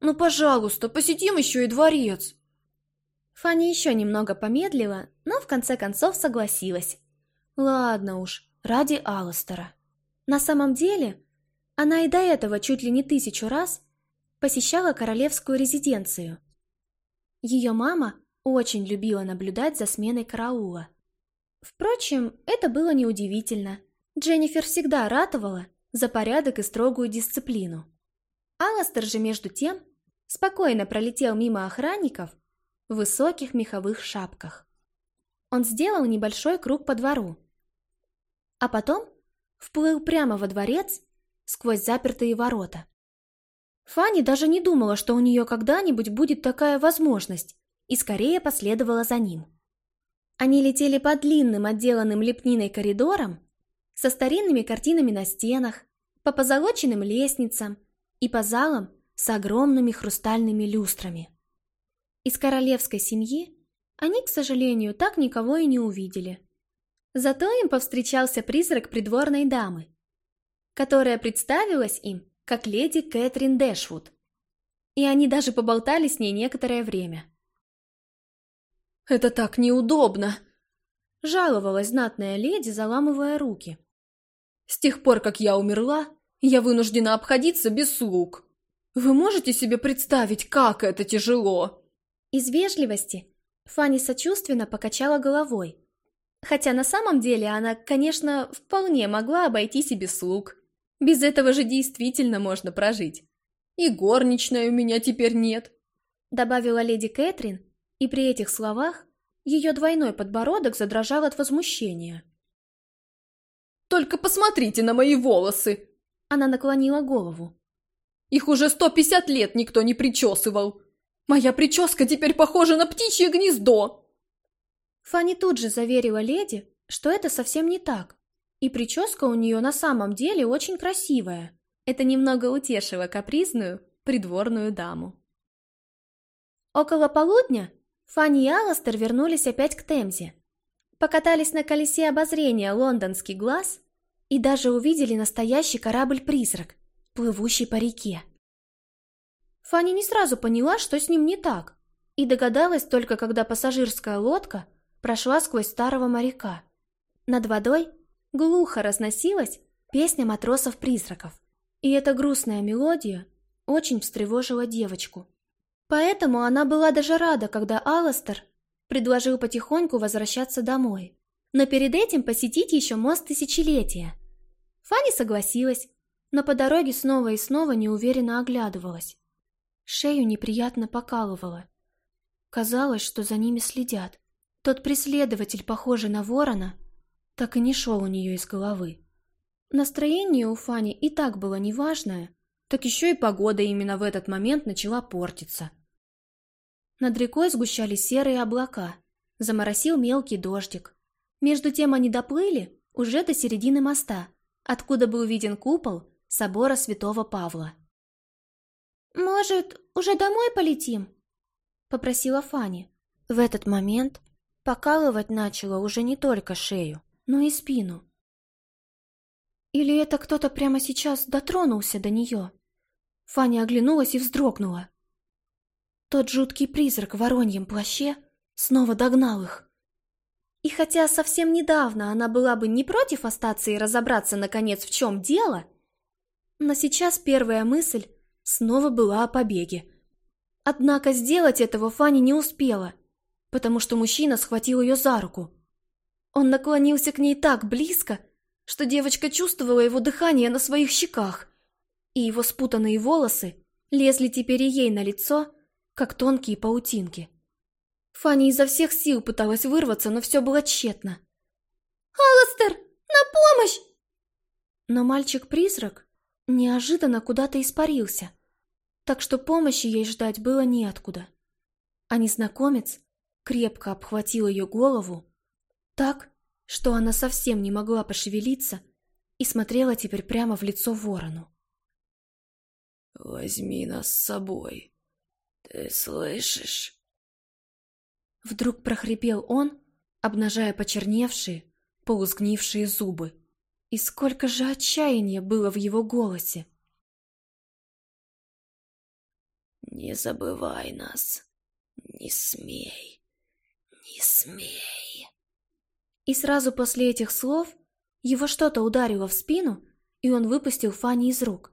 Ну, пожалуйста, посетим еще и дворец. Фанни еще немного помедлила, но в конце концов согласилась. Ладно уж, ради Алластера. На самом деле, она и до этого чуть ли не тысячу раз посещала королевскую резиденцию. Ее мама очень любила наблюдать за сменой караула. Впрочем, это было неудивительно. Дженнифер всегда ратовала за порядок и строгую дисциплину. Аластер же, между тем, спокойно пролетел мимо охранников в высоких меховых шапках. Он сделал небольшой круг по двору, а потом вплыл прямо во дворец сквозь запертые ворота. Фанни даже не думала, что у нее когда-нибудь будет такая возможность, и скорее последовала за ним. Они летели по длинным, отделанным лепниной коридорам, со старинными картинами на стенах, по позолоченным лестницам и по залам с огромными хрустальными люстрами. Из королевской семьи они, к сожалению, так никого и не увидели. Зато им повстречался призрак придворной дамы, которая представилась им как леди Кэтрин Дэшвуд. И они даже поболтали с ней некоторое время. «Это так неудобно!» Жаловалась знатная леди, заламывая руки. «С тех пор, как я умерла, я вынуждена обходиться без слуг. Вы можете себе представить, как это тяжело?» Из вежливости Фанни сочувственно покачала головой, Хотя на самом деле она, конечно, вполне могла обойтись и без слуг. Без этого же действительно можно прожить. И горничной у меня теперь нет, добавила леди Кэтрин, и при этих словах ее двойной подбородок задрожал от возмущения. «Только посмотрите на мои волосы!» Она наклонила голову. «Их уже сто пятьдесят лет никто не причесывал! Моя прическа теперь похожа на птичье гнездо!» Фанни тут же заверила леди, что это совсем не так, и прическа у нее на самом деле очень красивая. Это немного утешило капризную придворную даму. Около полудня Фанни и Алластер вернулись опять к Темзе. Покатались на колесе обозрения лондонский глаз и даже увидели настоящий корабль-призрак, плывущий по реке. Фанни не сразу поняла, что с ним не так, и догадалась только, когда пассажирская лодка прошла сквозь старого моряка. Над водой глухо разносилась песня матросов-призраков, и эта грустная мелодия очень встревожила девочку. Поэтому она была даже рада, когда Алластер предложил потихоньку возвращаться домой, но перед этим посетить еще мост Тысячелетия. Фанни согласилась, но по дороге снова и снова неуверенно оглядывалась. Шею неприятно покалывало. Казалось, что за ними следят. Тот преследователь, похожий на ворона, так и не шел у нее из головы. Настроение у Фани и так было неважное, так еще и погода именно в этот момент начала портиться. Над рекой сгущались серые облака, заморосил мелкий дождик. Между тем они доплыли уже до середины моста, откуда был виден купол собора святого Павла. «Может, уже домой полетим?» — попросила Фани. В этот момент Покалывать начало уже не только шею, но и спину. Или это кто-то прямо сейчас дотронулся до нее? Фаня оглянулась и вздрогнула. Тот жуткий призрак в вороньем плаще снова догнал их. И хотя совсем недавно она была бы не против остаться и разобраться, наконец, в чем дело, но сейчас первая мысль снова была о побеге. Однако сделать этого Фаня не успела — потому что мужчина схватил ее за руку. Он наклонился к ней так близко, что девочка чувствовала его дыхание на своих щеках, и его спутанные волосы лезли теперь и ей на лицо, как тонкие паутинки. Фанни изо всех сил пыталась вырваться, но все было тщетно. «Алластер, на помощь!» Но мальчик-призрак неожиданно куда-то испарился, так что помощи ей ждать было неоткуда. А незнакомец крепко обхватил ее голову так, что она совсем не могла пошевелиться и смотрела теперь прямо в лицо ворону. «Возьми нас с собой. Ты слышишь?» Вдруг прохрипел он, обнажая почерневшие, полусгнившие зубы. И сколько же отчаяния было в его голосе. «Не забывай нас, не смей». «Не смей!» И сразу после этих слов его что-то ударило в спину, и он выпустил Фанни из рук.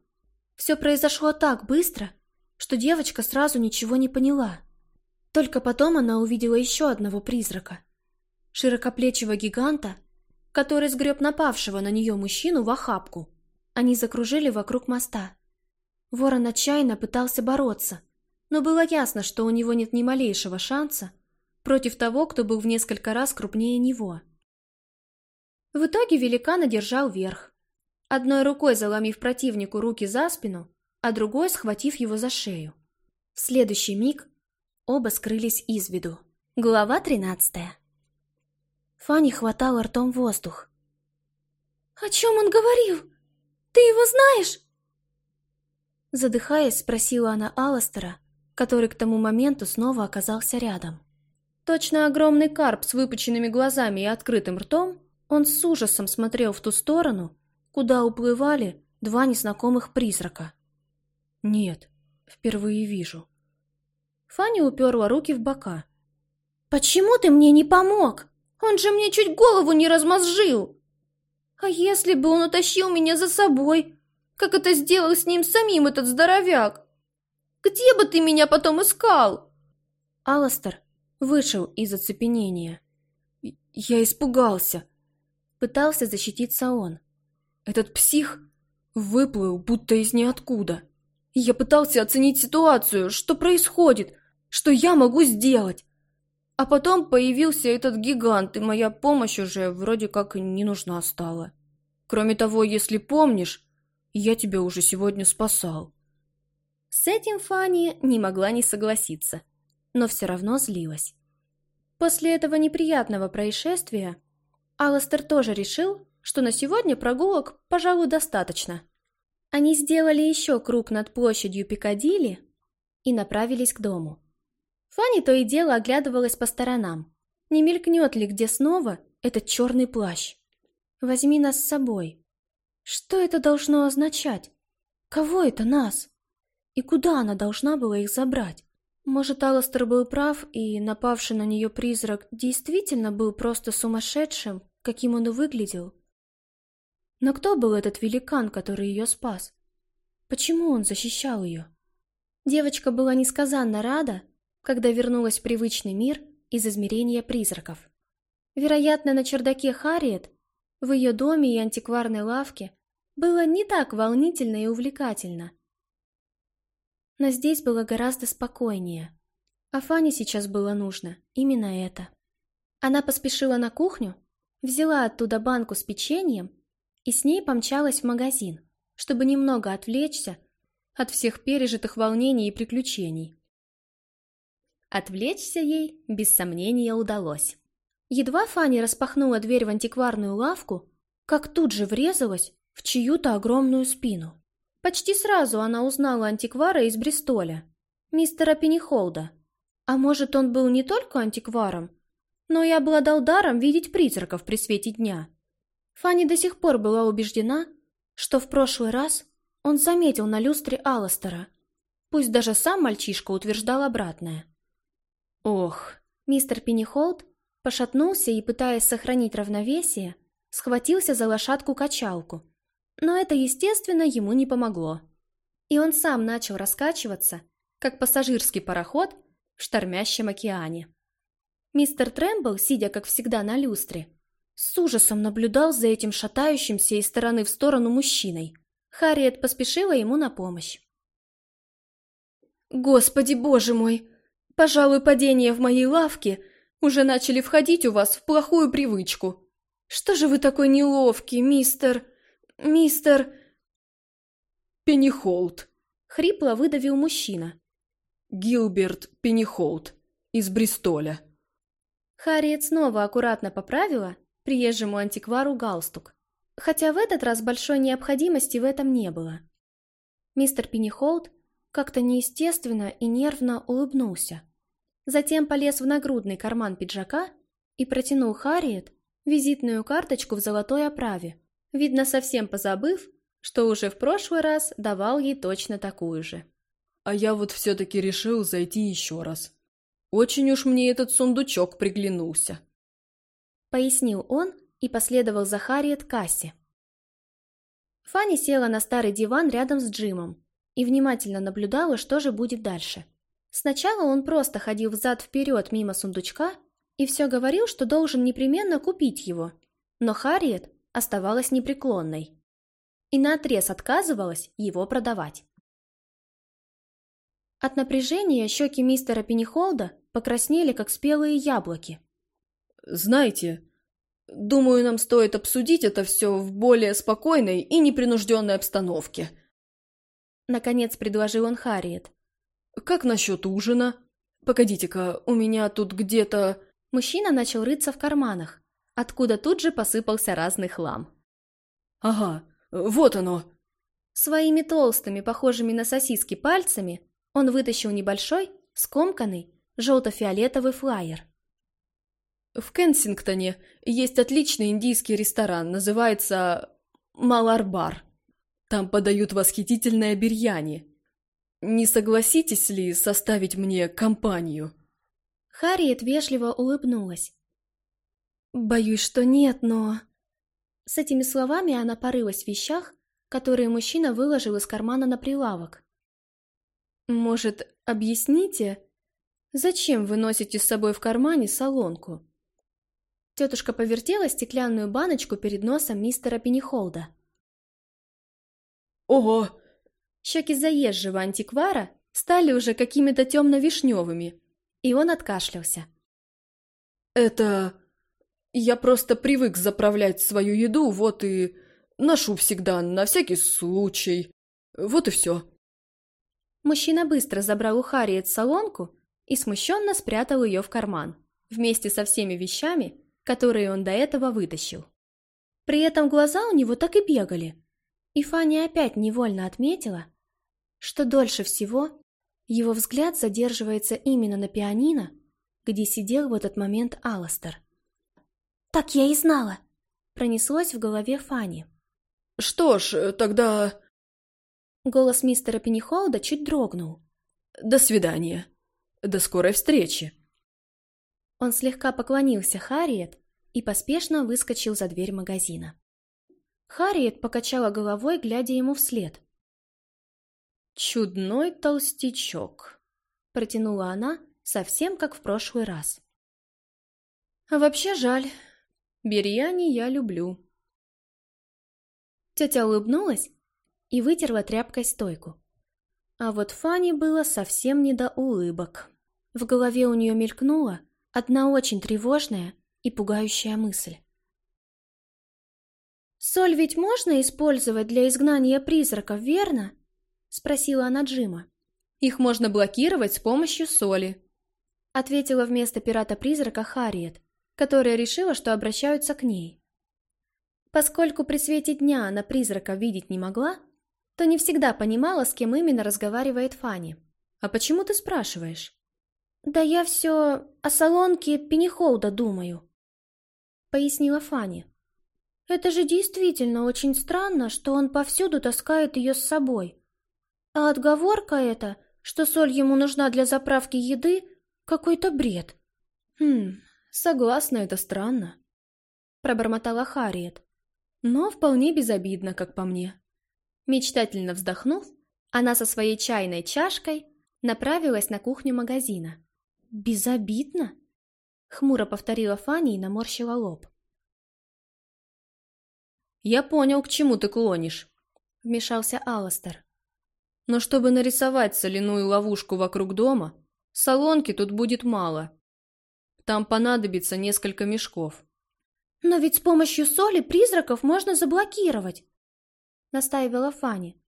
Все произошло так быстро, что девочка сразу ничего не поняла. Только потом она увидела еще одного призрака. Широкоплечего гиганта, который сгреб напавшего на нее мужчину в охапку. Они закружили вокруг моста. Ворон отчаянно пытался бороться, но было ясно, что у него нет ни малейшего шанса против того, кто был в несколько раз крупнее него. В итоге великан одержал верх, одной рукой заломив противнику руки за спину, а другой схватив его за шею. В следующий миг оба скрылись из виду. Глава тринадцатая. Фанни хватала ртом воздух. «О чем он говорил? Ты его знаешь?» Задыхаясь, спросила она Алластера, который к тому моменту снова оказался рядом. Точно огромный карп с выпученными глазами и открытым ртом, он с ужасом смотрел в ту сторону, куда уплывали два незнакомых призрака. «Нет, впервые вижу». Фанни уперла руки в бока. «Почему ты мне не помог? Он же мне чуть голову не размозжил!» «А если бы он утащил меня за собой, как это сделал с ним самим этот здоровяк? Где бы ты меня потом искал?» Алластер вышел из оцепенения. Я испугался. Пытался защититься он. Этот псих выплыл будто из ниоткуда. Я пытался оценить ситуацию, что происходит, что я могу сделать. А потом появился этот гигант, и моя помощь уже вроде как не нужна стала. Кроме того, если помнишь, я тебя уже сегодня спасал. С этим Фанни не могла не согласиться, но все равно злилась. После этого неприятного происшествия Алластер тоже решил, что на сегодня прогулок, пожалуй, достаточно. Они сделали еще круг над площадью Пикадилли и направились к дому. Фанни то и дело оглядывалась по сторонам. Не мелькнет ли где снова этот черный плащ? Возьми нас с собой. Что это должно означать? Кого это нас? И куда она должна была их забрать? Может, Алластер был прав, и напавший на нее призрак действительно был просто сумасшедшим, каким он и выглядел? Но кто был этот великан, который ее спас? Почему он защищал ее? Девочка была несказанно рада, когда вернулась в привычный мир из измерения призраков. Вероятно, на чердаке Харриет, в ее доме и антикварной лавке, было не так волнительно и увлекательно – но здесь было гораздо спокойнее. А Фане сейчас было нужно именно это. Она поспешила на кухню, взяла оттуда банку с печеньем и с ней помчалась в магазин, чтобы немного отвлечься от всех пережитых волнений и приключений. Отвлечься ей, без сомнения, удалось. Едва Фанни распахнула дверь в антикварную лавку, как тут же врезалась в чью-то огромную спину. Почти сразу она узнала антиквара из Бристоля, мистера Пеннихолда. А может, он был не только антикваром, но и обладал даром видеть призраков при свете дня. Фанни до сих пор была убеждена, что в прошлый раз он заметил на люстре Алластера, пусть даже сам мальчишка утверждал обратное. Ох, мистер Пеннихолд пошатнулся и, пытаясь сохранить равновесие, схватился за лошадку-качалку, но это, естественно, ему не помогло. И он сам начал раскачиваться, как пассажирский пароход в штормящем океане. Мистер Трэмбл, сидя, как всегда, на люстре, с ужасом наблюдал за этим шатающимся из стороны в сторону мужчиной. Харриет поспешила ему на помощь. «Господи, боже мой! Пожалуй, падения в моей лавке уже начали входить у вас в плохую привычку. Что же вы такой неловкий, мистер...» «Мистер...» «Пеннихолд», — хрипло выдавил мужчина. «Гилберт Пеннихолд из Бристоля». Харриет снова аккуратно поправила приезжему антиквару галстук, хотя в этот раз большой необходимости в этом не было. Мистер Пеннихолд как-то неестественно и нервно улыбнулся. Затем полез в нагрудный карман пиджака и протянул Харриет визитную карточку в золотой оправе. Видно, совсем позабыв, что уже в прошлый раз давал ей точно такую же. А я вот все-таки решил зайти еще раз. Очень уж мне этот сундучок приглянулся. Пояснил он и последовал за Харриет к кассе. Фанни села на старый диван рядом с Джимом и внимательно наблюдала, что же будет дальше. Сначала он просто ходил взад-вперед мимо сундучка и все говорил, что должен непременно купить его. Но Харриет оставалась непреклонной и наотрез отказывалась его продавать. От напряжения щеки мистера Пеннихолда покраснели, как спелые яблоки. «Знаете, думаю, нам стоит обсудить это все в более спокойной и непринужденной обстановке», Наконец предложил он Харриет. «Как насчет ужина? Погодите-ка, у меня тут где-то...» Мужчина начал рыться в карманах, откуда тут же посыпался разный хлам. «Ага, вот оно!» Своими толстыми, похожими на сосиски пальцами он вытащил небольшой, скомканный, желто-фиолетовый флаер. «В Кенсингтоне есть отличный индийский ресторан, называется Маларбар. Там подают восхитительное бирьяни. Не согласитесь ли составить мне компанию?» Харриет вежливо улыбнулась. «Боюсь, что нет, но...» С этими словами она порылась в вещах, которые мужчина выложил из кармана на прилавок. «Может, объясните, зачем вы носите с собой в кармане солонку?» Тетушка повертела стеклянную баночку перед носом мистера Пеннихолда. Ого! Щеки заезжего антиквара стали уже какими-то темно-вишневыми, и он откашлялся. Это... Я просто привык заправлять свою еду, вот и... Ношу всегда, на всякий случай. Вот и все. Мужчина быстро забрал у Харриет солонку и смущенно спрятал ее в карман, вместе со всеми вещами, которые он до этого вытащил. При этом глаза у него так и бегали, и Фанни опять невольно отметила, что дольше всего его взгляд задерживается именно на пианино, где сидел в этот момент Алластер. «Так я и знала!» — пронеслось в голове Фанни. «Что ж, тогда...» Голос мистера Пеннихолда чуть дрогнул. «До свидания. До скорой встречи». Он слегка поклонился Харриет и поспешно выскочил за дверь магазина. Харриет покачала головой, глядя ему вслед. «Чудной толстячок», — протянула она, совсем как в прошлый раз. «А вообще жаль. Бирьяни я люблю». Тетя улыбнулась и вытерла тряпкой стойку. А вот Фанни было совсем не до улыбок. В голове у нее мелькнула одна очень тревожная и пугающая мысль. «Соль ведь можно использовать для изгнания призраков, верно?» — спросила она Джима. «Их можно блокировать с помощью соли», — ответила вместо пирата-призрака Харриет, которая решила, что обращаются к ней. Поскольку при свете дня она призрака видеть не могла, то не всегда понимала, с кем именно разговаривает Фанни. «А почему ты спрашиваешь?» «Да я все о салонке Пеннихолда думаю», — пояснила Фанни. «Это же действительно очень странно, что он повсюду таскает ее с собой. А отговорка эта, что соль ему нужна для заправки еды, какой-то бред». «Хм, согласна, это странно», — пробормотала Харриет. «Но вполне безобидно, как по мне». Мечтательно вздохнув, она со своей чайной чашкой направилась на кухню магазина. «Безобидно?» — хмуро повторила Фанни и наморщила лоб. «Я понял, к чему ты клонишь», — вмешался Алластер. «Но чтобы нарисовать соляную ловушку вокруг дома, солонки тут будет мало. Там понадобится несколько мешков». «Но ведь с помощью соли призраков можно заблокировать», настаивала Фанни.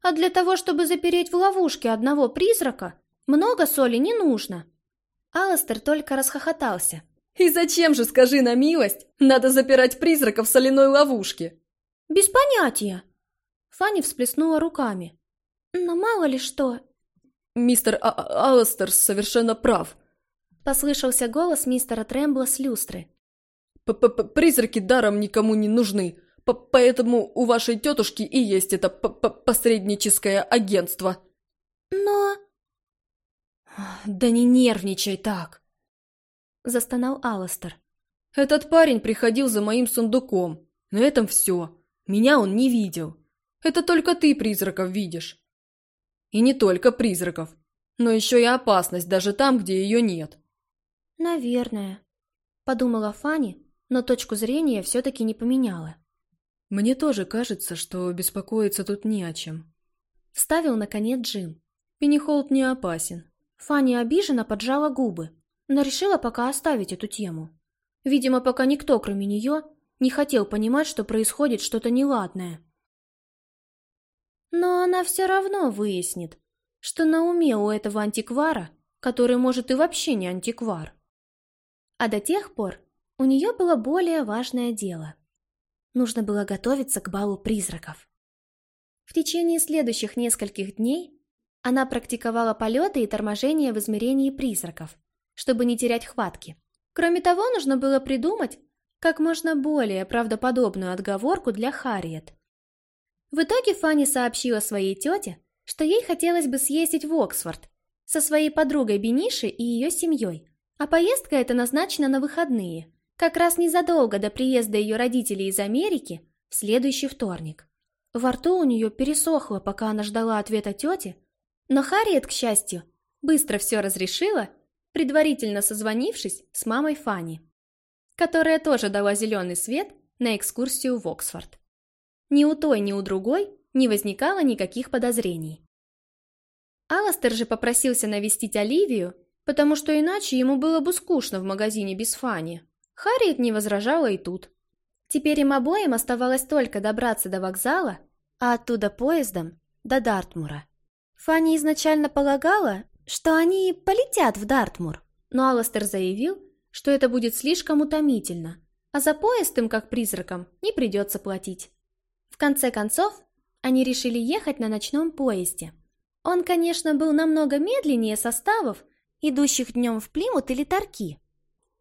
«А для того, чтобы запереть в ловушке одного призрака, много соли не нужно». Алластер только расхохотался. «И зачем же, скажи на милость, надо запирать призрака в соляной ловушке?» «Без понятия!» Фанни всплеснула руками. «Но мало ли что...» «Мистер а Алластер совершенно прав», — послышался голос мистера Трембла с люстры. П -п -п «Призраки даром никому не нужны. П Поэтому у вашей тетушки и есть это посредническое агентство. Но... Да не нервничай так. Застонал Алластер. Этот парень приходил за моим сундуком. На этом все. Меня он не видел. Это только ты призраков видишь. И не только призраков, но еще и опасность даже там, где ее нет. Наверное. Подумала Фанни, но точку зрения все-таки не поменяла. «Мне тоже кажется, что беспокоиться тут не о чем», — вставил наконец Джим. «Пеннихолд не опасен». Фанни обиженно поджала губы, но решила пока оставить эту тему. Видимо, пока никто, кроме нее, не хотел понимать, что происходит что-то неладное. Но она все равно выяснит, что на уме у этого антиквара, который, может, и вообще не антиквар. А до тех пор у нее было более важное дело. Нужно было готовиться к балу призраков. В течение следующих нескольких дней она практиковала полеты и торможение в измерении призраков, чтобы не терять хватки. Кроме того, нужно было придумать как можно более правдоподобную отговорку для Харриет. В итоге Фанни сообщила своей тете, что ей хотелось бы съездить в Оксфорд со своей подругой Бениши и ее семьей, а поездка эта назначена на выходные – как раз незадолго до приезда ее родителей из Америки, в следующий вторник. Во рту у нее пересохло, пока она ждала ответа тети, но Харриет, к счастью, быстро все разрешила, предварительно созвонившись с мамой Фанни. которая тоже дала зеленый свет на экскурсию в Оксфорд. Ни у той, ни у другой не возникало никаких подозрений. Аластер же попросился навестить Оливию, потому что иначе ему было бы скучно в магазине без Фани. Харриет не возражала и тут. Теперь им обоим оставалось только добраться до вокзала, а оттуда поездом до Дартмура. Фанни изначально полагала, что они полетят в Дартмур, но Аластер заявил, что это будет слишком утомительно, а за поезд им, как призракам, не придется платить. В конце концов, они решили ехать на ночном поезде. Он, конечно, был намного медленнее составов, идущих днем в Плимут или Тарки,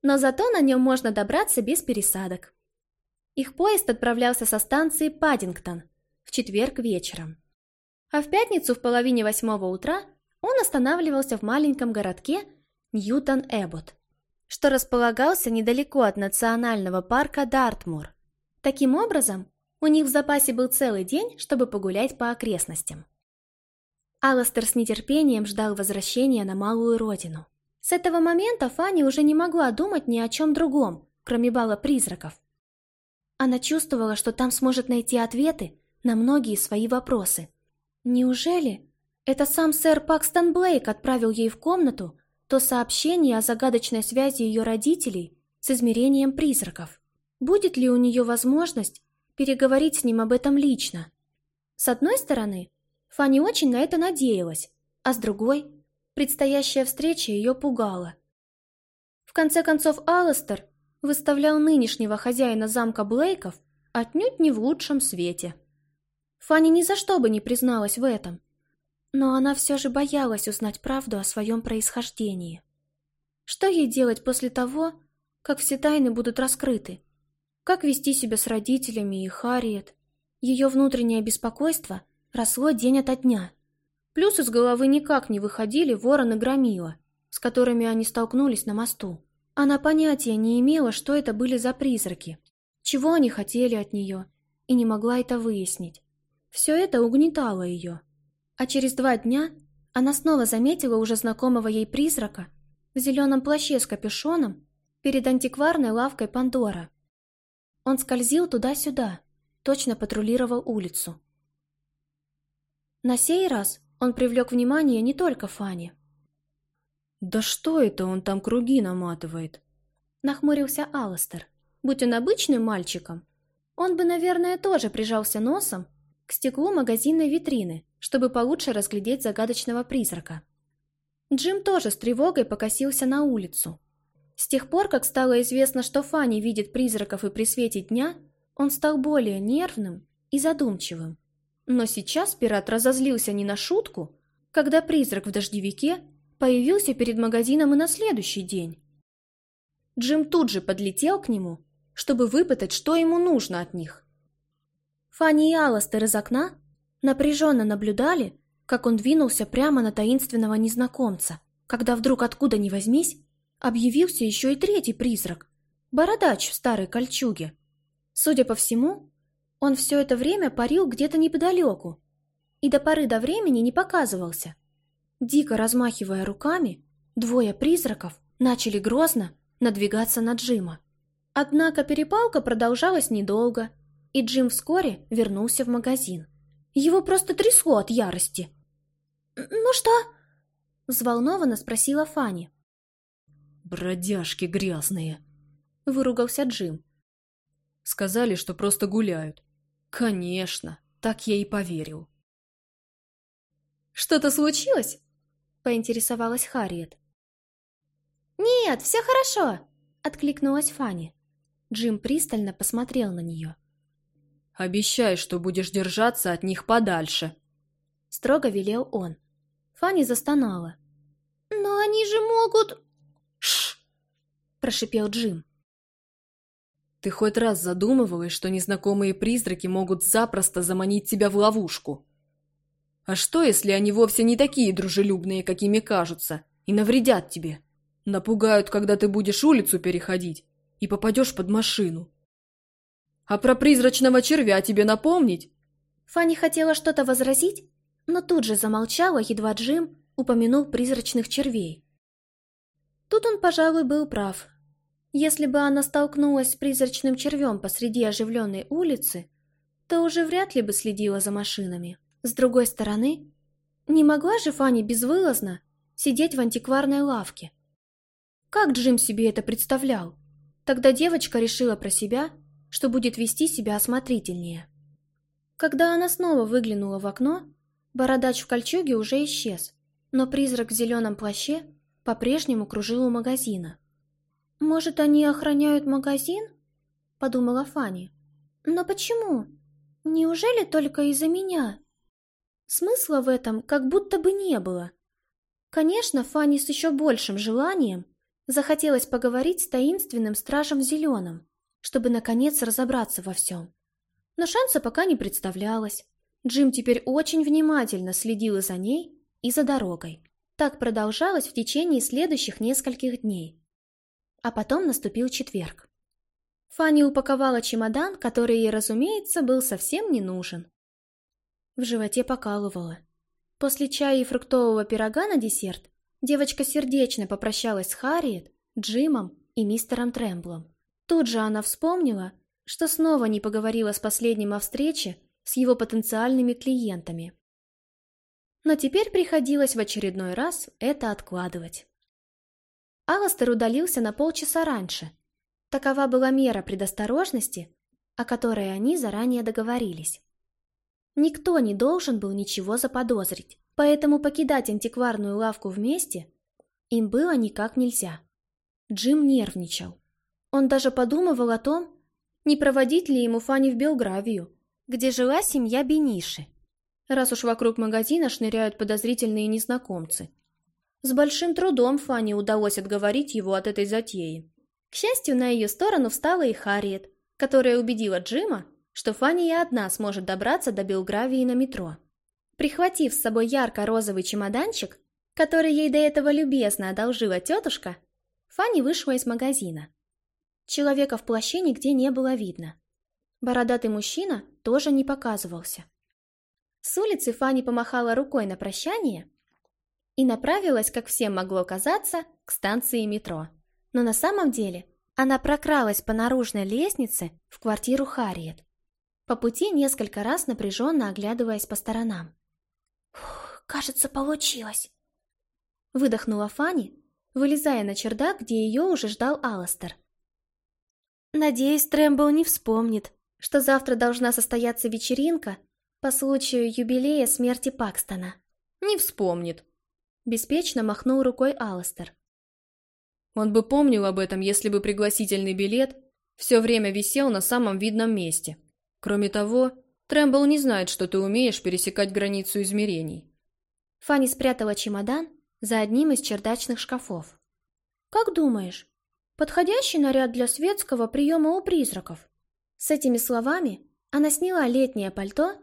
но зато на нем можно добраться без пересадок. Их поезд отправлялся со станции Паддингтон в четверг вечером. А в пятницу в половине восьмого утра он останавливался в маленьком городке Ньютон-Эббот, что располагался недалеко от национального парка Дартмур. Таким образом, у них в запасе был целый день, чтобы погулять по окрестностям. Алластер с нетерпением ждал возвращения на малую родину. С этого момента Фанни уже не могла думать ни о чем другом, кроме бала призраков. Она чувствовала, что там сможет найти ответы на многие свои вопросы. Неужели это сам сэр Пакстон Блейк отправил ей в комнату то сообщение о загадочной связи ее родителей с измерением призраков? Будет ли у нее возможность переговорить с ним об этом лично? С одной стороны, Фанни очень на это надеялась, а с другой, предстоящая встреча ее пугала. В конце концов, Алластер выставлял нынешнего хозяина замка Блейков отнюдь не в лучшем свете. Фанни ни за что бы не призналась в этом. Но она все же боялась узнать правду о своем происхождении. Что ей делать после того, как все тайны будут раскрыты? Как вести себя с родителями и Харриет? Ее внутреннее беспокойство росло день ото дня. Плюс из головы никак не выходили ворон и громила, с которыми они столкнулись на мосту. Она понятия не имела, что это были за призраки, чего они хотели от нее, и не могла это выяснить. Все это угнетало ее. А через два дня она снова заметила уже знакомого ей призрака в зеленом плаще с капюшоном перед антикварной лавкой Пандора. Он скользил туда-сюда, точно патрулировал улицу. На сей раз он привлек внимание не только Фани. «Да что это он там круги наматывает?» Нахмурился Алластер. Будь он обычным мальчиком, он бы, наверное, тоже прижался носом к стеклу магазинной витрины, чтобы получше разглядеть загадочного призрака. Джим тоже с тревогой покосился на улицу. С тех пор, как стало известно, что Фанни видит призраков и при свете дня, он стал более нервным и задумчивым. Но сейчас пират разозлился не на шутку, когда призрак в дождевике появился перед магазином и на следующий день. Джим тут же подлетел к нему, чтобы выпытать, что ему нужно от них. Фанни и Алластер из окна напряженно наблюдали, как он двинулся прямо на таинственного незнакомца, когда вдруг откуда ни возьмись, объявился еще и третий призрак – бородач в старой кольчуге. Судя по всему, он все это время парил где-то неподалеку и до поры до времени не показывался. Дико размахивая руками, двое призраков начали грозно надвигаться на Джима. Однако перепалка продолжалась недолго – и Джим вскоре вернулся в магазин. Его просто трясло от ярости. «Ну что?» – взволнованно спросила Фанни. «Бродяжки грязные!» – выругался Джим. «Сказали, что просто гуляют. Конечно, так я и поверил». «Что-то случилось?» – поинтересовалась Харриет. «Нет, все хорошо!» – откликнулась Фанни. Джим пристально посмотрел на нее. Обещай, что будешь держаться от них подальше. Строго велел он. Фанни застонала. Но они же могут... Шш! Прошипел Джим. Ты хоть раз задумывалась, что незнакомые призраки могут запросто заманить тебя в ловушку? А что, если они вовсе не такие дружелюбные, какими кажутся, и навредят тебе? Напугают, когда ты будешь улицу переходить и попадешь под машину. А про призрачного червя тебе напомнить?» Фанни хотела что-то возразить, но тут же замолчала, едва Джим упомянул призрачных червей. Тут он, пожалуй, был прав. Если бы она столкнулась с призрачным червем посреди оживленной улицы, то уже вряд ли бы следила за машинами. С другой стороны, не могла же Фанни безвылазно сидеть в антикварной лавке. Как Джим себе это представлял? Тогда девочка решила про себя, что будет вести себя осмотрительнее. Когда она снова выглянула в окно, бородач в кольчуге уже исчез, но призрак в зеленом плаще по-прежнему кружил у магазина. «Может, они охраняют магазин?» – подумала Фанни. «Но почему? Неужели только из-за меня?» Смысла в этом как будто бы не было. Конечно, Фанни с еще большим желанием захотелось поговорить с таинственным стражем в зеленом, чтобы наконец разобраться во всем. Но шанса пока не представлялось. Джим теперь очень внимательно следил за ней, и за дорогой. Так продолжалось в течение следующих нескольких дней. А потом наступил четверг. Фанни упаковала чемодан, который ей, разумеется, был совсем не нужен. В животе покалывало. После чая и фруктового пирога на десерт девочка сердечно попрощалась с Харриет, Джимом и мистером Трэмблом. Тут же она вспомнила, что снова не поговорила с последним о встрече с его потенциальными клиентами. Но теперь приходилось в очередной раз это откладывать. Алластер удалился на полчаса раньше. Такова была мера предосторожности, о которой они заранее договорились. Никто не должен был ничего заподозрить, поэтому покидать антикварную лавку вместе им было никак нельзя. Джим нервничал. Он даже подумывал о том, не проводить ли ему Фанни в Белгравию, где жила семья Бениши, раз уж вокруг магазина шныряют подозрительные незнакомцы. С большим трудом Фанни удалось отговорить его от этой затеи. К счастью, на ее сторону встала и Харриет, которая убедила Джима, что Фанни и одна сможет добраться до Белгравии на метро. Прихватив с собой ярко-розовый чемоданчик, который ей до этого любезно одолжила тетушка, Фанни вышла из магазина. Человека в плаще нигде не было видно. Бородатый мужчина тоже не показывался. С улицы Фанни помахала рукой на прощание и направилась, как всем могло казаться, к станции метро. Но на самом деле она прокралась по наружной лестнице в квартиру Харриет по пути несколько раз напряженно оглядываясь по сторонам. «Кажется, получилось!» Выдохнула Фанни, вылезая на чердак, где ее уже ждал Алластер. «Надеюсь, Трэмбл не вспомнит, что завтра должна состояться вечеринка по случаю юбилея смерти Пакстона». «Не вспомнит», — беспечно махнул рукой Алластер. Он бы помнил об этом, если бы пригласительный билет все время висел на самом видном месте. Кроме того, Трэмбл не знает, что ты умеешь пересекать границу измерений. Фанни спрятала чемодан за одним из чердачных шкафов. «Как думаешь, подходящий наряд для светского приема у призраков?» С этими словами она сняла летнее пальто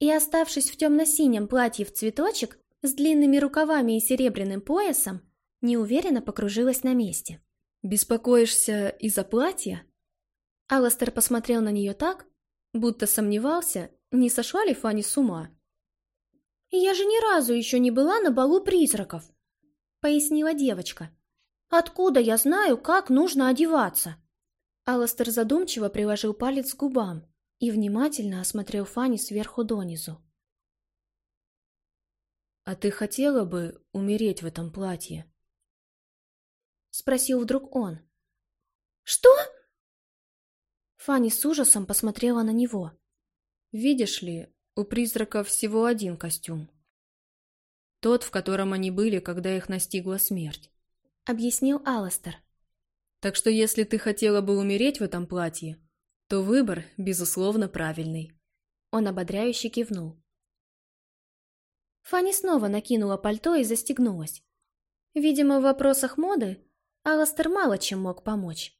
и, оставшись в темно-синем платье в цветочек с длинными рукавами и серебряным поясом, неуверенно покружилась на месте. «Беспокоишься из-за платья?» Алластер посмотрел на нее так, будто сомневался, не сошла ли Фанни с ума. «Я же ни разу еще не была на балу призраков», — пояснила девочка. «Откуда я знаю, как нужно одеваться?» Алластер задумчиво приложил палец к губам и внимательно осмотрел Фанни сверху донизу. «А ты хотела бы умереть в этом платье?» Спросил вдруг он. «Что?» Фанни с ужасом посмотрела на него. «Видишь ли, у призраков всего один костюм. Тот, в котором они были, когда их настигла смерть», — объяснил Алластер. «Так что если ты хотела бы умереть в этом платье, то выбор, безусловно, правильный». Он ободряюще кивнул. Фанни снова накинула пальто и застегнулась. Видимо, в вопросах моды Алластер мало чем мог помочь.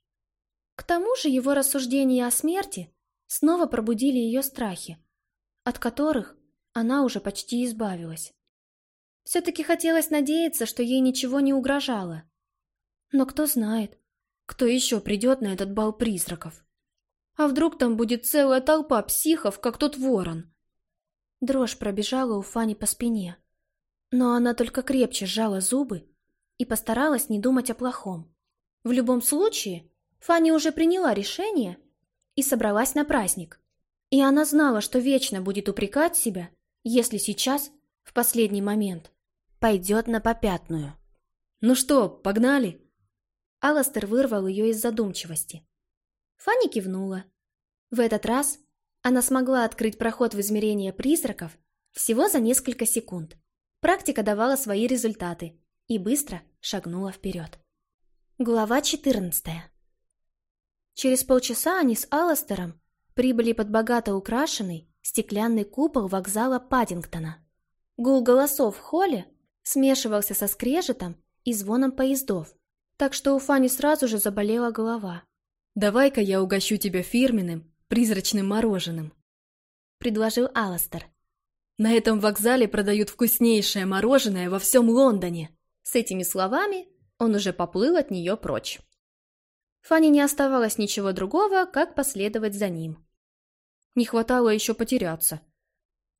К тому же его рассуждения о смерти снова пробудили ее страхи, от которых она уже почти избавилась. Все-таки хотелось надеяться, что ей ничего не угрожало. Но кто знает, кто еще придет на этот бал призраков? А вдруг там будет целая толпа психов, как тот ворон? Дрожь пробежала у Фани по спине. Но она только крепче сжала зубы и постаралась не думать о плохом. В любом случае, Фанни уже приняла решение и собралась на праздник. И она знала, что вечно будет упрекать себя, если сейчас, в последний момент, пойдет на попятную. «Ну что, погнали?» Аластер вырвал ее из задумчивости. Фанни кивнула. В этот раз она смогла открыть проход в измерение призраков всего за несколько секунд. Практика давала свои результаты и быстро шагнула вперед. Глава 14 Через полчаса они с Аластером прибыли под богато украшенный стеклянный купол вокзала Паддингтона. Гул голосов в холле смешивался со скрежетом и звоном поездов, так что у Фани сразу же заболела голова. «Давай-ка я угощу тебя фирменным, призрачным мороженым», — предложил Аластер. «На этом вокзале продают вкуснейшее мороженое во всем Лондоне». С этими словами он уже поплыл от нее прочь. Фанни не оставалось ничего другого, как последовать за ним. Не хватало еще потеряться.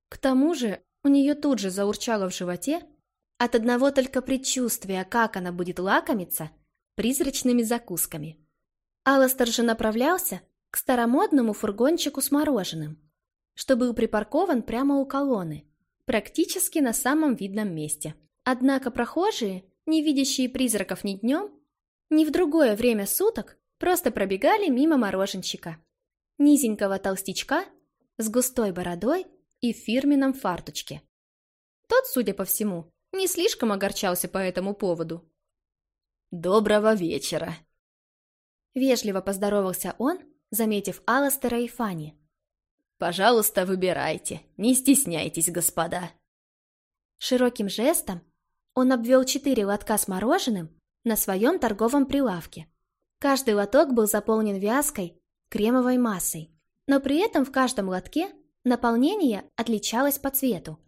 К тому же у нее тут же заурчало в животе от одного только предчувствия, как она будет лакомиться призрачными закусками. Алластер же направлялся к старомодному фургончику с мороженым, что был припаркован прямо у колонны, практически на самом видном месте. Однако прохожие, не видящие призраков ни днем, ни в другое время суток, просто пробегали мимо мороженщика. Низенького толстячка с густой бородой и фирменном фарточке. Тот, судя по всему, не слишком огорчался по этому поводу. «Доброго вечера!» Вежливо поздоровался он, заметив Алластера и Фанни. «Пожалуйста, выбирайте, не стесняйтесь, господа!» Широким жестом он обвел четыре лотка с мороженым на своем торговом прилавке. Каждый лоток был заполнен вязкой, кремовой массой, но при этом в каждом лотке наполнение отличалось по цвету.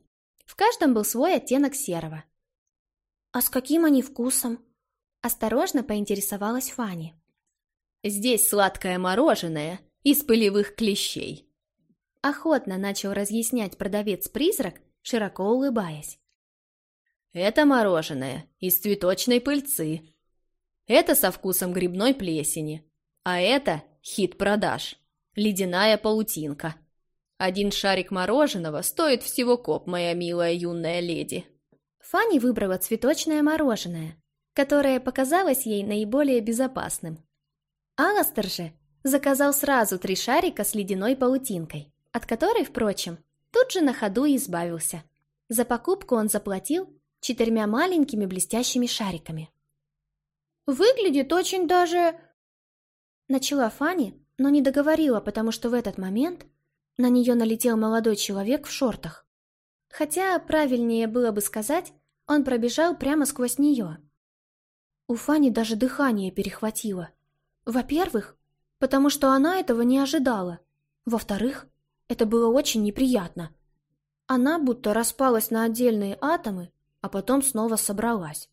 В каждом был свой оттенок серого. «А с каким они вкусом?» Осторожно поинтересовалась Фанни. «Здесь сладкое мороженое из пылевых клещей». Охотно начал разъяснять продавец-призрак, широко улыбаясь. Это мороженое из цветочной пыльцы. Это со вкусом грибной плесени. А это хит продаж. Ледяная паутинка. Один шарик мороженого стоит всего коп, моя милая юная леди. Фанни выбрала цветочное мороженое, которое показалось ей наиболее безопасным. Аластер же заказал сразу три шарика с ледяной паутинкой, от которой, впрочем, тут же на ходу избавился. За покупку он заплатил четырьмя маленькими блестящими шариками. «Выглядит очень даже...» Начала Фанни, но не договорила, потому что в этот момент на нее налетел молодой человек в шортах. Хотя правильнее было бы сказать, он пробежал прямо сквозь нее. У Фани даже дыхание перехватило. Во-первых, потому что она этого не ожидала. Во-вторых, это было очень неприятно. Она будто распалась на отдельные атомы а потом снова собралась.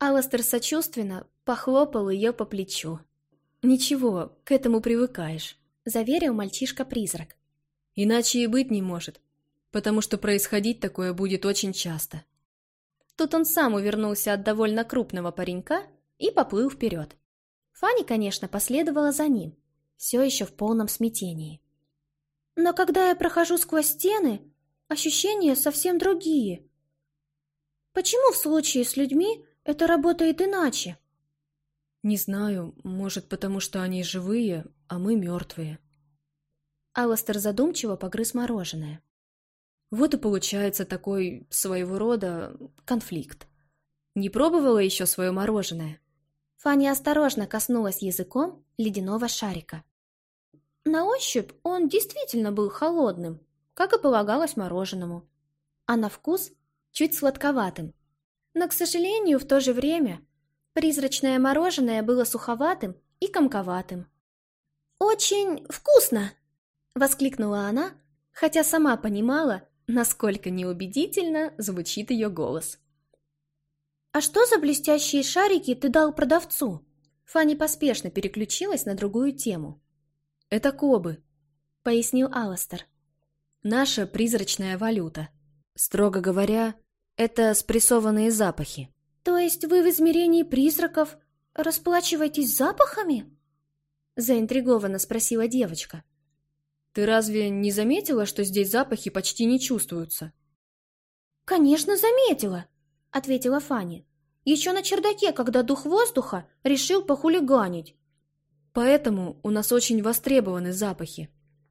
Алластер сочувственно похлопал ее по плечу. «Ничего, к этому привыкаешь», — заверил мальчишка-призрак. «Иначе и быть не может, потому что происходить такое будет очень часто». Тут он сам увернулся от довольно крупного паренька и поплыл вперед. Фанни, конечно, последовала за ним, все еще в полном смятении. «Но когда я прохожу сквозь стены, ощущения совсем другие», Почему в случае с людьми это работает иначе? Не знаю, может, потому что они живые, а мы мертвые. Алластер задумчиво погрыз мороженое. Вот и получается такой своего рода конфликт. Не пробовала еще свое мороженое? Фанни осторожно коснулась языком ледяного шарика. На ощупь он действительно был холодным, как и полагалось мороженому. А на вкус чуть сладковатым. Но, к сожалению, в то же время призрачное мороженое было суховатым и комковатым. «Очень вкусно!» — воскликнула она, хотя сама понимала, насколько неубедительно звучит ее голос. «А что за блестящие шарики ты дал продавцу?» Фанни поспешно переключилась на другую тему. «Это кобы», — пояснил Аластер. «Наша призрачная валюта». Строго говоря, это спрессованные запахи. То есть вы в измерении призраков расплачиваетесь запахами? — заинтригованно спросила девочка. «Ты разве не заметила, что здесь запахи почти не чувствуются?» «Конечно, заметила», — ответила Фанни. «Еще на чердаке, когда дух воздуха решил похулиганить». «Поэтому у нас очень востребованы запахи»,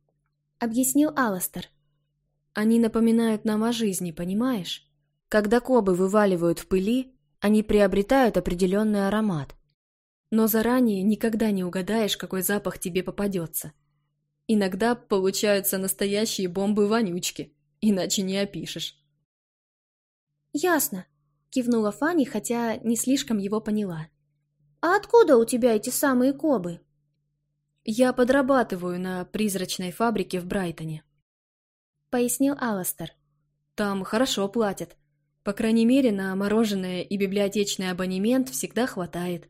— объяснил Аластер. «Они напоминают нам о жизни, понимаешь? Когда кобы вываливают в пыли, они приобретают определенный аромат. Но заранее никогда не угадаешь, какой запах тебе попадется. Иногда получаются настоящие бомбы-вонючки, иначе не опишешь. «Ясно», — кивнула Фанни, хотя не слишком его поняла. «А откуда у тебя эти самые кобы?» «Я подрабатываю на призрачной фабрике в Брайтоне», — пояснил Аластер. «Там хорошо платят. По крайней мере, на мороженое и библиотечный абонемент всегда хватает.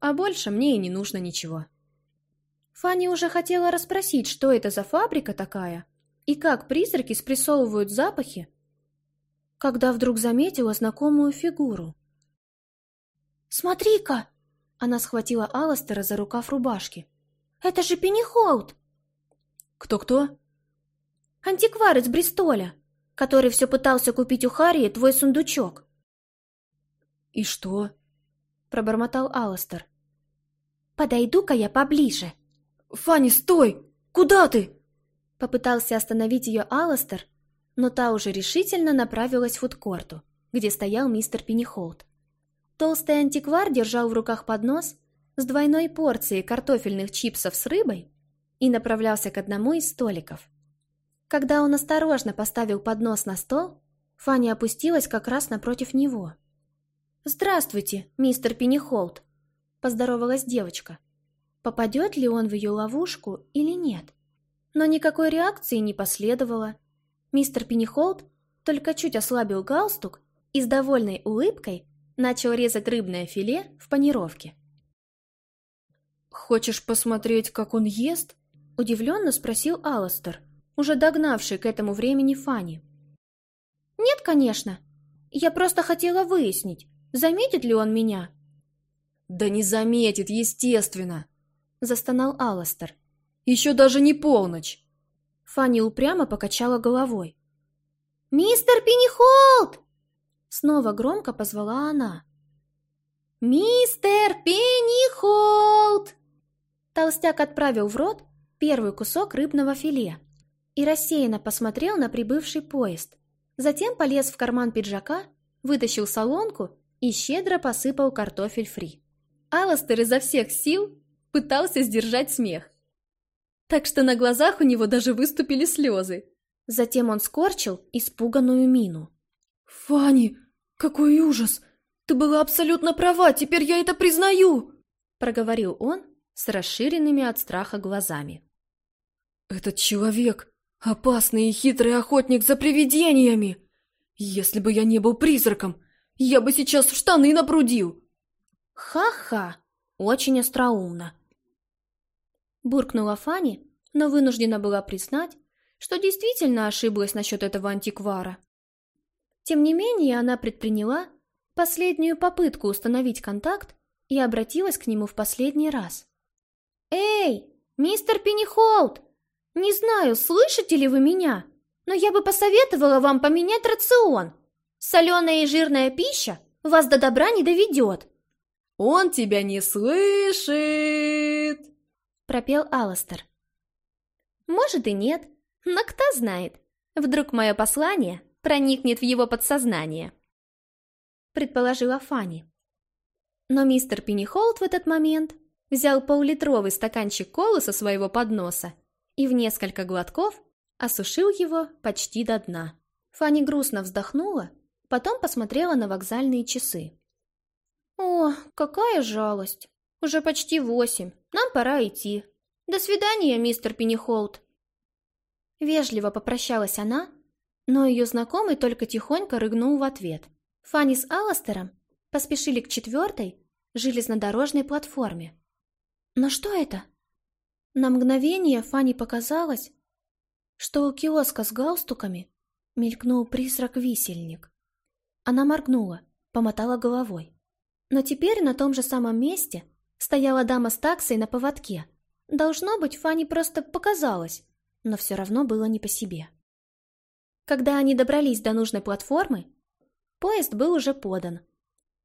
А больше мне и не нужно ничего. Фанни уже хотела расспросить, что это за фабрика такая и как призраки спрессовывают запахи, когда вдруг заметила знакомую фигуру. «Смотри-ка!» Она схватила Алластера за рукав рубашки. «Это же Пеннихолд!» «Кто-кто?» «Антиквар из Бристоля!» который все пытался купить у Харри твой сундучок. «И что?» — пробормотал Алластер. «Подойду-ка я поближе». «Фанни, стой! Куда ты?» Попытался остановить ее Алластер, но та уже решительно направилась в фудкорту, где стоял мистер Пеннихолд. Толстый антиквар держал в руках поднос с двойной порцией картофельных чипсов с рыбой и направлялся к одному из столиков. Когда он осторожно поставил поднос на стол, Фанни опустилась как раз напротив него. «Здравствуйте, мистер Пеннихолд», — поздоровалась девочка. Попадет ли он в ее ловушку или нет? Но никакой реакции не последовало. Мистер Пеннихолд только чуть ослабил галстук и с довольной улыбкой начал резать рыбное филе в панировке. «Хочешь посмотреть, как он ест?» — удивленно спросил Алластер уже догнавший к этому времени Фанни. «Нет, конечно. Я просто хотела выяснить, заметит ли он меня». «Да не заметит, естественно!» — застонал Алластер. «Еще даже не полночь!» Фанни упрямо покачала головой. «Мистер Пеннихолд!» Снова громко позвала она. «Мистер Пеннихолд!» Толстяк отправил в рот первый кусок рыбного филе и рассеянно посмотрел на прибывший поезд. Затем полез в карман пиджака, вытащил солонку и щедро посыпал картофель фри. Алластер изо всех сил пытался сдержать смех. Так что на глазах у него даже выступили слезы. Затем он скорчил испуганную мину. «Фанни, какой ужас! Ты была абсолютно права, теперь я это признаю!» Проговорил он с расширенными от страха глазами. «Этот человек Опасный и хитрый охотник за привидениями! Если бы я не был призраком, я бы сейчас в штаны напрудил!» «Ха-ха! Очень остроумно!» Буркнула Фанни, но вынуждена была признать, что действительно ошиблась насчет этого антиквара. Тем не менее, она предприняла последнюю попытку установить контакт и обратилась к нему в последний раз. «Эй, мистер Пеннихолд, «Не знаю, слышите ли вы меня, но я бы посоветовала вам поменять рацион. Соленая и жирная пища вас до добра не доведет». «Он тебя не слышит!» — пропел Алластер. «Может и нет, но кто знает, вдруг мое послание проникнет в его подсознание», — предположила Фанни. Но мистер Пеннихолд в этот момент взял полулитровый стаканчик колы со своего подноса и в несколько глотков осушил его почти до дна. Фанни грустно вздохнула, потом посмотрела на вокзальные часы. «О, какая жалость! Уже почти восемь, нам пора идти. До свидания, мистер Пеннихолд!» Вежливо попрощалась она, но ее знакомый только тихонько рыгнул в ответ. Фанни с Алластером поспешили к четвертой железнодорожной платформе. «Но что это?» На мгновение Фанни показалось, что у киоска с галстуками мелькнул призрак-висельник. Она моргнула, помотала головой. Но теперь на том же самом месте стояла дама с таксой на поводке, Должно быть, Фанни просто показалось, но все равно было не по себе. Когда они добрались до нужной платформы, поезд был уже подан.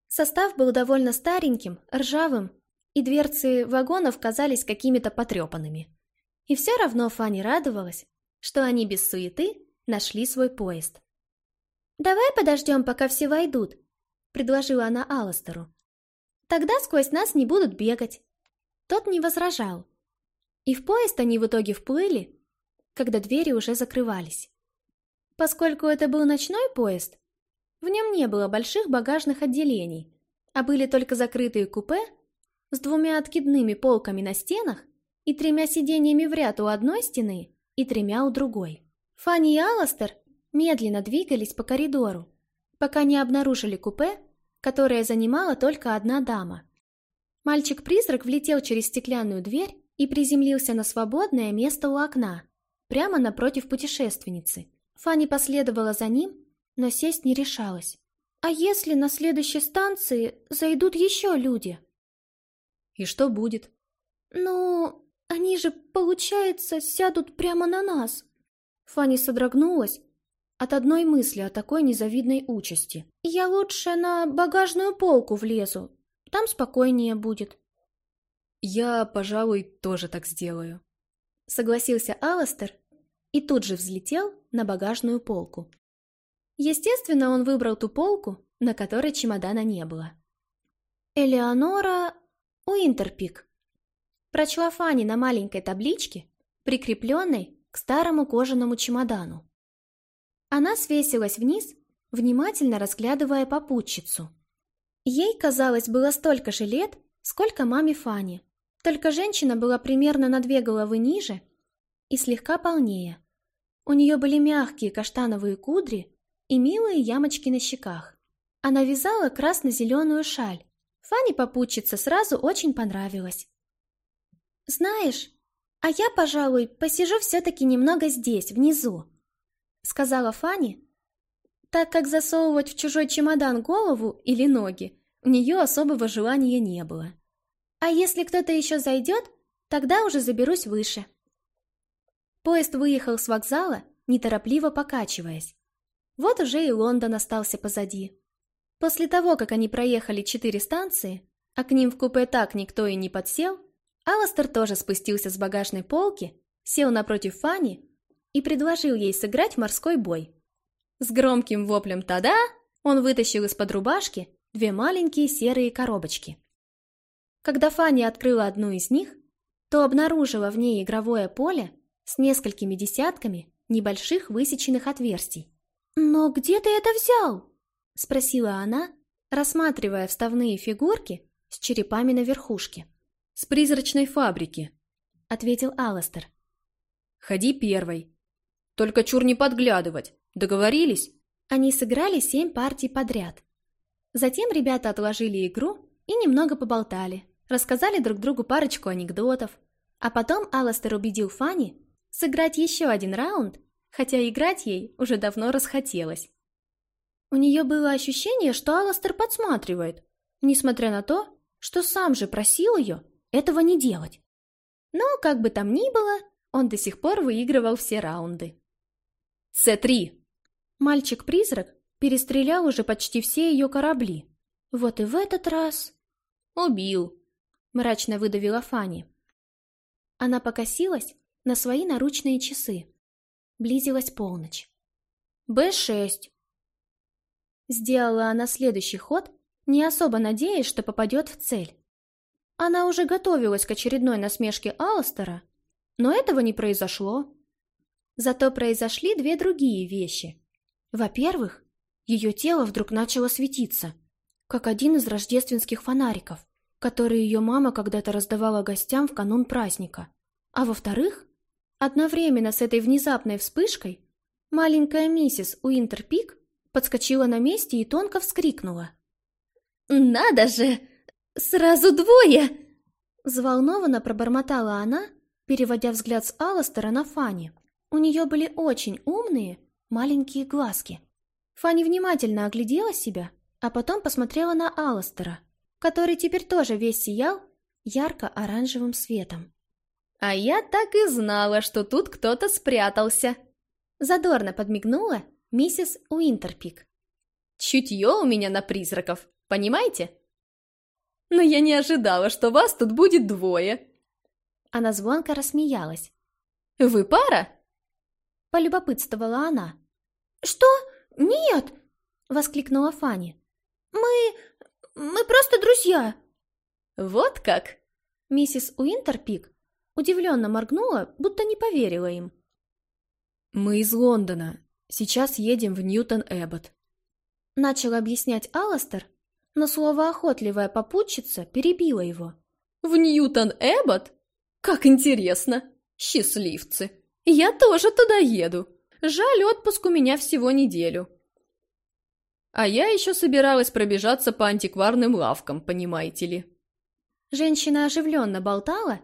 Состав был довольно стареньким, ржавым, и дверцы вагонов казались какими-то потрепанными. И все равно Фанни радовалась, что они без суеты нашли свой поезд. «Давай подождем, пока все войдут», — предложила она Алластеру. «Тогда сквозь нас не будут бегать». Тот не возражал. И в поезд они в итоге вплыли, когда двери уже закрывались. Поскольку это был ночной поезд, в нем не было больших багажных отделений, а были только закрытые купе с двумя откидными полками на стенах и тремя сиденьями в ряд у одной стены и тремя у другой. Фанни и Алластер медленно двигались по коридору, пока не обнаружили купе, которое занимала только одна дама. Мальчик-призрак влетел через стеклянную дверь и приземлился на свободное место у окна, прямо напротив путешественницы. Фанни последовала за ним, но сесть не решалась. «А если на следующей станции зайдут еще люди?» «И что будет?» «Ну, они же, получается, сядут прямо на нас». Фанни содрогнулась от одной мысли о такой незавидной участи. «Я лучше на багажную полку влезу, там спокойнее будет». «Я, пожалуй, тоже так сделаю», — согласился Аластер и тут же взлетел на багажную полку. Естественно, он выбрал ту полку, на которой чемодана не было. «Элеонора Уинтерпик», — прочла Фанни на маленькой табличке, прикрепленной к старому кожаному чемодану. Она свесилась вниз, внимательно разглядывая попутчицу. Ей, казалось, было столько же лет, сколько маме Фани. Только женщина была примерно на две головы ниже и слегка полнее. У нее были мягкие каштановые кудри и милые ямочки на щеках. Она вязала красно-зеленую шаль. Фане попутчица сразу очень понравилась. «Знаешь, а я, пожалуй, посижу все-таки немного здесь, внизу», сказала Фанни, так как засовывать в чужой чемодан голову или ноги у нее особого желания не было. А если кто-то еще зайдет, тогда уже заберусь выше. Поезд выехал с вокзала, неторопливо покачиваясь. Вот уже и Лондон остался позади. После того, как они проехали четыре станции, а к ним в купе так никто и не подсел, Аластер тоже спустился с багажной полки, сел напротив Фанни и предложил ей сыграть в морской бой. С громким воплем «Тада!» он вытащил из-под рубашки две маленькие серые коробочки. Когда Фанни открыла одну из них, то обнаружила в ней игровое поле с несколькими десятками небольших высеченных отверстий. «Но где ты это взял?» — спросила она, рассматривая вставные фигурки с черепами на верхушке. «С призрачной фабрики», — ответил Алластер. «Ходи первой. Только чур не подглядывать. Договорились?» Они сыграли семь партий подряд. Затем ребята отложили игру и немного поболтали, рассказали друг другу парочку анекдотов. А потом Алластер убедил Фанни сыграть еще один раунд, хотя играть ей уже давно расхотелось. У нее было ощущение, что Алластер подсматривает, несмотря на то, что сам же просил ее этого не делать. Но, как бы там ни было, он до сих пор выигрывал все раунды. С-3!» Мальчик-призрак перестрелял уже почти все ее корабли. Вот и в этот раз... «Убил!» — мрачно выдавила Фанни. Она покосилась на свои наручные часы. Близилась полночь. «Б-6!» Сделала она следующий ход, не особо надеясь, что попадет в цель. Она уже готовилась к очередной насмешке Алстера, но этого не произошло. Зато произошли две другие вещи. Во-первых, ее тело вдруг начало светиться, как один из рождественских фонариков, которые ее мама когда-то раздавала гостям в канун праздника. А во-вторых, одновременно с этой внезапной вспышкой маленькая миссис Уинтерпик подскочила на месте и тонко вскрикнула. «Надо же! Сразу двое!» Взволнованно пробормотала она, переводя взгляд с Алластера на Фанни. У нее были очень умные маленькие глазки. Фанни внимательно оглядела себя, а потом посмотрела на Алластера, который теперь тоже весь сиял ярко-оранжевым светом. А я так и знала, что тут кто-то спрятался. Задорно подмигнула миссис Уинтерпик. Чутье у меня на призраков, понимаете? Но я не ожидала, что вас тут будет двое. Она звонко рассмеялась. Вы пара? Полюбопытствовала она. «Что? Нет!» — воскликнула Фанни. «Мы... мы просто друзья!» «Вот как?» Миссис Уинтерпик удивленно моргнула, будто не поверила им. «Мы из Лондона. Сейчас едем в Ньютон-Эббот», — начал объяснять Алластер, но слово «охотливая попутчица» перебила его. «В Ньютон-Эббот? Как интересно! Счастливцы! Я тоже туда еду!» Жаль, отпуск у меня всего неделю. А я еще собиралась пробежаться по антикварным лавкам, понимаете ли. Женщина оживленно болтала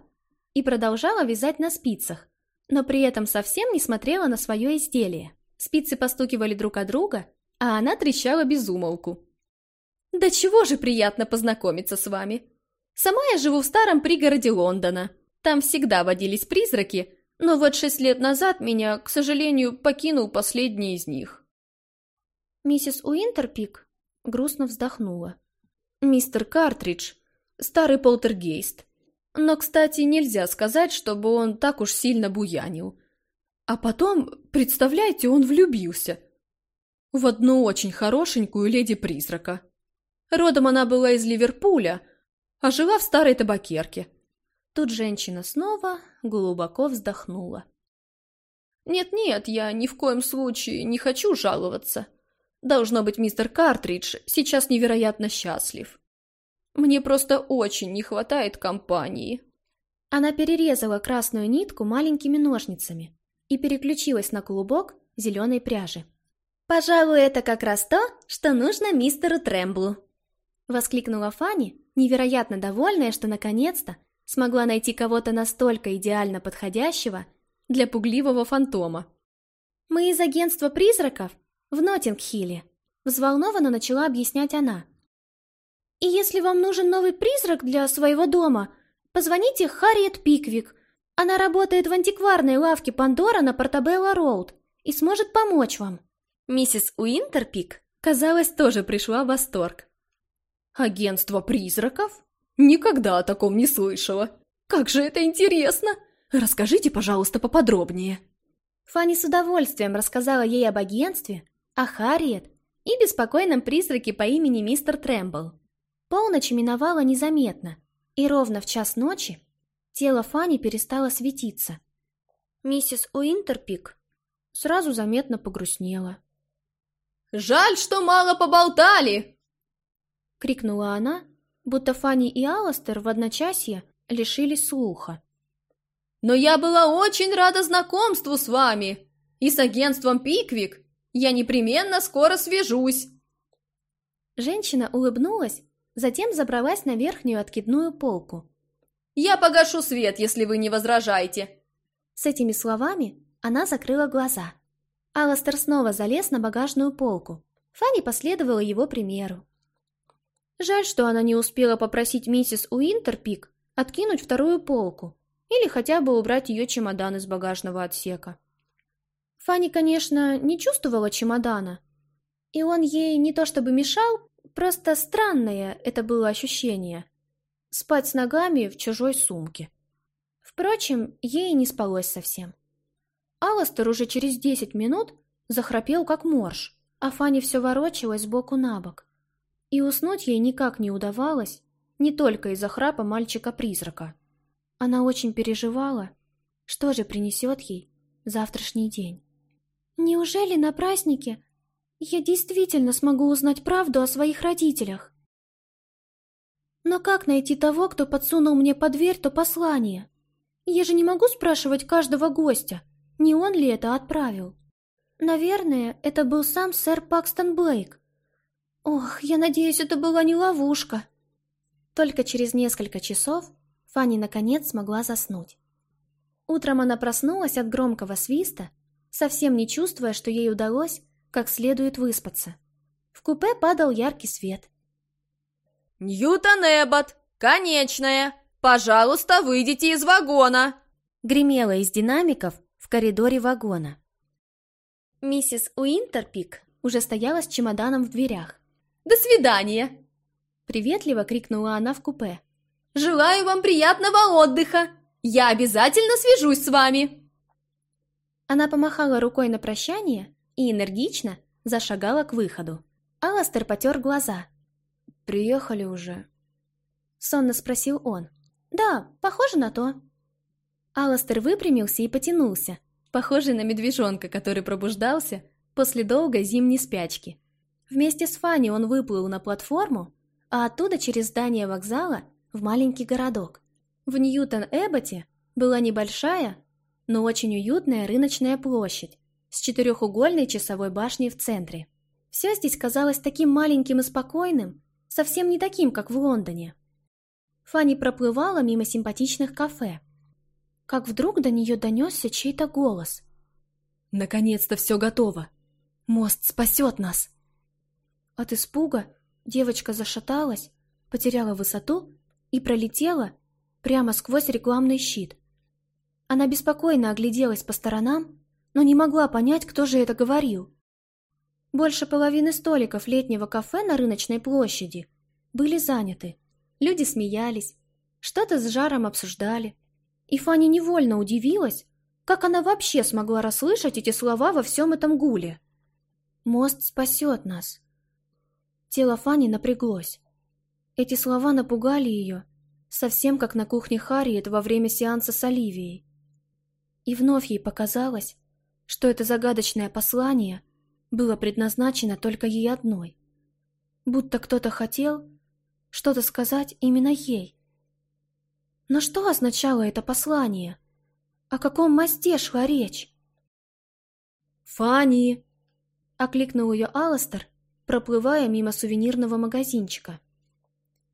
и продолжала вязать на спицах, но при этом совсем не смотрела на свое изделие. Спицы постукивали друг от друга, а она трещала без умолку. «Да чего же приятно познакомиться с вами! Сама я живу в старом пригороде Лондона. Там всегда водились призраки, но вот шесть лет назад меня, к сожалению, покинул последний из них. Миссис Уинтерпик грустно вздохнула. Мистер Картридж, старый полтергейст. Но, кстати, нельзя сказать, чтобы он так уж сильно буянил. А потом, представляете, он влюбился. В одну очень хорошенькую леди-призрака. Родом она была из Ливерпуля, а жила в старой табакерке. Тут женщина снова глубоко вздохнула. «Нет-нет, я ни в коем случае не хочу жаловаться. Должно быть, мистер Картридж сейчас невероятно счастлив. Мне просто очень не хватает компании». Она перерезала красную нитку маленькими ножницами и переключилась на клубок зеленой пряжи. «Пожалуй, это как раз то, что нужно мистеру Трэмблу!» Воскликнула Фанни, невероятно довольная, что наконец-то смогла найти кого-то настолько идеально подходящего для пугливого фантома. «Мы из агентства призраков в Ноттингхилле», взволнованно начала объяснять она. «И если вам нужен новый призрак для своего дома, позвоните Харриет Пиквик. Она работает в антикварной лавке Пандора на Портабелло-Роуд и сможет помочь вам». Миссис Уинтерпик, казалось, тоже пришла в восторг. «Агентство призраков?» Никогда о таком не слышала. Как же это интересно! Расскажите, пожалуйста, поподробнее. Фанни с удовольствием рассказала ей об агентстве, о Харриет и беспокойном призраке по имени мистер Трэмбл. Полночь миновала незаметно, и ровно в час ночи тело Фанни перестало светиться. Миссис Уинтерпик сразу заметно погрустнела. «Жаль, что мало поболтали!» — крикнула она, будто Фанни и Алластер в одночасье лишились слуха. «Но я была очень рада знакомству с вами! И с агентством Пиквик! Я непременно скоро свяжусь!» Женщина улыбнулась, затем забралась на верхнюю откидную полку. «Я погашу свет, если вы не возражаете!» С этими словами она закрыла глаза. Алластер снова залез на багажную полку. Фанни последовала его примеру. Жаль, что она не успела попросить миссис Уинтерпик откинуть вторую полку или хотя бы убрать ее чемодан из багажного отсека. Фанни, конечно, не чувствовала чемодана, и он ей не то чтобы мешал, просто странное это было ощущение — спать с ногами в чужой сумке. Впрочем, ей не спалось совсем. Алластер уже через десять минут захрапел как морж, а Фанни все ворочалась сбоку на бок. И уснуть ей никак не удавалось, не только из-за храпа мальчика-призрака. Она очень переживала, что же принесет ей завтрашний день. Неужели на празднике я действительно смогу узнать правду о своих родителях? Но как найти того, кто подсунул мне под дверь то послание? Я же не могу спрашивать каждого гостя, не он ли это отправил. Наверное, это был сам сэр Пакстон Блейк. Ох, я надеюсь, это была не ловушка. Только через несколько часов Фанни наконец смогла заснуть. Утром она проснулась от громкого свиста, совсем не чувствуя, что ей удалось как следует выспаться. В купе падал яркий свет. «Ньютон Эббот! Конечная! Пожалуйста, выйдите из вагона!» гремело из динамиков в коридоре вагона. Миссис Уинтерпик уже стояла с чемоданом в дверях. «До свидания!» Приветливо крикнула она в купе. «Желаю вам приятного отдыха! Я обязательно свяжусь с вами!» Она помахала рукой на прощание и энергично зашагала к выходу. Аластер потер глаза. «Приехали уже?» Сонно спросил он. «Да, похоже на то». Аластер выпрямился и потянулся, похожий на медвежонка, который пробуждался после долгой зимней спячки. Вместе с Фанни он выплыл на платформу, а оттуда через здание вокзала в маленький городок. В Ньютон-Эбботе была небольшая, но очень уютная рыночная площадь с четырехугольной часовой башней в центре. Все здесь казалось таким маленьким и спокойным, совсем не таким, как в Лондоне. Фанни проплывала мимо симпатичных кафе, как вдруг до нее донесся чей-то голос. «Наконец-то все готово! Мост спасет нас!» От испуга девочка зашаталась, потеряла высоту и пролетела прямо сквозь рекламный щит. Она беспокойно огляделась по сторонам, но не могла понять, кто же это говорил. Больше половины столиков летнего кафе на рыночной площади были заняты. Люди смеялись, что-то с жаром обсуждали. И Фаня невольно удивилась, как она вообще смогла расслышать эти слова во всем этом гуле. «Мост спасет нас». Тело Фани напряглось. Эти слова напугали ее, совсем как на кухне Харриет во время сеанса с Оливией. И вновь ей показалось, что это загадочное послание было предназначено только ей одной. Будто кто-то хотел что-то сказать именно ей. Но что означало это послание? О каком мосте шла речь? «Фанни!» — окликнул ее Алластер, проплывая мимо сувенирного магазинчика.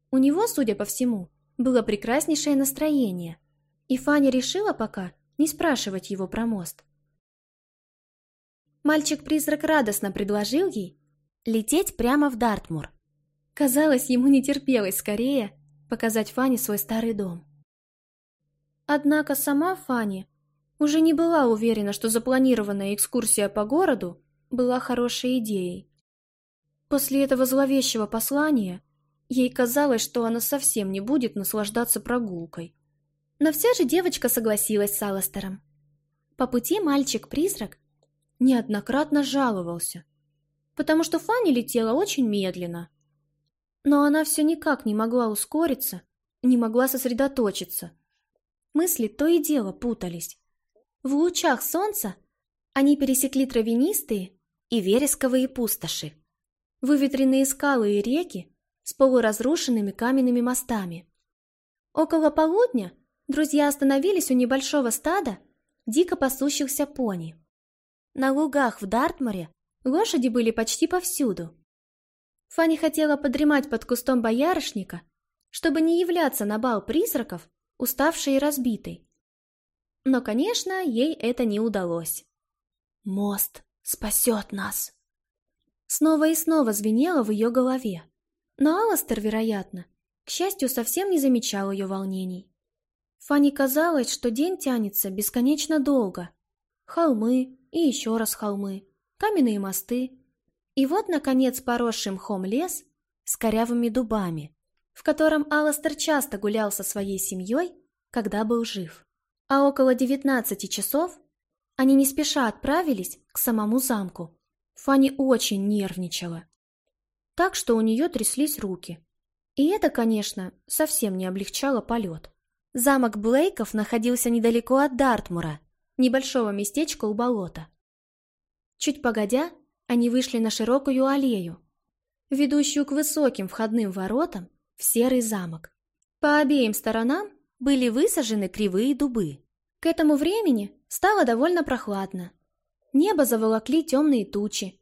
У него, судя по всему, было прекраснейшее настроение, и Фанни решила пока не спрашивать его про мост. Мальчик-призрак радостно предложил ей лететь прямо в Дартмур. Казалось, ему не терпелось скорее показать Фанни свой старый дом. Однако сама Фанни уже не была уверена, что запланированная экскурсия по городу была хорошей идеей. После этого зловещего послания ей казалось, что она совсем не будет наслаждаться прогулкой. Но все же девочка согласилась с Алластером. По пути мальчик-призрак неоднократно жаловался, потому что Фанни летела очень медленно. Но она все никак не могла ускориться, не могла сосредоточиться. Мысли то и дело путались. В лучах солнца они пересекли травянистые и вересковые пустоши выветренные скалы и реки с полуразрушенными каменными мостами. Около полудня друзья остановились у небольшого стада дико пасущихся пони. На лугах в Дартморе лошади были почти повсюду. Фанни хотела подремать под кустом боярышника, чтобы не являться на бал призраков, уставшей и разбитой. Но, конечно, ей это не удалось. «Мост спасет нас!» Снова и снова звенело в ее голове. Но Алластер, вероятно, к счастью, совсем не замечал ее волнений. Фанни казалось, что день тянется бесконечно долго. Холмы и еще раз холмы, каменные мосты. И вот, наконец, поросший мхом лес с корявыми дубами, в котором Алластер часто гулял со своей семьей, когда был жив. А около девятнадцати часов они не спеша отправились к самому замку. Фанни очень нервничала. Так что у нее тряслись руки. И это, конечно, совсем не облегчало полет. Замок Блейков находился недалеко от Дартмура, небольшого местечка у болота. Чуть погодя, они вышли на широкую аллею, ведущую к высоким входным воротам в серый замок. По обеим сторонам были высажены кривые дубы. К этому времени стало довольно прохладно, Небо заволокли темные тучи,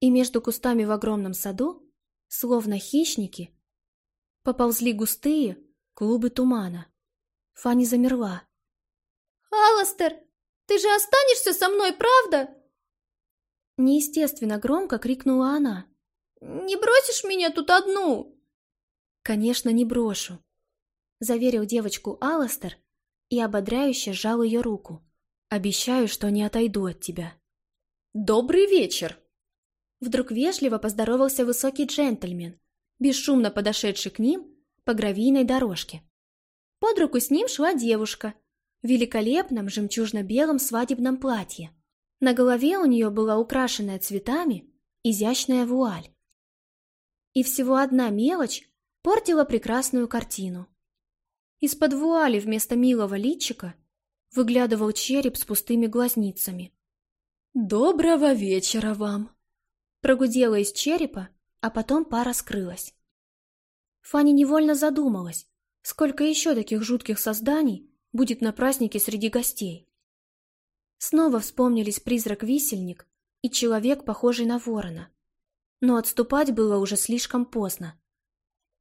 и между кустами в огромном саду, словно хищники, поползли густые клубы тумана. Фанни замерла. «Алластер, ты же останешься со мной, правда?» Неестественно громко крикнула она. «Не бросишь меня тут одну?» «Конечно, не брошу», — заверил девочку Алластер и ободряюще сжал ее руку. «Обещаю, что не отойду от тебя». «Добрый вечер!» Вдруг вежливо поздоровался высокий джентльмен, бесшумно подошедший к ним по гравийной дорожке. Под руку с ним шла девушка в великолепном жемчужно-белом свадебном платье. На голове у нее была украшенная цветами изящная вуаль. И всего одна мелочь портила прекрасную картину. Из-под вуали вместо милого личика выглядывал череп с пустыми глазницами. «Доброго вечера вам!» Прогудела из черепа, а потом пара скрылась. Фанни невольно задумалась, сколько еще таких жутких созданий будет на празднике среди гостей. Снова вспомнились призрак-висельник и человек, похожий на ворона. Но отступать было уже слишком поздно.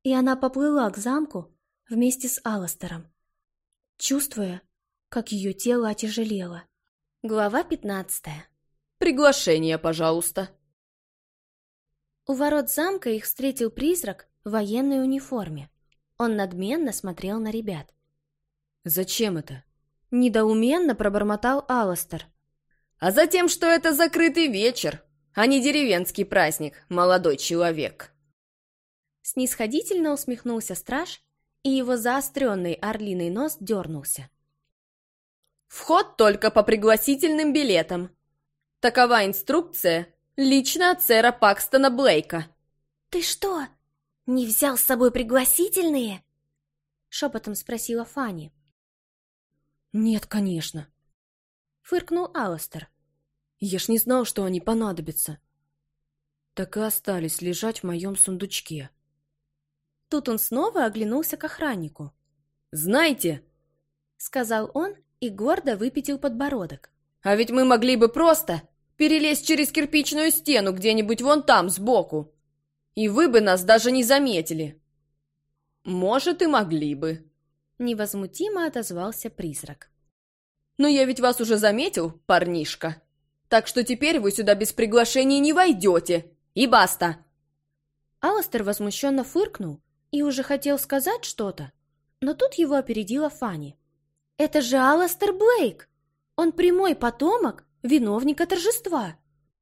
И она поплыла к замку вместе с Аластером, чувствуя, как ее тело отяжелело. Глава пятнадцатая. «Приглашение, пожалуйста», у ворот замка их встретил призрак в военной униформе. Он надменно смотрел на ребят. «Зачем это?» Недоуменно пробормотал Аластер. «А затем, что это закрытый вечер, а не деревенский праздник, молодой человек!» Снисходительно усмехнулся страж, и его заостренный орлиный нос дернулся. «Вход только по пригласительным билетам. Такова инструкция Лично от сэра Пакстона Блейка. «Ты что, не взял с собой пригласительные?» Шепотом спросила Фанни. «Нет, конечно», — фыркнул Алластер. «Я ж не знал, что они понадобятся. Так и остались лежать в моем сундучке». Тут он снова оглянулся к охраннику. «Знаете», — сказал он и гордо выпятил подбородок. «А ведь мы могли бы просто перелезть через кирпичную стену где-нибудь вон там, сбоку. И вы бы нас даже не заметили. Может, и могли бы. Невозмутимо отозвался призрак. Но я ведь вас уже заметил, парнишка. Так что теперь вы сюда без приглашения не войдете. И баста. Аластер возмущенно фыркнул и уже хотел сказать что-то, но тут его опередила Фанни. «Это же Аластер Блейк! Он прямой потомок виновника торжества.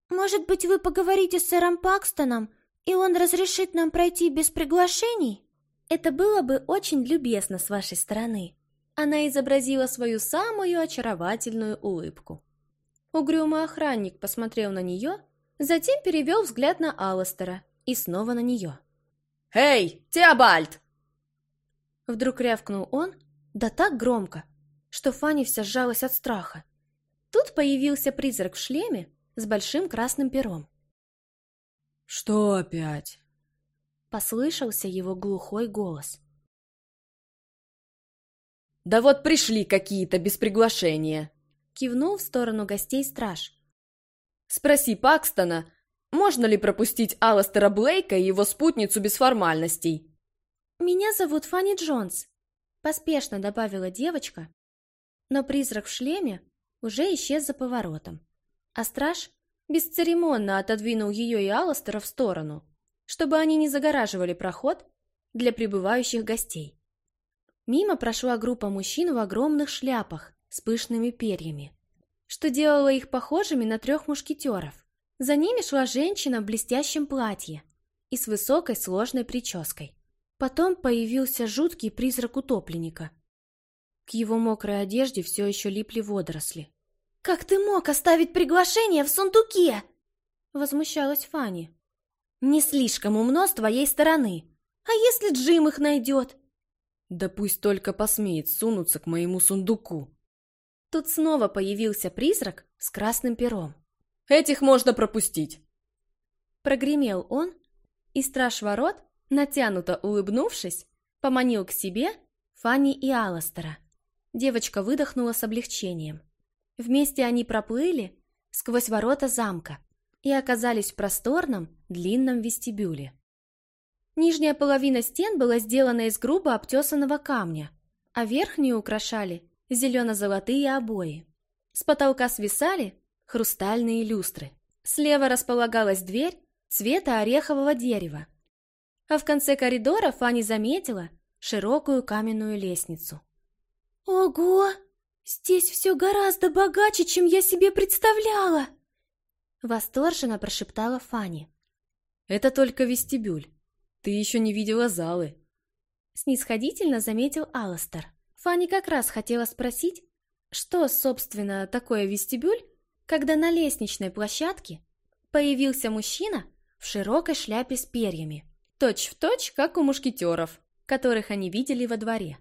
Может быть, вы поговорите с сэром Пакстоном, и он разрешит нам пройти без приглашений? Это было бы очень любезно с вашей стороны. Она изобразила свою самую очаровательную улыбку. Угрюмый охранник посмотрел на нее, затем перевел взгляд на Алластера и снова на нее. «Эй, Теобальд!» Вдруг рявкнул он, да так громко, что Фанни вся сжалась от страха. Тут появился призрак в шлеме с большим красным пером. «Что опять?» Послышался его глухой голос. «Да вот пришли какие-то без приглашения!» Кивнул в сторону гостей страж. «Спроси Пакстона, можно ли пропустить Аластера Блейка и его спутницу без формальностей?» «Меня зовут Фанни Джонс», — поспешно добавила девочка, но призрак в шлеме уже исчез за поворотом. А страж бесцеремонно отодвинул ее и Алластера в сторону, чтобы они не загораживали проход для прибывающих гостей. Мимо прошла группа мужчин в огромных шляпах с пышными перьями, что делало их похожими на трех мушкетеров. За ними шла женщина в блестящем платье и с высокой сложной прической. Потом появился жуткий призрак утопленника – к его мокрой одежде все еще липли водоросли. «Как ты мог оставить приглашение в сундуке?» Возмущалась Фанни. «Не слишком умно с твоей стороны. А если Джим их найдет?» «Да пусть только посмеет сунуться к моему сундуку». Тут снова появился призрак с красным пером. «Этих можно пропустить!» Прогремел он, и страж ворот, натянуто улыбнувшись, поманил к себе Фанни и Алластера. Девочка выдохнула с облегчением. Вместе они проплыли сквозь ворота замка и оказались в просторном, длинном вестибюле. Нижняя половина стен была сделана из грубо обтесанного камня, а верхнюю украшали зелено-золотые обои. С потолка свисали хрустальные люстры. Слева располагалась дверь цвета орехового дерева, а в конце коридора Фанни заметила широкую каменную лестницу. «Ого! Здесь все гораздо богаче, чем я себе представляла!» Восторженно прошептала Фанни. «Это только вестибюль. Ты еще не видела залы». Снисходительно заметил Алластер. Фанни как раз хотела спросить, что, собственно, такое вестибюль, когда на лестничной площадке появился мужчина в широкой шляпе с перьями, точь-в-точь, точь, как у мушкетеров, которых они видели во дворе.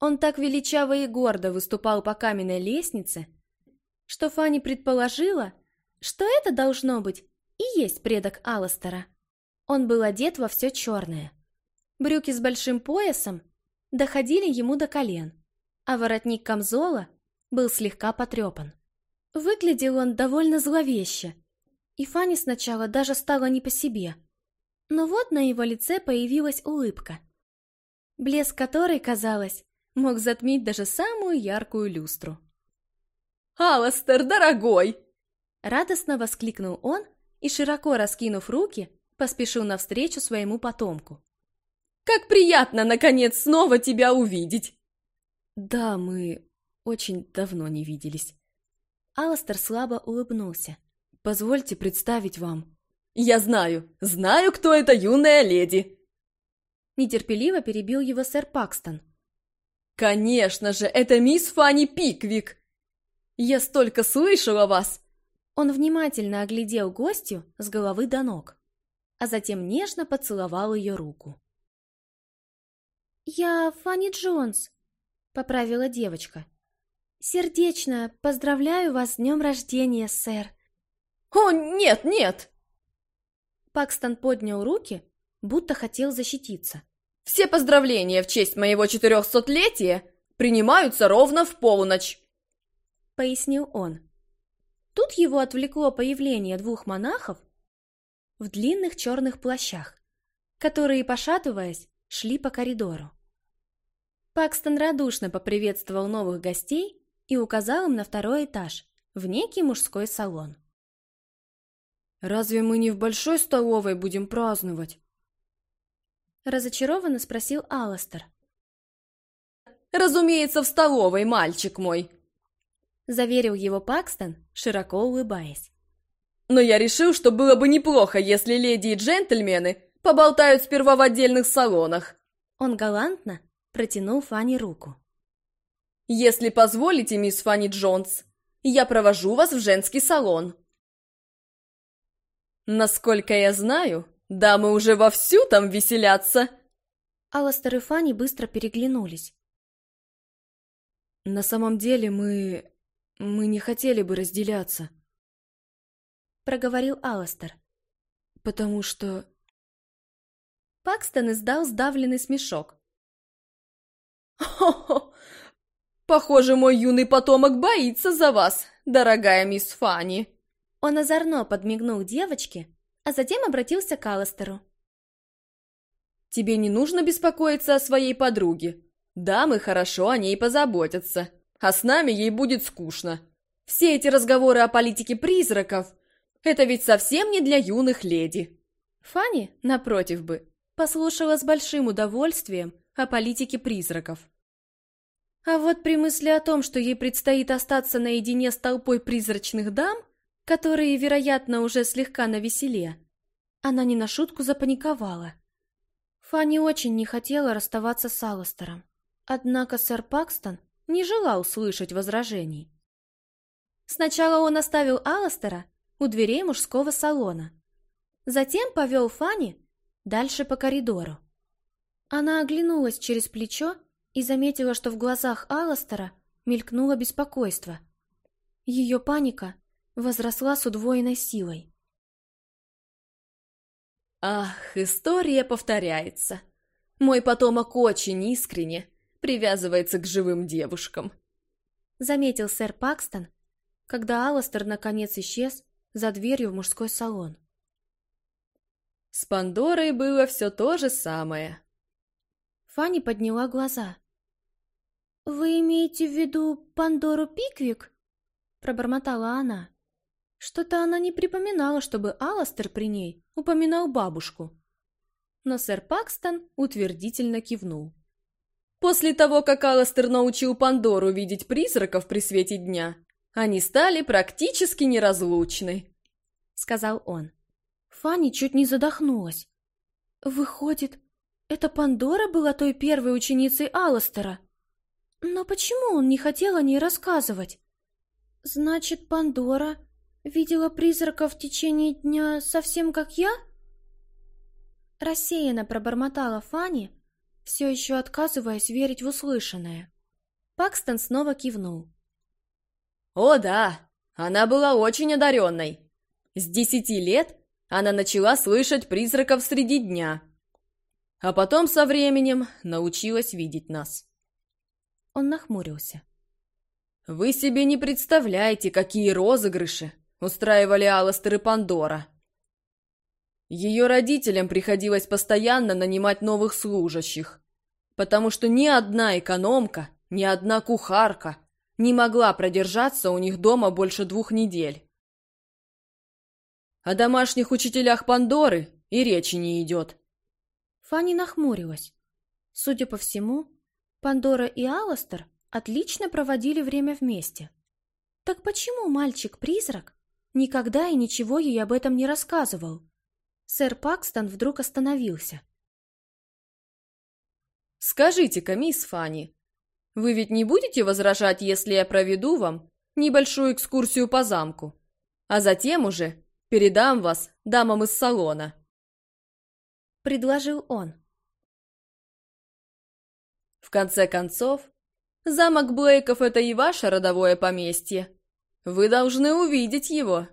Он так величаво и гордо выступал по каменной лестнице, что Фанни предположила, что это должно быть и есть предок Алластера. Он был одет во все черное. Брюки с большим поясом доходили ему до колен, а воротник камзола был слегка потрепан. Выглядел он довольно зловеще, и Фанни сначала даже стало не по себе. Но вот на его лице появилась улыбка, блеск которой, казалось, мог затмить даже самую яркую люстру. «Алластер, дорогой!» Радостно воскликнул он и, широко раскинув руки, поспешил навстречу своему потомку. «Как приятно, наконец, снова тебя увидеть!» «Да, мы очень давно не виделись». Алластер слабо улыбнулся. Позвольте представить вам. Я знаю, знаю, кто эта юная леди. Нетерпеливо перебил его сэр Пакстон. Конечно же, это мисс Фанни Пиквик. Я столько слышал о вас. Он внимательно оглядел гостью с головы до ног, а затем нежно поцеловал ее руку. «Я Фанни Джонс», — поправила девочка. «Сердечно поздравляю вас с днем рождения, сэр». «О, нет, нет!» Пакстон поднял руки, будто хотел защититься. «Все поздравления в честь моего четырехсотлетия принимаются ровно в полночь!» Пояснил он. Тут его отвлекло появление двух монахов в длинных черных плащах, которые, пошатываясь, шли по коридору. Пакстон радушно поприветствовал новых гостей и указал им на второй этаж, в некий мужской салон. «Разве мы не в большой столовой будем праздновать?» Разочарованно спросил Алластер. «Разумеется, в столовой, мальчик мой!» Заверил его Пакстон, широко улыбаясь. «Но я решил, что было бы неплохо, если леди и джентльмены поболтают сперва в отдельных салонах». Он галантно протянул Фанни руку. «Если позволите, мисс Фанни Джонс, я провожу вас в женский салон». Насколько я знаю, дамы уже вовсю там веселятся. Алластер и Фанни быстро переглянулись. На самом деле мы... мы не хотели бы разделяться. Проговорил Алластер. Потому что... Пакстон издал сдавленный смешок. «Хо-хо! Похоже, мой юный потомок боится за вас, дорогая мисс Фанни!» Он озорно подмигнул девочке, а затем обратился к Алластеру. «Тебе не нужно беспокоиться о своей подруге. Дамы хорошо о ней позаботятся, а с нами ей будет скучно. Все эти разговоры о политике призраков — это ведь совсем не для юных леди». Фанни, напротив бы, послушала с большим удовольствием о политике призраков. А вот при мысли о том, что ей предстоит остаться наедине с толпой призрачных дам, которые, вероятно, уже слегка навеселе, она не на шутку запаниковала. Фанни очень не хотела расставаться с Алластером, однако сэр Пакстон не желал слышать возражений. Сначала он оставил Алластера у дверей мужского салона, затем повел Фанни дальше по коридору. Она оглянулась через плечо и заметила, что в глазах Алластера мелькнуло беспокойство. Ее паника возросла с удвоенной силой. Ах, история повторяется. Мой потомок очень искренне привязывается к живым девушкам. Заметил сэр Пакстон, когда Алластер наконец исчез за дверью в мужской салон. С Пандорой было все то же самое. Фанни подняла глаза. «Вы имеете в виду Пандору Пиквик?» Пробормотала она. Что-то она не припоминала, чтобы Аластер при ней упоминал бабушку. Но сэр Пакстон утвердительно кивнул. После того, как Аластер научил Пандору видеть призраков при свете дня, они стали практически неразлучны», — сказал он. Фанни чуть не задохнулась. «Выходит, эта Пандора была той первой ученицей Аластера? Но почему он не хотел о ней рассказывать? Значит, Пандора видела призрака в течение дня совсем как я?» Рассеянно пробормотала Фанни, все еще отказываясь верить в услышанное. Пакстон снова кивнул. «О да, она была очень одаренной. С десяти лет она начала слышать призраков среди дня, а потом со временем научилась видеть нас». Он нахмурился. «Вы себе не представляете, какие розыгрыши устраивали Алластер и Пандора. Ее родителям приходилось постоянно нанимать новых служащих, потому что ни одна экономка, ни одна кухарка не могла продержаться у них дома больше двух недель. О домашних учителях Пандоры и речи не идет. Фанни нахмурилась. Судя по всему, Пандора и Аластер отлично проводили время вместе. Так почему мальчик-призрак никогда и ничего ей об этом не рассказывал? Сэр Пакстон вдруг остановился. «Скажите-ка, мисс Фанни, вы ведь не будете возражать, если я проведу вам небольшую экскурсию по замку, а затем уже передам вас дамам из салона?» Предложил он. В конце концов, замок Блейков — это и ваше родовое поместье. Вы должны увидеть его.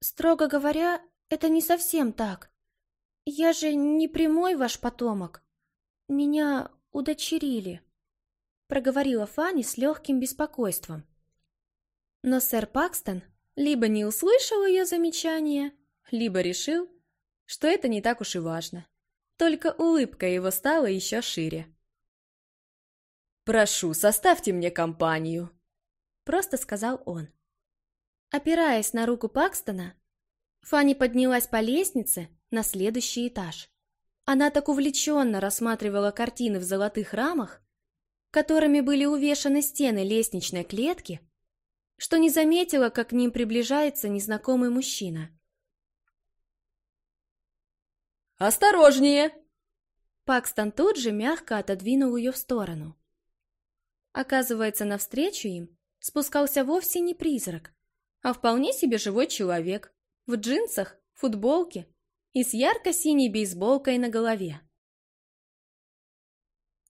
Строго говоря, это не совсем так. Я же не прямой ваш потомок. Меня удочерили, проговорила Фанни с легким беспокойством. Но сэр Пакстон либо не услышал ее замечания, либо решил, что это не так уж и важно. Только улыбка его стала еще шире. «Прошу, составьте мне компанию», — просто сказал он. Опираясь на руку Пакстона, Фанни поднялась по лестнице на следующий этаж. Она так увлеченно рассматривала картины в золотых рамах, которыми были увешаны стены лестничной клетки, что не заметила, как к ним приближается незнакомый мужчина. «Осторожнее!» Пакстон тут же мягко отодвинул ее в сторону. Оказывается, навстречу им спускался вовсе не призрак, а вполне себе живой человек, в джинсах, футболке и с ярко-синей бейсболкой на голове.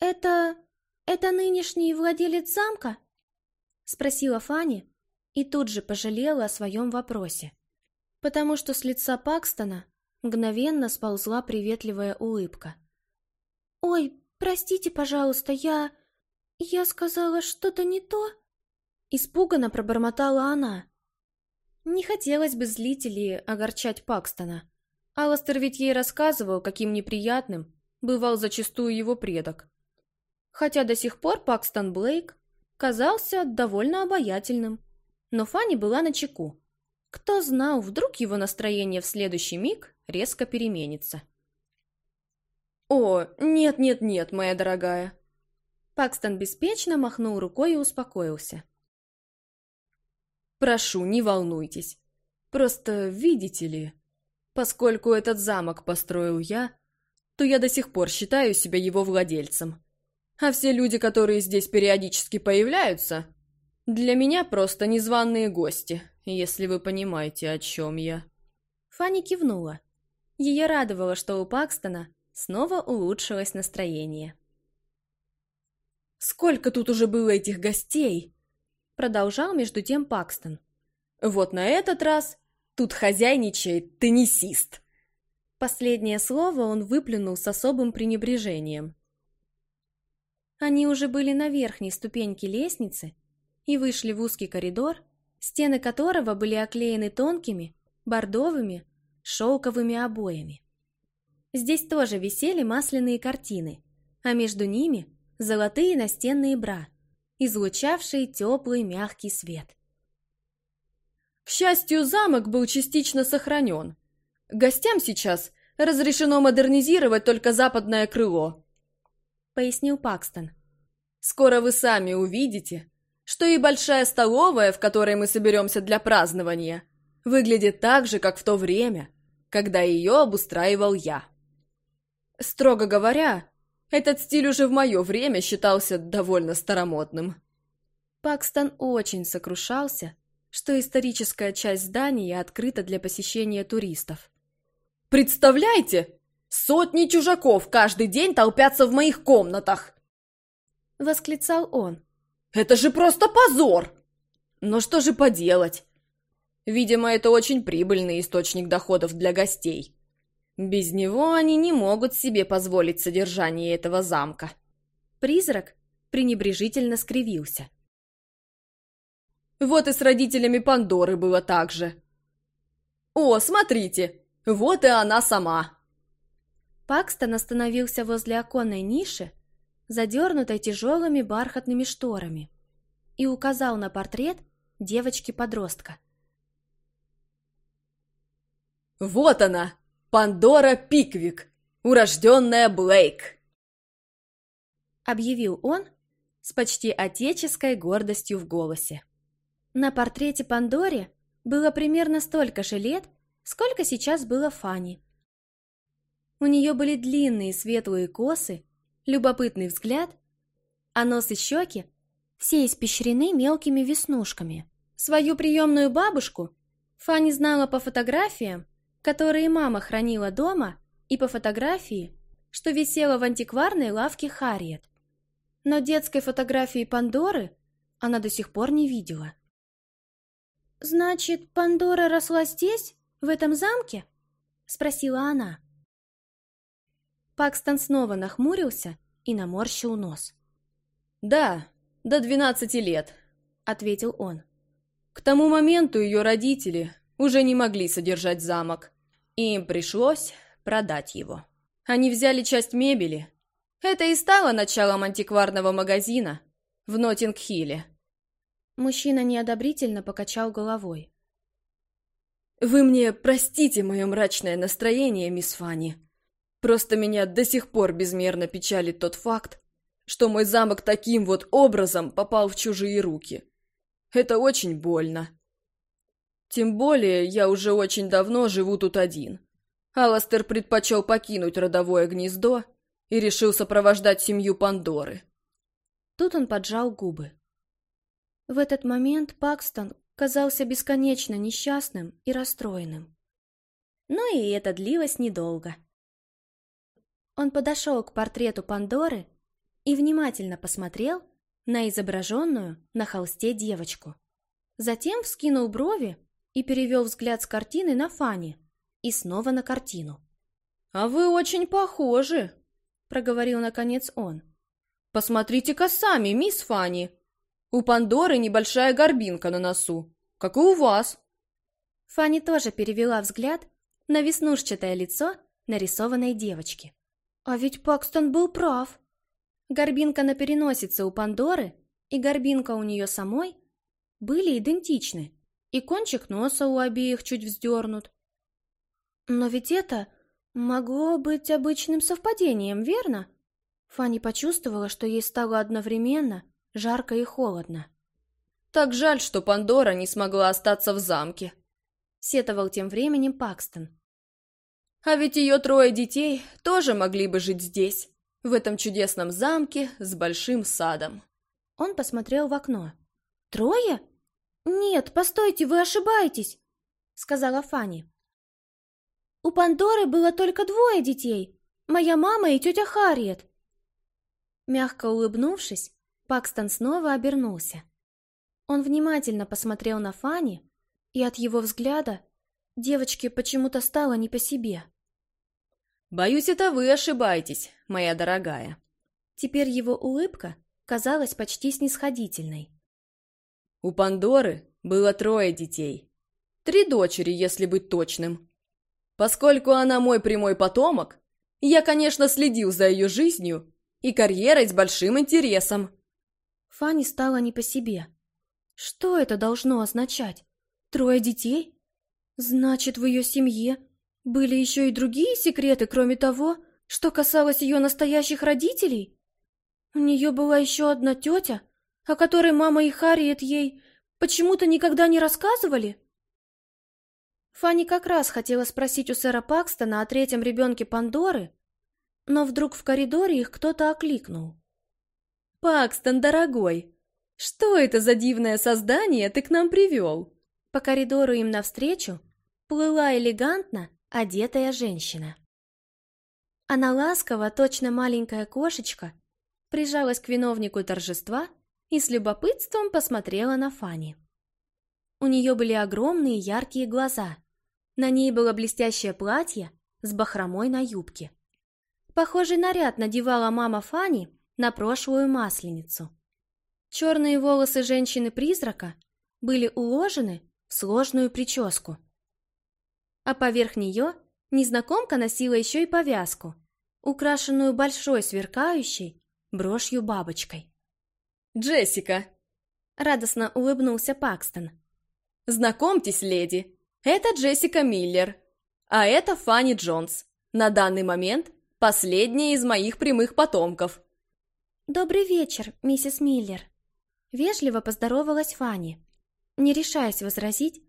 «Это... это нынешний владелец замка?» — спросила Фанни и тут же пожалела о своем вопросе, потому что с лица Пакстона мгновенно сползла приветливая улыбка. «Ой, простите, пожалуйста, я... я сказала что-то не то?» Испуганно пробормотала она, не хотелось бы злить или огорчать Пакстона. Аластер ведь ей рассказывал, каким неприятным бывал зачастую его предок. Хотя до сих пор Пакстон Блейк казался довольно обаятельным. Но Фанни была на чеку. Кто знал, вдруг его настроение в следующий миг резко переменится. «О, нет-нет-нет, моя дорогая!» Пакстон беспечно махнул рукой и успокоился. Прошу, не волнуйтесь. Просто видите ли, поскольку этот замок построил я, то я до сих пор считаю себя его владельцем. А все люди, которые здесь периодически появляются, для меня просто незваные гости, если вы понимаете, о чем я. Фанни кивнула. Ее радовало, что у Пакстона снова улучшилось настроение. «Сколько тут уже было этих гостей!» Продолжал между тем Пакстон. Вот на этот раз тут хозяйничает теннисист. Последнее слово он выплюнул с особым пренебрежением. Они уже были на верхней ступеньке лестницы и вышли в узкий коридор, стены которого были оклеены тонкими, бордовыми, шелковыми обоями. Здесь тоже висели масляные картины, а между ними золотые настенные бра – излучавший теплый мягкий свет. К счастью, замок был частично сохранен. Гостям сейчас разрешено модернизировать только западное крыло, пояснил Пакстон. Скоро вы сами увидите, что и большая столовая, в которой мы соберемся для празднования, выглядит так же, как в то время, когда ее обустраивал я. Строго говоря, этот стиль уже в мое время считался довольно старомодным. Пакстон очень сокрушался, что историческая часть здания открыта для посещения туристов. «Представляете? Сотни чужаков каждый день толпятся в моих комнатах!» Восклицал он. «Это же просто позор!» «Но что же поделать? Видимо, это очень прибыльный источник доходов для гостей. Без него они не могут себе позволить содержание этого замка». Призрак пренебрежительно скривился. Вот и с родителями Пандоры было так же. «О, смотрите, вот и она сама!» Пакстон остановился возле оконной ниши, задернутой тяжелыми бархатными шторами, и указал на портрет девочки-подростка. «Вот она, Пандора Пиквик, урожденная Блейк!» Объявил он с почти отеческой гордостью в голосе. На портрете Пандоре было примерно столько же лет, сколько сейчас было Фанни. У нее были длинные светлые косы, любопытный взгляд, а нос и щеки все испещрены мелкими веснушками. Свою приемную бабушку Фанни знала по фотографиям, которые мама хранила дома, и по фотографии, что висела в антикварной лавке Харриет. Но детской фотографии Пандоры она до сих пор не видела. «Значит, Пандора росла здесь, в этом замке?» — спросила она. Пакстон снова нахмурился и наморщил нос. «Да, до двенадцати лет», — ответил он. К тому моменту ее родители уже не могли содержать замок, и им пришлось продать его. Они взяли часть мебели. Это и стало началом антикварного магазина в Нотинг-Хилле. Мужчина неодобрительно покачал головой. «Вы мне простите мое мрачное настроение, мисс Фанни. Просто меня до сих пор безмерно печалит тот факт, что мой замок таким вот образом попал в чужие руки. Это очень больно. Тем более я уже очень давно живу тут один. Аластер предпочел покинуть родовое гнездо и решил сопровождать семью Пандоры. Тут он поджал губы. В этот момент Пакстон казался бесконечно несчастным и расстроенным. Но и это длилось недолго. Он подошел к портрету Пандоры и внимательно посмотрел на изображенную на холсте девочку. Затем вскинул брови и перевел взгляд с картины на Фанни и снова на картину. «А вы очень похожи», — проговорил наконец он. «Посмотрите-ка сами, мисс Фанни, у Пандоры небольшая горбинка на носу, как и у вас. Фанни тоже перевела взгляд на веснушчатое лицо нарисованной девочки. А ведь Пакстон был прав. Горбинка на переносице у Пандоры и горбинка у нее самой были идентичны, и кончик носа у обеих чуть вздернут. Но ведь это могло быть обычным совпадением, верно? Фанни почувствовала, что ей стало одновременно жарко и холодно. «Так жаль, что Пандора не смогла остаться в замке», — сетовал тем временем Пакстон. «А ведь ее трое детей тоже могли бы жить здесь, в этом чудесном замке с большим садом». Он посмотрел в окно. «Трое? Нет, постойте, вы ошибаетесь», — сказала Фанни. «У Пандоры было только двое детей, моя мама и тетя Харриет». Мягко улыбнувшись, Пакстон снова обернулся. Он внимательно посмотрел на Фанни, и от его взгляда девочке почему-то стало не по себе. «Боюсь, это вы ошибаетесь, моя дорогая». Теперь его улыбка казалась почти снисходительной. «У Пандоры было трое детей. Три дочери, если быть точным. Поскольку она мой прямой потомок, я, конечно, следил за ее жизнью и карьерой с большим интересом. Фанни стало не по себе. Что это должно означать? Трое детей? Значит, в ее семье были еще и другие секреты, кроме того, что касалось ее настоящих родителей? У нее была еще одна тетя, о которой мама и Харриет ей почему-то никогда не рассказывали? Фанни как раз хотела спросить у сэра Пакстона о третьем ребенке Пандоры, но вдруг в коридоре их кто-то окликнул. «Пакстон, дорогой, что это за дивное создание ты к нам привел?» По коридору им навстречу плыла элегантно одетая женщина. Она ласково, точно маленькая кошечка, прижалась к виновнику торжества и с любопытством посмотрела на Фани. У нее были огромные яркие глаза. На ней было блестящее платье с бахромой на юбке. Похожий наряд надевала мама Фани на прошлую масленицу. Черные волосы женщины-призрака были уложены в сложную прическу. А поверх нее незнакомка носила еще и повязку, украшенную большой сверкающей брошью-бабочкой. «Джессика!» — радостно улыбнулся Пакстон. «Знакомьтесь, леди, это Джессика Миллер, а это Фанни Джонс. На данный момент последняя из моих прямых потомков». «Добрый вечер, миссис Миллер», — вежливо поздоровалась Фанни, не решаясь возразить,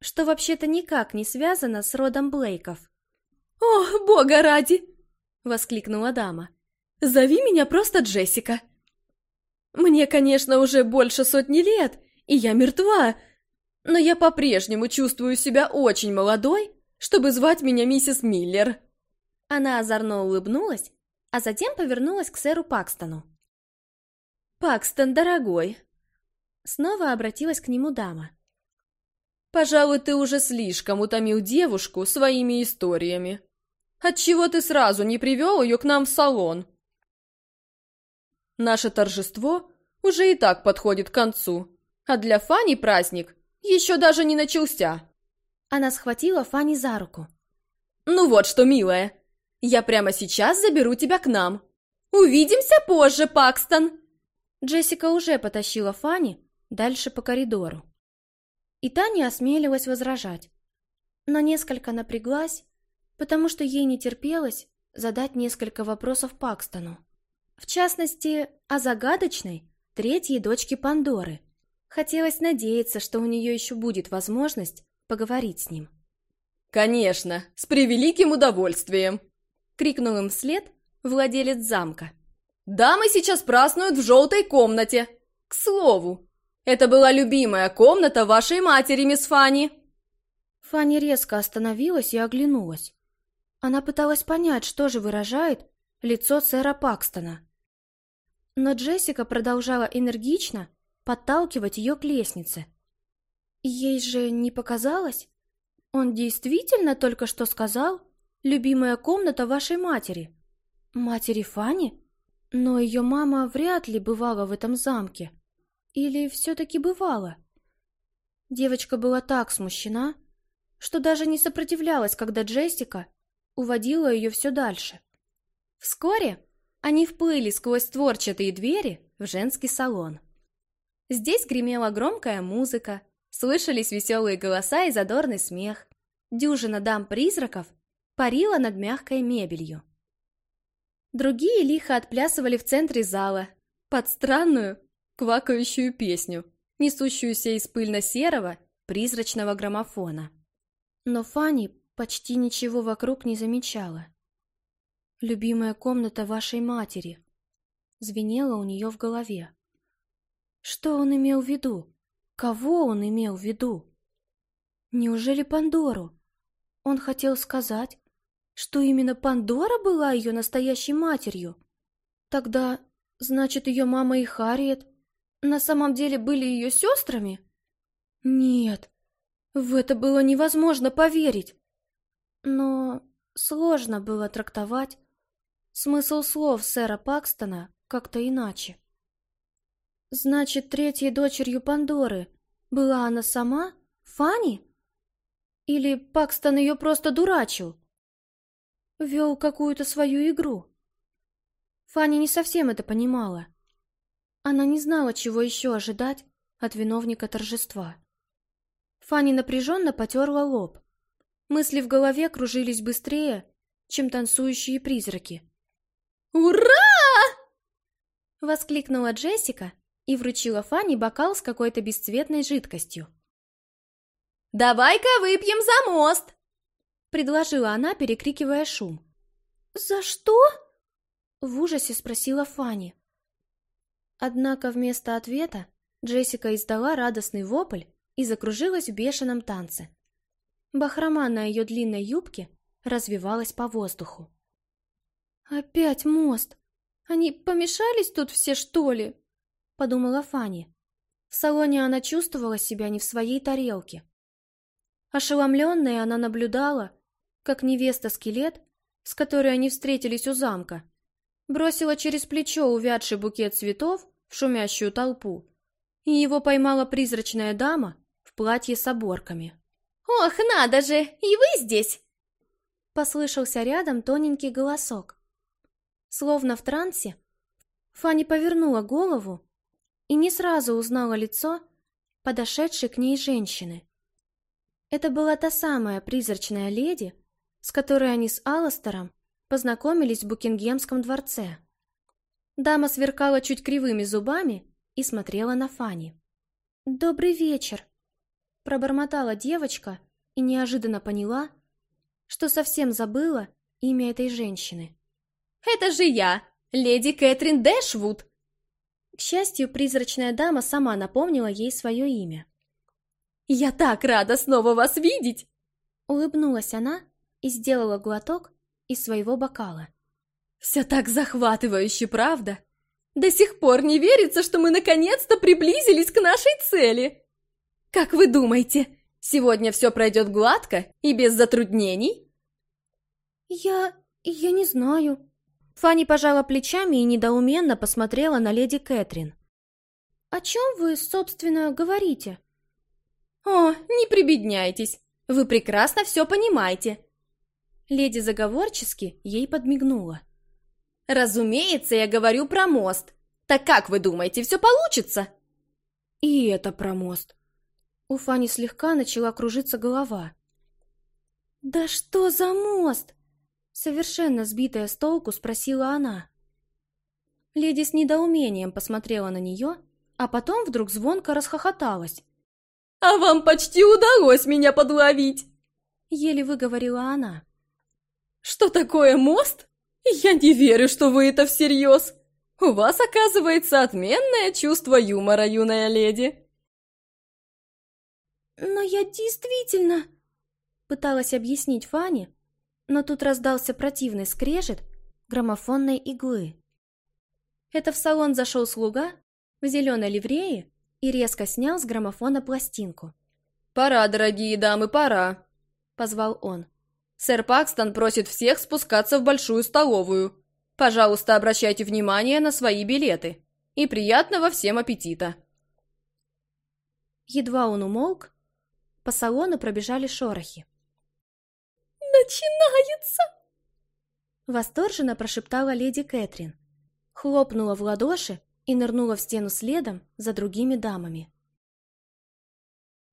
что вообще-то никак не связано с родом Блейков. «О, бога ради!» — воскликнула дама. «Зови меня просто Джессика!» «Мне, конечно, уже больше сотни лет, и я мертва, но я по-прежнему чувствую себя очень молодой, чтобы звать меня миссис Миллер». Она озорно улыбнулась, а затем повернулась к сэру Пакстону. «Пакстон, дорогой!» Снова обратилась к нему дама. «Пожалуй, ты уже слишком утомил девушку своими историями. Отчего ты сразу не привел ее к нам в салон?» Наше торжество уже и так подходит к концу, а для Фани праздник еще даже не начался. Она схватила Фани за руку. «Ну вот что, милая, я прямо сейчас заберу тебя к нам. Увидимся позже, Пакстон!» Джессика уже потащила Фани дальше по коридору. И та не осмелилась возражать, но несколько напряглась, потому что ей не терпелось задать несколько вопросов Пакстону. В частности, о загадочной третьей дочке Пандоры. Хотелось надеяться, что у нее еще будет возможность поговорить с ним. «Конечно, с превеликим удовольствием!» — крикнул им вслед владелец замка. «Дамы сейчас празднуют в желтой комнате. К слову, это была любимая комната вашей матери, мисс Фанни!» Фанни резко остановилась и оглянулась. Она пыталась понять, что же выражает лицо сэра Пакстона. Но Джессика продолжала энергично подталкивать ее к лестнице. Ей же не показалось? Он действительно только что сказал «любимая комната вашей матери». Матери Фани? Но ее мама вряд ли бывала в этом замке. Или все-таки бывала? Девочка была так смущена, что даже не сопротивлялась, когда Джессика уводила ее все дальше. Вскоре они вплыли сквозь творчатые двери в женский салон. Здесь гремела громкая музыка, слышались веселые голоса и задорный смех. Дюжина дам-призраков парила над мягкой мебелью. Другие лихо отплясывали в центре зала под странную, квакающую песню, несущуюся из пыльно-серого, призрачного граммофона. Но Фанни почти ничего вокруг не замечала. «Любимая комната вашей матери», — звенело у нее в голове. Что он имел в виду? Кого он имел в виду? Неужели Пандору? Он хотел сказать, что именно Пандора была ее настоящей матерью. Тогда, значит, ее мама и Харриет на самом деле были ее сестрами? Нет, в это было невозможно поверить. Но сложно было трактовать смысл слов сэра Пакстона как-то иначе. Значит, третьей дочерью Пандоры была она сама, Фанни? Или Пакстон ее просто дурачил? Вел какую-то свою игру? Фанни не совсем это понимала. Она не знала, чего еще ожидать от виновника торжества. Фанни напряженно потерла лоб. Мысли в голове кружились быстрее, чем танцующие призраки. «Ура!» Воскликнула Джессика и вручила Фанни бокал с какой-то бесцветной жидкостью. «Давай-ка выпьем за мост!» Предложила она, перекрикивая шум. «За что?» В ужасе спросила Фанни. Однако вместо ответа Джессика издала радостный вопль и закружилась в бешеном танце. Бахрома на ее длинной юбке развивалась по воздуху. «Опять мост! Они помешались тут все, что ли?» — подумала Фанни. В салоне она чувствовала себя не в своей тарелке. Ошеломленная она наблюдала, как невеста-скелет, с которой они встретились у замка, бросила через плечо увядший букет цветов в шумящую толпу, и его поймала призрачная дама в платье с оборками. «Ох, надо же! И вы здесь!» Послышался рядом тоненький голосок. Словно в трансе, Фанни повернула голову и не сразу узнала лицо подошедшей к ней женщины. Это была та самая призрачная леди, с которой они с Алластером познакомились в Букингемском дворце. Дама сверкала чуть кривыми зубами и смотрела на Фанни. «Добрый вечер!» Пробормотала девочка и неожиданно поняла, что совсем забыла имя этой женщины. Это же я, леди Кэтрин Дэшвуд!» К счастью, призрачная дама сама напомнила ей свое имя. «Я так рада снова вас видеть!» Улыбнулась она и сделала глоток из своего бокала. «Все так захватывающе, правда? До сих пор не верится, что мы наконец-то приблизились к нашей цели! Как вы думаете, сегодня все пройдет гладко и без затруднений?» «Я... я не знаю», Фанни пожала плечами и недоуменно посмотрела на леди Кэтрин. «О чем вы, собственно, говорите?» «О, не прибедняйтесь, вы прекрасно все понимаете!» Леди заговорчески ей подмигнула. «Разумеется, я говорю про мост. Так как вы думаете, все получится?» «И это про мост». У Фани слегка начала кружиться голова. «Да что за мост?» Совершенно сбитая с толку, спросила она. Леди с недоумением посмотрела на нее, а потом вдруг звонко расхохоталась. «А вам почти удалось меня подловить!» Еле выговорила она. «Что такое мост? Я не верю, что вы это всерьез! У вас, оказывается, отменное чувство юмора, юная леди!» «Но я действительно...» Пыталась объяснить Фане, но тут раздался противный скрежет граммофонной иглы. Это в салон зашел слуга в зеленой ливрее и резко снял с граммофона пластинку. «Пора, дорогие дамы, пора!» — позвал он. «Сэр Пакстон просит всех спускаться в большую столовую. Пожалуйста, обращайте внимание на свои билеты. И приятного всем аппетита!» Едва он умолк, по салону пробежали шорохи начинается!» Восторженно прошептала леди Кэтрин, хлопнула в ладоши и нырнула в стену следом за другими дамами.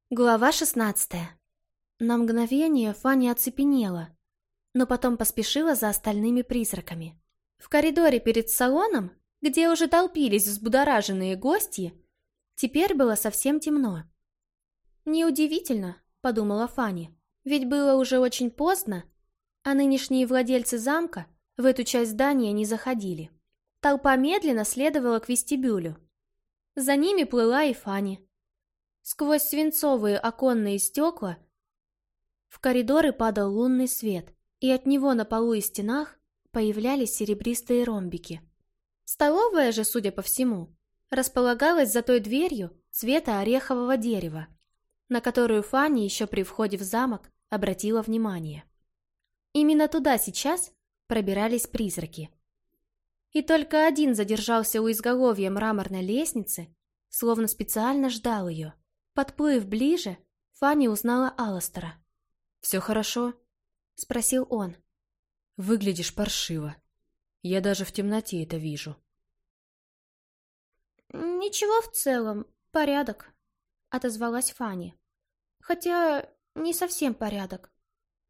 Глава шестнадцатая. На мгновение Фанни оцепенела, но потом поспешила за остальными призраками. В коридоре перед салоном, где уже толпились взбудораженные гости, теперь было совсем темно. «Неудивительно», — подумала Фанни, ведь было уже очень поздно, а нынешние владельцы замка в эту часть здания не заходили. Толпа медленно следовала к вестибюлю. За ними плыла и Фанни. Сквозь свинцовые оконные стекла в коридоры падал лунный свет, и от него на полу и стенах появлялись серебристые ромбики. Столовая же, судя по всему, располагалась за той дверью цвета орехового дерева, на которую Фанни еще при входе в замок обратила внимание. Именно туда сейчас пробирались призраки. И только один задержался у изголовья мраморной лестницы, словно специально ждал ее. Подплыв ближе, Фанни узнала Алластера. «Все хорошо?» — спросил он. «Выглядишь паршиво. Я даже в темноте это вижу». «Ничего в целом, порядок», — отозвалась Фанни. Хотя не совсем порядок.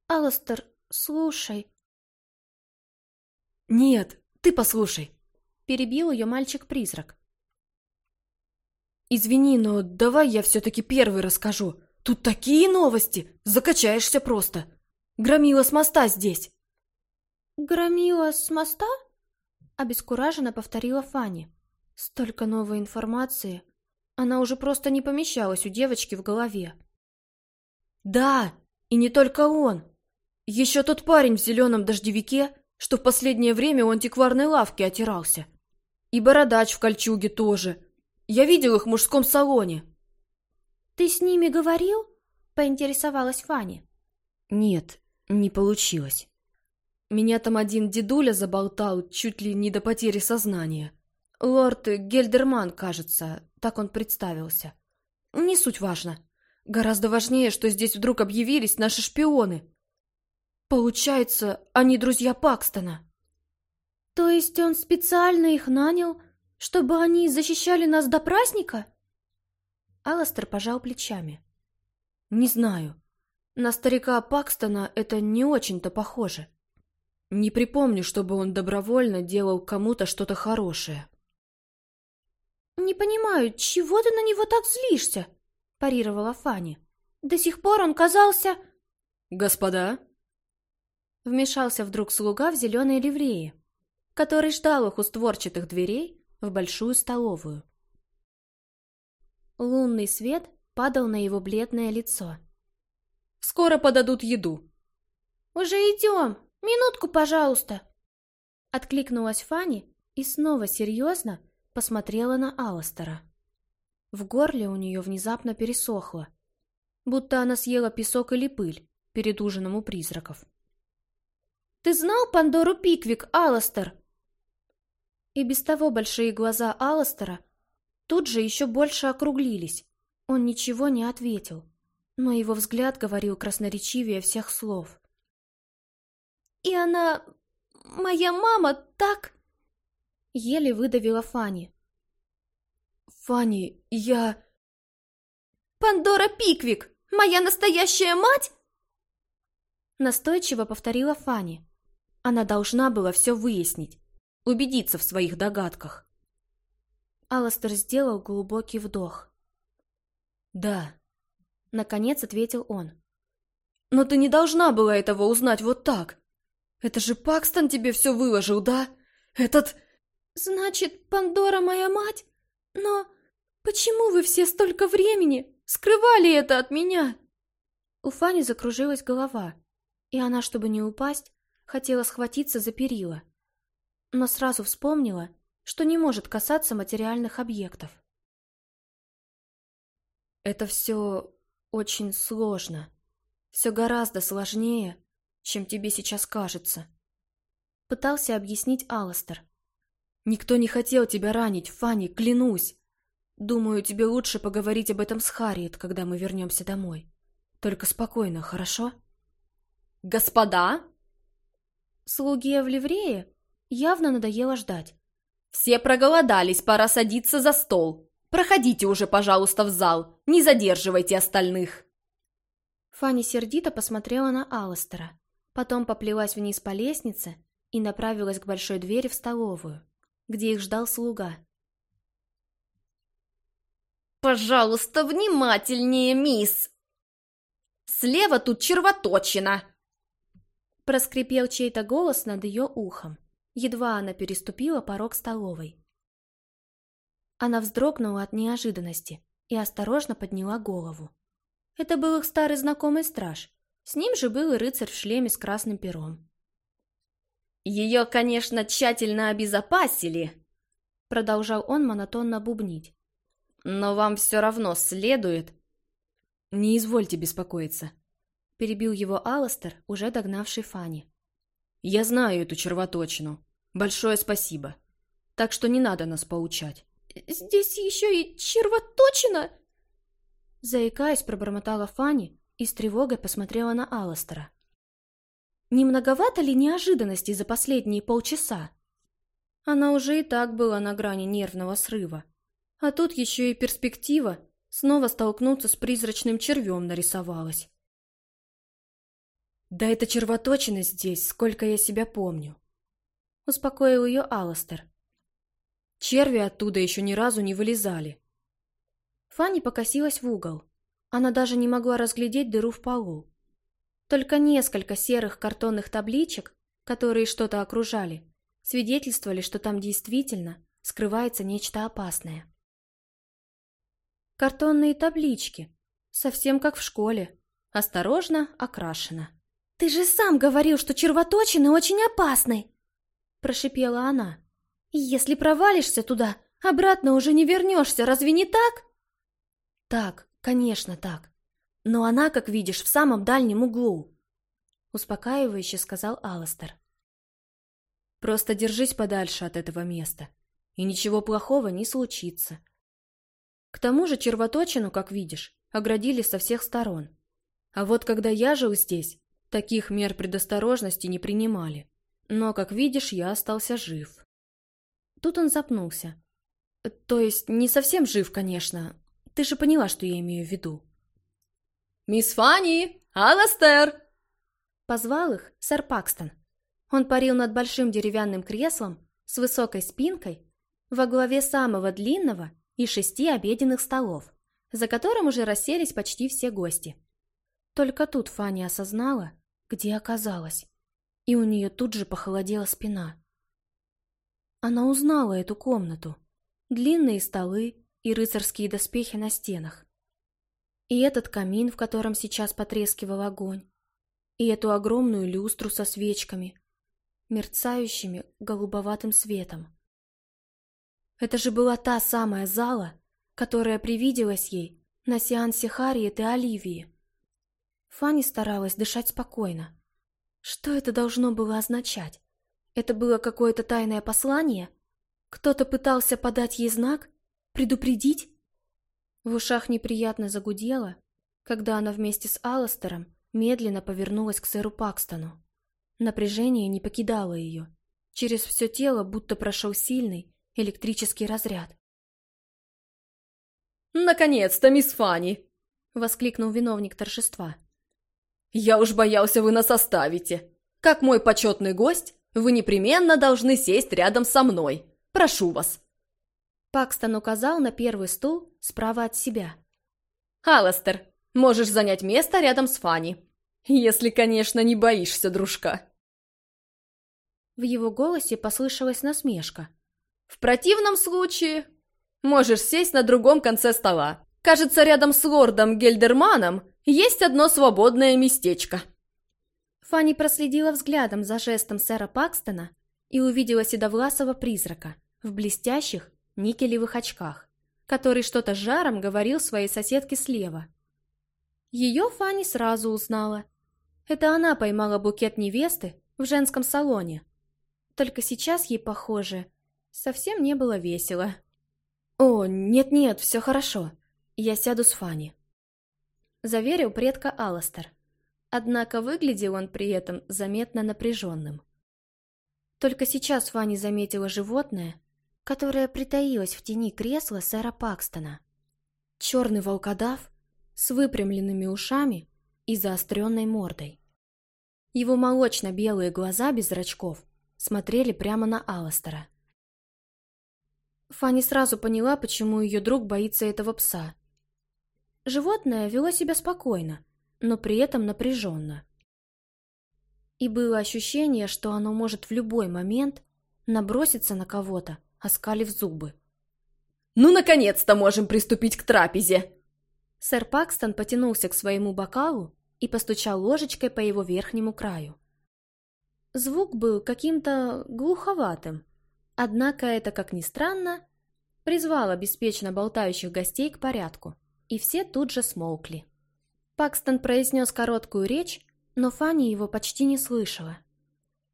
Алластер, слушай. Нет, ты послушай. Перебил ее мальчик-призрак. «Извини, но давай я все-таки первый расскажу. Тут такие новости! Закачаешься просто! Громила с моста здесь!» «Громила с моста?» Обескураженно повторила Фанни. Столько новой информации. Она уже просто не помещалась у девочки в голове. «Да, и не только он. Еще тот парень в зеленом дождевике, что в последнее время у антикварной лавки отирался. И бородач в кольчуге тоже. Я видел их в мужском салоне». «Ты с ними говорил?» — поинтересовалась Фанни. «Нет, не получилось. Меня там один дедуля заболтал чуть ли не до потери сознания. Лорд Гельдерман, кажется, так он представился. Не суть важно. Гораздо важнее, что здесь вдруг объявились наши шпионы. Получается, они друзья Пакстона. То есть он специально их нанял, чтобы они защищали нас до праздника? Аластер пожал плечами. Не знаю. На старика Пакстона это не очень-то похоже. Не припомню, чтобы он добровольно делал кому-то что-то хорошее. «Не понимаю, чего ты на него так злишься?» – парировала Фанни. «До сих пор он казался...» «Господа?» Вмешался вдруг слуга в зеленой ливреи, который ждал их у створчатых дверей в большую столовую. Лунный свет падал на его бледное лицо. «Скоро подадут еду». «Уже идем! Минутку, пожалуйста!» Откликнулась Фанни и снова серьезно посмотрела на Алластера. В горле у нее внезапно пересохло, будто она съела песок или пыль перед ужином у призраков. «Ты знал Пандору Пиквик, Алластер?» И без того большие глаза Алластера тут же еще больше округлились. Он ничего не ответил, но его взгляд говорил красноречивее всех слов. «И она... моя мама так...» Еле выдавила Фанни. «Фанни, я...» «Пандора Пиквик! Моя настоящая мать?» Настойчиво повторила Фанни. Она должна была все выяснить, убедиться в своих догадках. Аластер сделал глубокий вдох. «Да», — наконец ответил он. «Но ты не должна была этого узнать вот так. Это же Пакстон тебе все выложил, да? Этот...» «Значит, Пандора моя мать? Но почему вы все столько времени скрывали это от меня?» У Фани закружилась голова, и она, чтобы не упасть, хотела схватиться за перила. Но сразу вспомнила, что не может касаться материальных объектов. «Это все очень сложно. Все гораздо сложнее, чем тебе сейчас кажется», — пытался объяснить Алластер. Никто не хотел тебя ранить, Фанни, клянусь. Думаю, тебе лучше поговорить об этом с Харриет, когда мы вернемся домой. Только спокойно, хорошо? Господа? Слуге в ливрее явно надоело ждать. Все проголодались, пора садиться за стол. Проходите уже, пожалуйста, в зал. Не задерживайте остальных. Фанни сердито посмотрела на Алластера, потом поплелась вниз по лестнице и направилась к большой двери в столовую где их ждал слуга. «Пожалуйста, внимательнее, мисс! Слева тут червоточина!» Проскрипел чей-то голос над ее ухом. Едва она переступила порог столовой. Она вздрогнула от неожиданности и осторожно подняла голову. Это был их старый знакомый страж. С ним же был и рыцарь в шлеме с красным пером. «Ее, конечно, тщательно обезопасили», — продолжал он монотонно бубнить. «Но вам все равно следует...» «Не извольте беспокоиться», — перебил его Алластер, уже догнавший Фанни. «Я знаю эту червоточину. Большое спасибо. Так что не надо нас поучать». «Здесь еще и червоточина?» Заикаясь, пробормотала Фанни и с тревогой посмотрела на Алластера. Не многовато ли неожиданностей за последние полчаса? Она уже и так была на грани нервного срыва. А тут еще и перспектива снова столкнуться с призрачным червем нарисовалась. «Да это червоточина здесь, сколько я себя помню», — успокоил ее Алластер. Черви оттуда еще ни разу не вылезали. Фанни покосилась в угол. Она даже не могла разглядеть дыру в полу. Только несколько серых картонных табличек, которые что-то окружали, свидетельствовали, что там действительно скрывается нечто опасное. Картонные таблички, совсем как в школе, осторожно окрашено. «Ты же сам говорил, что червоточины очень опасны!» Прошипела она. «Если провалишься туда, обратно уже не вернешься, разве не так?» «Так, конечно так. Но она, как видишь, в самом дальнем углу», успокаивающе сказал Аластер. «Просто держись подальше от этого места, и ничего плохого не случится. К тому же червоточину, как видишь, оградили со всех сторон. А вот когда я жил здесь, таких мер предосторожности не принимали. Но, как видишь, я остался жив. Тут он запнулся. То есть, не совсем жив, конечно. Ты же поняла, что я имею в виду. «Мисс Фанни! Аластер!» Позвал их сэр Пакстон. Он парил над большим деревянным креслом с высокой спинкой во главе самого длинного и шести обеденных столов, за которым уже расселись почти все гости. Только тут Фанни осознала, где оказалась, и у нее тут же похолодела спина. Она узнала эту комнату, длинные столы и рыцарские доспехи на стенах. И этот камин, в котором сейчас потрескивал огонь, и эту огромную люстру со свечками, мерцающими голубоватым светом. Это же была та самая зала, которая привиделась ей на сеансе Харриет и Оливии. Фанни старалась дышать спокойно. Что это должно было означать? Это было какое-то тайное послание? Кто-то пытался подать ей знак? Предупредить? В ушах неприятно загудело, когда она вместе с Алластером медленно повернулась к сэру Пакстону. Напряжение не покидало ее. Через все тело будто прошел сильный, электрический разряд. «Наконец-то, мисс Фанни!» — воскликнул виновник торжества. «Я уж боялся, вы нас оставите. Как мой почетный гость, вы непременно должны сесть рядом со мной. Прошу вас». Пакстон указал на первый стул справа от себя. «Алластер, можешь занять место рядом с Фанни. Если, конечно, не боишься, дружка». В его голосе послышалась насмешка. В противном случае можешь сесть на другом конце стола. Кажется, рядом с лордом Гельдерманом есть одно свободное местечко». Фанни проследила взглядом за жестом сэра Пакстона и увидела седовласого призрака в блестящих никелевых очках, который что-то жаром говорил своей соседке слева. Ее Фанни сразу узнала. Это она поймала букет невесты в женском салоне. Только сейчас ей, похоже, совсем не было весело. «О, нет-нет, все хорошо. Я сяду с Фанни», — заверил предка Алластер. Однако выглядел он при этом заметно напряженным. Только сейчас Фанни заметила животное, которое притаилось в тени кресла сэра Пакстона. Черный волкодав с выпрямленными ушами и заостренной мордой. Его молочно-белые глаза без зрачков смотрели прямо на Алластера. Фанни сразу поняла, почему ее друг боится этого пса. Животное вело себя спокойно, но при этом напряженно. И было ощущение, что оно может в любой момент наброситься на кого-то, оскалив зубы. «Ну, наконец-то можем приступить к трапезе!» Сэр Пакстон потянулся к своему бокалу и постучал ложечкой по его верхнему краю. Звук был каким-то глуховатым, Однако это, как ни странно, призвало беспечно болтающих гостей к порядку, и все тут же смолкли. Пакстон произнес короткую речь, но Фанни его почти не слышала.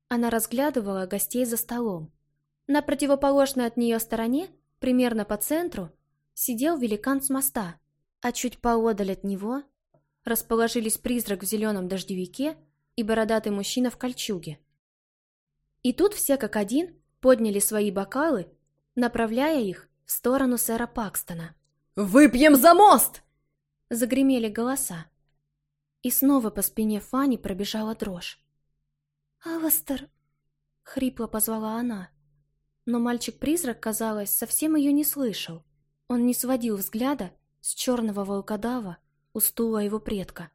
Она разглядывала гостей за столом. На противоположной от нее стороне, примерно по центру, сидел великан с моста, а чуть поодаль от него расположились призрак в зеленом дождевике и бородатый мужчина в кольчуге. И тут все как один подняли свои бокалы, направляя их в сторону сэра Пакстона. «Выпьем за мост!» Загремели голоса. И снова по спине Фани пробежала дрожь. «Аластер!» — хрипло позвала она. Но мальчик-призрак, казалось, совсем ее не слышал. Он не сводил взгляда с черного волкодава у стула его предка.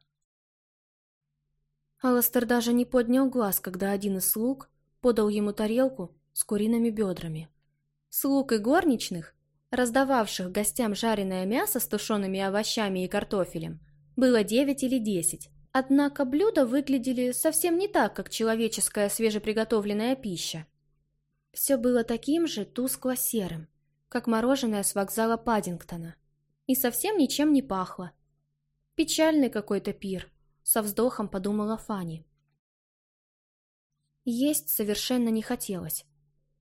Аластер даже не поднял глаз, когда один из слуг подал ему тарелку с куриными бедрами. Слуг и горничных, раздававших гостям жареное мясо с тушеными овощами и картофелем, было девять или десять. Однако блюда выглядели совсем не так, как человеческая свежеприготовленная пища. Все было таким же тускло-серым, как мороженое с вокзала Паддингтона, и совсем ничем не пахло. Печальный какой-то пир, со вздохом подумала Фанни. Есть совершенно не хотелось.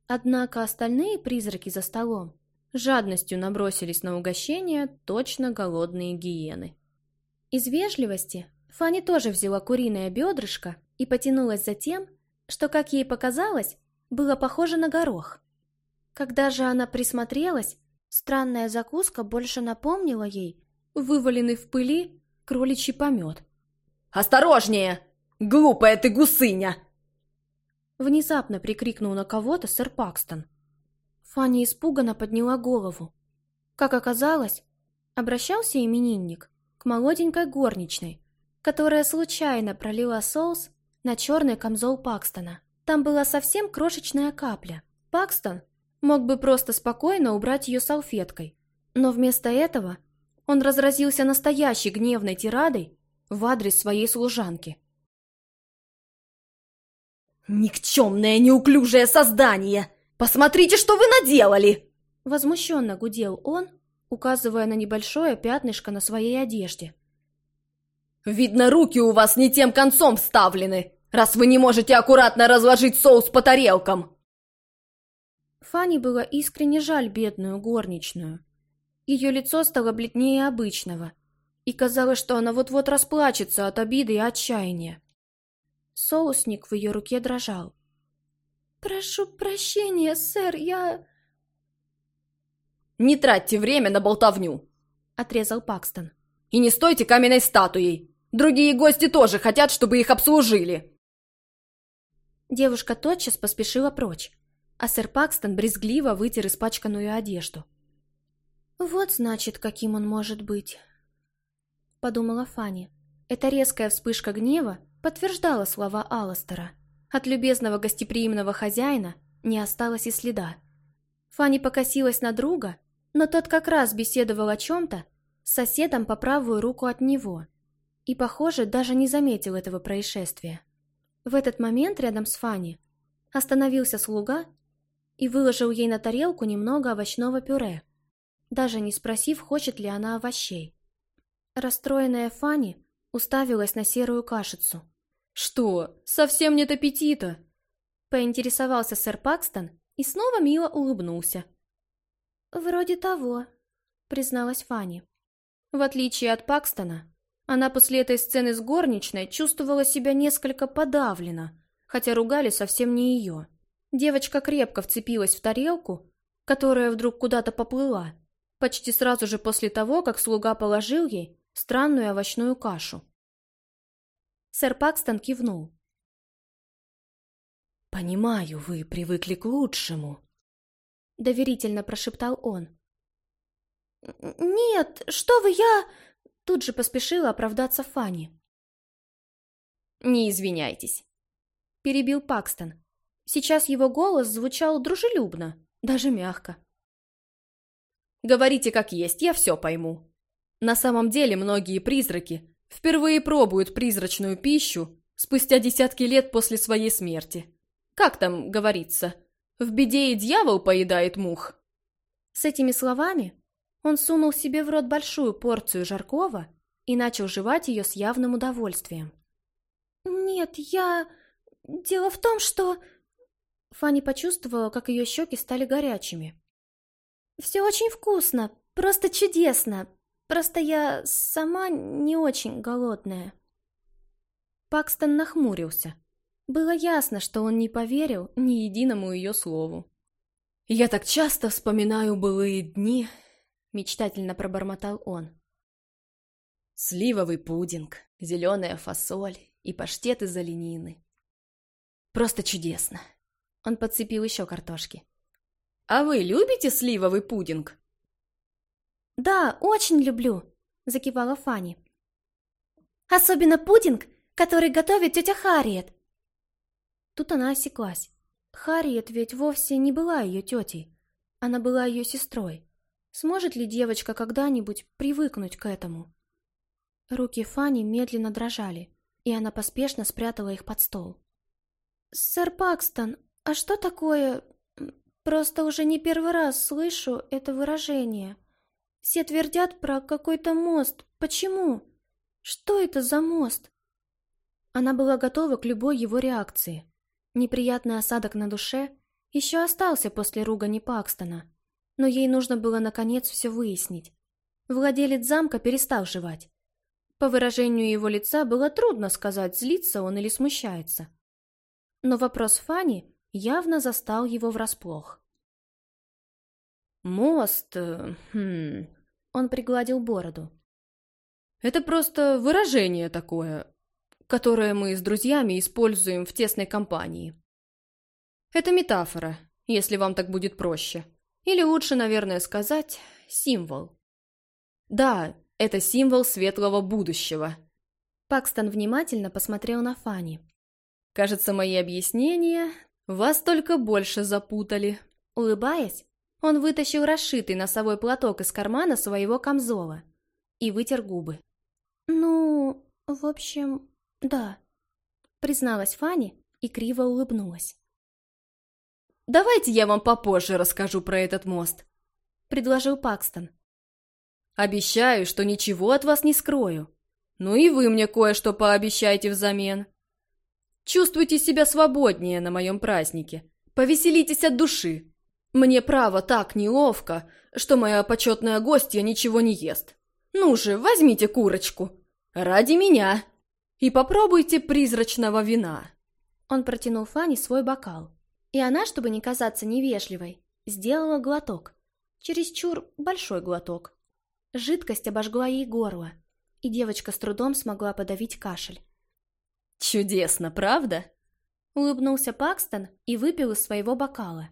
Однако остальные призраки за столом жадностью набросились на угощение точно голодные гиены. Из вежливости Фанни тоже взяла куриное бедрышко и потянулась за тем, что, как ей показалось, было похоже на горох. Когда же она присмотрелась, странная закуска больше напомнила ей вываленный в пыли кроличий помет. «Осторожнее! Глупая ты гусыня!» Внезапно прикрикнул на кого-то сэр Пакстон. Фанни испуганно подняла голову. Как оказалось, обращался именинник к молоденькой горничной, которая случайно пролила соус на черный камзол Пакстона. Там была совсем крошечная капля. Пакстон мог бы просто спокойно убрать ее салфеткой, но вместо этого он разразился настоящей гневной тирадой в адрес своей служанки. «Никчемное неуклюжее создание! Посмотрите, что вы наделали!» Возмущенно гудел он, указывая на небольшое пятнышко на своей одежде. «Видно, руки у вас не тем концом вставлены, раз вы не можете аккуратно разложить соус по тарелкам!» Фанни было искренне жаль бедную горничную. Ее лицо стало бледнее обычного, и казалось, что она вот-вот расплачется от обиды и отчаяния. Соусник в ее руке дрожал. «Прошу прощения, сэр, я...» «Не тратьте время на болтовню!» — отрезал Пакстон. «И не стойте каменной статуей! Другие гости тоже хотят, чтобы их обслужили!» Девушка тотчас поспешила прочь, а сэр Пакстон брезгливо вытер испачканную одежду. «Вот, значит, каким он может быть», — подумала Фанни. Эта резкая вспышка гнева подтверждала слова Алластера. От любезного гостеприимного хозяина не осталось и следа. Фанни покосилась на друга, но тот как раз беседовал о чем-то с соседом по правую руку от него и, похоже, даже не заметил этого происшествия. В этот момент рядом с Фанни остановился слуга и выложил ей на тарелку немного овощного пюре, даже не спросив, хочет ли она овощей. Расстроенная Фанни уставилась на серую кашицу. «Что, совсем нет аппетита?» Поинтересовался сэр Пакстон и снова мило улыбнулся. «Вроде того», — призналась Фанни. В отличие от Пакстона, она после этой сцены с горничной чувствовала себя несколько подавлена, хотя ругали совсем не ее. Девочка крепко вцепилась в тарелку, которая вдруг куда-то поплыла, почти сразу же после того, как слуга положил ей странную овощную кашу. Сэр Пакстон кивнул. «Понимаю, вы привыкли к лучшему», — доверительно прошептал он. «Нет, что вы, я...» Тут же поспешила оправдаться Фанни. «Не извиняйтесь», — перебил Пакстон. Сейчас его голос звучал дружелюбно, даже мягко. «Говорите как есть, я все пойму. На самом деле многие призраки впервые пробуют призрачную пищу спустя десятки лет после своей смерти. Как там говорится? В беде и дьявол поедает мух. С этими словами он сунул себе в рот большую порцию жаркого и начал жевать ее с явным удовольствием. «Нет, я... Дело в том, что...» Фанни почувствовала, как ее щеки стали горячими. «Все очень вкусно, просто чудесно, Просто я сама не очень голодная. Пакстон нахмурился. Было ясно, что он не поверил ни единому ее слову. «Я так часто вспоминаю былые дни», — мечтательно пробормотал он. «Сливовый пудинг, зеленая фасоль и паштет из оленины. Просто чудесно!» Он подцепил еще картошки. А вы любите сливовый пудинг? «Да, очень люблю», — закивала Фанни. «Особенно пудинг, который готовит тетя Харриет». Тут она осеклась. Харриет ведь вовсе не была ее тетей. Она была ее сестрой. Сможет ли девочка когда-нибудь привыкнуть к этому? Руки Фанни медленно дрожали, и она поспешно спрятала их под стол. «Сэр Пакстон, а что такое... Просто уже не первый раз слышу это выражение. Все твердят про какой-то мост. Почему? Что это за мост?» Она была готова к любой его реакции. Неприятный осадок на душе еще остался после ругани Пакстона, но ей нужно было наконец все выяснить. Владелец замка перестал жевать. По выражению его лица было трудно сказать, злится он или смущается. Но вопрос Фани явно застал его врасплох. «Мост... Э, хм...» Он пригладил бороду. «Это просто выражение такое, которое мы с друзьями используем в тесной компании. Это метафора, если вам так будет проще. Или лучше, наверное, сказать, символ. Да, это символ светлого будущего. Пакстон внимательно посмотрел на Фанни. Кажется, мои объяснения вас только больше запутали. Улыбаясь, он вытащил расшитый носовой платок из кармана своего камзола и вытер губы. «Ну, в общем, «Да», — призналась Фанни и криво улыбнулась. «Давайте я вам попозже расскажу про этот мост», — предложил Пакстон. «Обещаю, что ничего от вас не скрою. Ну и вы мне кое-что пообещайте взамен. Чувствуйте себя свободнее на моем празднике. Повеселитесь от души. Мне право так неловко, что моя почетная гостья ничего не ест. Ну же, возьмите курочку. Ради меня!» и попробуйте призрачного вина». Он протянул Фане свой бокал. И она, чтобы не казаться невежливой, сделала глоток. Чересчур большой глоток. Жидкость обожгла ей горло, и девочка с трудом смогла подавить кашель. «Чудесно, правда?» Улыбнулся Пакстон и выпил из своего бокала.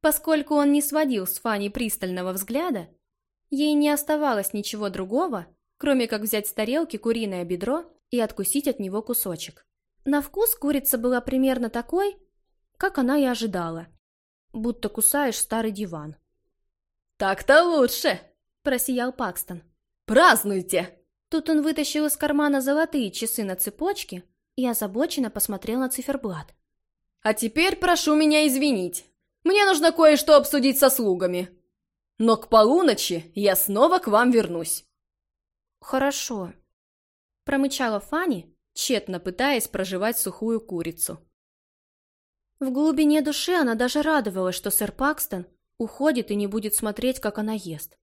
Поскольку он не сводил с Фани пристального взгляда, ей не оставалось ничего другого, кроме как взять с тарелки куриное бедро и откусить от него кусочек. На вкус курица была примерно такой, как она и ожидала. Будто кусаешь старый диван. «Так-то лучше!» – просиял Пакстон. «Празднуйте!» Тут он вытащил из кармана золотые часы на цепочке и озабоченно посмотрел на циферблат. «А теперь прошу меня извинить. Мне нужно кое-что обсудить со слугами. Но к полуночи я снова к вам вернусь». «Хорошо», Промычала Фанни, тщетно пытаясь проживать сухую курицу. В глубине души она даже радовалась, что сэр Пакстон уходит и не будет смотреть, как она ест.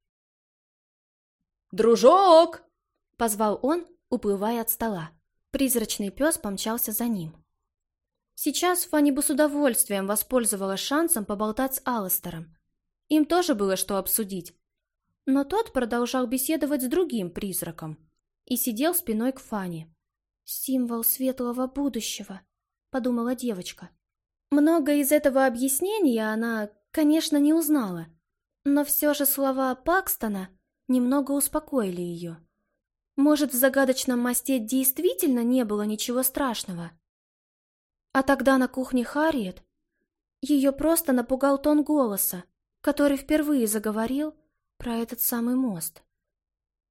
«Дружок!» — позвал он, уплывая от стола. Призрачный пес помчался за ним. Сейчас Фанни бы с удовольствием воспользовалась шансом поболтать с Алластером. Им тоже было что обсудить. Но тот продолжал беседовать с другим призраком и сидел спиной к Фане. «Символ светлого будущего», — подумала девочка. Много из этого объяснения она, конечно, не узнала, но все же слова Пакстона немного успокоили ее. Может, в загадочном мосте действительно не было ничего страшного? А тогда на кухне Харриет ее просто напугал тон голоса, который впервые заговорил про этот самый мост.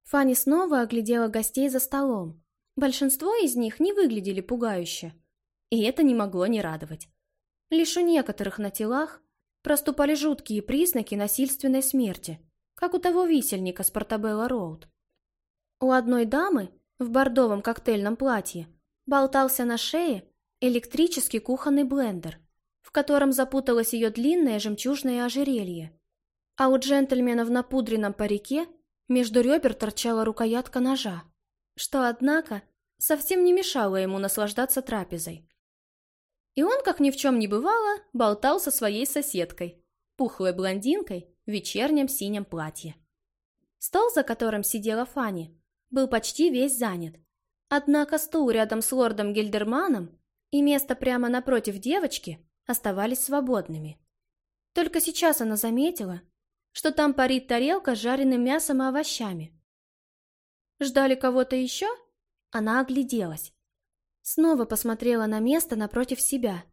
Фанни снова оглядела гостей за столом. Большинство из них не выглядели пугающе. И это не могло не радовать. Лишь у некоторых на телах проступали жуткие признаки насильственной смерти, как у того висельника с Портабелла Роуд. У одной дамы в бордовом коктейльном платье болтался на шее электрический кухонный блендер, в котором запуталось ее длинное жемчужное ожерелье. А у джентльмена в напудренном парике между ребер торчала рукоятка ножа, что, однако, совсем не мешало ему наслаждаться трапезой. И он, как ни в чем не бывало, болтал со своей соседкой, пухлой блондинкой в вечернем синем платье. Стол, за которым сидела Фанни, был почти весь занят. Однако стул рядом с лордом Гильдерманом и место прямо напротив девочки оставались свободными. Только сейчас она заметила, что там парит тарелка с жареным мясом и овощами. Ждали кого-то еще? Она огляделась. Снова посмотрела на место напротив себя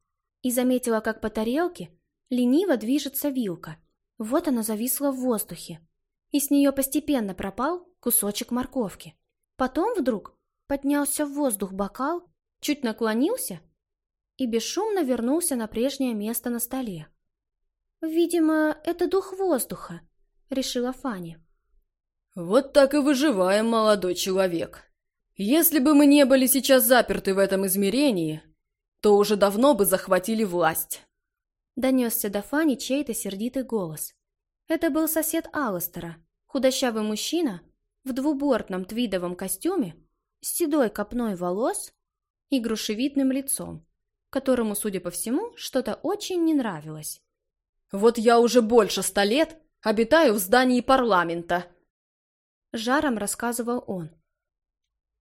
и заметила, как по тарелке лениво движется вилка. Вот она зависла в воздухе, и с нее постепенно пропал кусочек морковки. Потом вдруг поднялся в воздух бокал, чуть наклонился и бесшумно вернулся на прежнее место на столе. «Видимо, это дух воздуха», — решила Фанни. «Вот так и выживаем, молодой человек. Если бы мы не были сейчас заперты в этом измерении, то уже давно бы захватили власть». Донесся до Фани чей-то сердитый голос. Это был сосед Алластера, худощавый мужчина в двубортном твидовом костюме с седой копной волос и грушевидным лицом, которому, судя по всему, что-то очень не нравилось. «Вот я уже больше ста лет обитаю в здании парламента», — жаром рассказывал он.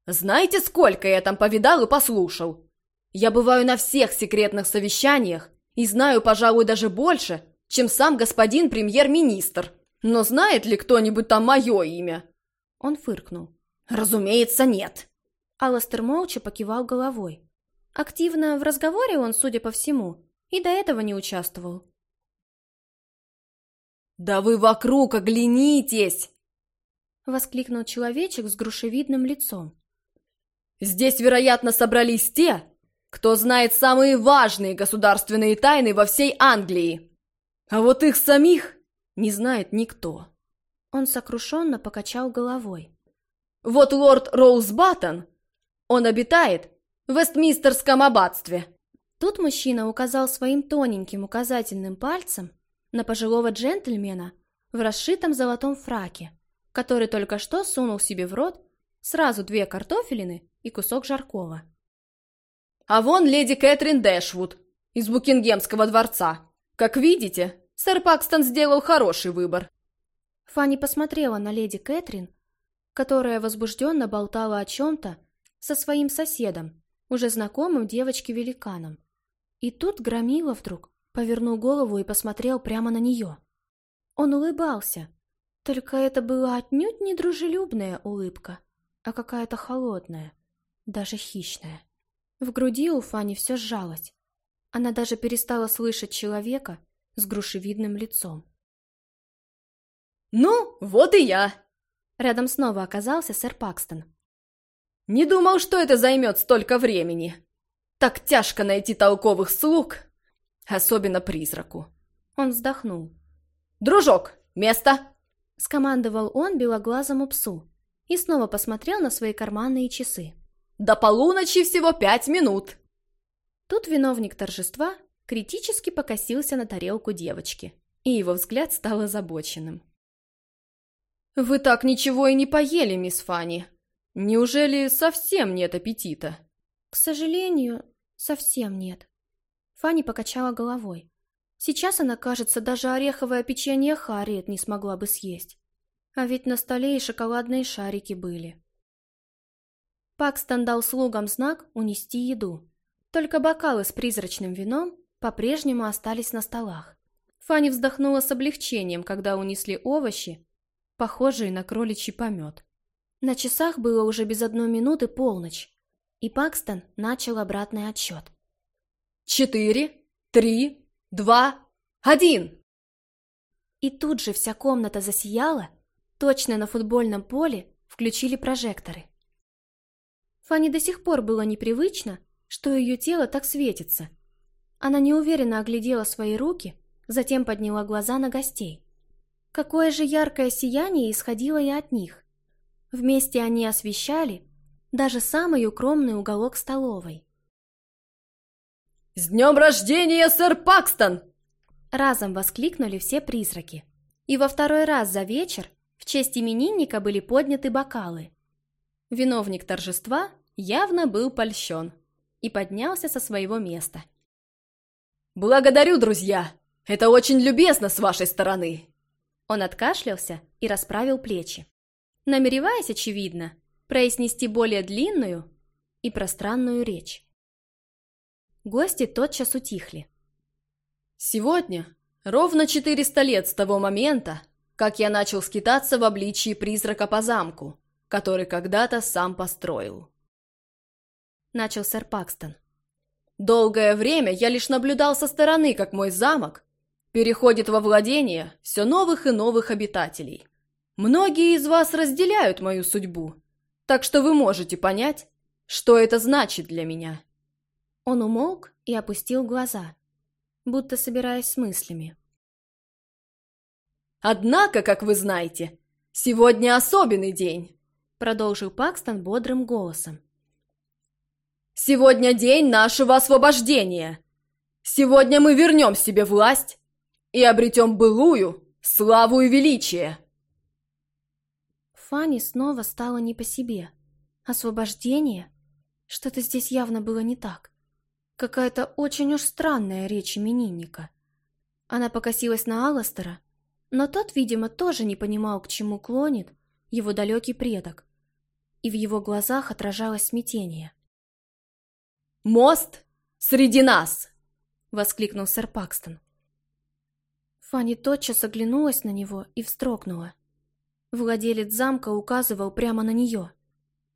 «Знаете, сколько я там повидал и послушал? Я бываю на всех секретных совещаниях и знаю, пожалуй, даже больше, чем сам господин премьер-министр. Но знает ли кто-нибудь там мое имя?» Он фыркнул. «Разумеется, нет». Алластер молча покивал головой. Активно в разговоре он, судя по всему, и до этого не участвовал. «Да вы вокруг оглянитесь!» Воскликнул человечек с грушевидным лицом. «Здесь, вероятно, собрались те, кто знает самые важные государственные тайны во всей Англии. А вот их самих не знает никто». Он сокрушенно покачал головой. «Вот лорд Роузбаттон, он обитает в Вестминстерском аббатстве». Тут мужчина указал своим тоненьким указательным пальцем на пожилого джентльмена в расшитом золотом фраке, который только что сунул себе в рот сразу две картофелины и кусок жаркого. «А вон леди Кэтрин Дэшвуд из Букингемского дворца. Как видите, сэр Пакстон сделал хороший выбор». Фанни посмотрела на леди Кэтрин, которая возбужденно болтала о чем-то со своим соседом, уже знакомым девочке-великаном. И тут Громила вдруг повернул голову и посмотрел прямо на нее. Он улыбался, только это была отнюдь не дружелюбная улыбка, а какая-то холодная, даже хищная. В груди у Фани все сжалось. Она даже перестала слышать человека с грушевидным лицом. «Ну, вот и я!» Рядом снова оказался сэр Пакстон. Не думал, что это займет столько времени. Так тяжко найти толковых слуг, особенно призраку. Он вздохнул. «Дружок, место!» Скомандовал он белоглазому псу и снова посмотрел на свои карманные часы. «До полуночи всего пять минут!» Тут виновник торжества критически покосился на тарелку девочки, и его взгляд стал озабоченным. «Вы так ничего и не поели, мисс Фанни!» Неужели совсем нет аппетита? К сожалению, совсем нет. Фанни покачала головой. Сейчас она, кажется, даже ореховое печенье Харриет не смогла бы съесть. А ведь на столе и шоколадные шарики были. Пакстон дал слугам знак унести еду. Только бокалы с призрачным вином по-прежнему остались на столах. Фанни вздохнула с облегчением, когда унесли овощи, похожие на кроличий помет. На часах было уже без одной минуты полночь, и Пакстон начал обратный отсчет. «Четыре, три, два, один!» И тут же вся комната засияла, точно на футбольном поле включили прожекторы. Фанни до сих пор было непривычно, что ее тело так светится. Она неуверенно оглядела свои руки, затем подняла глаза на гостей. Какое же яркое сияние исходило и от них. Вместе они освещали даже самый укромный уголок столовой. «С днем рождения, сэр Пакстон!» Разом воскликнули все призраки. И во второй раз за вечер в честь именинника были подняты бокалы. Виновник торжества явно был польщен и поднялся со своего места. «Благодарю, друзья! Это очень любезно с вашей стороны!» Он откашлялся и расправил плечи намереваясь, очевидно, произнести более длинную и пространную речь. Гости тотчас утихли. «Сегодня Ровно 400 лет с того момента, как я начал скитаться в обличии призрака по замку, который когда-то сам построил. Начал сэр Пакстон. Долгое время я лишь наблюдал со стороны, как мой замок переходит во владение все новых и новых обитателей. Многие из вас разделяют мою судьбу, так что вы можете понять, что это значит для меня. Он умолк и опустил глаза, будто собираясь с мыслями. «Однако, как вы знаете, сегодня особенный день», продолжил Пакстон бодрым голосом. «Сегодня день нашего освобождения. Сегодня мы вернем себе власть и обретем былую славу и величие». Фанни снова стало не по себе. Освобождение? Что-то здесь явно было не так. Какая-то очень уж странная речь именинника. Она покосилась на Алластера, но тот, видимо, тоже не понимал, к чему клонит его далекий предок, и в его глазах отражалось смятение. «Мост среди нас!» — воскликнул сэр Пакстон. Фанни тотчас оглянулась на него и встрогнула. Владелец замка указывал прямо на нее.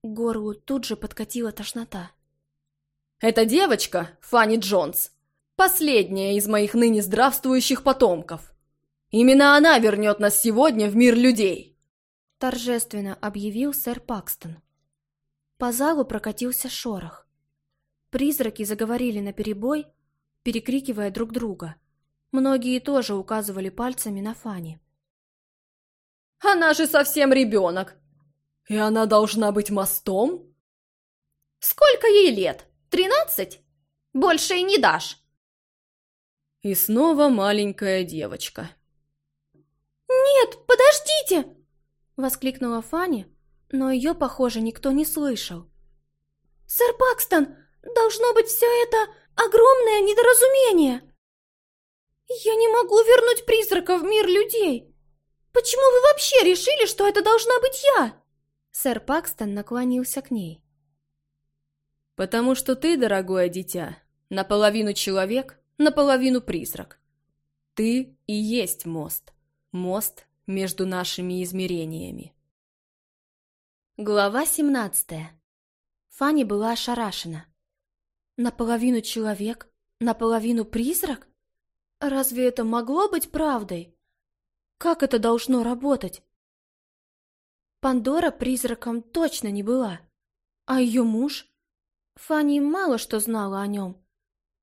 Горлу тут же подкатила тошнота. Эта девочка, Фанни Джонс, последняя из моих ныне здравствующих потомков. Именно она вернет нас сегодня в мир людей!» Торжественно объявил сэр Пакстон. По залу прокатился шорох. Призраки заговорили наперебой, перекрикивая друг друга. Многие тоже указывали пальцами на Фанни. «Она же совсем ребенок! И она должна быть мостом?» «Сколько ей лет?» Тринадцать? Больше и не дашь. И снова маленькая девочка. «Нет, подождите!» — воскликнула Фанни, но ее, похоже, никто не слышал. «Сэр Пакстон, должно быть все это огромное недоразумение! Я не могу вернуть призрака в мир людей! Почему вы вообще решили, что это должна быть я?» Сэр Пакстон наклонился к ней. Потому что ты, дорогое дитя, наполовину человек, наполовину призрак. Ты и есть мост. Мост между нашими измерениями. Глава 17 Фанни была ошарашена. Наполовину человек, наполовину призрак? Разве это могло быть правдой? Как это должно работать? Пандора призраком точно не была. А ее муж? Фанни мало что знала о нем.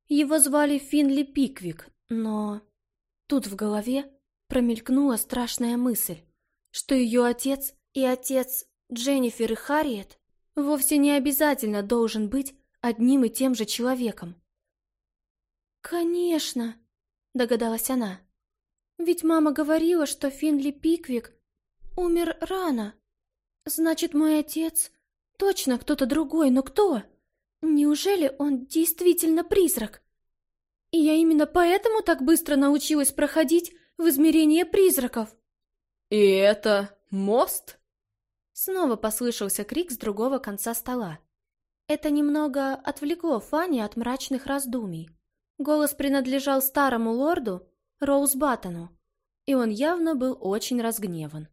Его звали Финли Пиквик, но... Тут в голове промелькнула страшная мысль, что ее отец и отец Дженнифер и Харриет вовсе не обязательно должен быть одним и тем же человеком. «Конечно», — догадалась она. «Ведь мама говорила, что Финли Пиквик умер рано. Значит, мой отец точно кто-то другой, но кто?» Неужели он действительно призрак? И я именно поэтому так быстро научилась проходить в измерение призраков. И это мост? Снова послышался крик с другого конца стола. Это немного отвлекло Фанни от мрачных раздумий. Голос принадлежал старому лорду Роуз Баттону, и он явно был очень разгневан.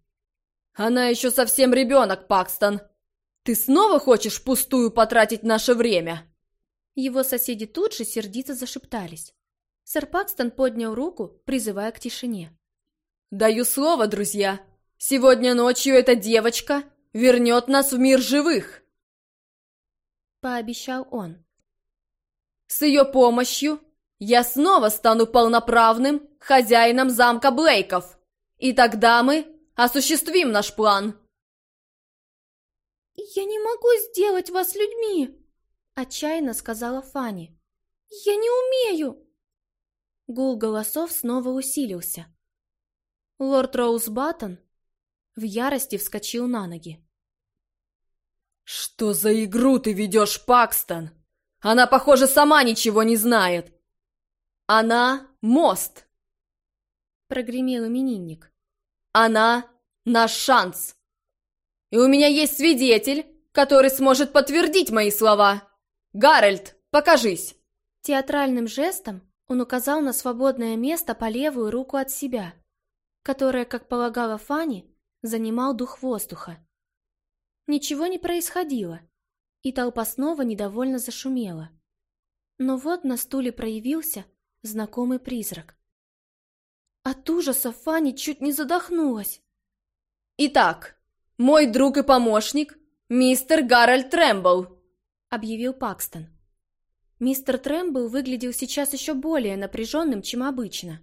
«Она еще совсем ребенок, Пакстон!» «Ты снова хочешь пустую потратить наше время?» Его соседи тут же сердито зашептались. Сэр Пакстон поднял руку, призывая к тишине. «Даю слово, друзья. Сегодня ночью эта девочка вернет нас в мир живых!» Пообещал он. «С ее помощью я снова стану полноправным хозяином замка Блейков, и тогда мы осуществим наш план!» «Я не могу сделать вас людьми!» Отчаянно сказала Фанни. «Я не умею!» Гул голосов снова усилился. Лорд Роуз Баттон в ярости вскочил на ноги. «Что за игру ты ведешь, Пакстон? Она, похоже, сама ничего не знает. Она — мост!» Прогремел именинник. «Она — наш шанс!» И у меня есть свидетель, который сможет подтвердить мои слова. Гарольд, покажись!» Театральным жестом Он указал на свободное место по левую руку от себя, которое, как полагала Фанни, занимал дух воздуха. Ничего не происходило, и толпа снова недовольно зашумела. Но вот на стуле проявился знакомый призрак. От ужаса Фанни чуть не задохнулась. «Итак, мой друг и помощник, мистер Гарольд Трэмбл», — объявил Пакстон. Мистер Трэмбл выглядел сейчас еще более напряженным, чем обычно.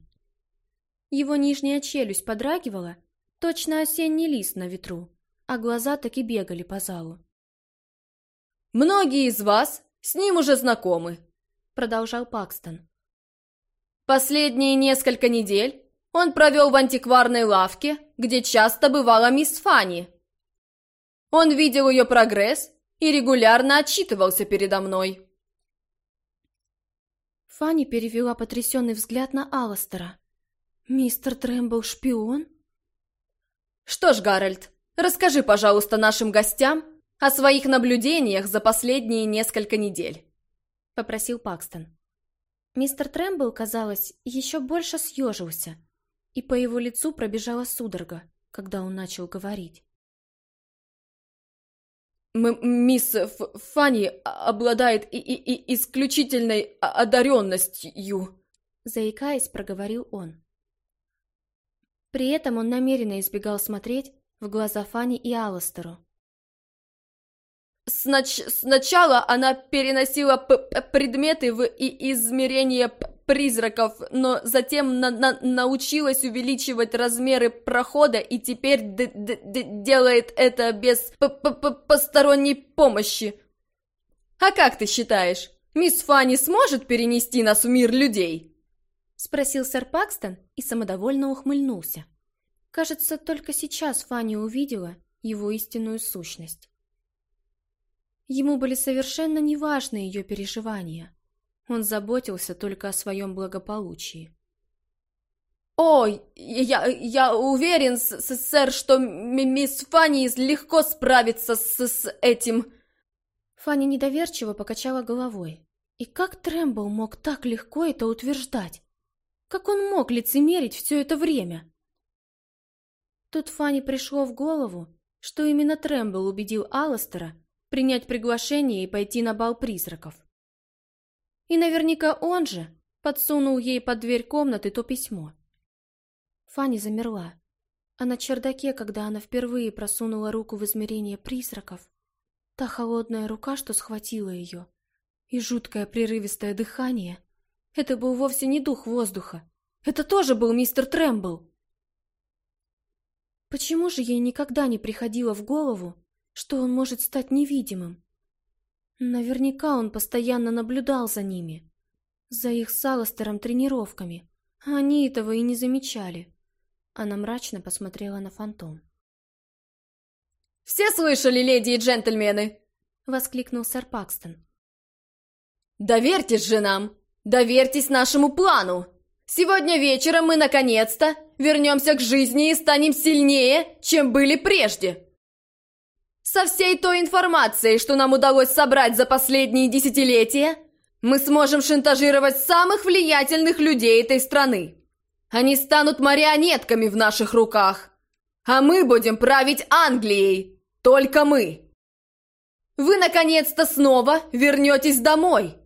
Его нижняя челюсть подрагивала, точно осенний лист на ветру, а глаза так и бегали по залу. «Многие из вас с ним уже знакомы», — продолжал Пакстон. «Последние несколько недель он провел в антикварной лавке, где часто бывала мисс Фанни. Он видел ее прогресс и регулярно отчитывался передо мной». Фанни перевела потрясенный взгляд на Алластера. «Мистер Трэмбл шпион?» «Что ж, Гарольд, расскажи, пожалуйста, нашим гостям о своих наблюдениях за последние несколько недель», — попросил Пакстон. Мистер Трэмбл, казалось, еще больше съежился, и по его лицу пробежала судорога, когда он начал говорить. М «Мисс Фанни обладает и и и исключительной одаренностью», — заикаясь, проговорил он. При этом он намеренно избегал смотреть в глаза Фанни и Алластеру. Снач сначала она переносила предметы в и измерение призраков, но затем на на научилась увеличивать размеры прохода и теперь делает это без п -п посторонней помощи. А как ты считаешь, мисс Фанни сможет перенести нас в мир людей? Спросил сэр Пакстон и самодовольно ухмыльнулся. Кажется, только сейчас Фанни увидела его истинную сущность. Ему были совершенно неважны ее переживания. Он заботился только о своем благополучии. «Ой, я, я уверен, сэр, что мисс Фанни легко справится с, с этим...» Фанни недоверчиво покачала головой. И как Трэмбл мог так легко это утверждать? Как он мог лицемерить все это время? Тут Фанни пришло в голову, что именно Трэмбл убедил Алластера принять приглашение и пойти на бал призраков. И наверняка он же подсунул ей под дверь комнаты то письмо. Фанни замерла, а на чердаке, когда она впервые просунула руку в измерение призраков, та холодная рука, что схватила ее, и жуткое прерывистое дыхание — это был вовсе не дух воздуха. Это тоже был мистер Трэмбл. Почему же ей никогда не приходило в голову, что он может стать невидимым? Наверняка он постоянно наблюдал за ними, за их с Алластером тренировками, они этого и не замечали. Она мрачно посмотрела на фантом. «Все слышали, леди и джентльмены?» — воскликнул сэр Пакстон. «Доверьтесь же нам! Доверьтесь нашему плану! Сегодня вечером мы, наконец-то, вернемся к жизни и станем сильнее, чем были прежде!» Со всей той информацией, что нам удалось собрать за последние десятилетия, мы сможем шантажировать самых влиятельных людей этой страны. Они станут марионетками в наших руках. А мы будем править Англией. Только мы. Вы, наконец-то, снова вернетесь домой.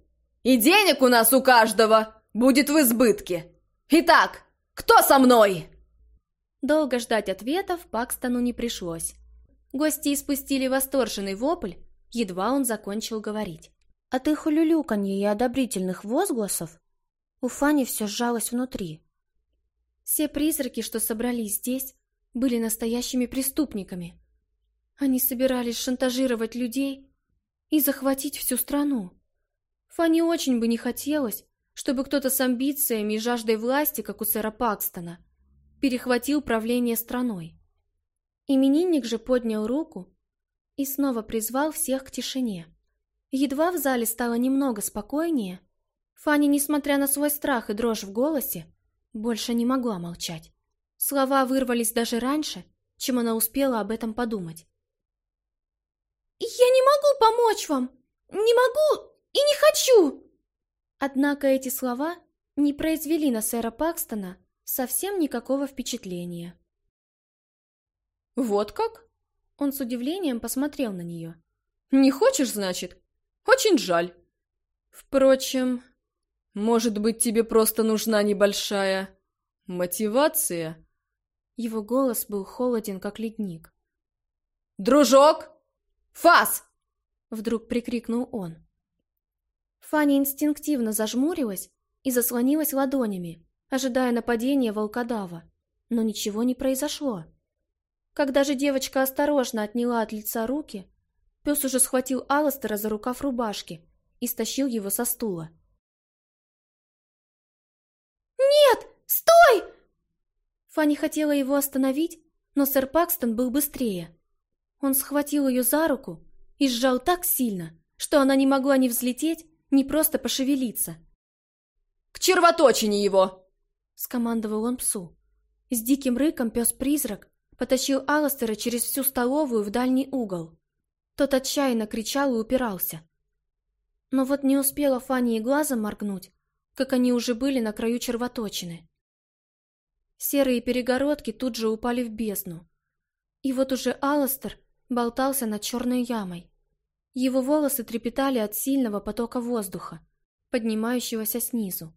И денег у нас у каждого будет в избытке. Итак, кто со мной?» Долго ждать ответов Пакстону не пришлось. Гости испустили восторженный вопль, едва он закончил говорить. От их улюлюканья и одобрительных возгласов у Фани все сжалось внутри. Все призраки, что собрались здесь, были настоящими преступниками. Они собирались шантажировать людей и захватить всю страну. Фанни очень бы не хотелось, чтобы кто-то с амбициями и жаждой власти, как у сэра Пакстона, перехватил правление страной. Именинник же поднял руку и снова призвал всех к тишине. Едва в зале стало немного спокойнее, Фанни, несмотря на свой страх и дрожь в голосе, больше не могла молчать. Слова вырвались даже раньше, чем она успела об этом подумать. «Я не могу помочь вам! Не могу и не хочу!» Однако эти слова не произвели на сэра Пакстона совсем никакого впечатления. «Вот как?» Он с удивлением посмотрел на нее. «Не хочешь, значит? Очень жаль. Впрочем, может быть, тебе просто нужна небольшая мотивация?» Его голос был холоден, как ледник. «Дружок! Фас!» Вдруг прикрикнул он. Фанни инстинктивно зажмурилась и заслонилась ладонями, ожидая нападения волкодава, но ничего не произошло. Когда же девочка осторожно отняла от лица руки, пес уже схватил Алластера за рукав рубашки и стащил его со стула. «Нет! Стой!» Фанни хотела его остановить, но сэр Пакстон был быстрее. Он схватил ее за руку и сжал так сильно, что она не могла ни взлететь, ни просто пошевелиться. «К червоточине его!» — скомандовал он псу. С диким рыком пес-призрак потащил Алластера через всю столовую в дальний угол. Тот отчаянно кричал и упирался. Но вот не успела Фанни и глазом моргнуть, как они уже были на краю червоточины. Серые перегородки тут же упали в бездну. И вот уже Алластер болтался над черной ямой. Его волосы трепетали от сильного потока воздуха, поднимающегося снизу.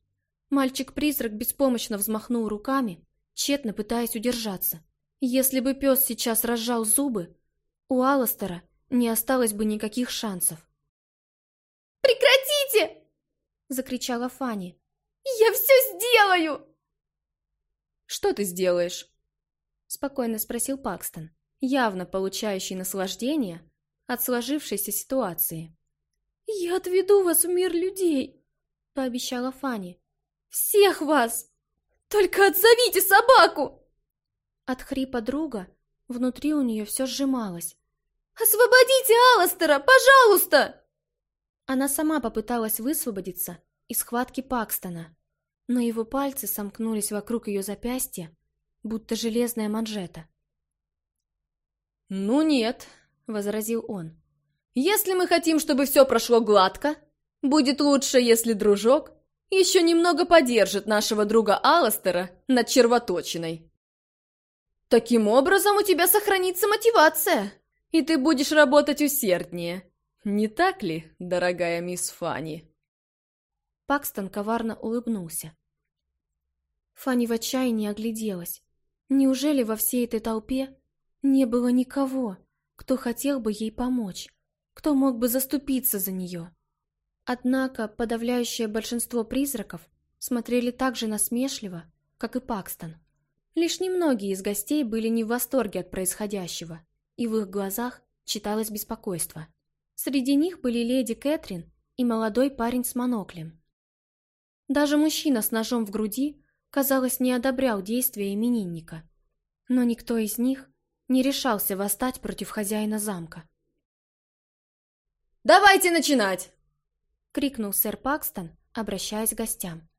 Мальчик-призрак беспомощно взмахнул руками, тщетно пытаясь удержаться. Если бы пес сейчас разжал зубы, у Алластера не осталось бы никаких шансов. «Прекратите!» — закричала Фанни. «Я все сделаю!» «Что ты сделаешь?» — спокойно спросил Пакстон, явно получающий наслаждение от сложившейся ситуации. «Я отведу вас в мир людей», — пообещала Фанни. «Всех вас! Только отзовите собаку!» От хрипа друга внутри у нее все сжималось. «Освободите Алластера, пожалуйста!» Она сама попыталась высвободиться из схватки Пакстона, но его пальцы сомкнулись вокруг ее запястья, будто железная манжета. «Ну нет», — возразил он. «Если мы хотим, чтобы все прошло гладко, будет лучше, если дружок еще немного подержит нашего друга Алластера над червоточиной. Таким образом у тебя сохранится мотивация, и ты будешь работать усерднее. Не так ли, дорогая мисс Фанни?» Пакстон коварно улыбнулся. Фанни в отчаянии огляделась. Неужели во всей этой толпе не было никого, кто хотел бы ей помочь, кто мог бы заступиться за нее? Однако подавляющее большинство призраков смотрели так же насмешливо, как и Пакстон. Лишь немногие из гостей были не в восторге от происходящего, и в их глазах читалось беспокойство. Среди них были леди Кэтрин и молодой парень с моноклем. Даже мужчина с ножом в груди, казалось, не одобрял действия именинника. Но никто из них не решался восстать против хозяина замка. «Давайте начинать!» — крикнул сэр Пакстон, обращаясь к гостям.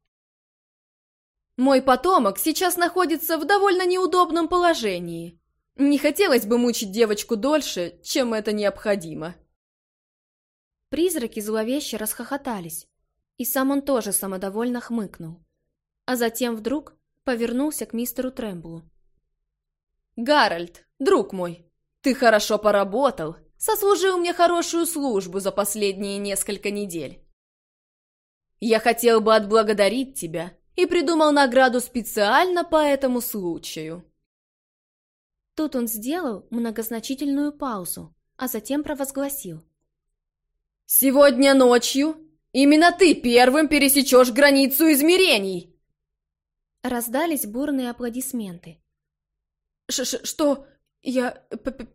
Мой потомок сейчас находится в довольно неудобном положении. Не хотелось бы мучить девочку дольше, чем это необходимо. Призраки зловеще расхохотались, и сам он тоже самодовольно хмыкнул. А затем вдруг повернулся к мистеру Трэмблу. «Гарольд, друг мой, ты хорошо поработал, сослужил мне хорошую службу за последние несколько недель. Я хотел бы отблагодарить тебя и придумал награду специально по этому случаю. Тут он сделал многозначительную паузу, а затем провозгласил. «Сегодня ночью именно ты первым пересечешь границу измерений!» Раздались бурные аплодисменты. Ш -ш «Что? Я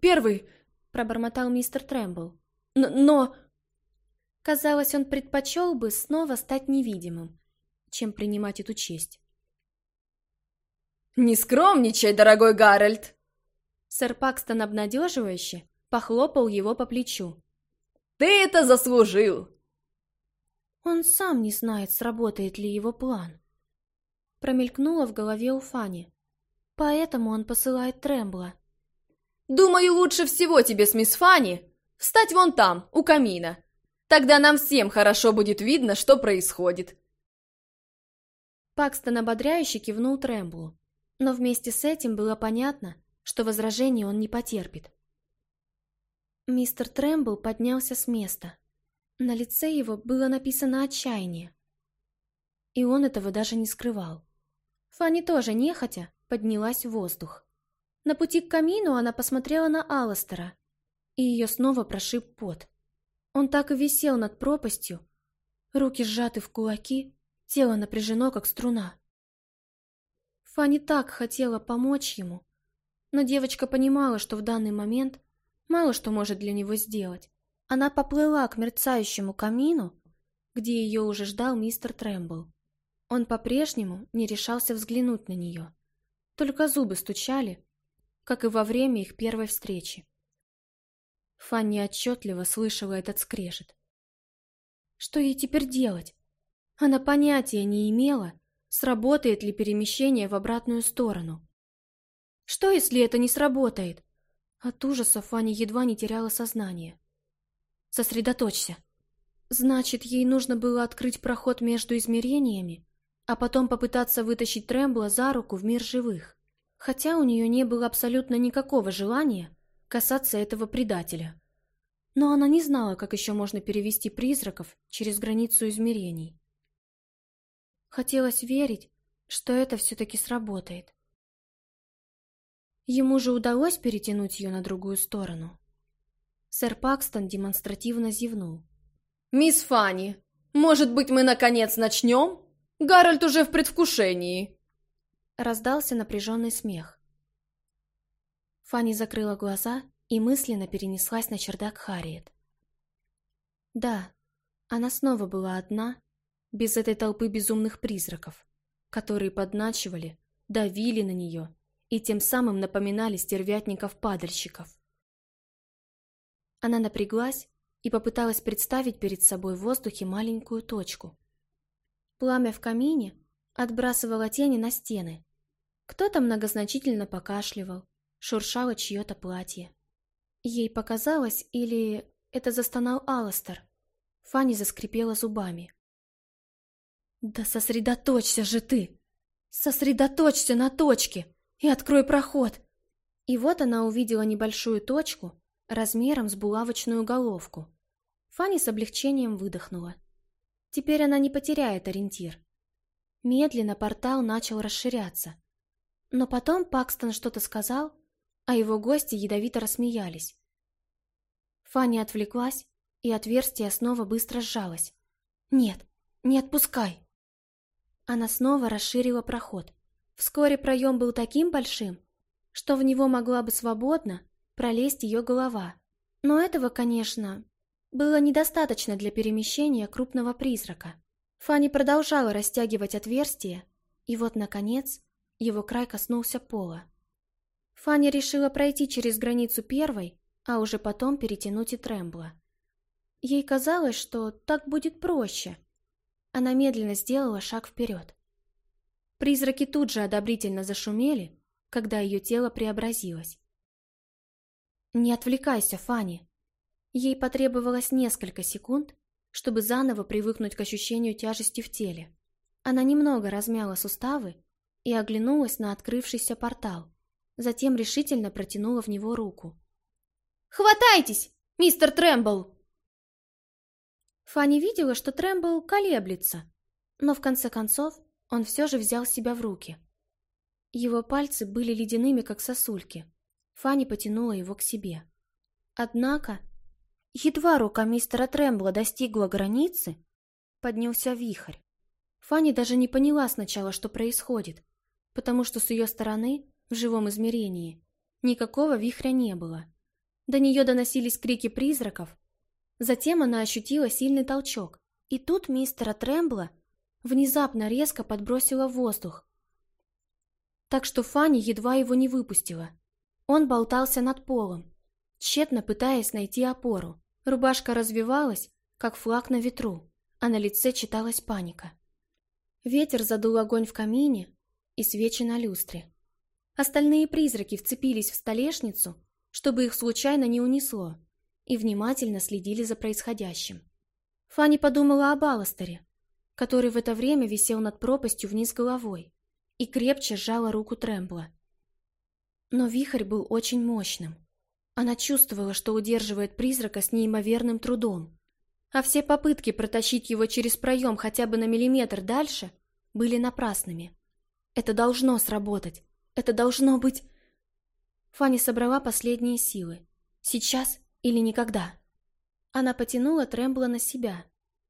первый?» – пробормотал мистер Трэмбл. «Но...» Казалось, он предпочел бы снова стать невидимым, чем принимать эту честь. «Не скромничай, дорогой Гарольд!» Сэр Пакстон обнадеживающе похлопал его по плечу. «Ты это заслужил!» Он сам не знает, сработает ли его план. Промелькнуло в голове у Фани. Поэтому он посылает Трэмбла. «Думаю, лучше всего тебе с мисс Фанни встать вон там, у камина. Тогда нам всем хорошо будет видно, что происходит. Пакстон ободряюще кивнул Трэмблу, но вместе с этим было понятно, что возражений он не потерпит. Мистер Трэмбл поднялся с места. На лице его было написано отчаяние. И он этого даже не скрывал. Фанни тоже нехотя поднялась в воздух. На пути к камину она посмотрела на Алластера, и ее снова прошиб пот. Он так и висел над пропастью, руки сжаты в кулаки, тело напряжено, как струна. Фанни так хотела помочь ему, но девочка понимала, что в данный момент мало что может для него сделать. Она поплыла к мерцающему камину, где ее уже ждал мистер Трэмбл. Он по-прежнему не решался взглянуть на нее. Только зубы стучали, как и во время их первой встречи. Фанни отчетливо слышала этот скрежет. Что ей теперь делать? Она понятия не имела, сработает ли перемещение в обратную сторону. Что, если это не сработает? От ужаса Фанни едва не теряла сознание. Сосредоточься. Значит, ей нужно было открыть проход между измерениями, а потом попытаться вытащить Трэмбла за руку в мир живых. Хотя у нее не было абсолютно никакого желания касаться этого предателя. Но она не знала, как еще можно перевести призраков через границу измерений. Хотелось верить, что это все-таки сработает. Ему же удалось перетянуть ее на другую сторону. Сэр Пакстон демонстративно зевнул. «Мисс Фанни, может быть, мы наконец начнем? Гарольд уже в предвкушении!» Раздался напряженный смех. Фанни закрыла глаза и мысленно перенеслась на чердак Харриет. Да, она снова была одна, без этой толпы безумных призраков, которые подначивали, давили на нее и тем самым напоминали стервятников-падальщиков. Она напряглась и попыталась представить перед собой в воздухе маленькую точку. Пламя в камине отбрасывало тени на стены. Кто-то многозначительно покашливал, шуршало чье-то платье. Ей показалось, или это застонал Алластер. Фанни заскрипела зубами. «Да сосредоточься же ты! Сосредоточься на точке!» и открой проход!» И вот она увидела небольшую точку размером с булавочную головку. Фанни с облегчением выдохнула. Теперь она не потеряет ориентир. Медленно портал начал расширяться. Но потом Пакстон что-то сказал, а его гости ядовито рассмеялись. Фанни отвлеклась, и отверстие снова быстро сжалось. «Нет, не отпускай!» Она снова расширила проход. Вскоре проем был таким большим, что в него могла бы свободно пролезть ее голова. Но этого, конечно, было недостаточно для перемещения крупного призрака. Фанни продолжала растягивать отверстие, и вот, наконец, его край коснулся пола. Фанни решила пройти через границу первой, а уже потом перетянуть и Трэмбла. Ей казалось, что так будет проще. Она медленно сделала шаг вперед. Призраки тут же одобрительно зашумели, когда ее тело преобразилось. «Не отвлекайся, Фанни!» Ей потребовалось несколько секунд, чтобы заново привыкнуть к ощущению тяжести в теле. Она немного размяла суставы и оглянулась на открывшийся портал, затем решительно протянула в него руку. «Хватайтесь, мистер Трэмбл!» Фанни видела, что Трэмбл колеблется, но в конце концов он все же взял себя в руки. Его пальцы были ледяными, как сосульки. Фанни потянула его к себе. Однако, едва рука мистера Трэмбла достигла границы, поднялся вихрь. Фанни даже не поняла сначала, что происходит, потому что с ее стороны, в живом измерении, никакого вихря не было. До нее доносились крики призраков. Затем она ощутила сильный толчок, и тут мистера Трэмбла внезапно резко подбросила воздух. Так что Фанни едва его не выпустила. Он болтался над полом, тщетно пытаясь найти опору. Рубашка развивалась, как флаг на ветру, а на лице читалась паника. Ветер задул огонь в камине и свечи на люстре. Остальные призраки вцепились в столешницу, чтобы их случайно не унесло, и внимательно следили за происходящим. Фанни подумала об Алластере, который в это время висел над пропастью вниз головой, и крепче сжала руку Трэмбла. Но вихрь был очень мощным. Она чувствовала, что удерживает призрака с неимоверным трудом, а все попытки протащить его через проем хотя бы на миллиметр дальше были напрасными. Это должно сработать. Это должно быть... Фанни собрала последние силы. Сейчас или никогда. Она потянула Трэмбла на себя.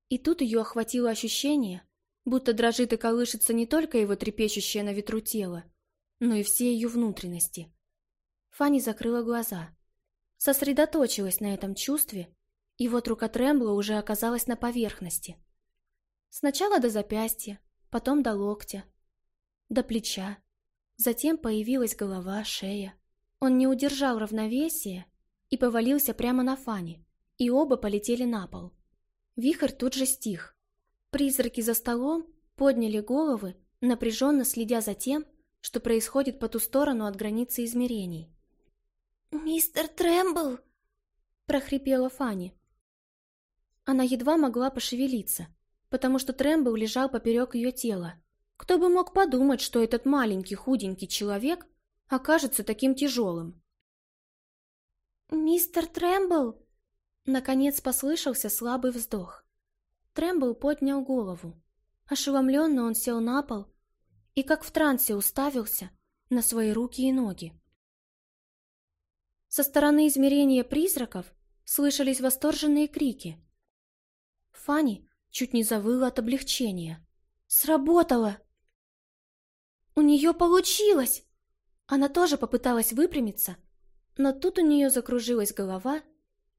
И тут ее охватило ощущение, будто дрожит и колышется не только его трепещущее на ветру тело, но и все ее внутренности. Фанни закрыла глаза. Сосредоточилась на этом чувстве, и вот рука Трэмбла уже оказалась на поверхности. Сначала до запястья, потом до локтя, до плеча. Затем появилась голова, шея. Он не удержал равновесия и повалился прямо на Фани, и оба полетели на пол. Вихрь тут же стих. Призраки за столом подняли головы, напряженно следя за тем, что происходит по ту сторону от границы измерений. «Мистер Трэмбл!» – прохрипела Фанни. Она едва могла пошевелиться, потому что Трэмбл лежал поперек ее тела. Кто бы мог подумать, что этот маленький худенький человек окажется таким тяжелым? «Мистер Трэмбл!» Наконец послышался слабый вздох. Трэмбл поднял голову. Ошеломленно он сел на пол и, как в трансе, уставился на свои руки и ноги. Со стороны измерения призраков слышались восторженные крики. Фанни чуть не завыла от облегчения. «Сработало!» «У нее получилось!» Она тоже попыталась выпрямиться, но тут у нее закружилась голова,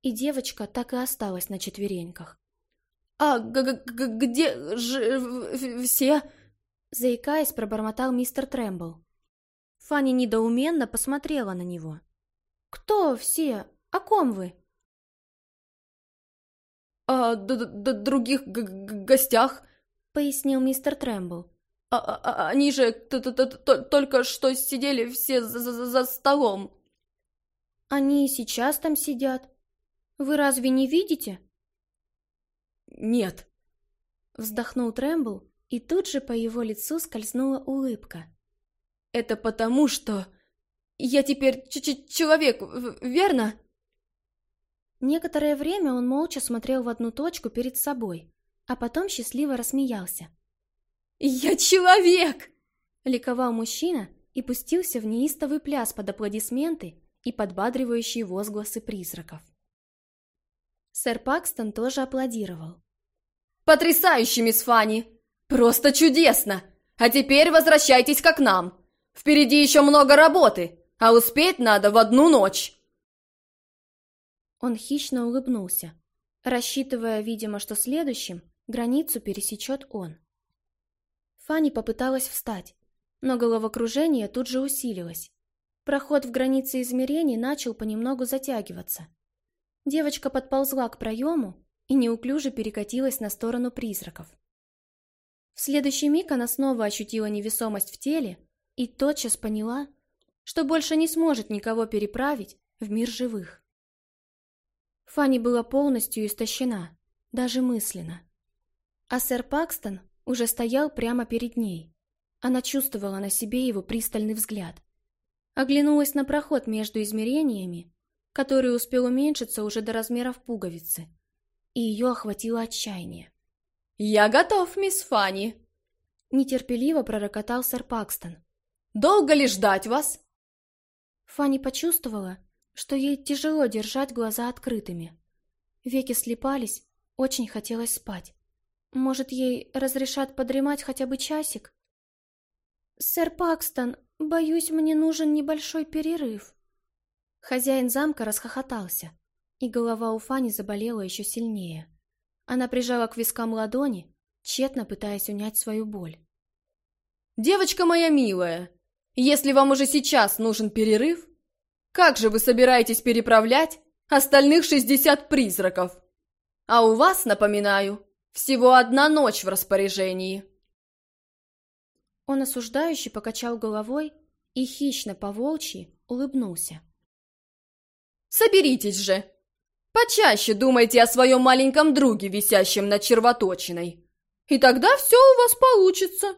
и девочка так и осталась на четвереньках. «А г -г -г где же все?» Заикаясь, пробормотал мистер Трэмбл. Фанни недоуменно посмотрела на него. «Кто все? О ком вы?» «О д -д других гостях», — пояснил мистер Трэмбл. А, а, а они же т -т -т только что сидели все за, за, за столом. Они и сейчас там сидят. Вы разве не видите? Нет. Вздохнул Трэмбл, и тут же по его лицу скользнула улыбка. Это потому, что я теперь ч -ч человек, верно? Некоторое время он молча смотрел в одну точку перед собой, а потом счастливо рассмеялся. «Я человек!» — ликовал мужчина и пустился в неистовый пляс под аплодисменты и подбадривающие возгласы призраков. Сэр Пакстон тоже аплодировал. «Потрясающе, мисс Фанни! Просто чудесно! А теперь возвращайтесь как нам! Впереди еще много работы, а успеть надо в одну ночь!» Он хищно улыбнулся, рассчитывая, видимо, что следующим границу пересечет он. Фанни попыталась встать, но головокружение тут же усилилось. Проход в границе измерений начал понемногу затягиваться. Девочка подползла к проему и неуклюже перекатилась на сторону призраков. В следующий миг она снова ощутила невесомость в теле и тотчас поняла, что больше не сможет никого переправить в мир живых. Фанни была полностью истощена, даже мысленно. А сэр Пакстон уже стоял прямо перед ней. Она чувствовала на себе его пристальный взгляд. Оглянулась на проход между измерениями, который успел уменьшиться уже до размеров пуговицы, и ее охватило отчаяние. «Я готов, мисс Фанни!» Нетерпеливо пророкотал сэр Пакстон. «Долго ли ждать вас?» Фанни почувствовала, что ей тяжело держать глаза открытыми. Веки слепались, очень хотелось спать. Может, ей разрешат подремать хотя бы часик? «Сэр Пакстон, боюсь, мне нужен небольшой перерыв». Хозяин замка расхохотался, и голова у Фани заболела еще сильнее. Она прижала к вискам ладони, тщетно пытаясь унять свою боль. «Девочка моя милая, если вам уже сейчас нужен перерыв, как же вы собираетесь переправлять остальных шестьдесят призраков? А у вас, напоминаю, всего одна ночь в распоряжении. Он осуждающе покачал головой и хищно по-волчьи улыбнулся. «Соберитесь же! Почаще думайте о своем маленьком друге, висящем над червоточиной, и тогда все у вас получится.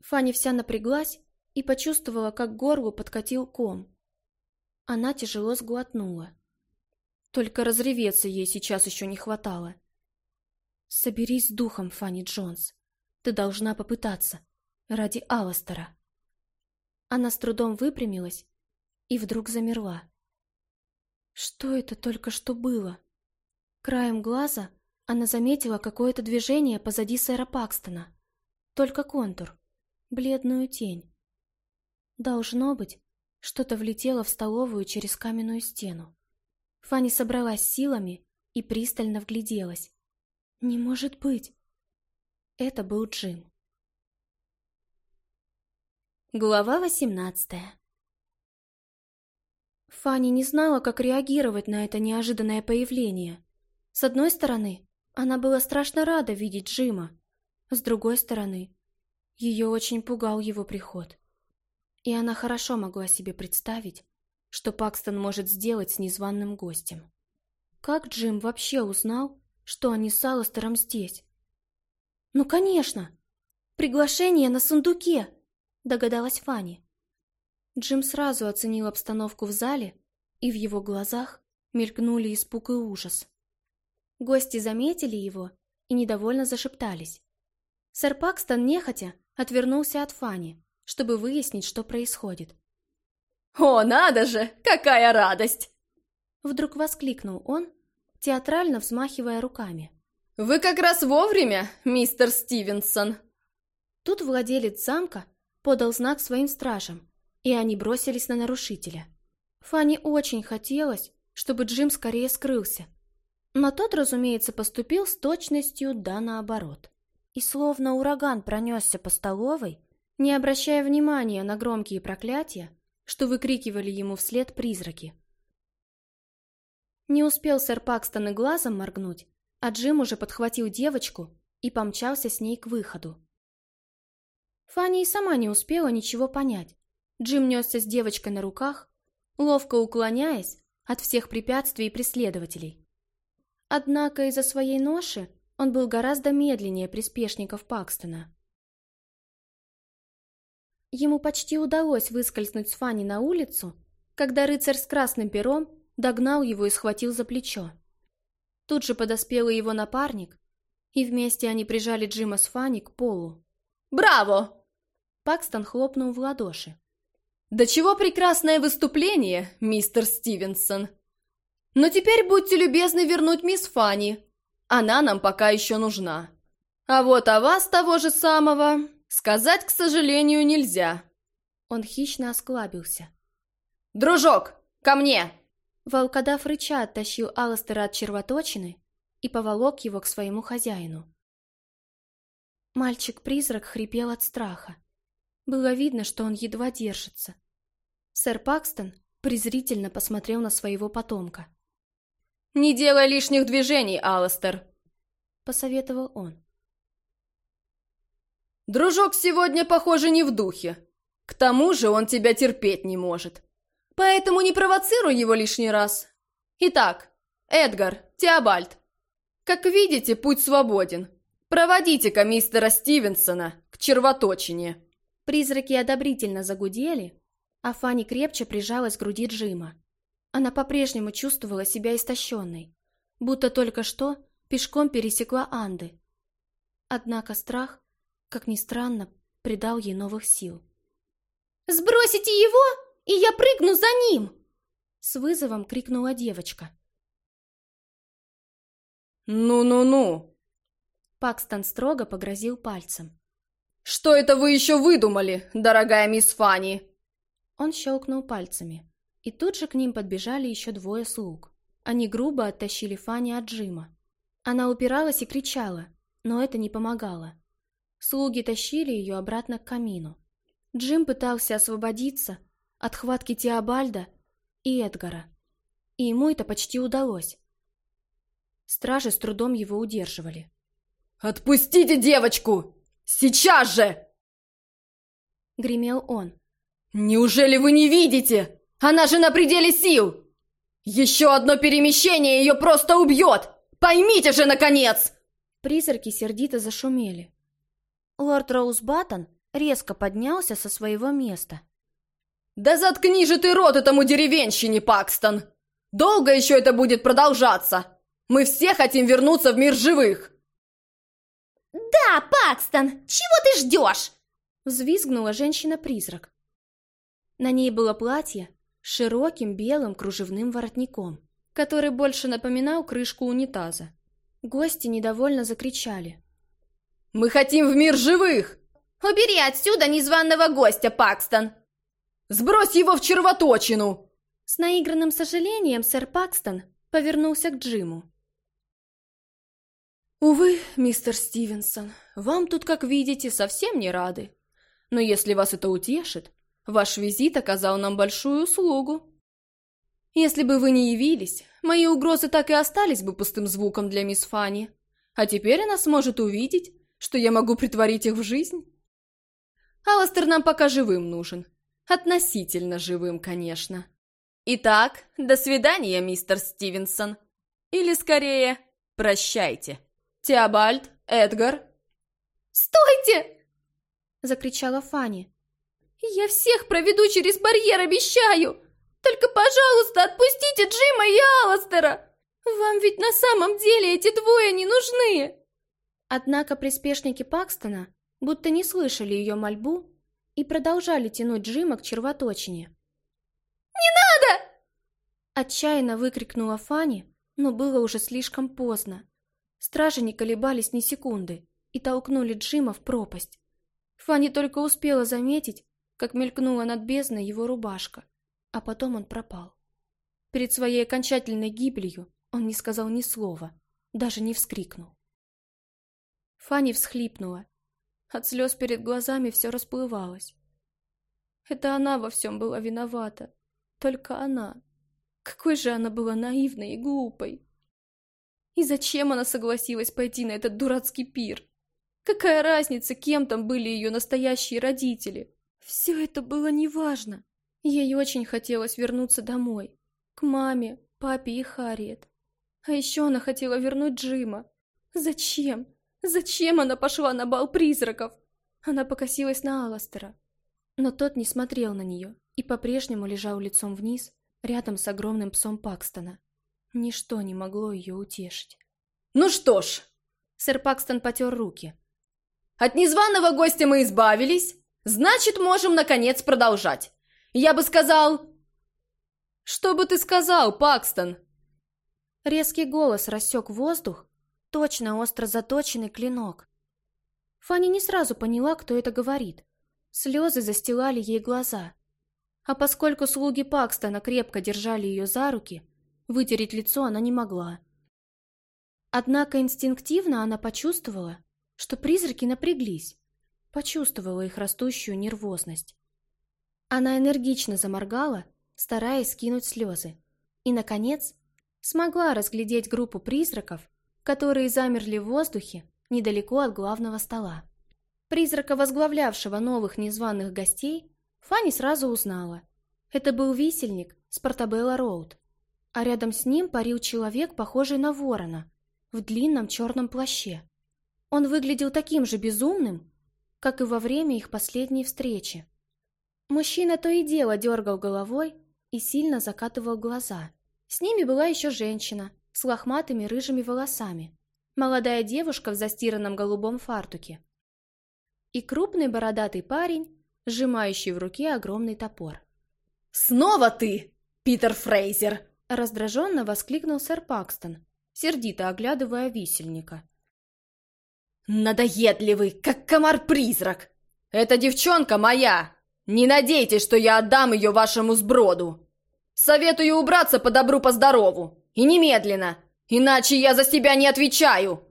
Фанни вся напряглась и почувствовала, как горлу подкатил ком. Она тяжело сглотнула. Только разреветься ей сейчас еще не хватало. Соберись с духом, Фанни Джонс. Ты должна попытаться. Ради Алластера. Она с трудом выпрямилась и вдруг замерла. Что это только что было? Краем глаза она заметила какое-то движение позади сэра Пакстона. Только контур, бледную тень. Должно быть, что-то влетело в столовую через каменную стену. Фанни собралась силами и пристально вгляделась. «Не может быть!» Это был Джим. Глава восемнадцатая Фанни не знала, как реагировать на это неожиданное появление. С одной стороны, она была страшно рада видеть Джима. С другой стороны, ее очень пугал его приход. И она хорошо могла себе представить, что Пакстон может сделать с незваным гостем. Как Джим вообще узнал, что они с Алластером здесь? «Ну, конечно! Приглашение на сундуке!» — догадалась Фанни. Джим сразу оценил обстановку в зале, и в его глазах мелькнули испуг и ужас. Гости заметили его и недовольно зашептались. Сэр Пакстон нехотя отвернулся от Фанни, чтобы выяснить, что происходит. «О, надо же! Какая радость!» Вдруг воскликнул он, театрально взмахивая руками. «Вы как раз вовремя, мистер Стивенсон!» Тут владелец замка подал знак своим стражам, и они бросились на нарушителя. Фанни очень хотелось, чтобы Джим скорее скрылся, но тот, разумеется, поступил с точностью да наоборот. И словно ураган пронесся по столовой, не обращая внимания на громкие проклятия, что выкрикивали ему вслед призраки. Не успел сэр Пакстон и глазом моргнуть, а Джим уже подхватил девочку и помчался с ней к выходу. Фанни и сама не успела ничего понять. Джим несся с девочкой на руках, ловко уклоняясь от всех препятствий и преследователей. Однако из-за своей ноши он был гораздо медленнее приспешников Пакстона. Ему почти удалось выскользнуть с Фанни на улицу, когда рыцарь с красным пером догнал его и схватил за плечо. Тут же подоспел и его напарник, и вместе они прижали Джима с Фанни к полу. «Браво!» Пакстон хлопнул в ладоши. «Да чего прекрасное выступление, мистер Стивенсон! Но теперь будьте любезны вернуть мисс Фанни. Она нам пока еще нужна. А вот о вас того же самого сказать, к сожалению, нельзя». Он хищно осклабился. «Дружок, ко мне!» Волкодав рыча оттащил Алластера от червоточины и поволок его к своему хозяину. Мальчик-призрак хрипел от страха. Было видно, что он едва держится. Сэр Пакстон презрительно посмотрел на своего потомка. «Не делай лишних движений, Алластер!» — посоветовал он. «Дружок сегодня, похоже, не в духе. К тому же он тебя терпеть не может. Поэтому не провоцируй его лишний раз. Итак, Эдгар, Теобальд, как видите, путь свободен. Проводите-ка мистера Стивенсона к червоточине». Призраки одобрительно загудели, а Фанни крепче прижалась к груди Джима. Она по-прежнему чувствовала себя истощенной, будто только что пешком пересекла Анды. Однако страх, как ни странно, придал ей новых сил. «Сбросите его, и я прыгну за ним!» С вызовом крикнула девочка. «Ну-ну-ну!» Пакстон строго погрозил пальцем. «Что это вы еще выдумали, дорогая мисс Фанни?» Он щелкнул пальцами, и тут же к ним подбежали еще двое слуг. Они грубо оттащили Фанни от Джима. Она упиралась и кричала, но это не помогало. Слуги тащили ее обратно к камину. Джим пытался освободиться от хватки Теобальда и Эдгара, и ему это почти удалось. Стражи с трудом его удерживали. «Отпустите девочку! Сейчас же!» Гремел он. «Неужели вы не видите? Она же на пределе сил! Еще одно перемещение ее просто убьет! Поймите же, наконец!» Призраки сердито зашумели. Лорд Роузбаттон резко поднялся со своего места. «Да заткни же ты рот этому деревенщине, Пакстон! Долго еще это будет продолжаться? Мы все хотим вернуться в мир живых!» «Да, Пакстон, чего ты ждешь?» Взвизгнула женщина-призрак. На ней было платье с широким белым кружевным воротником, который больше напоминал крышку унитаза. Гости недовольно закричали. «Мы хотим в мир живых!» «Убери отсюда незваного гостя, Пакстон!» «Сбрось его в червоточину!» С наигранным сожалением сэр Пакстон повернулся к Джиму. «Увы, мистер Стивенсон, вам тут, как видите, совсем не рады. Но если вас это утешит, ваш визит оказал нам большую услугу. Если бы вы не явились, мои угрозы так и остались бы пустым звуком для мисс Фанни. А теперь она сможет увидеть, что я могу притворить их в жизнь. Аластер нам пока живым нужен. Относительно живым, конечно. Итак, до свидания, мистер Стивенсон. Или скорее, прощайте. Теобальд, Эдгар. «Стойте!» — закричала Фанни. «Я всех проведу через барьер, обещаю! Только, пожалуйста, отпустите Джима и Аластера! Вам ведь на самом деле эти двое не нужны!» Однако приспешники Пакстона будто не слышали ее мольбу и продолжали тянуть Джима к червоточине. «Не надо!» Отчаянно выкрикнула Фанни, но было уже слишком поздно. Стражи не колебались ни секунды и толкнули Джима в пропасть. Фанни только успела заметить, как мелькнула над бездной его рубашка, а потом он пропал. Перед своей окончательной гибелью он не сказал ни слова, даже не вскрикнул. Фанни всхлипнула. От слез перед глазами все расплывалось. Это она во всем была виновата. Только она. Какой же она была наивной и глупой. И зачем она согласилась пойти на этот дурацкий пир? Какая разница, кем там были ее настоящие родители? Все это было неважно. Ей очень хотелось вернуться домой. К маме, папе и Харриет. А еще она хотела вернуть Джима. Зачем? Зачем она пошла на бал призраков? Она покосилась на Аластера. Но тот не смотрел на нее и по-прежнему лежал лицом вниз, рядом с огромным псом Пакстона. Ничто не могло ее утешить. «Ну что ж!» Сэр Пакстон потер руки. От незваного гостя мы избавились, значит, можем, наконец, продолжать. Я бы сказал... Что бы ты сказал, Пакстон? Резкий голос рассек воздух, точно остро заточенный клинок. Фанни не сразу поняла, кто это говорит. Слезы застилали ей глаза. А поскольку слуги Пакстона крепко держали ее за руки, вытереть лицо она не могла. Однако инстинктивно она почувствовала, что призраки напряглись, почувствовала их растущую нервозность. Она энергично заморгала, стараясь скинуть слезы, и, наконец, смогла разглядеть группу призраков, которые замерли в воздухе недалеко от главного стола. Призрака, возглавлявшего новых незваных гостей, Фанни сразу узнала. Это был висельник с Портабелла Роуд, а рядом с ним парил человек, похожий на ворона, в длинном черном плаще. Он выглядел таким же безумным, как и во время их последней встречи. Мужчина то и дело дергал головой и сильно закатывал глаза. С ними была еще женщина с лохматыми рыжими волосами, молодая девушка в застиранном голубом фартуке и крупный бородатый парень, сжимающий в руке огромный топор. «Снова ты, Питер Фрейзер!» раздраженно воскликнул сэр Пакстон, сердито оглядывая висельника. «Надоедливый, как комар-призрак! Эта девчонка моя! Не надейтесь, что я отдам ее вашему сброду! Советую убраться по добру, по здорову! И немедленно! Иначе я за себя не отвечаю!»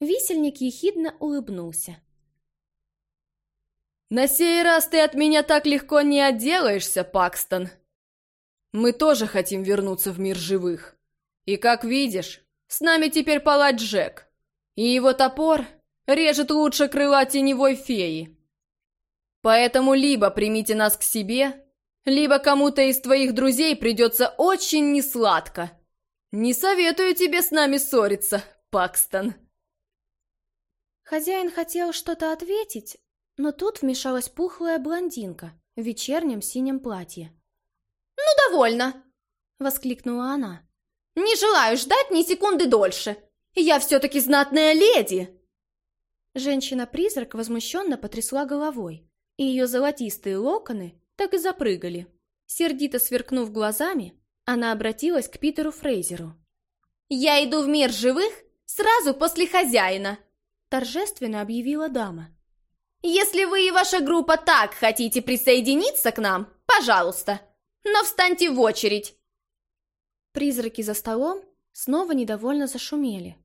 Висельник ехидно улыбнулся. «На сей раз ты от меня так легко не отделаешься, Пакстон. Мы тоже хотим вернуться в мир живых. И, как видишь, с нами теперь палач Джек. И его топор режет лучше крыла теневой феи. Поэтому либо примите нас к себе, либо кому-то из твоих друзей придется очень несладко. Не советую тебе с нами ссориться, Пакстон!» Хозяин хотел что-то ответить, но тут вмешалась пухлая блондинка в вечернем синем платье. «Ну, довольно!» — воскликнула она. «Не желаю ждать ни секунды дольше! Я все-таки знатная леди!» Женщина-призрак возмущенно потрясла головой, и ее золотистые локоны так и запрыгали. Сердито сверкнув глазами, она обратилась к Питеру Фрейзеру. «Я иду в мир живых сразу после хозяина!» торжественно объявила дама. «Если вы и ваша группа так хотите присоединиться к нам, пожалуйста, но встаньте в очередь!» Призраки за столом снова недовольно зашумели.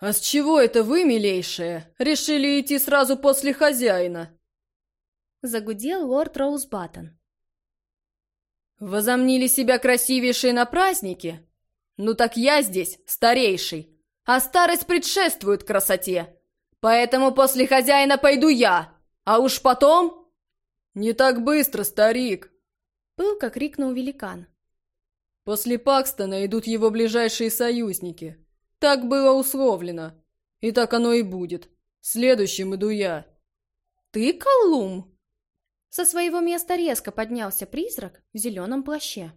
«А с чего это вы, милейшие, решили идти сразу после хозяина?» Загудел лорд Роузбаттон. «Возомнили себя красивейшие на празднике? Ну так я здесь старейший, а старость предшествует красоте, поэтому после хозяина пойду я, а уж потом...» «Не так быстро, старик!» Пылко крикнул великан. «После Пакстона идут его ближайшие союзники». Так было условлено. И так оно и будет. Следующим иду я. Ты Колум? Со своего места резко поднялся призрак в зеленом плаще.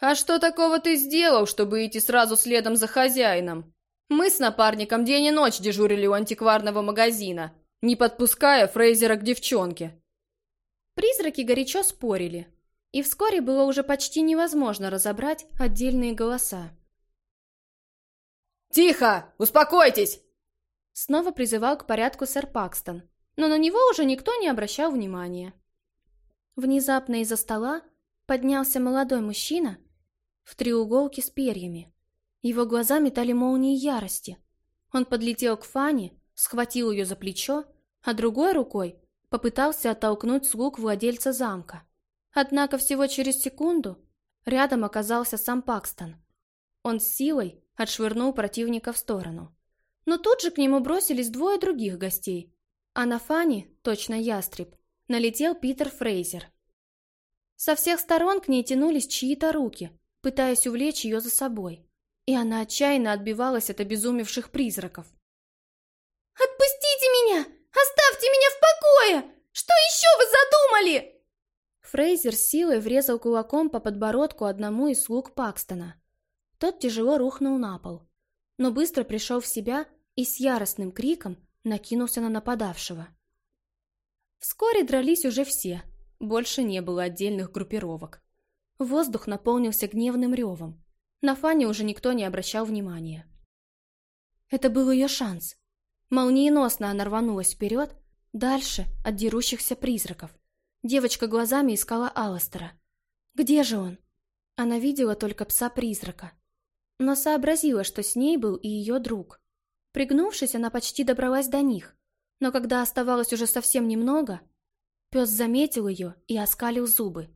А что такого ты сделал, чтобы идти сразу следом за хозяином? Мы с напарником день и ночь дежурили у антикварного магазина, не подпуская Фрейзера к девчонке. Призраки горячо спорили, и вскоре было уже почти невозможно разобрать отдельные голоса. «Тихо! Успокойтесь!» Снова призывал к порядку сэр Пакстон, но на него уже никто не обращал внимания. Внезапно из-за стола поднялся молодой мужчина в треуголке с перьями. Его глаза метали молнии ярости. Он подлетел к Фане, схватил ее за плечо, а другой рукой попытался оттолкнуть слуг владельца замка. Однако всего через секунду рядом оказался сам Пакстон. Он с силой отшвырнул противника в сторону. Но тут же к нему бросились двое других гостей. А на Фанни, точно ястреб, налетел Питер Фрейзер. Со всех сторон к ней тянулись чьи-то руки, пытаясь увлечь ее за собой. И она отчаянно отбивалась от обезумевших призраков. «Отпустите меня! Оставьте меня в покое! Что еще вы задумали?» Фрейзер силой врезал кулаком по подбородку одному из слуг Пакстона. Тот тяжело рухнул на пол, но быстро пришел в себя и с яростным криком накинулся на нападавшего. Вскоре дрались уже все, больше не было отдельных группировок. Воздух наполнился гневным ревом. На Фане уже никто не обращал внимания. Это был ее шанс. Молниеносно она рванулась вперед, дальше от дерущихся призраков. Девочка глазами искала Алластера. Где же он? Она видела только пса-призрака но сообразила, что с ней был и ее друг. Пригнувшись, она почти добралась до них, но когда оставалось уже совсем немного, пес заметил ее и оскалил зубы.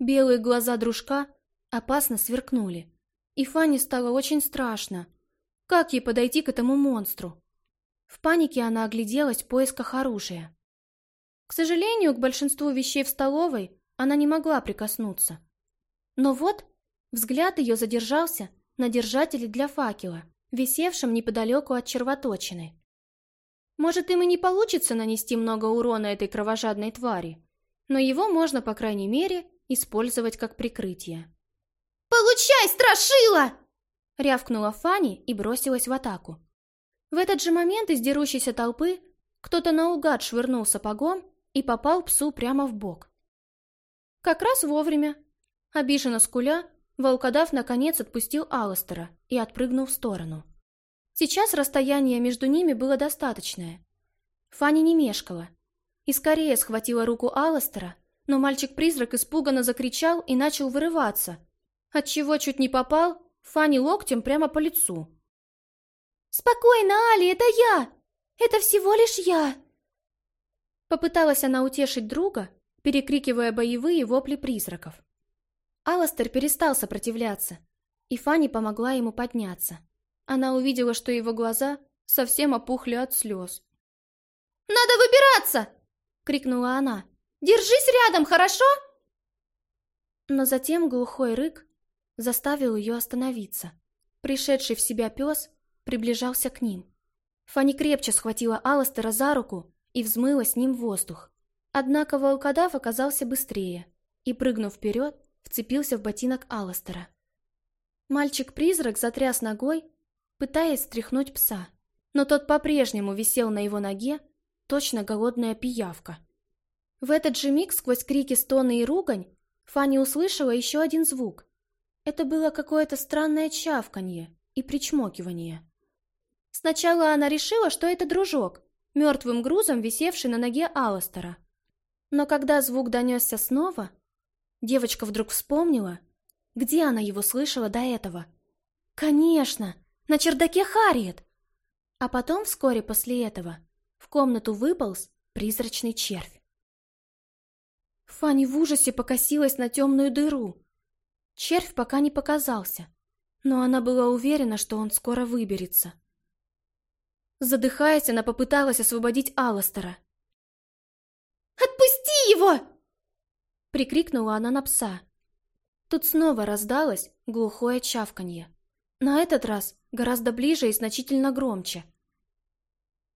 Белые глаза дружка опасно сверкнули, и Фанни стало очень страшно. Как ей подойти к этому монстру? В панике она огляделась в поисках оружия. К сожалению, к большинству вещей в столовой она не могла прикоснуться. Но вот взгляд ее задержался на держателе для факела, висевшем неподалеку от червоточины. Может, им и не получится нанести много урона этой кровожадной твари, но его можно, по крайней мере, использовать как прикрытие. «Получай, страшила!» — рявкнула Фанни и бросилась в атаку. В этот же момент из дерущейся толпы кто-то наугад швырнул сапогом и попал псу прямо в бок. Как раз вовремя. Обиженно скуля, Волкодав наконец отпустил Алластера и отпрыгнул в сторону. Сейчас расстояние между ними было достаточное. Фанни не мешкала и скорее схватила руку Алластера, но мальчик-призрак испуганно закричал и начал вырываться, отчего чуть не попал Фанни локтем прямо по лицу. «Спокойно, Али, это я! Это всего лишь я!» Попыталась она утешить друга, перекрикивая боевые вопли призраков. Аластер перестал сопротивляться, и Фанни помогла ему подняться. Она увидела, что его глаза совсем опухли от слез. «Надо выбираться!» — крикнула она. «Держись рядом, хорошо?» Но затем глухой рык заставил ее остановиться. Пришедший в себя пес приближался к ним. Фанни крепче схватила Алластера за руку и взмыла с ним воздух. Однако волкодав оказался быстрее и, прыгнув вперед, вцепился в ботинок Алластера. Мальчик-призрак затряс ногой, пытаясь стряхнуть пса, но тот по-прежнему висел на его ноге, точно голодная пиявка. В этот же миг сквозь крики, стоны и ругань Фанни услышала еще один звук. Это было какое-то странное чавканье и причмокивание. Сначала она решила, что это дружок, мертвым грузом висевший на ноге Алластера. Но когда звук донесся снова, девочка вдруг вспомнила, где она его слышала до этого. Конечно, на чердаке Харриет! А потом, вскоре после этого, в комнату выполз призрачный червь. Фанни в ужасе покосилась на темную дыру. Червь пока не показался, но она была уверена, что он скоро выберется. Задыхаясь, она попыталась освободить Алластера. «Отпусти его!» Прикрикнула она на пса. Тут снова раздалось глухое чавканье. На этот раз гораздо ближе и значительно громче.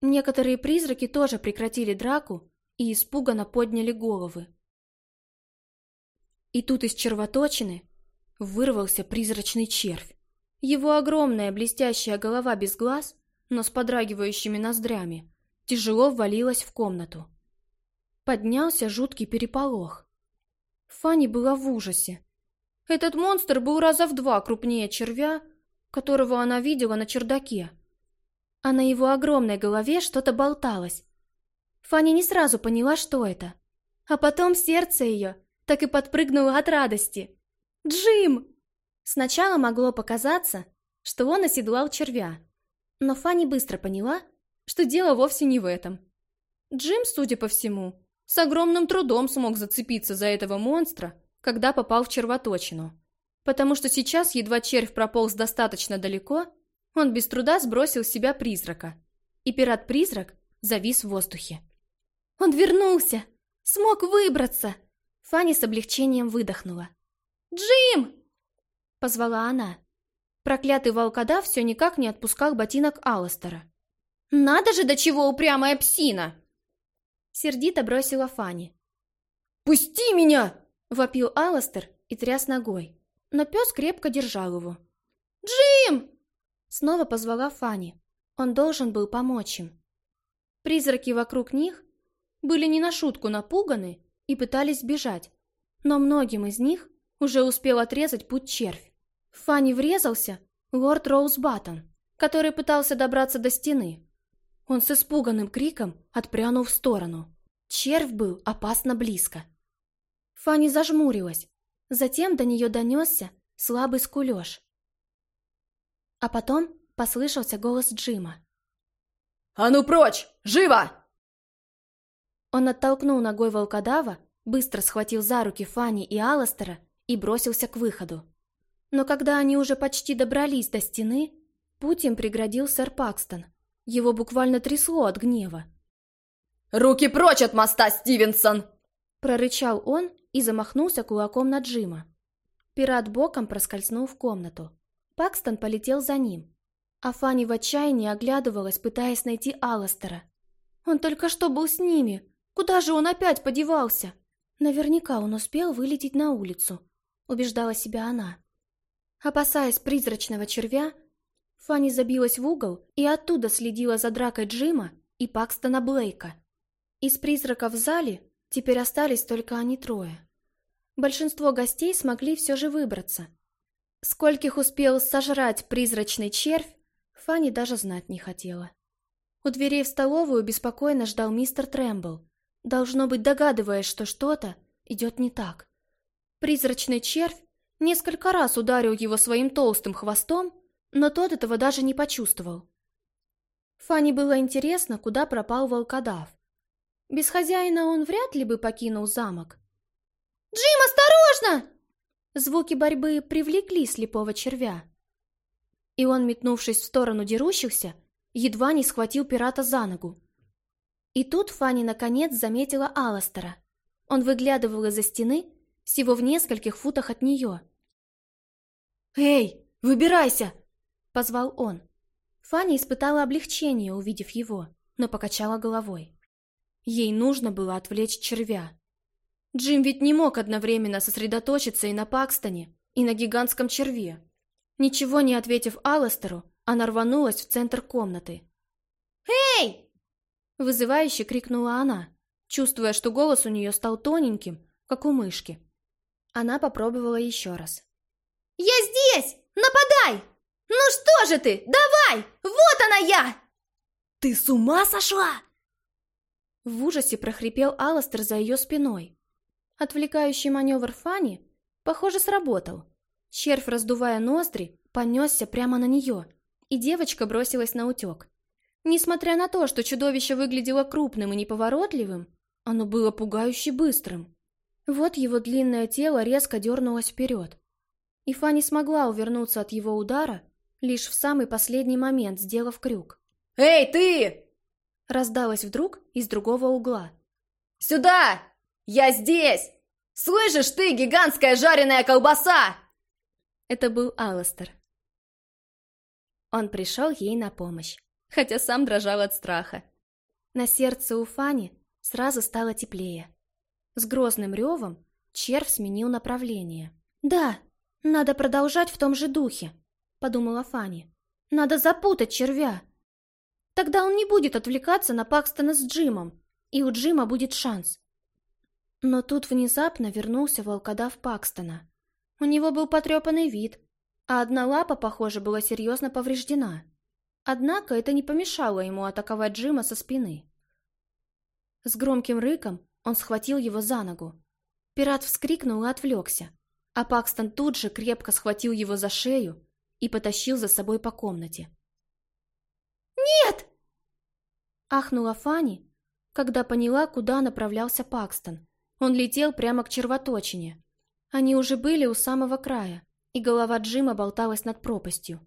Некоторые призраки тоже прекратили драку и испуганно подняли головы. И тут из червоточины вырвался призрачный червь. Его огромная блестящая голова без глаз, но с подрагивающими ноздрями, тяжело ввалилась в комнату. Поднялся жуткий переполох. Фанни была в ужасе. Этот монстр был раза в два крупнее червя, которого она видела на чердаке. А на его огромной голове что-то болталось. Фанни не сразу поняла, что это. А потом сердце ее так и подпрыгнуло от радости. «Джим!» Сначала могло показаться, что он оседлал червя. Но Фанни быстро поняла, что дело вовсе не в этом. Джим, судя по всему, с огромным трудом смог зацепиться за этого монстра, когда попал в червоточину. Потому что сейчас, едва червь прополз достаточно далеко, он без труда сбросил с себя призрака. И пират-призрак завис в воздухе. «Он вернулся! Смог выбраться!» Фанни с облегчением выдохнула. «Джим!» — позвала она. Проклятый волкодав все никак не отпускал ботинок Алластера. «Надо же, до чего упрямая псина!» Сердито бросила Фанни. «Пусти меня!» — вопил Алластер и тряс ногой. Но пес крепко держал его. «Джим!» Снова позвала Фанни. Он должен был помочь им. Призраки вокруг них были не на шутку напуганы и пытались сбежать, но многим из них уже успел отрезать путь червь. В Фанни врезался лорд Роузбаттон, который пытался добраться до стены. Он с испуганным криком отпрянул в сторону. Червь был опасно близко. Фанни зажмурилась. Затем до нее донесся слабый скулеж. А потом послышался голос Джима. «А ну прочь! Живо!» Он оттолкнул ногой волкодава, быстро схватил за руки Фанни и Алластера и бросился к выходу. Но когда они уже почти добрались до стены, путь им преградил сэр Пакстон. Его буквально трясло от гнева. «Руки прочь от моста, Стивенсон!» Прорычал он и замахнулся кулаком на Джима. Пират боком проскользнул в комнату. Пакстон полетел за ним. А Фанни в отчаянии оглядывалась, пытаясь найти Алластера. Он только что был с ними, Куда же он опять подевался? Наверняка он успел вылететь на улицу, убеждала себя она. Опасаясь призрачного червя, Фанни забилась в угол и оттуда следила за дракой Джима и Пакстона Блейка. Из призраков в зале теперь остались только они трое. Большинство гостей смогли все же выбраться. Скольких успел сожрать призрачный червь, Фанни даже знать не хотела. У дверей в столовую беспокойно ждал мистер Трэмбл, Должно быть, догадываясь, что что-то идет не так. Призрачный червь несколько раз ударил его своим толстым хвостом, но тот этого даже не почувствовал. Фанни было интересно, куда пропал волкодав. Без хозяина он вряд ли бы покинул замок. «Джим, осторожно!» Звуки борьбы привлекли слепого червя. И он, метнувшись в сторону дерущихся, едва не схватил пирата за ногу. И тут Фанни наконец заметила Алластера. Он выглядывал из-за стены всего в нескольких футах от нее. «Эй, выбирайся!» — позвал он. Фанни испытала облегчение, увидев его, но покачала головой. Ей нужно было отвлечь червя. Джим ведь не мог одновременно сосредоточиться и на Пакстоне, и на гигантском черве. Ничего не ответив Алластеру, она рванулась в центр комнаты. «Эй!» Вызывающе крикнула она, чувствуя, что голос у нее стал тоненьким, как у мышки. Она попробовала еще раз. «Я здесь! Нападай! Ну что же ты? Давай! Вот она я!» «Ты с ума сошла?» В ужасе прохрипел Алластер за ее спиной. Отвлекающий маневр Фани, похоже, сработал. Червь, раздувая ноздри, понесся прямо на нее, и девочка бросилась на утек. Несмотря на то, что чудовище выглядело крупным и неповоротливым, оно было пугающе быстрым. Вот его длинное тело резко дернулось вперед. И Фанни смогла увернуться от его удара, лишь в самый последний момент сделав крюк. «Эй, ты!» Раздалось вдруг из другого угла. «Сюда! Я здесь! Слышишь ты, гигантская жареная колбаса!» Это был Алластер. Он пришел ей на помощь, хотя сам дрожал от страха. На сердце у Фани сразу стало теплее. С грозным ревом червь сменил направление. «Да, надо продолжать в том же духе», — подумала Фани. «Надо запутать червя. Тогда он не будет отвлекаться на Пакстона с Джимом, и у Джима будет шанс». Но тут внезапно вернулся волкодав Пакстона. У него был потрепанный вид, а одна лапа, похоже, была серьезно повреждена. Однако это не помешало ему атаковать Джима со спины. С громким рыком он схватил его за ногу. Пират вскрикнул и отвлекся, а Пакстон тут же крепко схватил его за шею и потащил за собой по комнате. «Нет!» Ахнула Фанни, когда поняла, куда направлялся Пакстон. Он летел прямо к червоточине. Они уже были у самого края, и голова Джима болталась над пропастью.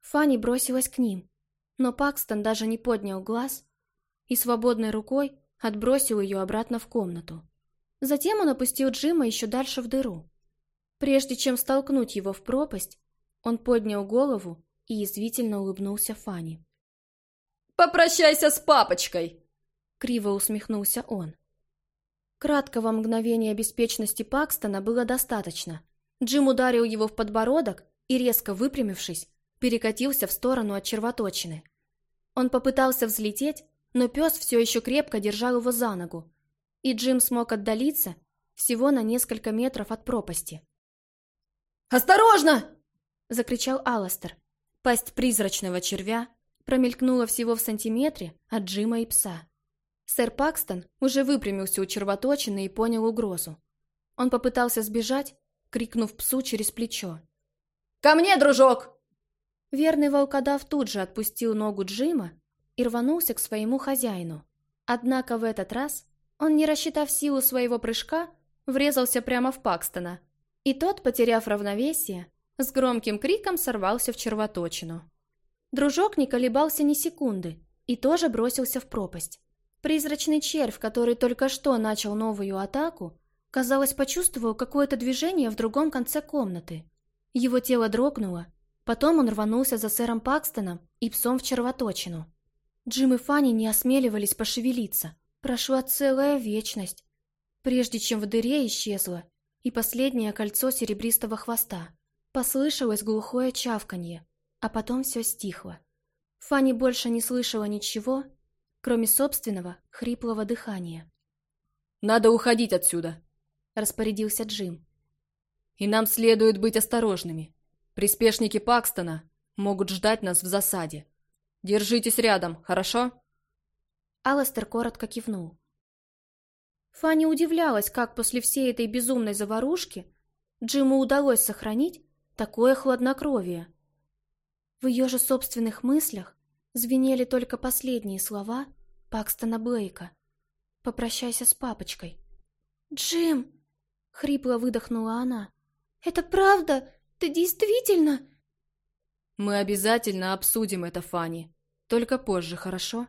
Фанни бросилась к ним, но Пакстон даже не поднял глаз и свободной рукой отбросил ее обратно в комнату. Затем он опустил Джима еще дальше в дыру. Прежде чем столкнуть его в пропасть, он поднял голову и язвительно улыбнулся Фанни. «Попрощайся с папочкой!» Криво усмехнулся он. Краткого мгновения беспечности Пакстона было достаточно. Джим ударил его в подбородок и, резко выпрямившись, перекатился в сторону от червоточины. Он попытался взлететь, но пес все еще крепко держал его за ногу, и Джим смог отдалиться всего на несколько метров от пропасти. «Осторожно!» — закричал Алластер. Пасть призрачного червя промелькнула всего в сантиметре от Джима и пса. Сэр Пакстон уже выпрямился у червоточины и понял угрозу. Он попытался сбежать, крикнув псу через плечо. «Ко мне, дружок!» Верный волкодав тут же отпустил ногу Джима и рванулся к своему хозяину. Однако в этот раз он, не рассчитав силу своего прыжка, врезался прямо в Пакстона, и тот, потеряв равновесие, с громким криком сорвался в червоточину. Дружок не колебался ни секунды и тоже бросился в пропасть. Призрачный червь, который только что начал новую атаку, казалось, почувствовал какое-то движение в другом конце комнаты. Его тело дрогнуло, потом он рванулся за сэром Пакстоном и псом в червоточину. Джим и Фанни не осмеливались пошевелиться. Прошла целая вечность, прежде чем в дыре исчезло и последнее кольцо серебристого хвоста. Послышалось глухое чавканье, а потом все стихло. Фанни больше не слышала ничего, кроме собственного хриплого дыхания. «Надо уходить отсюда», — распорядился Джим. «И нам следует быть осторожными. Приспешники Пакстона могут ждать нас в засаде. Держитесь рядом, хорошо?» Алластер коротко кивнул. Фанни удивлялась, как после всей этой безумной заварушки Джиму удалось сохранить такое хладнокровие. В ее же собственных мыслях звенели только последние слова Пакстона Блейка. «Попрощайся с папочкой». «Джим!» — хрипло выдохнула она. «Это правда? Ты действительно...» «Мы обязательно обсудим это, Фанни», только позже, хорошо?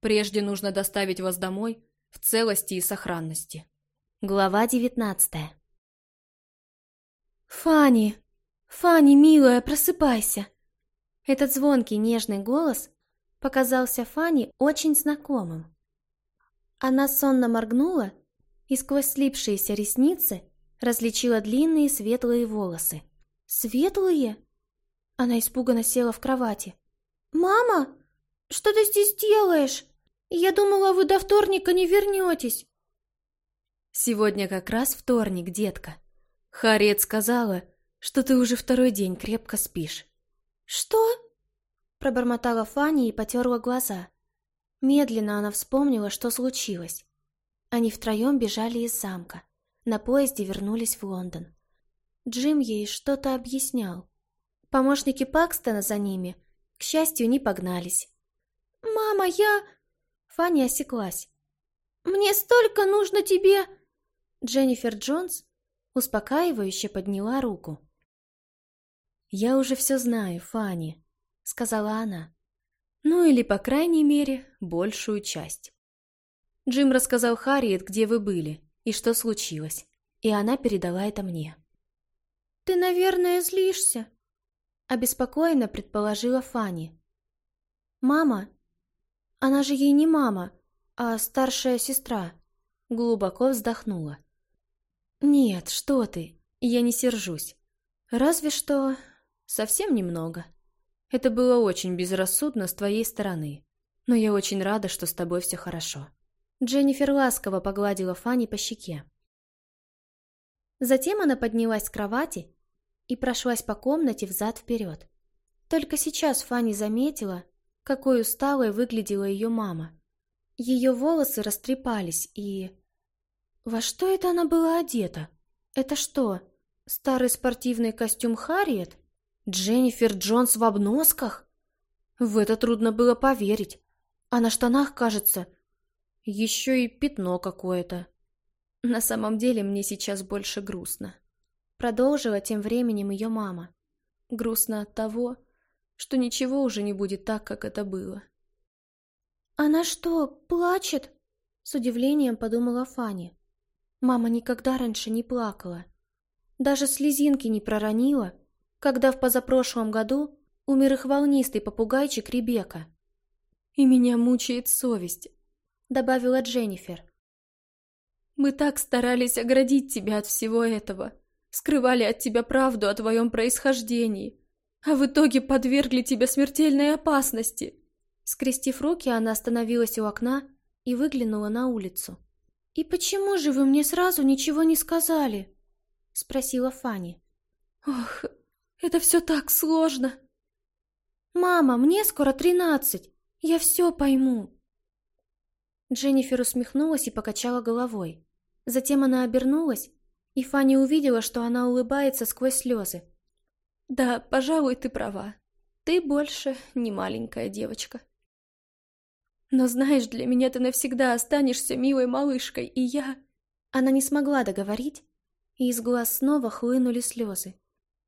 Прежде нужно доставить вас домой в целости и сохранности. Глава девятнадцатая «Фанни! Фанни, милая, просыпайся!» Этот звонкий нежный голос показался Фанни очень знакомым. Она сонно моргнула и сквозь слипшиеся ресницы различила длинные светлые волосы. «Светлые?» Она испуганно села в кровати. «Мама, что ты здесь делаешь? Я думала, вы до вторника не вернетесь». «Сегодня как раз вторник, детка. Харриет сказала, что ты уже второй день крепко спишь». «Что?» Пробормотала Фанни и потерла глаза. Медленно она вспомнила, что случилось. Они втроем бежали из замка. На поезде вернулись в Лондон. Джим ей что-то объяснял. Помощники Пакстона за ними, к счастью, не погнались. «Мама, я...» Фанни осеклась. «Мне столько нужно тебе...» Дженнифер Джонс успокаивающе подняла руку. «Я уже все знаю, Фанни», — сказала она. «Ну или, по крайней мере, большую часть». Джим рассказал Харриет, где вы были и что случилось, и она передала это мне. «Ты, наверное, злишься», — обеспокоенно предположила Фанни. «Мама? Она же ей не мама, а старшая сестра», — глубоко вздохнула. «Нет, что ты, я не сержусь. Разве что совсем немного. Это было очень безрассудно с твоей стороны, но я очень рада, что с тобой все хорошо». Дженнифер ласково погладила Фанни по щеке. Затем она поднялась с кровати и прошлась по комнате взад-вперед. Только сейчас Фанни заметила, какой усталой выглядела ее мама. Ее волосы растрепались и... Во что это она была одета? Это что, старый спортивный костюм Харриет? Дженнифер Джонс в обносках? В это трудно было поверить. А на штанах, кажется, еще и пятно какое-то. На самом деле мне сейчас больше грустно. Продолжила тем временем ее мама. Грустно от того, что ничего уже не будет так, как это было. «Она что, плачет?» С удивлением подумала Фанни. Мама никогда раньше не плакала. Даже слезинки не проронила, когда в позапрошлом году умер их волнистый попугайчик Ребека. И меня мучает совесть, добавила Дженнифер. Мы так старались оградить тебя от всего этого, скрывали от тебя правду о твоем происхождении, а в итоге подвергли тебя смертельной опасности. Скрестив руки, она остановилась у окна и выглянула на улицу. «И почему же вы мне сразу ничего не сказали?» — спросила Фанни. «Ох, это все так сложно!» «Мама, мне скоро тринадцать, я все пойму!» Дженнифер усмехнулась и покачала головой. Затем она обернулась, и Фанни увидела, что она улыбается сквозь слезы. «Да, пожалуй, ты права. Ты больше не маленькая девочка». Но знаешь, для меня ты навсегда останешься милой малышкой, и я...» Она не смогла договорить, и из глаз снова хлынули слезы.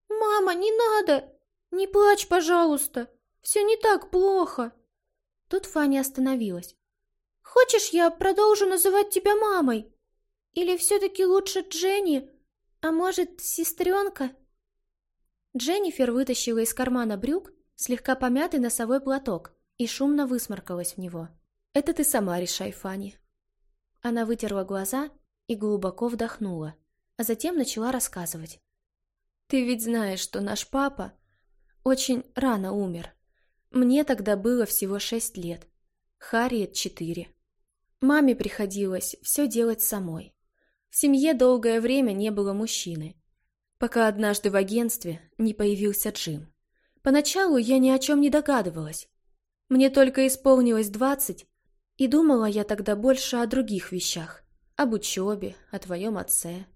«Мама, не надо! Не плачь, пожалуйста! Все не так плохо!» Тут Фанни остановилась. «Хочешь, я продолжу называть тебя мамой? Или все-таки лучше Дженни? А может, сестренка?» Дженнифер вытащила из кармана брюк слегка помятый носовой платок и шумно высморкалась в него. «Это ты сама решай, Фанни». Она вытерла глаза и глубоко вдохнула, а затем начала рассказывать. «Ты ведь знаешь, что наш папа очень рано умер. Мне тогда было всего шесть лет, Харриет четыре. Маме приходилось все делать самой. В семье долгое время не было мужчины, пока однажды в агентстве не появился Джим. Поначалу я ни о чем не догадывалась, мне только исполнилось двадцать, и думала я тогда больше о других вещах. Об учебе, о твоем отце.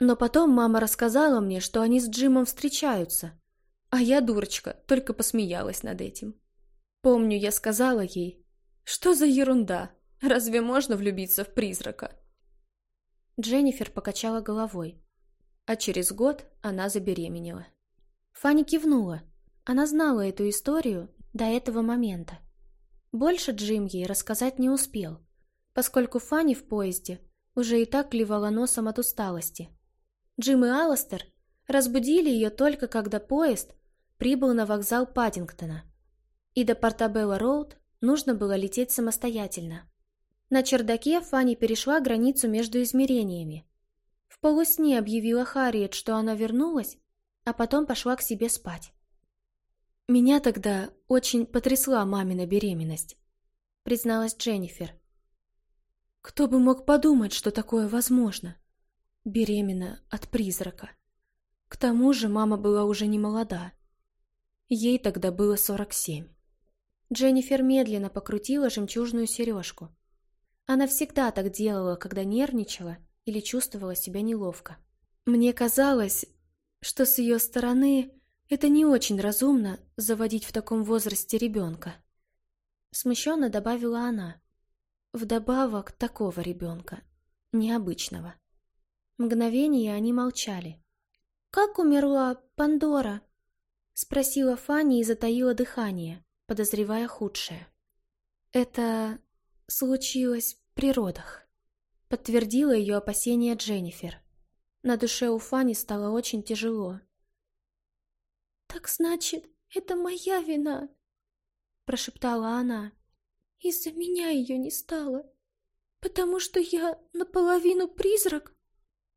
Но потом мама рассказала мне, что они с Джимом встречаются. А я, дурочка, только посмеялась над этим. Помню, я сказала ей, что за ерунда, разве можно влюбиться в призрака? Дженнифер покачала головой. А через год она забеременела. Фанни кивнула. Она знала эту историю до этого момента. Больше Джим ей рассказать не успел, поскольку Фанни в поезде уже и так клевала носом от усталости. Джим и Алластер разбудили ее только когда поезд прибыл на вокзал Паддингтона, и до Портабелла-Роуд нужно было лететь самостоятельно. На чердаке Фанни перешла границу между измерениями. В полусне объявила Харриет, что она вернулась, а потом пошла к себе спать. «Меня тогда очень потрясла мамина беременность», — призналась Дженнифер. «Кто бы мог подумать, что такое возможно? Беременна от призрака. К тому же мама была уже не молода. Ей тогда было сорок семь. Дженнифер медленно покрутила жемчужную сережку. Она всегда так делала, когда нервничала или чувствовала себя неловко. Мне казалось, что с ее стороны это не очень разумно заводить в таком возрасте ребенка. Смущенно добавила она. Вдобавок такого ребенка, необычного. Мгновение они молчали. «Как умерла Пандора?» Спросила Фанни и затаила дыхание, подозревая худшее. «Это случилось при родах», — подтвердила ее опасение Дженнифер. На душе у Фанни стало очень тяжело. «Так значит, это моя вина», — прошептала она. «Из-за меня ее не стало, потому что я наполовину призрак».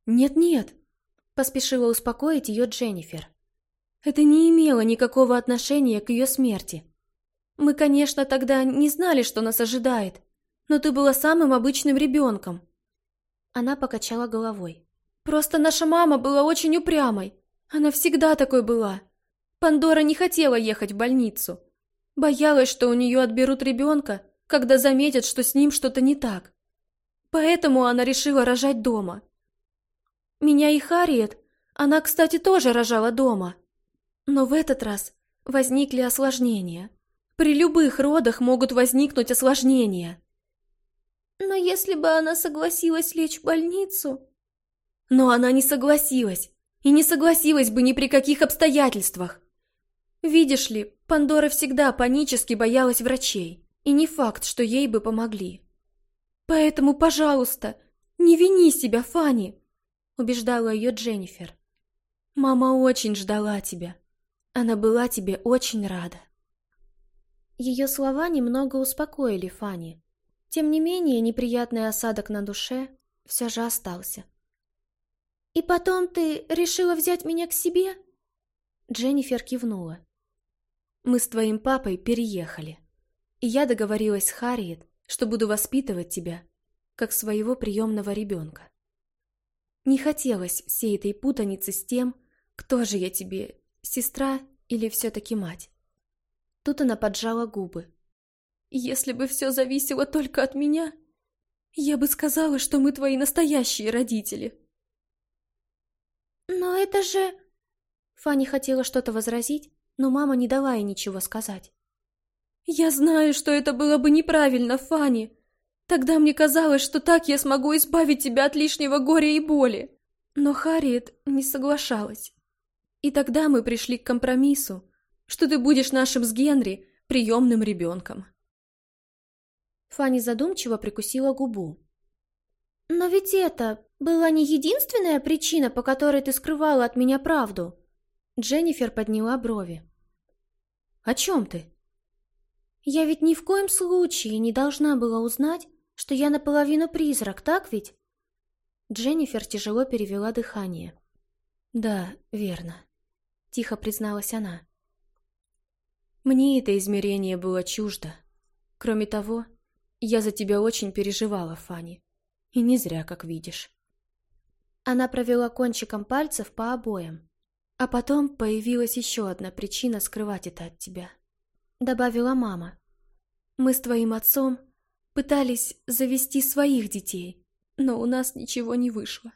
«Нет-нет», — поспешила успокоить ее Дженнифер. Это не имело никакого отношения к ее смерти. Мы, конечно, тогда не знали, что нас ожидает, но ты была самым обычным ребенком. Она покачала головой. Просто наша мама была очень упрямой. Она всегда такой была. Пандора не хотела ехать в больницу. Боялась, что у нее отберут ребенка, когда заметят, что с ним что-то не так. Поэтому она решила рожать дома. Меня и Харриет, она, кстати, тоже рожала дома. Но в этот раз возникли осложнения. При любых родах могут возникнуть осложнения. Но если бы она согласилась лечь в больницу... Но она не согласилась. И не согласилась бы ни при каких обстоятельствах. Видишь ли, Пандора всегда панически боялась врачей. И не факт, что ей бы помогли. Поэтому, пожалуйста, не вини себя, Фанни, убеждала ее Дженнифер. Мама очень ждала тебя. Она была тебе очень рада. Ее слова немного успокоили Фанни. Тем не менее, неприятный осадок на душе все же остался. «И потом ты решила взять меня к себе?» Дженнифер кивнула. «Мы с твоим папой переехали, и я договорилась с Харриет, что буду воспитывать тебя, как своего приемного ребенка. Не хотелось всей этой путаницы с тем, кто же я тебе Сестра или все-таки мать? Тут она поджала губы. Если бы все зависело только от меня, я бы сказала, что мы твои настоящие родители. Но это же... Фанни хотела что-то возразить, но мама не дала ей ничего сказать. «Я знаю, что это было бы неправильно, Фанни. Тогда мне казалось, что так я смогу избавить тебя от лишнего горя и боли. Но Харриет не соглашалась. И тогда мы пришли к компромиссу, что ты будешь нашим с Генри приемным ребенком. Фанни задумчиво прикусила губу. «Но ведь это была не единственная причина, по которой ты скрывала от меня правду?» Дженнифер подняла брови. «О чем ты?» «Я ведь ни в коем случае не должна была узнать, что я наполовину призрак, так ведь?» Дженнифер тяжело перевела дыхание. «Да, верно. — тихо призналась она. «Мне это измерение было чуждо. Кроме того, я за тебя очень переживала, Фанни. И не зря, как видишь». Она провела кончиком пальцев по обоям. А потом появилась еще одна причина скрывать это от тебя. Добавила мама. Мы с твоим отцом пытались завести своих детей, но у нас ничего не вышло.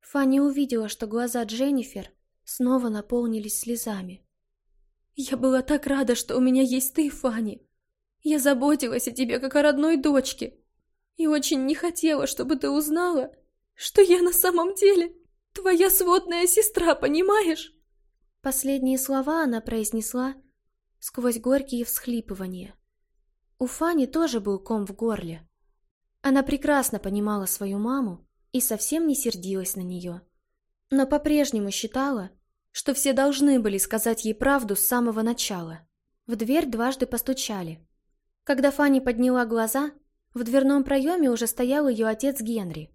Фанни увидела, что глаза Дженнифер снова наполнились слезами. «Я была так рада, что у меня есть ты, Фанни. Я заботилась о тебе, как о родной дочке. И очень не хотела, чтобы ты узнала, что я на самом деле твоя сводная сестра, понимаешь?» Последние слова она произнесла сквозь горькие всхлипывания. У Фани тоже был ком в горле. Она прекрасно понимала свою маму и совсем не сердилась на нее, но по-прежнему считала, что все должны были сказать ей правду с самого начала. В дверь дважды постучали. Когда Фанни подняла глаза, в дверном проеме уже стоял ее отец Генри.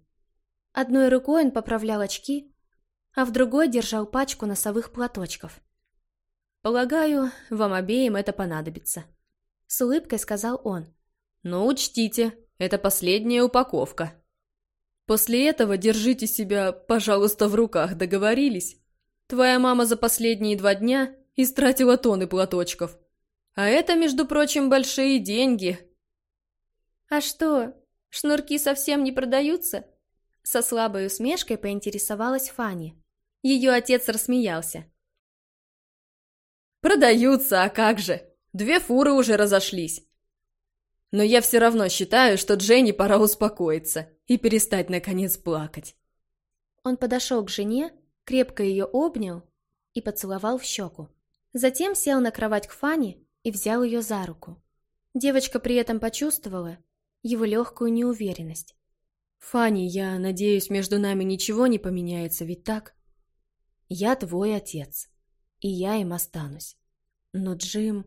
Одной рукой он поправлял очки, а в другой держал пачку носовых платочков. «Полагаю, вам обеим это понадобится», — с улыбкой сказал он. «Но учтите, это последняя упаковка. После этого держите себя, пожалуйста, в руках, договорились? Твоя мама за последние два дня истратила тонны платочков. А это, между прочим, большие деньги». «А что, шнурки совсем не продаются?» Со слабой усмешкой поинтересовалась Фанни. Ее отец рассмеялся. «Продаются, а как же! Две фуры уже разошлись. Но я все равно считаю, что Дженни пора успокоиться и перестать, наконец, плакать». Он подошел к жене, крепко ее обнял и поцеловал в щеку. Затем сел на кровать к Фанни и взял ее за руку. Девочка при этом почувствовала его легкую неуверенность. «Фанни, я надеюсь, между нами ничего не поменяется, ведь так? Я твой отец, и я им останусь. Но Джим...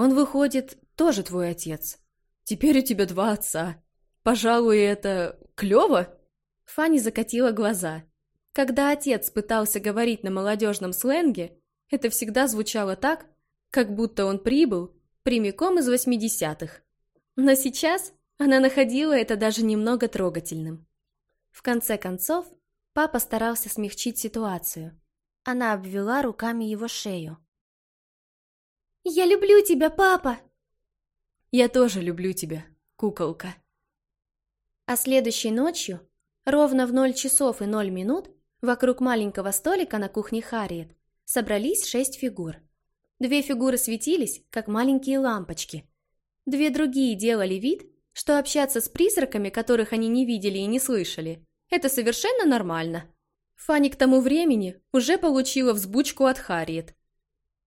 Он, выходит, тоже твой отец. Теперь у тебя два отца. Пожалуй, это клево?» Фанни закатила глаза. Когда отец пытался говорить на молодежном сленге, это всегда звучало так, как будто он прибыл прямиком из восьмидесятых. Но сейчас она находила это даже немного трогательным. В конце концов, папа старался смягчить ситуацию. Она обвела руками его шею. «Я люблю тебя, папа!» «Я тоже люблю тебя, куколка!» А следующей ночью, ровно в ноль часов и ноль минут, вокруг маленького столика на кухне Харриет собрались шесть фигур. Две фигуры светились, как маленькие лампочки. Две другие делали вид, что общаться с призраками, которых они не видели и не слышали, это совершенно нормально. Фанни к тому времени уже получила взбучку от Харриет.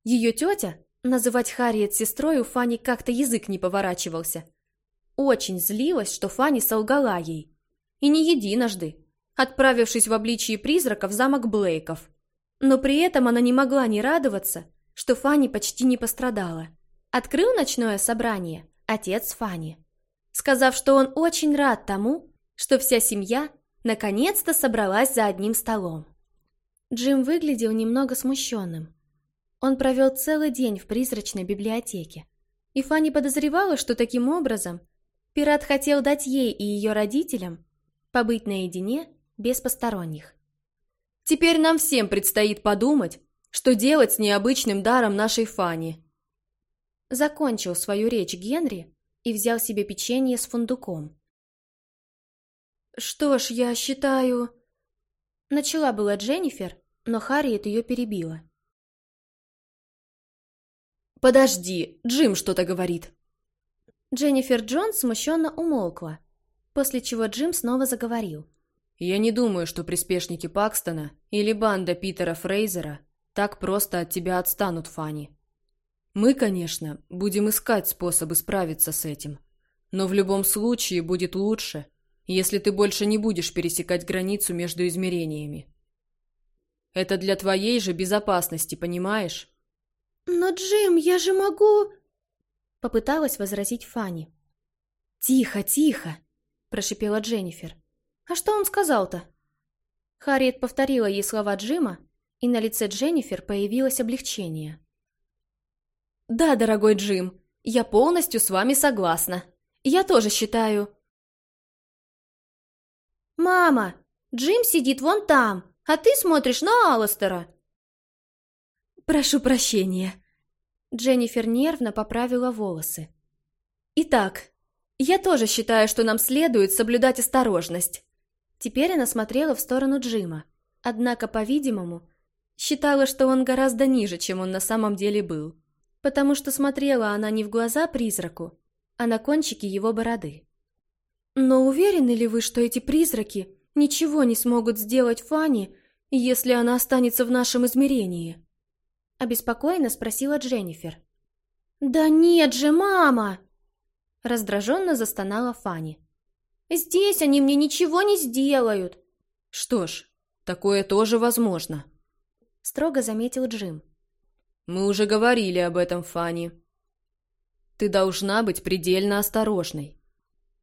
Ее тетя, называть Харриет сестрой у Фанни как-то язык не поворачивался, очень злилась, что Фанни солгала ей. И не единожды, отправившись в обличии призрака в замок Блейков. Но при этом она не могла не радоваться, что Фанни почти не пострадала. Открыл ночное собрание отец Фанни сказав, что он очень рад тому, что вся семья наконец-то собралась за одним столом. Джим выглядел немного смущенным. Он провел целый день в призрачной библиотеке. И Фанни подозревала, что таким образом пират хотел дать ей и ее родителям побыть наедине без посторонних. «Теперь нам всем предстоит подумать, что делать с необычным даром нашей Фанни». Закончил свою речь Генри, и взял себе печенье с фундуком. «Что ж, я считаю...» Начала была Дженнифер, но Харриет ее перебила. «Подожди, Джим что-то говорит!» Дженнифер Джонс смущенно умолкла, после чего Джим снова заговорил. «Я не думаю, что приспешники Пакстона или банда Питера Фрейзера так просто от тебя отстанут, Фанни. Мы, конечно, будем искать способы справиться с этим. Но в любом случае будет лучше, если ты больше не будешь пересекать границу между измерениями. Это для твоей же безопасности, понимаешь? Но, Джим, я же могу... Попыталась возразить Фанни. «Тихо, тихо!» – прошипела Дженнифер. «А что он сказал-то?» Харриет повторила ей слова Джима, и на лице Дженнифер появилось облегчение. Да, дорогой Джим, я полностью с вами согласна. Я тоже считаю... Мама, Джим сидит вон там, а ты смотришь на Алластера. Прошу прощения. Дженнифер нервно поправила волосы. Итак, я тоже считаю, что нам следует соблюдать осторожность. Теперь она смотрела в сторону Джима, однако, по-видимому, считала, что он гораздо ниже, чем он на самом деле был потому что смотрела она не в глаза призраку, а на кончики его бороды. «Но уверены ли вы, что эти призраки ничего не смогут сделать Фанни, если она останется в нашем измерении?» Обеспокоенно спросила Дженнифер. «Да нет же, мама!» Раздраженно застонала Фанни. «Здесь они мне ничего не сделают!» «Что ж, такое тоже возможно», строго заметил Джим. «Мы уже говорили об этом, Фанни. Ты должна быть предельно осторожной.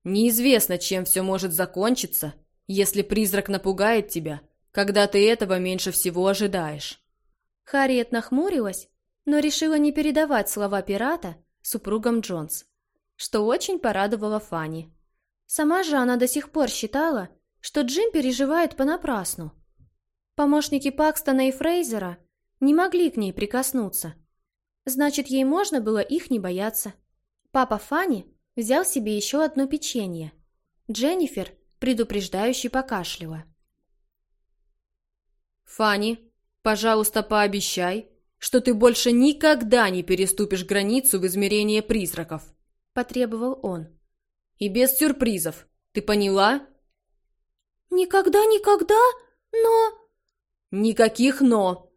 Неизвестно, чем все может закончиться, если призрак напугает тебя, когда ты этого меньше всего ожидаешь». Харриет нахмурилась, но решила не передавать слова пирата супругам Джонс, что очень порадовало Фанни. Сама же она до сих пор считала, что Джим переживает понапрасну. Помощники Пакстона и Фрейзера не могли к ней прикоснуться. Значит, ей можно было их не бояться. Папа Фанни взял себе еще одно печенье. Дженнифер предупреждающе покашляла. «Фанни, пожалуйста, пообещай, что ты больше никогда не переступишь границу в измерение призраков», — потребовал он. «И без сюрпризов, ты поняла?» «Никогда, никогда, но...» «Никаких «но».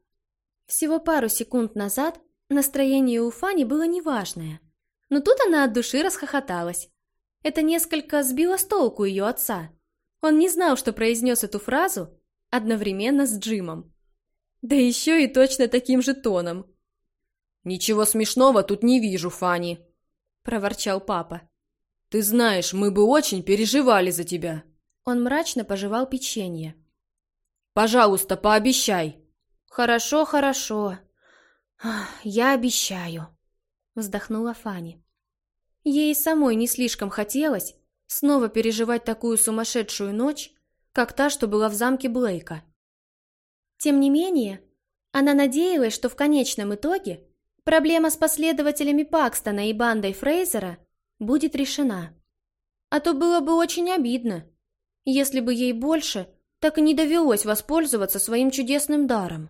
Всего пару секунд назад настроение у Фани было неважное, но тут она от души расхохоталась. Это несколько сбило с толку ее отца. Он не знал, что произнес эту фразу одновременно с Джимом. Да еще и точно таким же тоном. «Ничего смешного тут не вижу, Фанни», — проворчал папа. «Ты знаешь, мы бы очень переживали за тебя». Он мрачно пожевал печенье. Пожалуйста, пообещай. Хорошо, хорошо. Я обещаю, вздохнула Фанни. Ей самой не слишком хотелось снова переживать такую сумасшедшую ночь, как та, что была в замке Блейка. Тем не менее, она надеялась, что в конечном итоге проблема с последователями Пакстона и бандой Фрейзера будет решена. А то было бы очень обидно, если бы ей больше так и не довелось воспользоваться своим чудесным даром.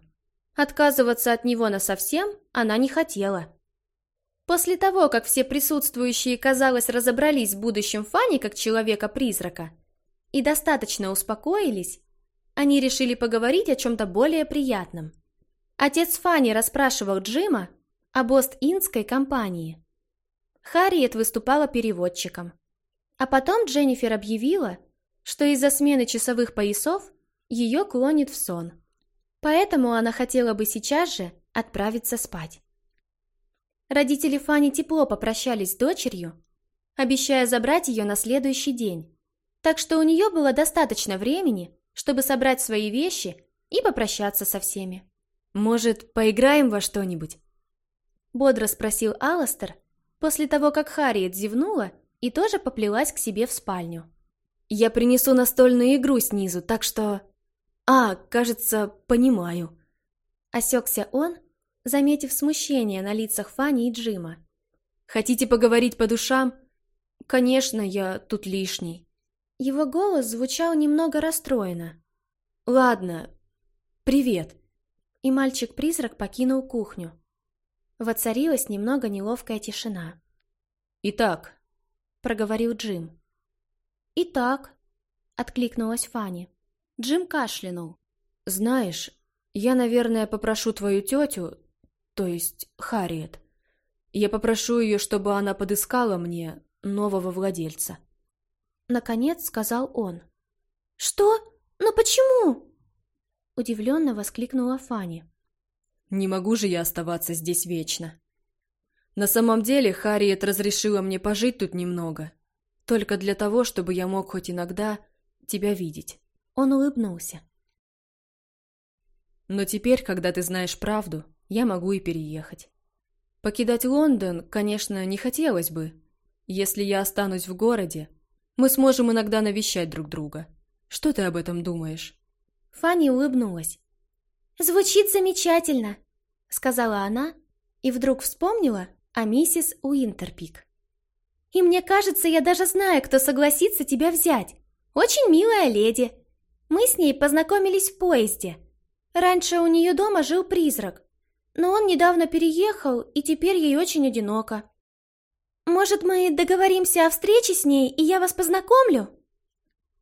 Отказываться от него насовсем она не хотела. После того, как все присутствующие, казалось, разобрались в будущем Фани как человека-призрака и достаточно успокоились, они решили поговорить о чем-то более приятном. Отец Фани расспрашивал Джима об Ост-Индской компании. Харриет выступала переводчиком. А потом Дженнифер объявила, что из-за смены часовых поясов ее клонит в сон. Поэтому она хотела бы сейчас же отправиться спать. Родители Фани тепло попрощались с дочерью, обещая забрать ее на следующий день. Так что у нее было достаточно времени, чтобы собрать свои вещи и попрощаться со всеми. «Может, поиграем во что-нибудь?» Бодро спросил Аластер после того, как Харриет зевнула и тоже поплелась к себе в спальню. Я принесу настольную игру снизу, так что... А, кажется, понимаю. Осекся он, заметив смущение на лицах Фани и Джима. Хотите поговорить по душам? Конечно, я тут лишний. Его голос звучал немного расстроенно. Ладно, привет. И мальчик-призрак покинул кухню. Воцарилась немного неловкая тишина. «Итак», — проговорил Джим, «Итак», — откликнулась Фанни. Джим кашлянул. «Знаешь, я, наверное, попрошу твою тетю, то есть Харриет. Я попрошу ее, чтобы она подыскала мне нового владельца». Наконец сказал он. «Что? Но почему?» Удивленно воскликнула Фанни. «Не могу же я оставаться здесь вечно. На самом деле Харриет разрешила мне пожить тут немного, только для того, чтобы я мог хоть иногда тебя видеть. Он улыбнулся. Но теперь, когда ты знаешь правду, я могу и переехать. Покидать Лондон, конечно, не хотелось бы. Если я останусь в городе, мы сможем иногда навещать друг друга. Что ты об этом думаешь? Фанни улыбнулась. «Звучит замечательно», — сказала она и вдруг вспомнила о миссис Уинтерпик. И мне кажется, я даже знаю, кто согласится тебя взять. Очень милая леди. Мы с ней познакомились в поезде. Раньше у нее дома жил призрак, но он недавно переехал, и теперь ей очень одиноко. Может, мы договоримся о встрече с ней, и я вас познакомлю?»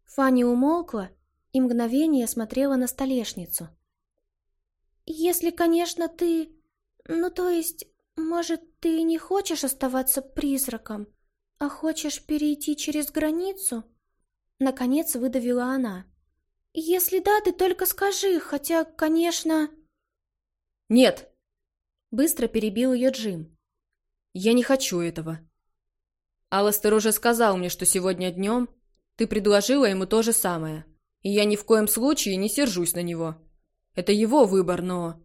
Фанни умолкла и мгновение смотрела на столешницу. «Если, конечно, ты... Ну, то есть, может, ты не хочешь оставаться призраком?» «А хочешь перейти через границу?» Наконец выдавила она. «Если да, ты только скажи, хотя, конечно...» «Нет!» Быстро перебил ее Джим. «Я не хочу этого. Алластер уже сказал мне, что сегодня днем ты предложила ему то же самое, и я ни в коем случае не сержусь на него. Это его выбор, но...»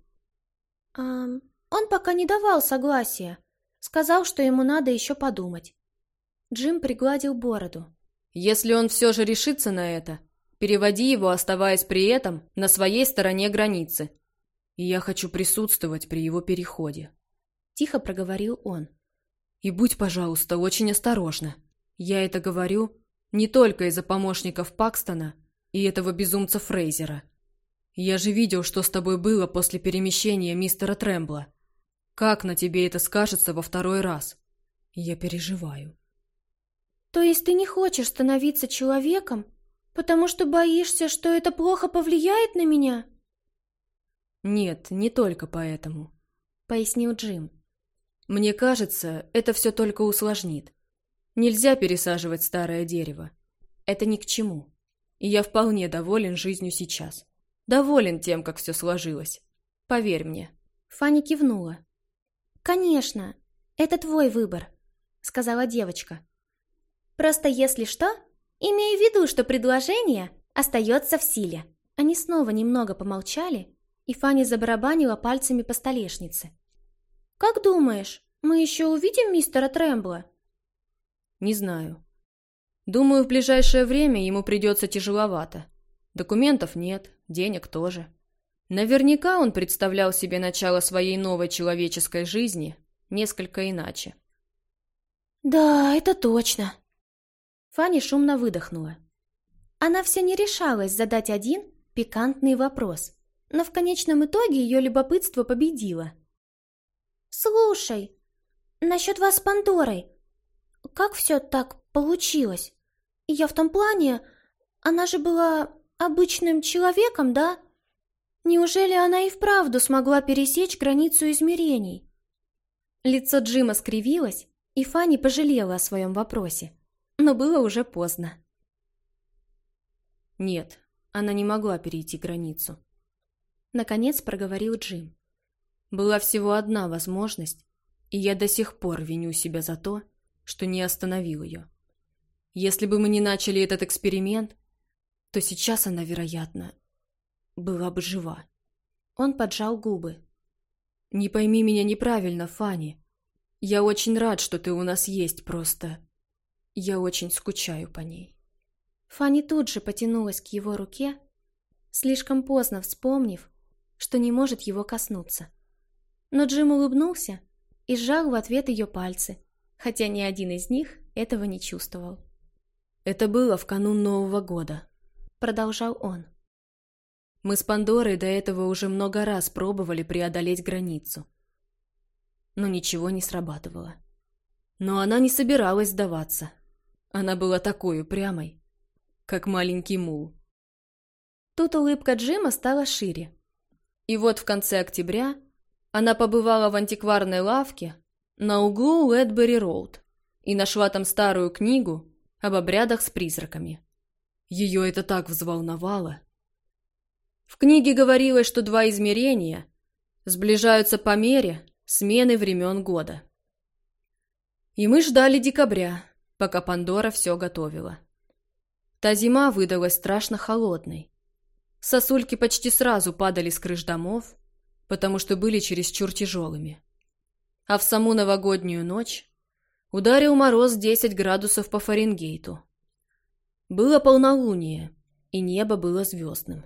а, «Он пока не давал согласия. Сказал, что ему надо еще подумать». Джим пригладил бороду. «Если он все же решится на это, переводи его, оставаясь при этом на своей стороне границы и я хочу присутствовать при его переходе. Тихо проговорил он. И будь, пожалуйста, очень осторожна. Я это говорю не только из-за помощников Пакстона и этого безумца Фрейзера. Я же видел, что с тобой было после перемещения мистера Трэмбла. Как на тебе это скажется во второй раз? Я переживаю. То есть ты не хочешь становиться человеком, потому что боишься, что это плохо повлияет на меня? «Нет, не только поэтому», — пояснил Джим. «Мне кажется, это все только усложнит. Нельзя пересаживать старое дерево. Это ни к чему. И я вполне доволен жизнью сейчас. Доволен тем, как все сложилось. Поверь мне». Фанни кивнула. «Конечно, это твой выбор», — сказала девочка. «Просто если что, имей в виду, что предложение остается в силе». Они снова немного помолчали, и Фанни забарабанила пальцами по столешнице. «Как думаешь, мы еще увидим мистера Трэмбла?» «Не знаю. Думаю, в ближайшее время ему придется тяжеловато. Документов нет, денег тоже. Наверняка он представлял себе начало своей новой человеческой жизни несколько иначе». «Да, это точно». Фанни шумно выдохнула. Она все не решалась задать один пикантный вопрос но в конечном итоге ее любопытство победило. «Слушай, насчет вас с Пандорой, как все так получилось? Я в том плане, она же была обычным человеком, да? Неужели она и вправду смогла пересечь границу измерений?» Лицо Джима скривилось, и Фанни пожалела о своем вопросе, но было уже поздно. Нет, она не могла перейти границу. Наконец проговорил Джим. Была всего одна возможность, и я до сих пор виню себя за то, что не остановил ее. Если бы мы не начали этот эксперимент, то сейчас она, вероятно, была бы жива. Он поджал губы. «Не пойми меня неправильно, Фанни. Я очень рад, что ты у нас есть, просто... Я очень скучаю по ней». Фанни тут же потянулась к его руке, слишком поздно вспомнив, что не может его коснуться. Но Джим улыбнулся и сжал в ответ ее пальцы, хотя ни один из них этого не чувствовал. «Это было в канун Нового года», — продолжал он. «Мы с Пандорой до этого уже много раз пробовали преодолеть границу. Но ничего не срабатывало. Но она не собиралась сдаваться. Она была такой упрямой, как маленький мул». Тут улыбка Джима стала шире. И вот в конце октября она побывала в антикварной лавке на углу Уэтбери-Роуд и нашла там старую книгу об обрядах с призраками. Ее это так взволновало. В книге говорилось, что два измерения сближаются по мере смены времен года. И мы ждали декабря, пока Пандора все готовила. Та зима выдалась страшно холодной. Сосульки почти сразу падали с крыш домов, потому что были чересчур тяжелыми. А в саму новогоднюю ночь ударил мороз 10 градусов по Фаренгейту. Было полнолуние, и небо было звездным.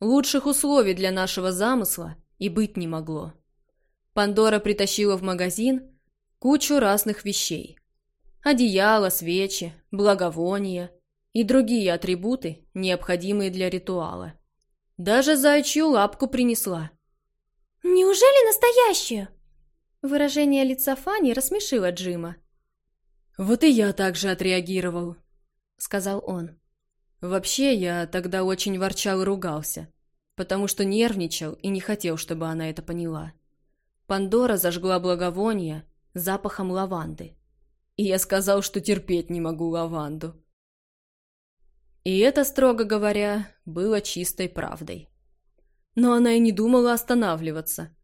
Лучших условий для нашего замысла и быть не могло. Пандора притащила в магазин кучу разных вещей. Одеяло, свечи, благовония, и другие атрибуты, необходимые для ритуала. Даже зайчью лапку принесла. «Неужели настоящую?» Выражение лица Фани рассмешило Джима. «Вот и я также отреагировал», — сказал он. «Вообще, я тогда очень ворчал и ругался, потому что нервничал и не хотел, чтобы она это поняла. Пандора зажгла благовоние запахом лаванды. И я сказал, что терпеть не могу лаванду. И это, строго говоря, было чистой правдой. Но она и не думала останавливаться.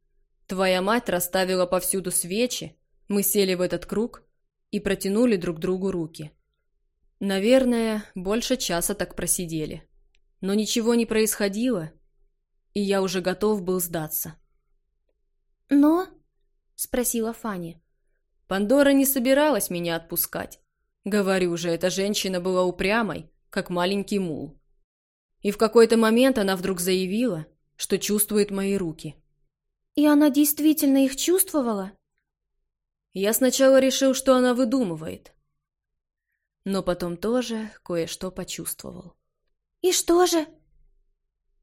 Твоя мать расставила повсюду свечи, мы сели в этот круг и протянули друг другу руки. Наверное, больше часа так просидели. Но ничего не происходило, и я уже готов был сдаться. «Но?» — спросила Фанни. Пандора не собиралась меня отпускать. Говорю же, эта женщина была упрямой, как маленький мул. И в какой-то момент она вдруг заявила, что чувствует мои руки. «И она действительно их чувствовала?» Я сначала решил, что она выдумывает. Но потом тоже кое-что почувствовал. «И что же?»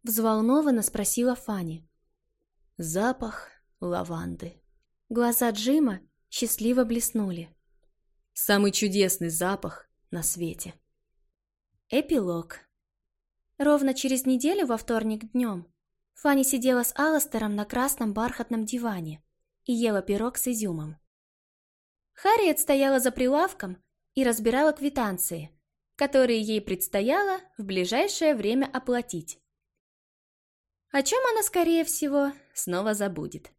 Взволнованно спросила Фанни. Запах лаванды. Глаза Джима счастливо блеснули. Самый чудесный запах на свете. Эпилог. Ровно через неделю во вторник днем Фанни сидела с Аластером на красном бархатном диване и ела пирог с изюмом. Харриет стояла за прилавком и разбирала квитанции, которые ей предстояло в ближайшее время оплатить. О чем она, скорее всего, снова забудет.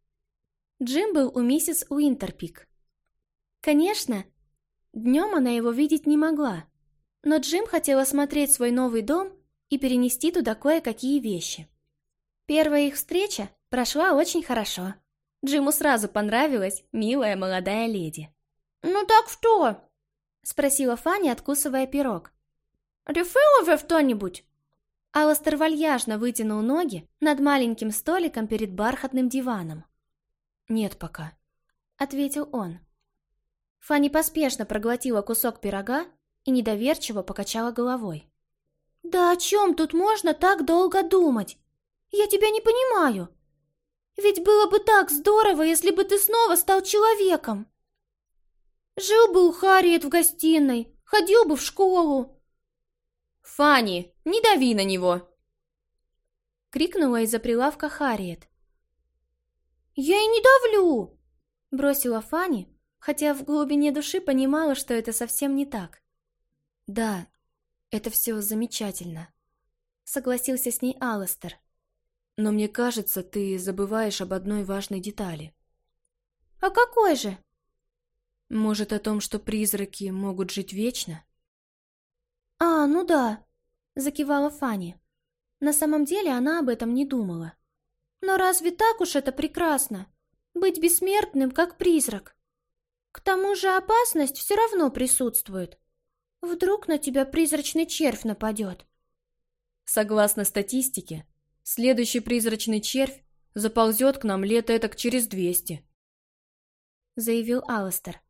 Джим был у миссис Уинтерпик. Конечно, днем она его видеть не могла, но Джим хотел осмотреть свой новый дом и перенести туда кое-какие вещи. Первая их встреча прошла очень хорошо. Джиму сразу понравилась милая молодая леди. «Ну так что?» — спросила Фанни, откусывая пирог. «Решил уже что-нибудь?» Алластер вальяжно вытянул ноги над маленьким столиком перед бархатным диваном. «Нет пока», — ответил он. Фанни поспешно проглотила кусок пирога и недоверчиво покачала головой. «Да о чем тут можно так долго думать? Я тебя не понимаю. Ведь было бы так здорово, если бы ты снова стал человеком. Жил бы у Харриет в гостиной, ходил бы в школу». «Фанни, не дави на него!» Крикнула из-за прилавка Харриет. «Я и не давлю!» Бросила Фанни, хотя в глубине души понимала, что это совсем не так. «Да, это все замечательно», — согласился с ней Алластер. «Но мне кажется, ты забываешь об одной важной детали». «А какой же?» «Может, о том, что призраки могут жить вечно?» «А, ну да», — закивала Фанни. На самом деле она об этом не думала. «Но разве так уж это прекрасно? Быть бессмертным, как призрак? К тому же опасность все равно присутствует. Вдруг на тебя призрачный червь нападет. Согласно статистике, следующий призрачный червь заползет к нам лет этак через двести, заявил Алластер.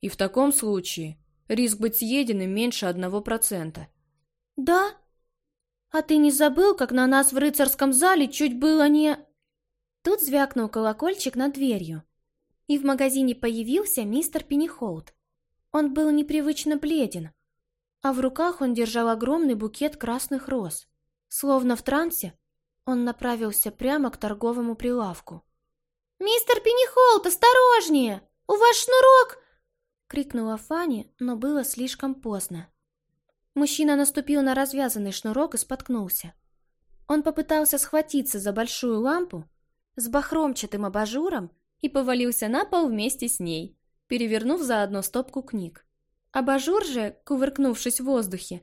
И в таком случае риск быть съеденным меньше одного процента. Да? А ты не забыл, как на нас в рыцарском зале чуть было не... Тут звякнул колокольчик над дверью, и в магазине появился мистер Пеннихолд. Он был непривычно бледен, а в руках он держал огромный букет красных роз. Словно в трансе, он направился прямо к торговому прилавку. «Мистер Пеннихолт, осторожнее! У вас шнурок!» — крикнула Фанни, но было слишком поздно. Мужчина наступил на развязанный шнурок и споткнулся. Он попытался схватиться за большую лампу с бахромчатым абажуром и повалился на пол вместе с ней, перевернув заодно стопку книг. Абажур же, кувыркнувшись в воздухе,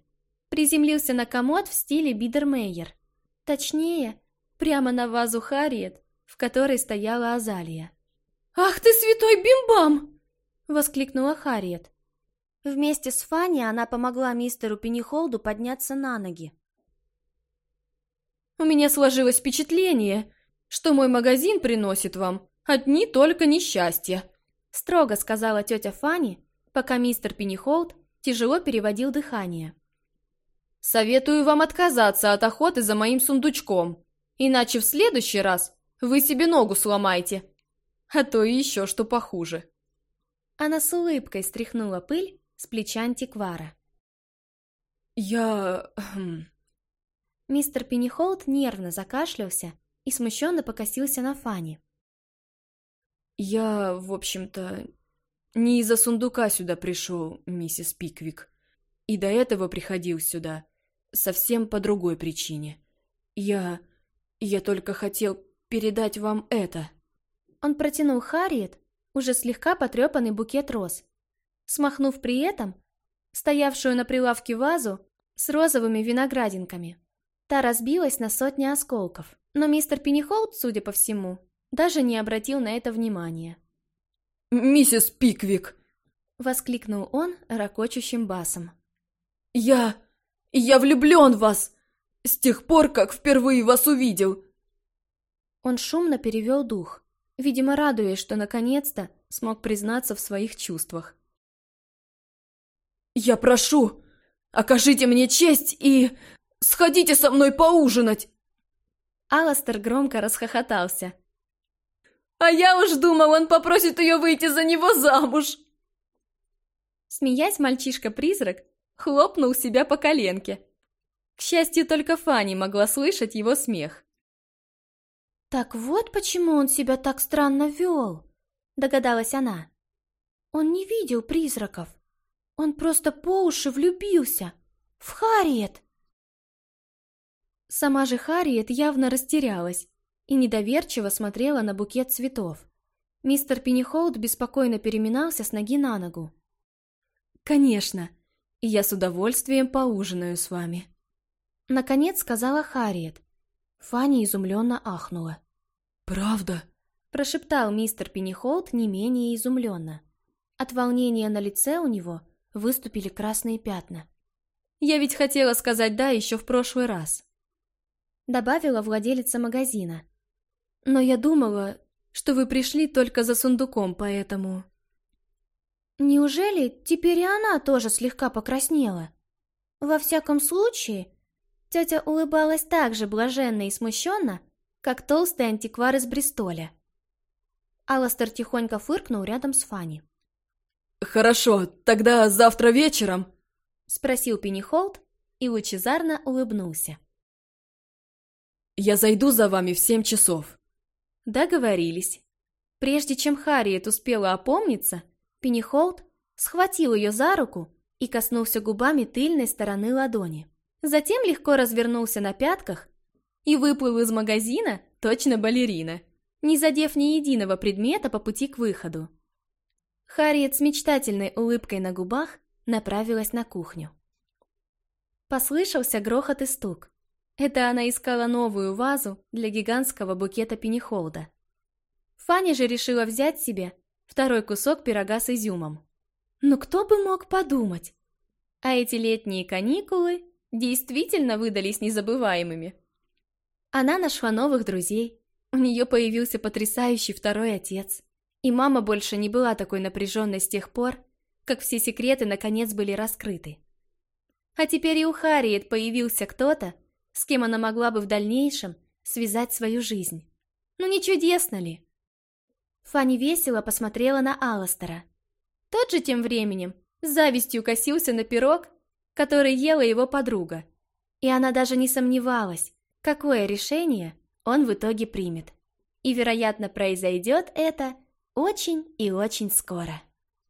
приземлился на комод в стиле Бидермейер. Точнее, прямо на вазу Харриет, в которой стояла Азалия. «Ах ты, святой бимбам!» — воскликнула Харриет. Вместе с Фанни она помогла мистеру Пеннихолду подняться на ноги. «У меня сложилось впечатление, что мой магазин приносит вам одни только несчастья», строго сказала тетя Фанни, пока мистер Пеннихолд тяжело переводил дыхание. «Советую вам отказаться от охоты за моим сундучком, иначе в следующий раз вы себе ногу сломаете, а то и еще что похуже». Она с улыбкой стряхнула пыль с плеча антиквара. «Я...» хм. Мистер Пеннихолд нервно закашлялся и смущенно покосился на Фанни. «Я, в общем-то, не из-за сундука сюда пришел, миссис Пиквик. И до этого приходил сюда. Совсем по другой причине. Я... я только хотел передать вам это. Он протянул Харриет уже слегка потрепанный букет роз, смахнув при этом стоявшую на прилавке вазу с розовыми виноградинками. Та разбилась на сотни осколков, но мистер Пеннихолд, судя по всему, даже не обратил на это внимания. «Миссис Пиквик!» — воскликнул он ракочущим басом. «Я... я влюблен в вас! С тех пор, как впервые вас увидел!» Он шумно перевел дух, видимо, радуясь, что наконец-то смог признаться в своих чувствах. «Я прошу, окажите мне честь и сходите со мной поужинать!» Аластер громко расхохотался. «А я уж думал, он попросит ее выйти за него замуж!» Смеясь, мальчишка-призрак хлопнул себя по коленке. К счастью, только Фанни могла слышать его смех. «Так вот почему он себя так странно вел», — догадалась она. «Он не видел призраков. Он просто по уши влюбился. В Харриет!» Сама же Харриет явно растерялась и недоверчиво смотрела на букет цветов. Мистер Пеннихолд беспокойно переминался с ноги на ногу. «Конечно, и я с удовольствием поужинаю с вами», — наконец сказала Харриет. Фанни изумленно ахнула. «Правда?» — прошептал мистер Пеннихолд не менее изумленно. От волнения на лице у него выступили красные пятна. «Я ведь хотела сказать «да» еще в прошлый раз», — добавила владелица магазина. «Но я думала, что вы пришли только за сундуком, поэтому...» Неужели теперь и она тоже слегка покраснела? Во всяком случае, тетя улыбалась так же блаженно и смущенно, как толстый антиквар из Бристоля. Алластер тихонько фыркнул рядом с Фанни. «Хорошо, тогда завтра вечером?» Спросил Пеннихолд и лучезарно улыбнулся. «Я зайду за вами в семь часов». Договорились. Прежде чем Харриет успела опомниться, Пеннихолд схватил ее за руку и коснулся губами тыльной стороны ладони. Затем легко развернулся на пятках и выплыл из магазина точно балерина, не задев ни единого предмета по пути к выходу. Харриет с мечтательной улыбкой на губах направилась на кухню. Послышался грохот и стук. Это она искала новую вазу для гигантского букета пенихолда. Фанни же решила взять себе второй кусок пирога с изюмом. Но кто бы мог подумать? А эти летние каникулы действительно выдались незабываемыми. Она нашла новых друзей, у нее появился потрясающий второй отец, и мама больше не была такой напряженной с тех пор, как все секреты наконец были раскрыты. А теперь и у Харриет появился кто-то, с кем она могла бы в дальнейшем связать свою жизнь. Ну не чудесно ли? Фанни весело посмотрела на Алластера. Тот же тем временем с завистью косился на пирог, который ела его подруга. И она даже не сомневалась, какое решение он в итоге примет. И, вероятно, произойдет это очень и очень скоро.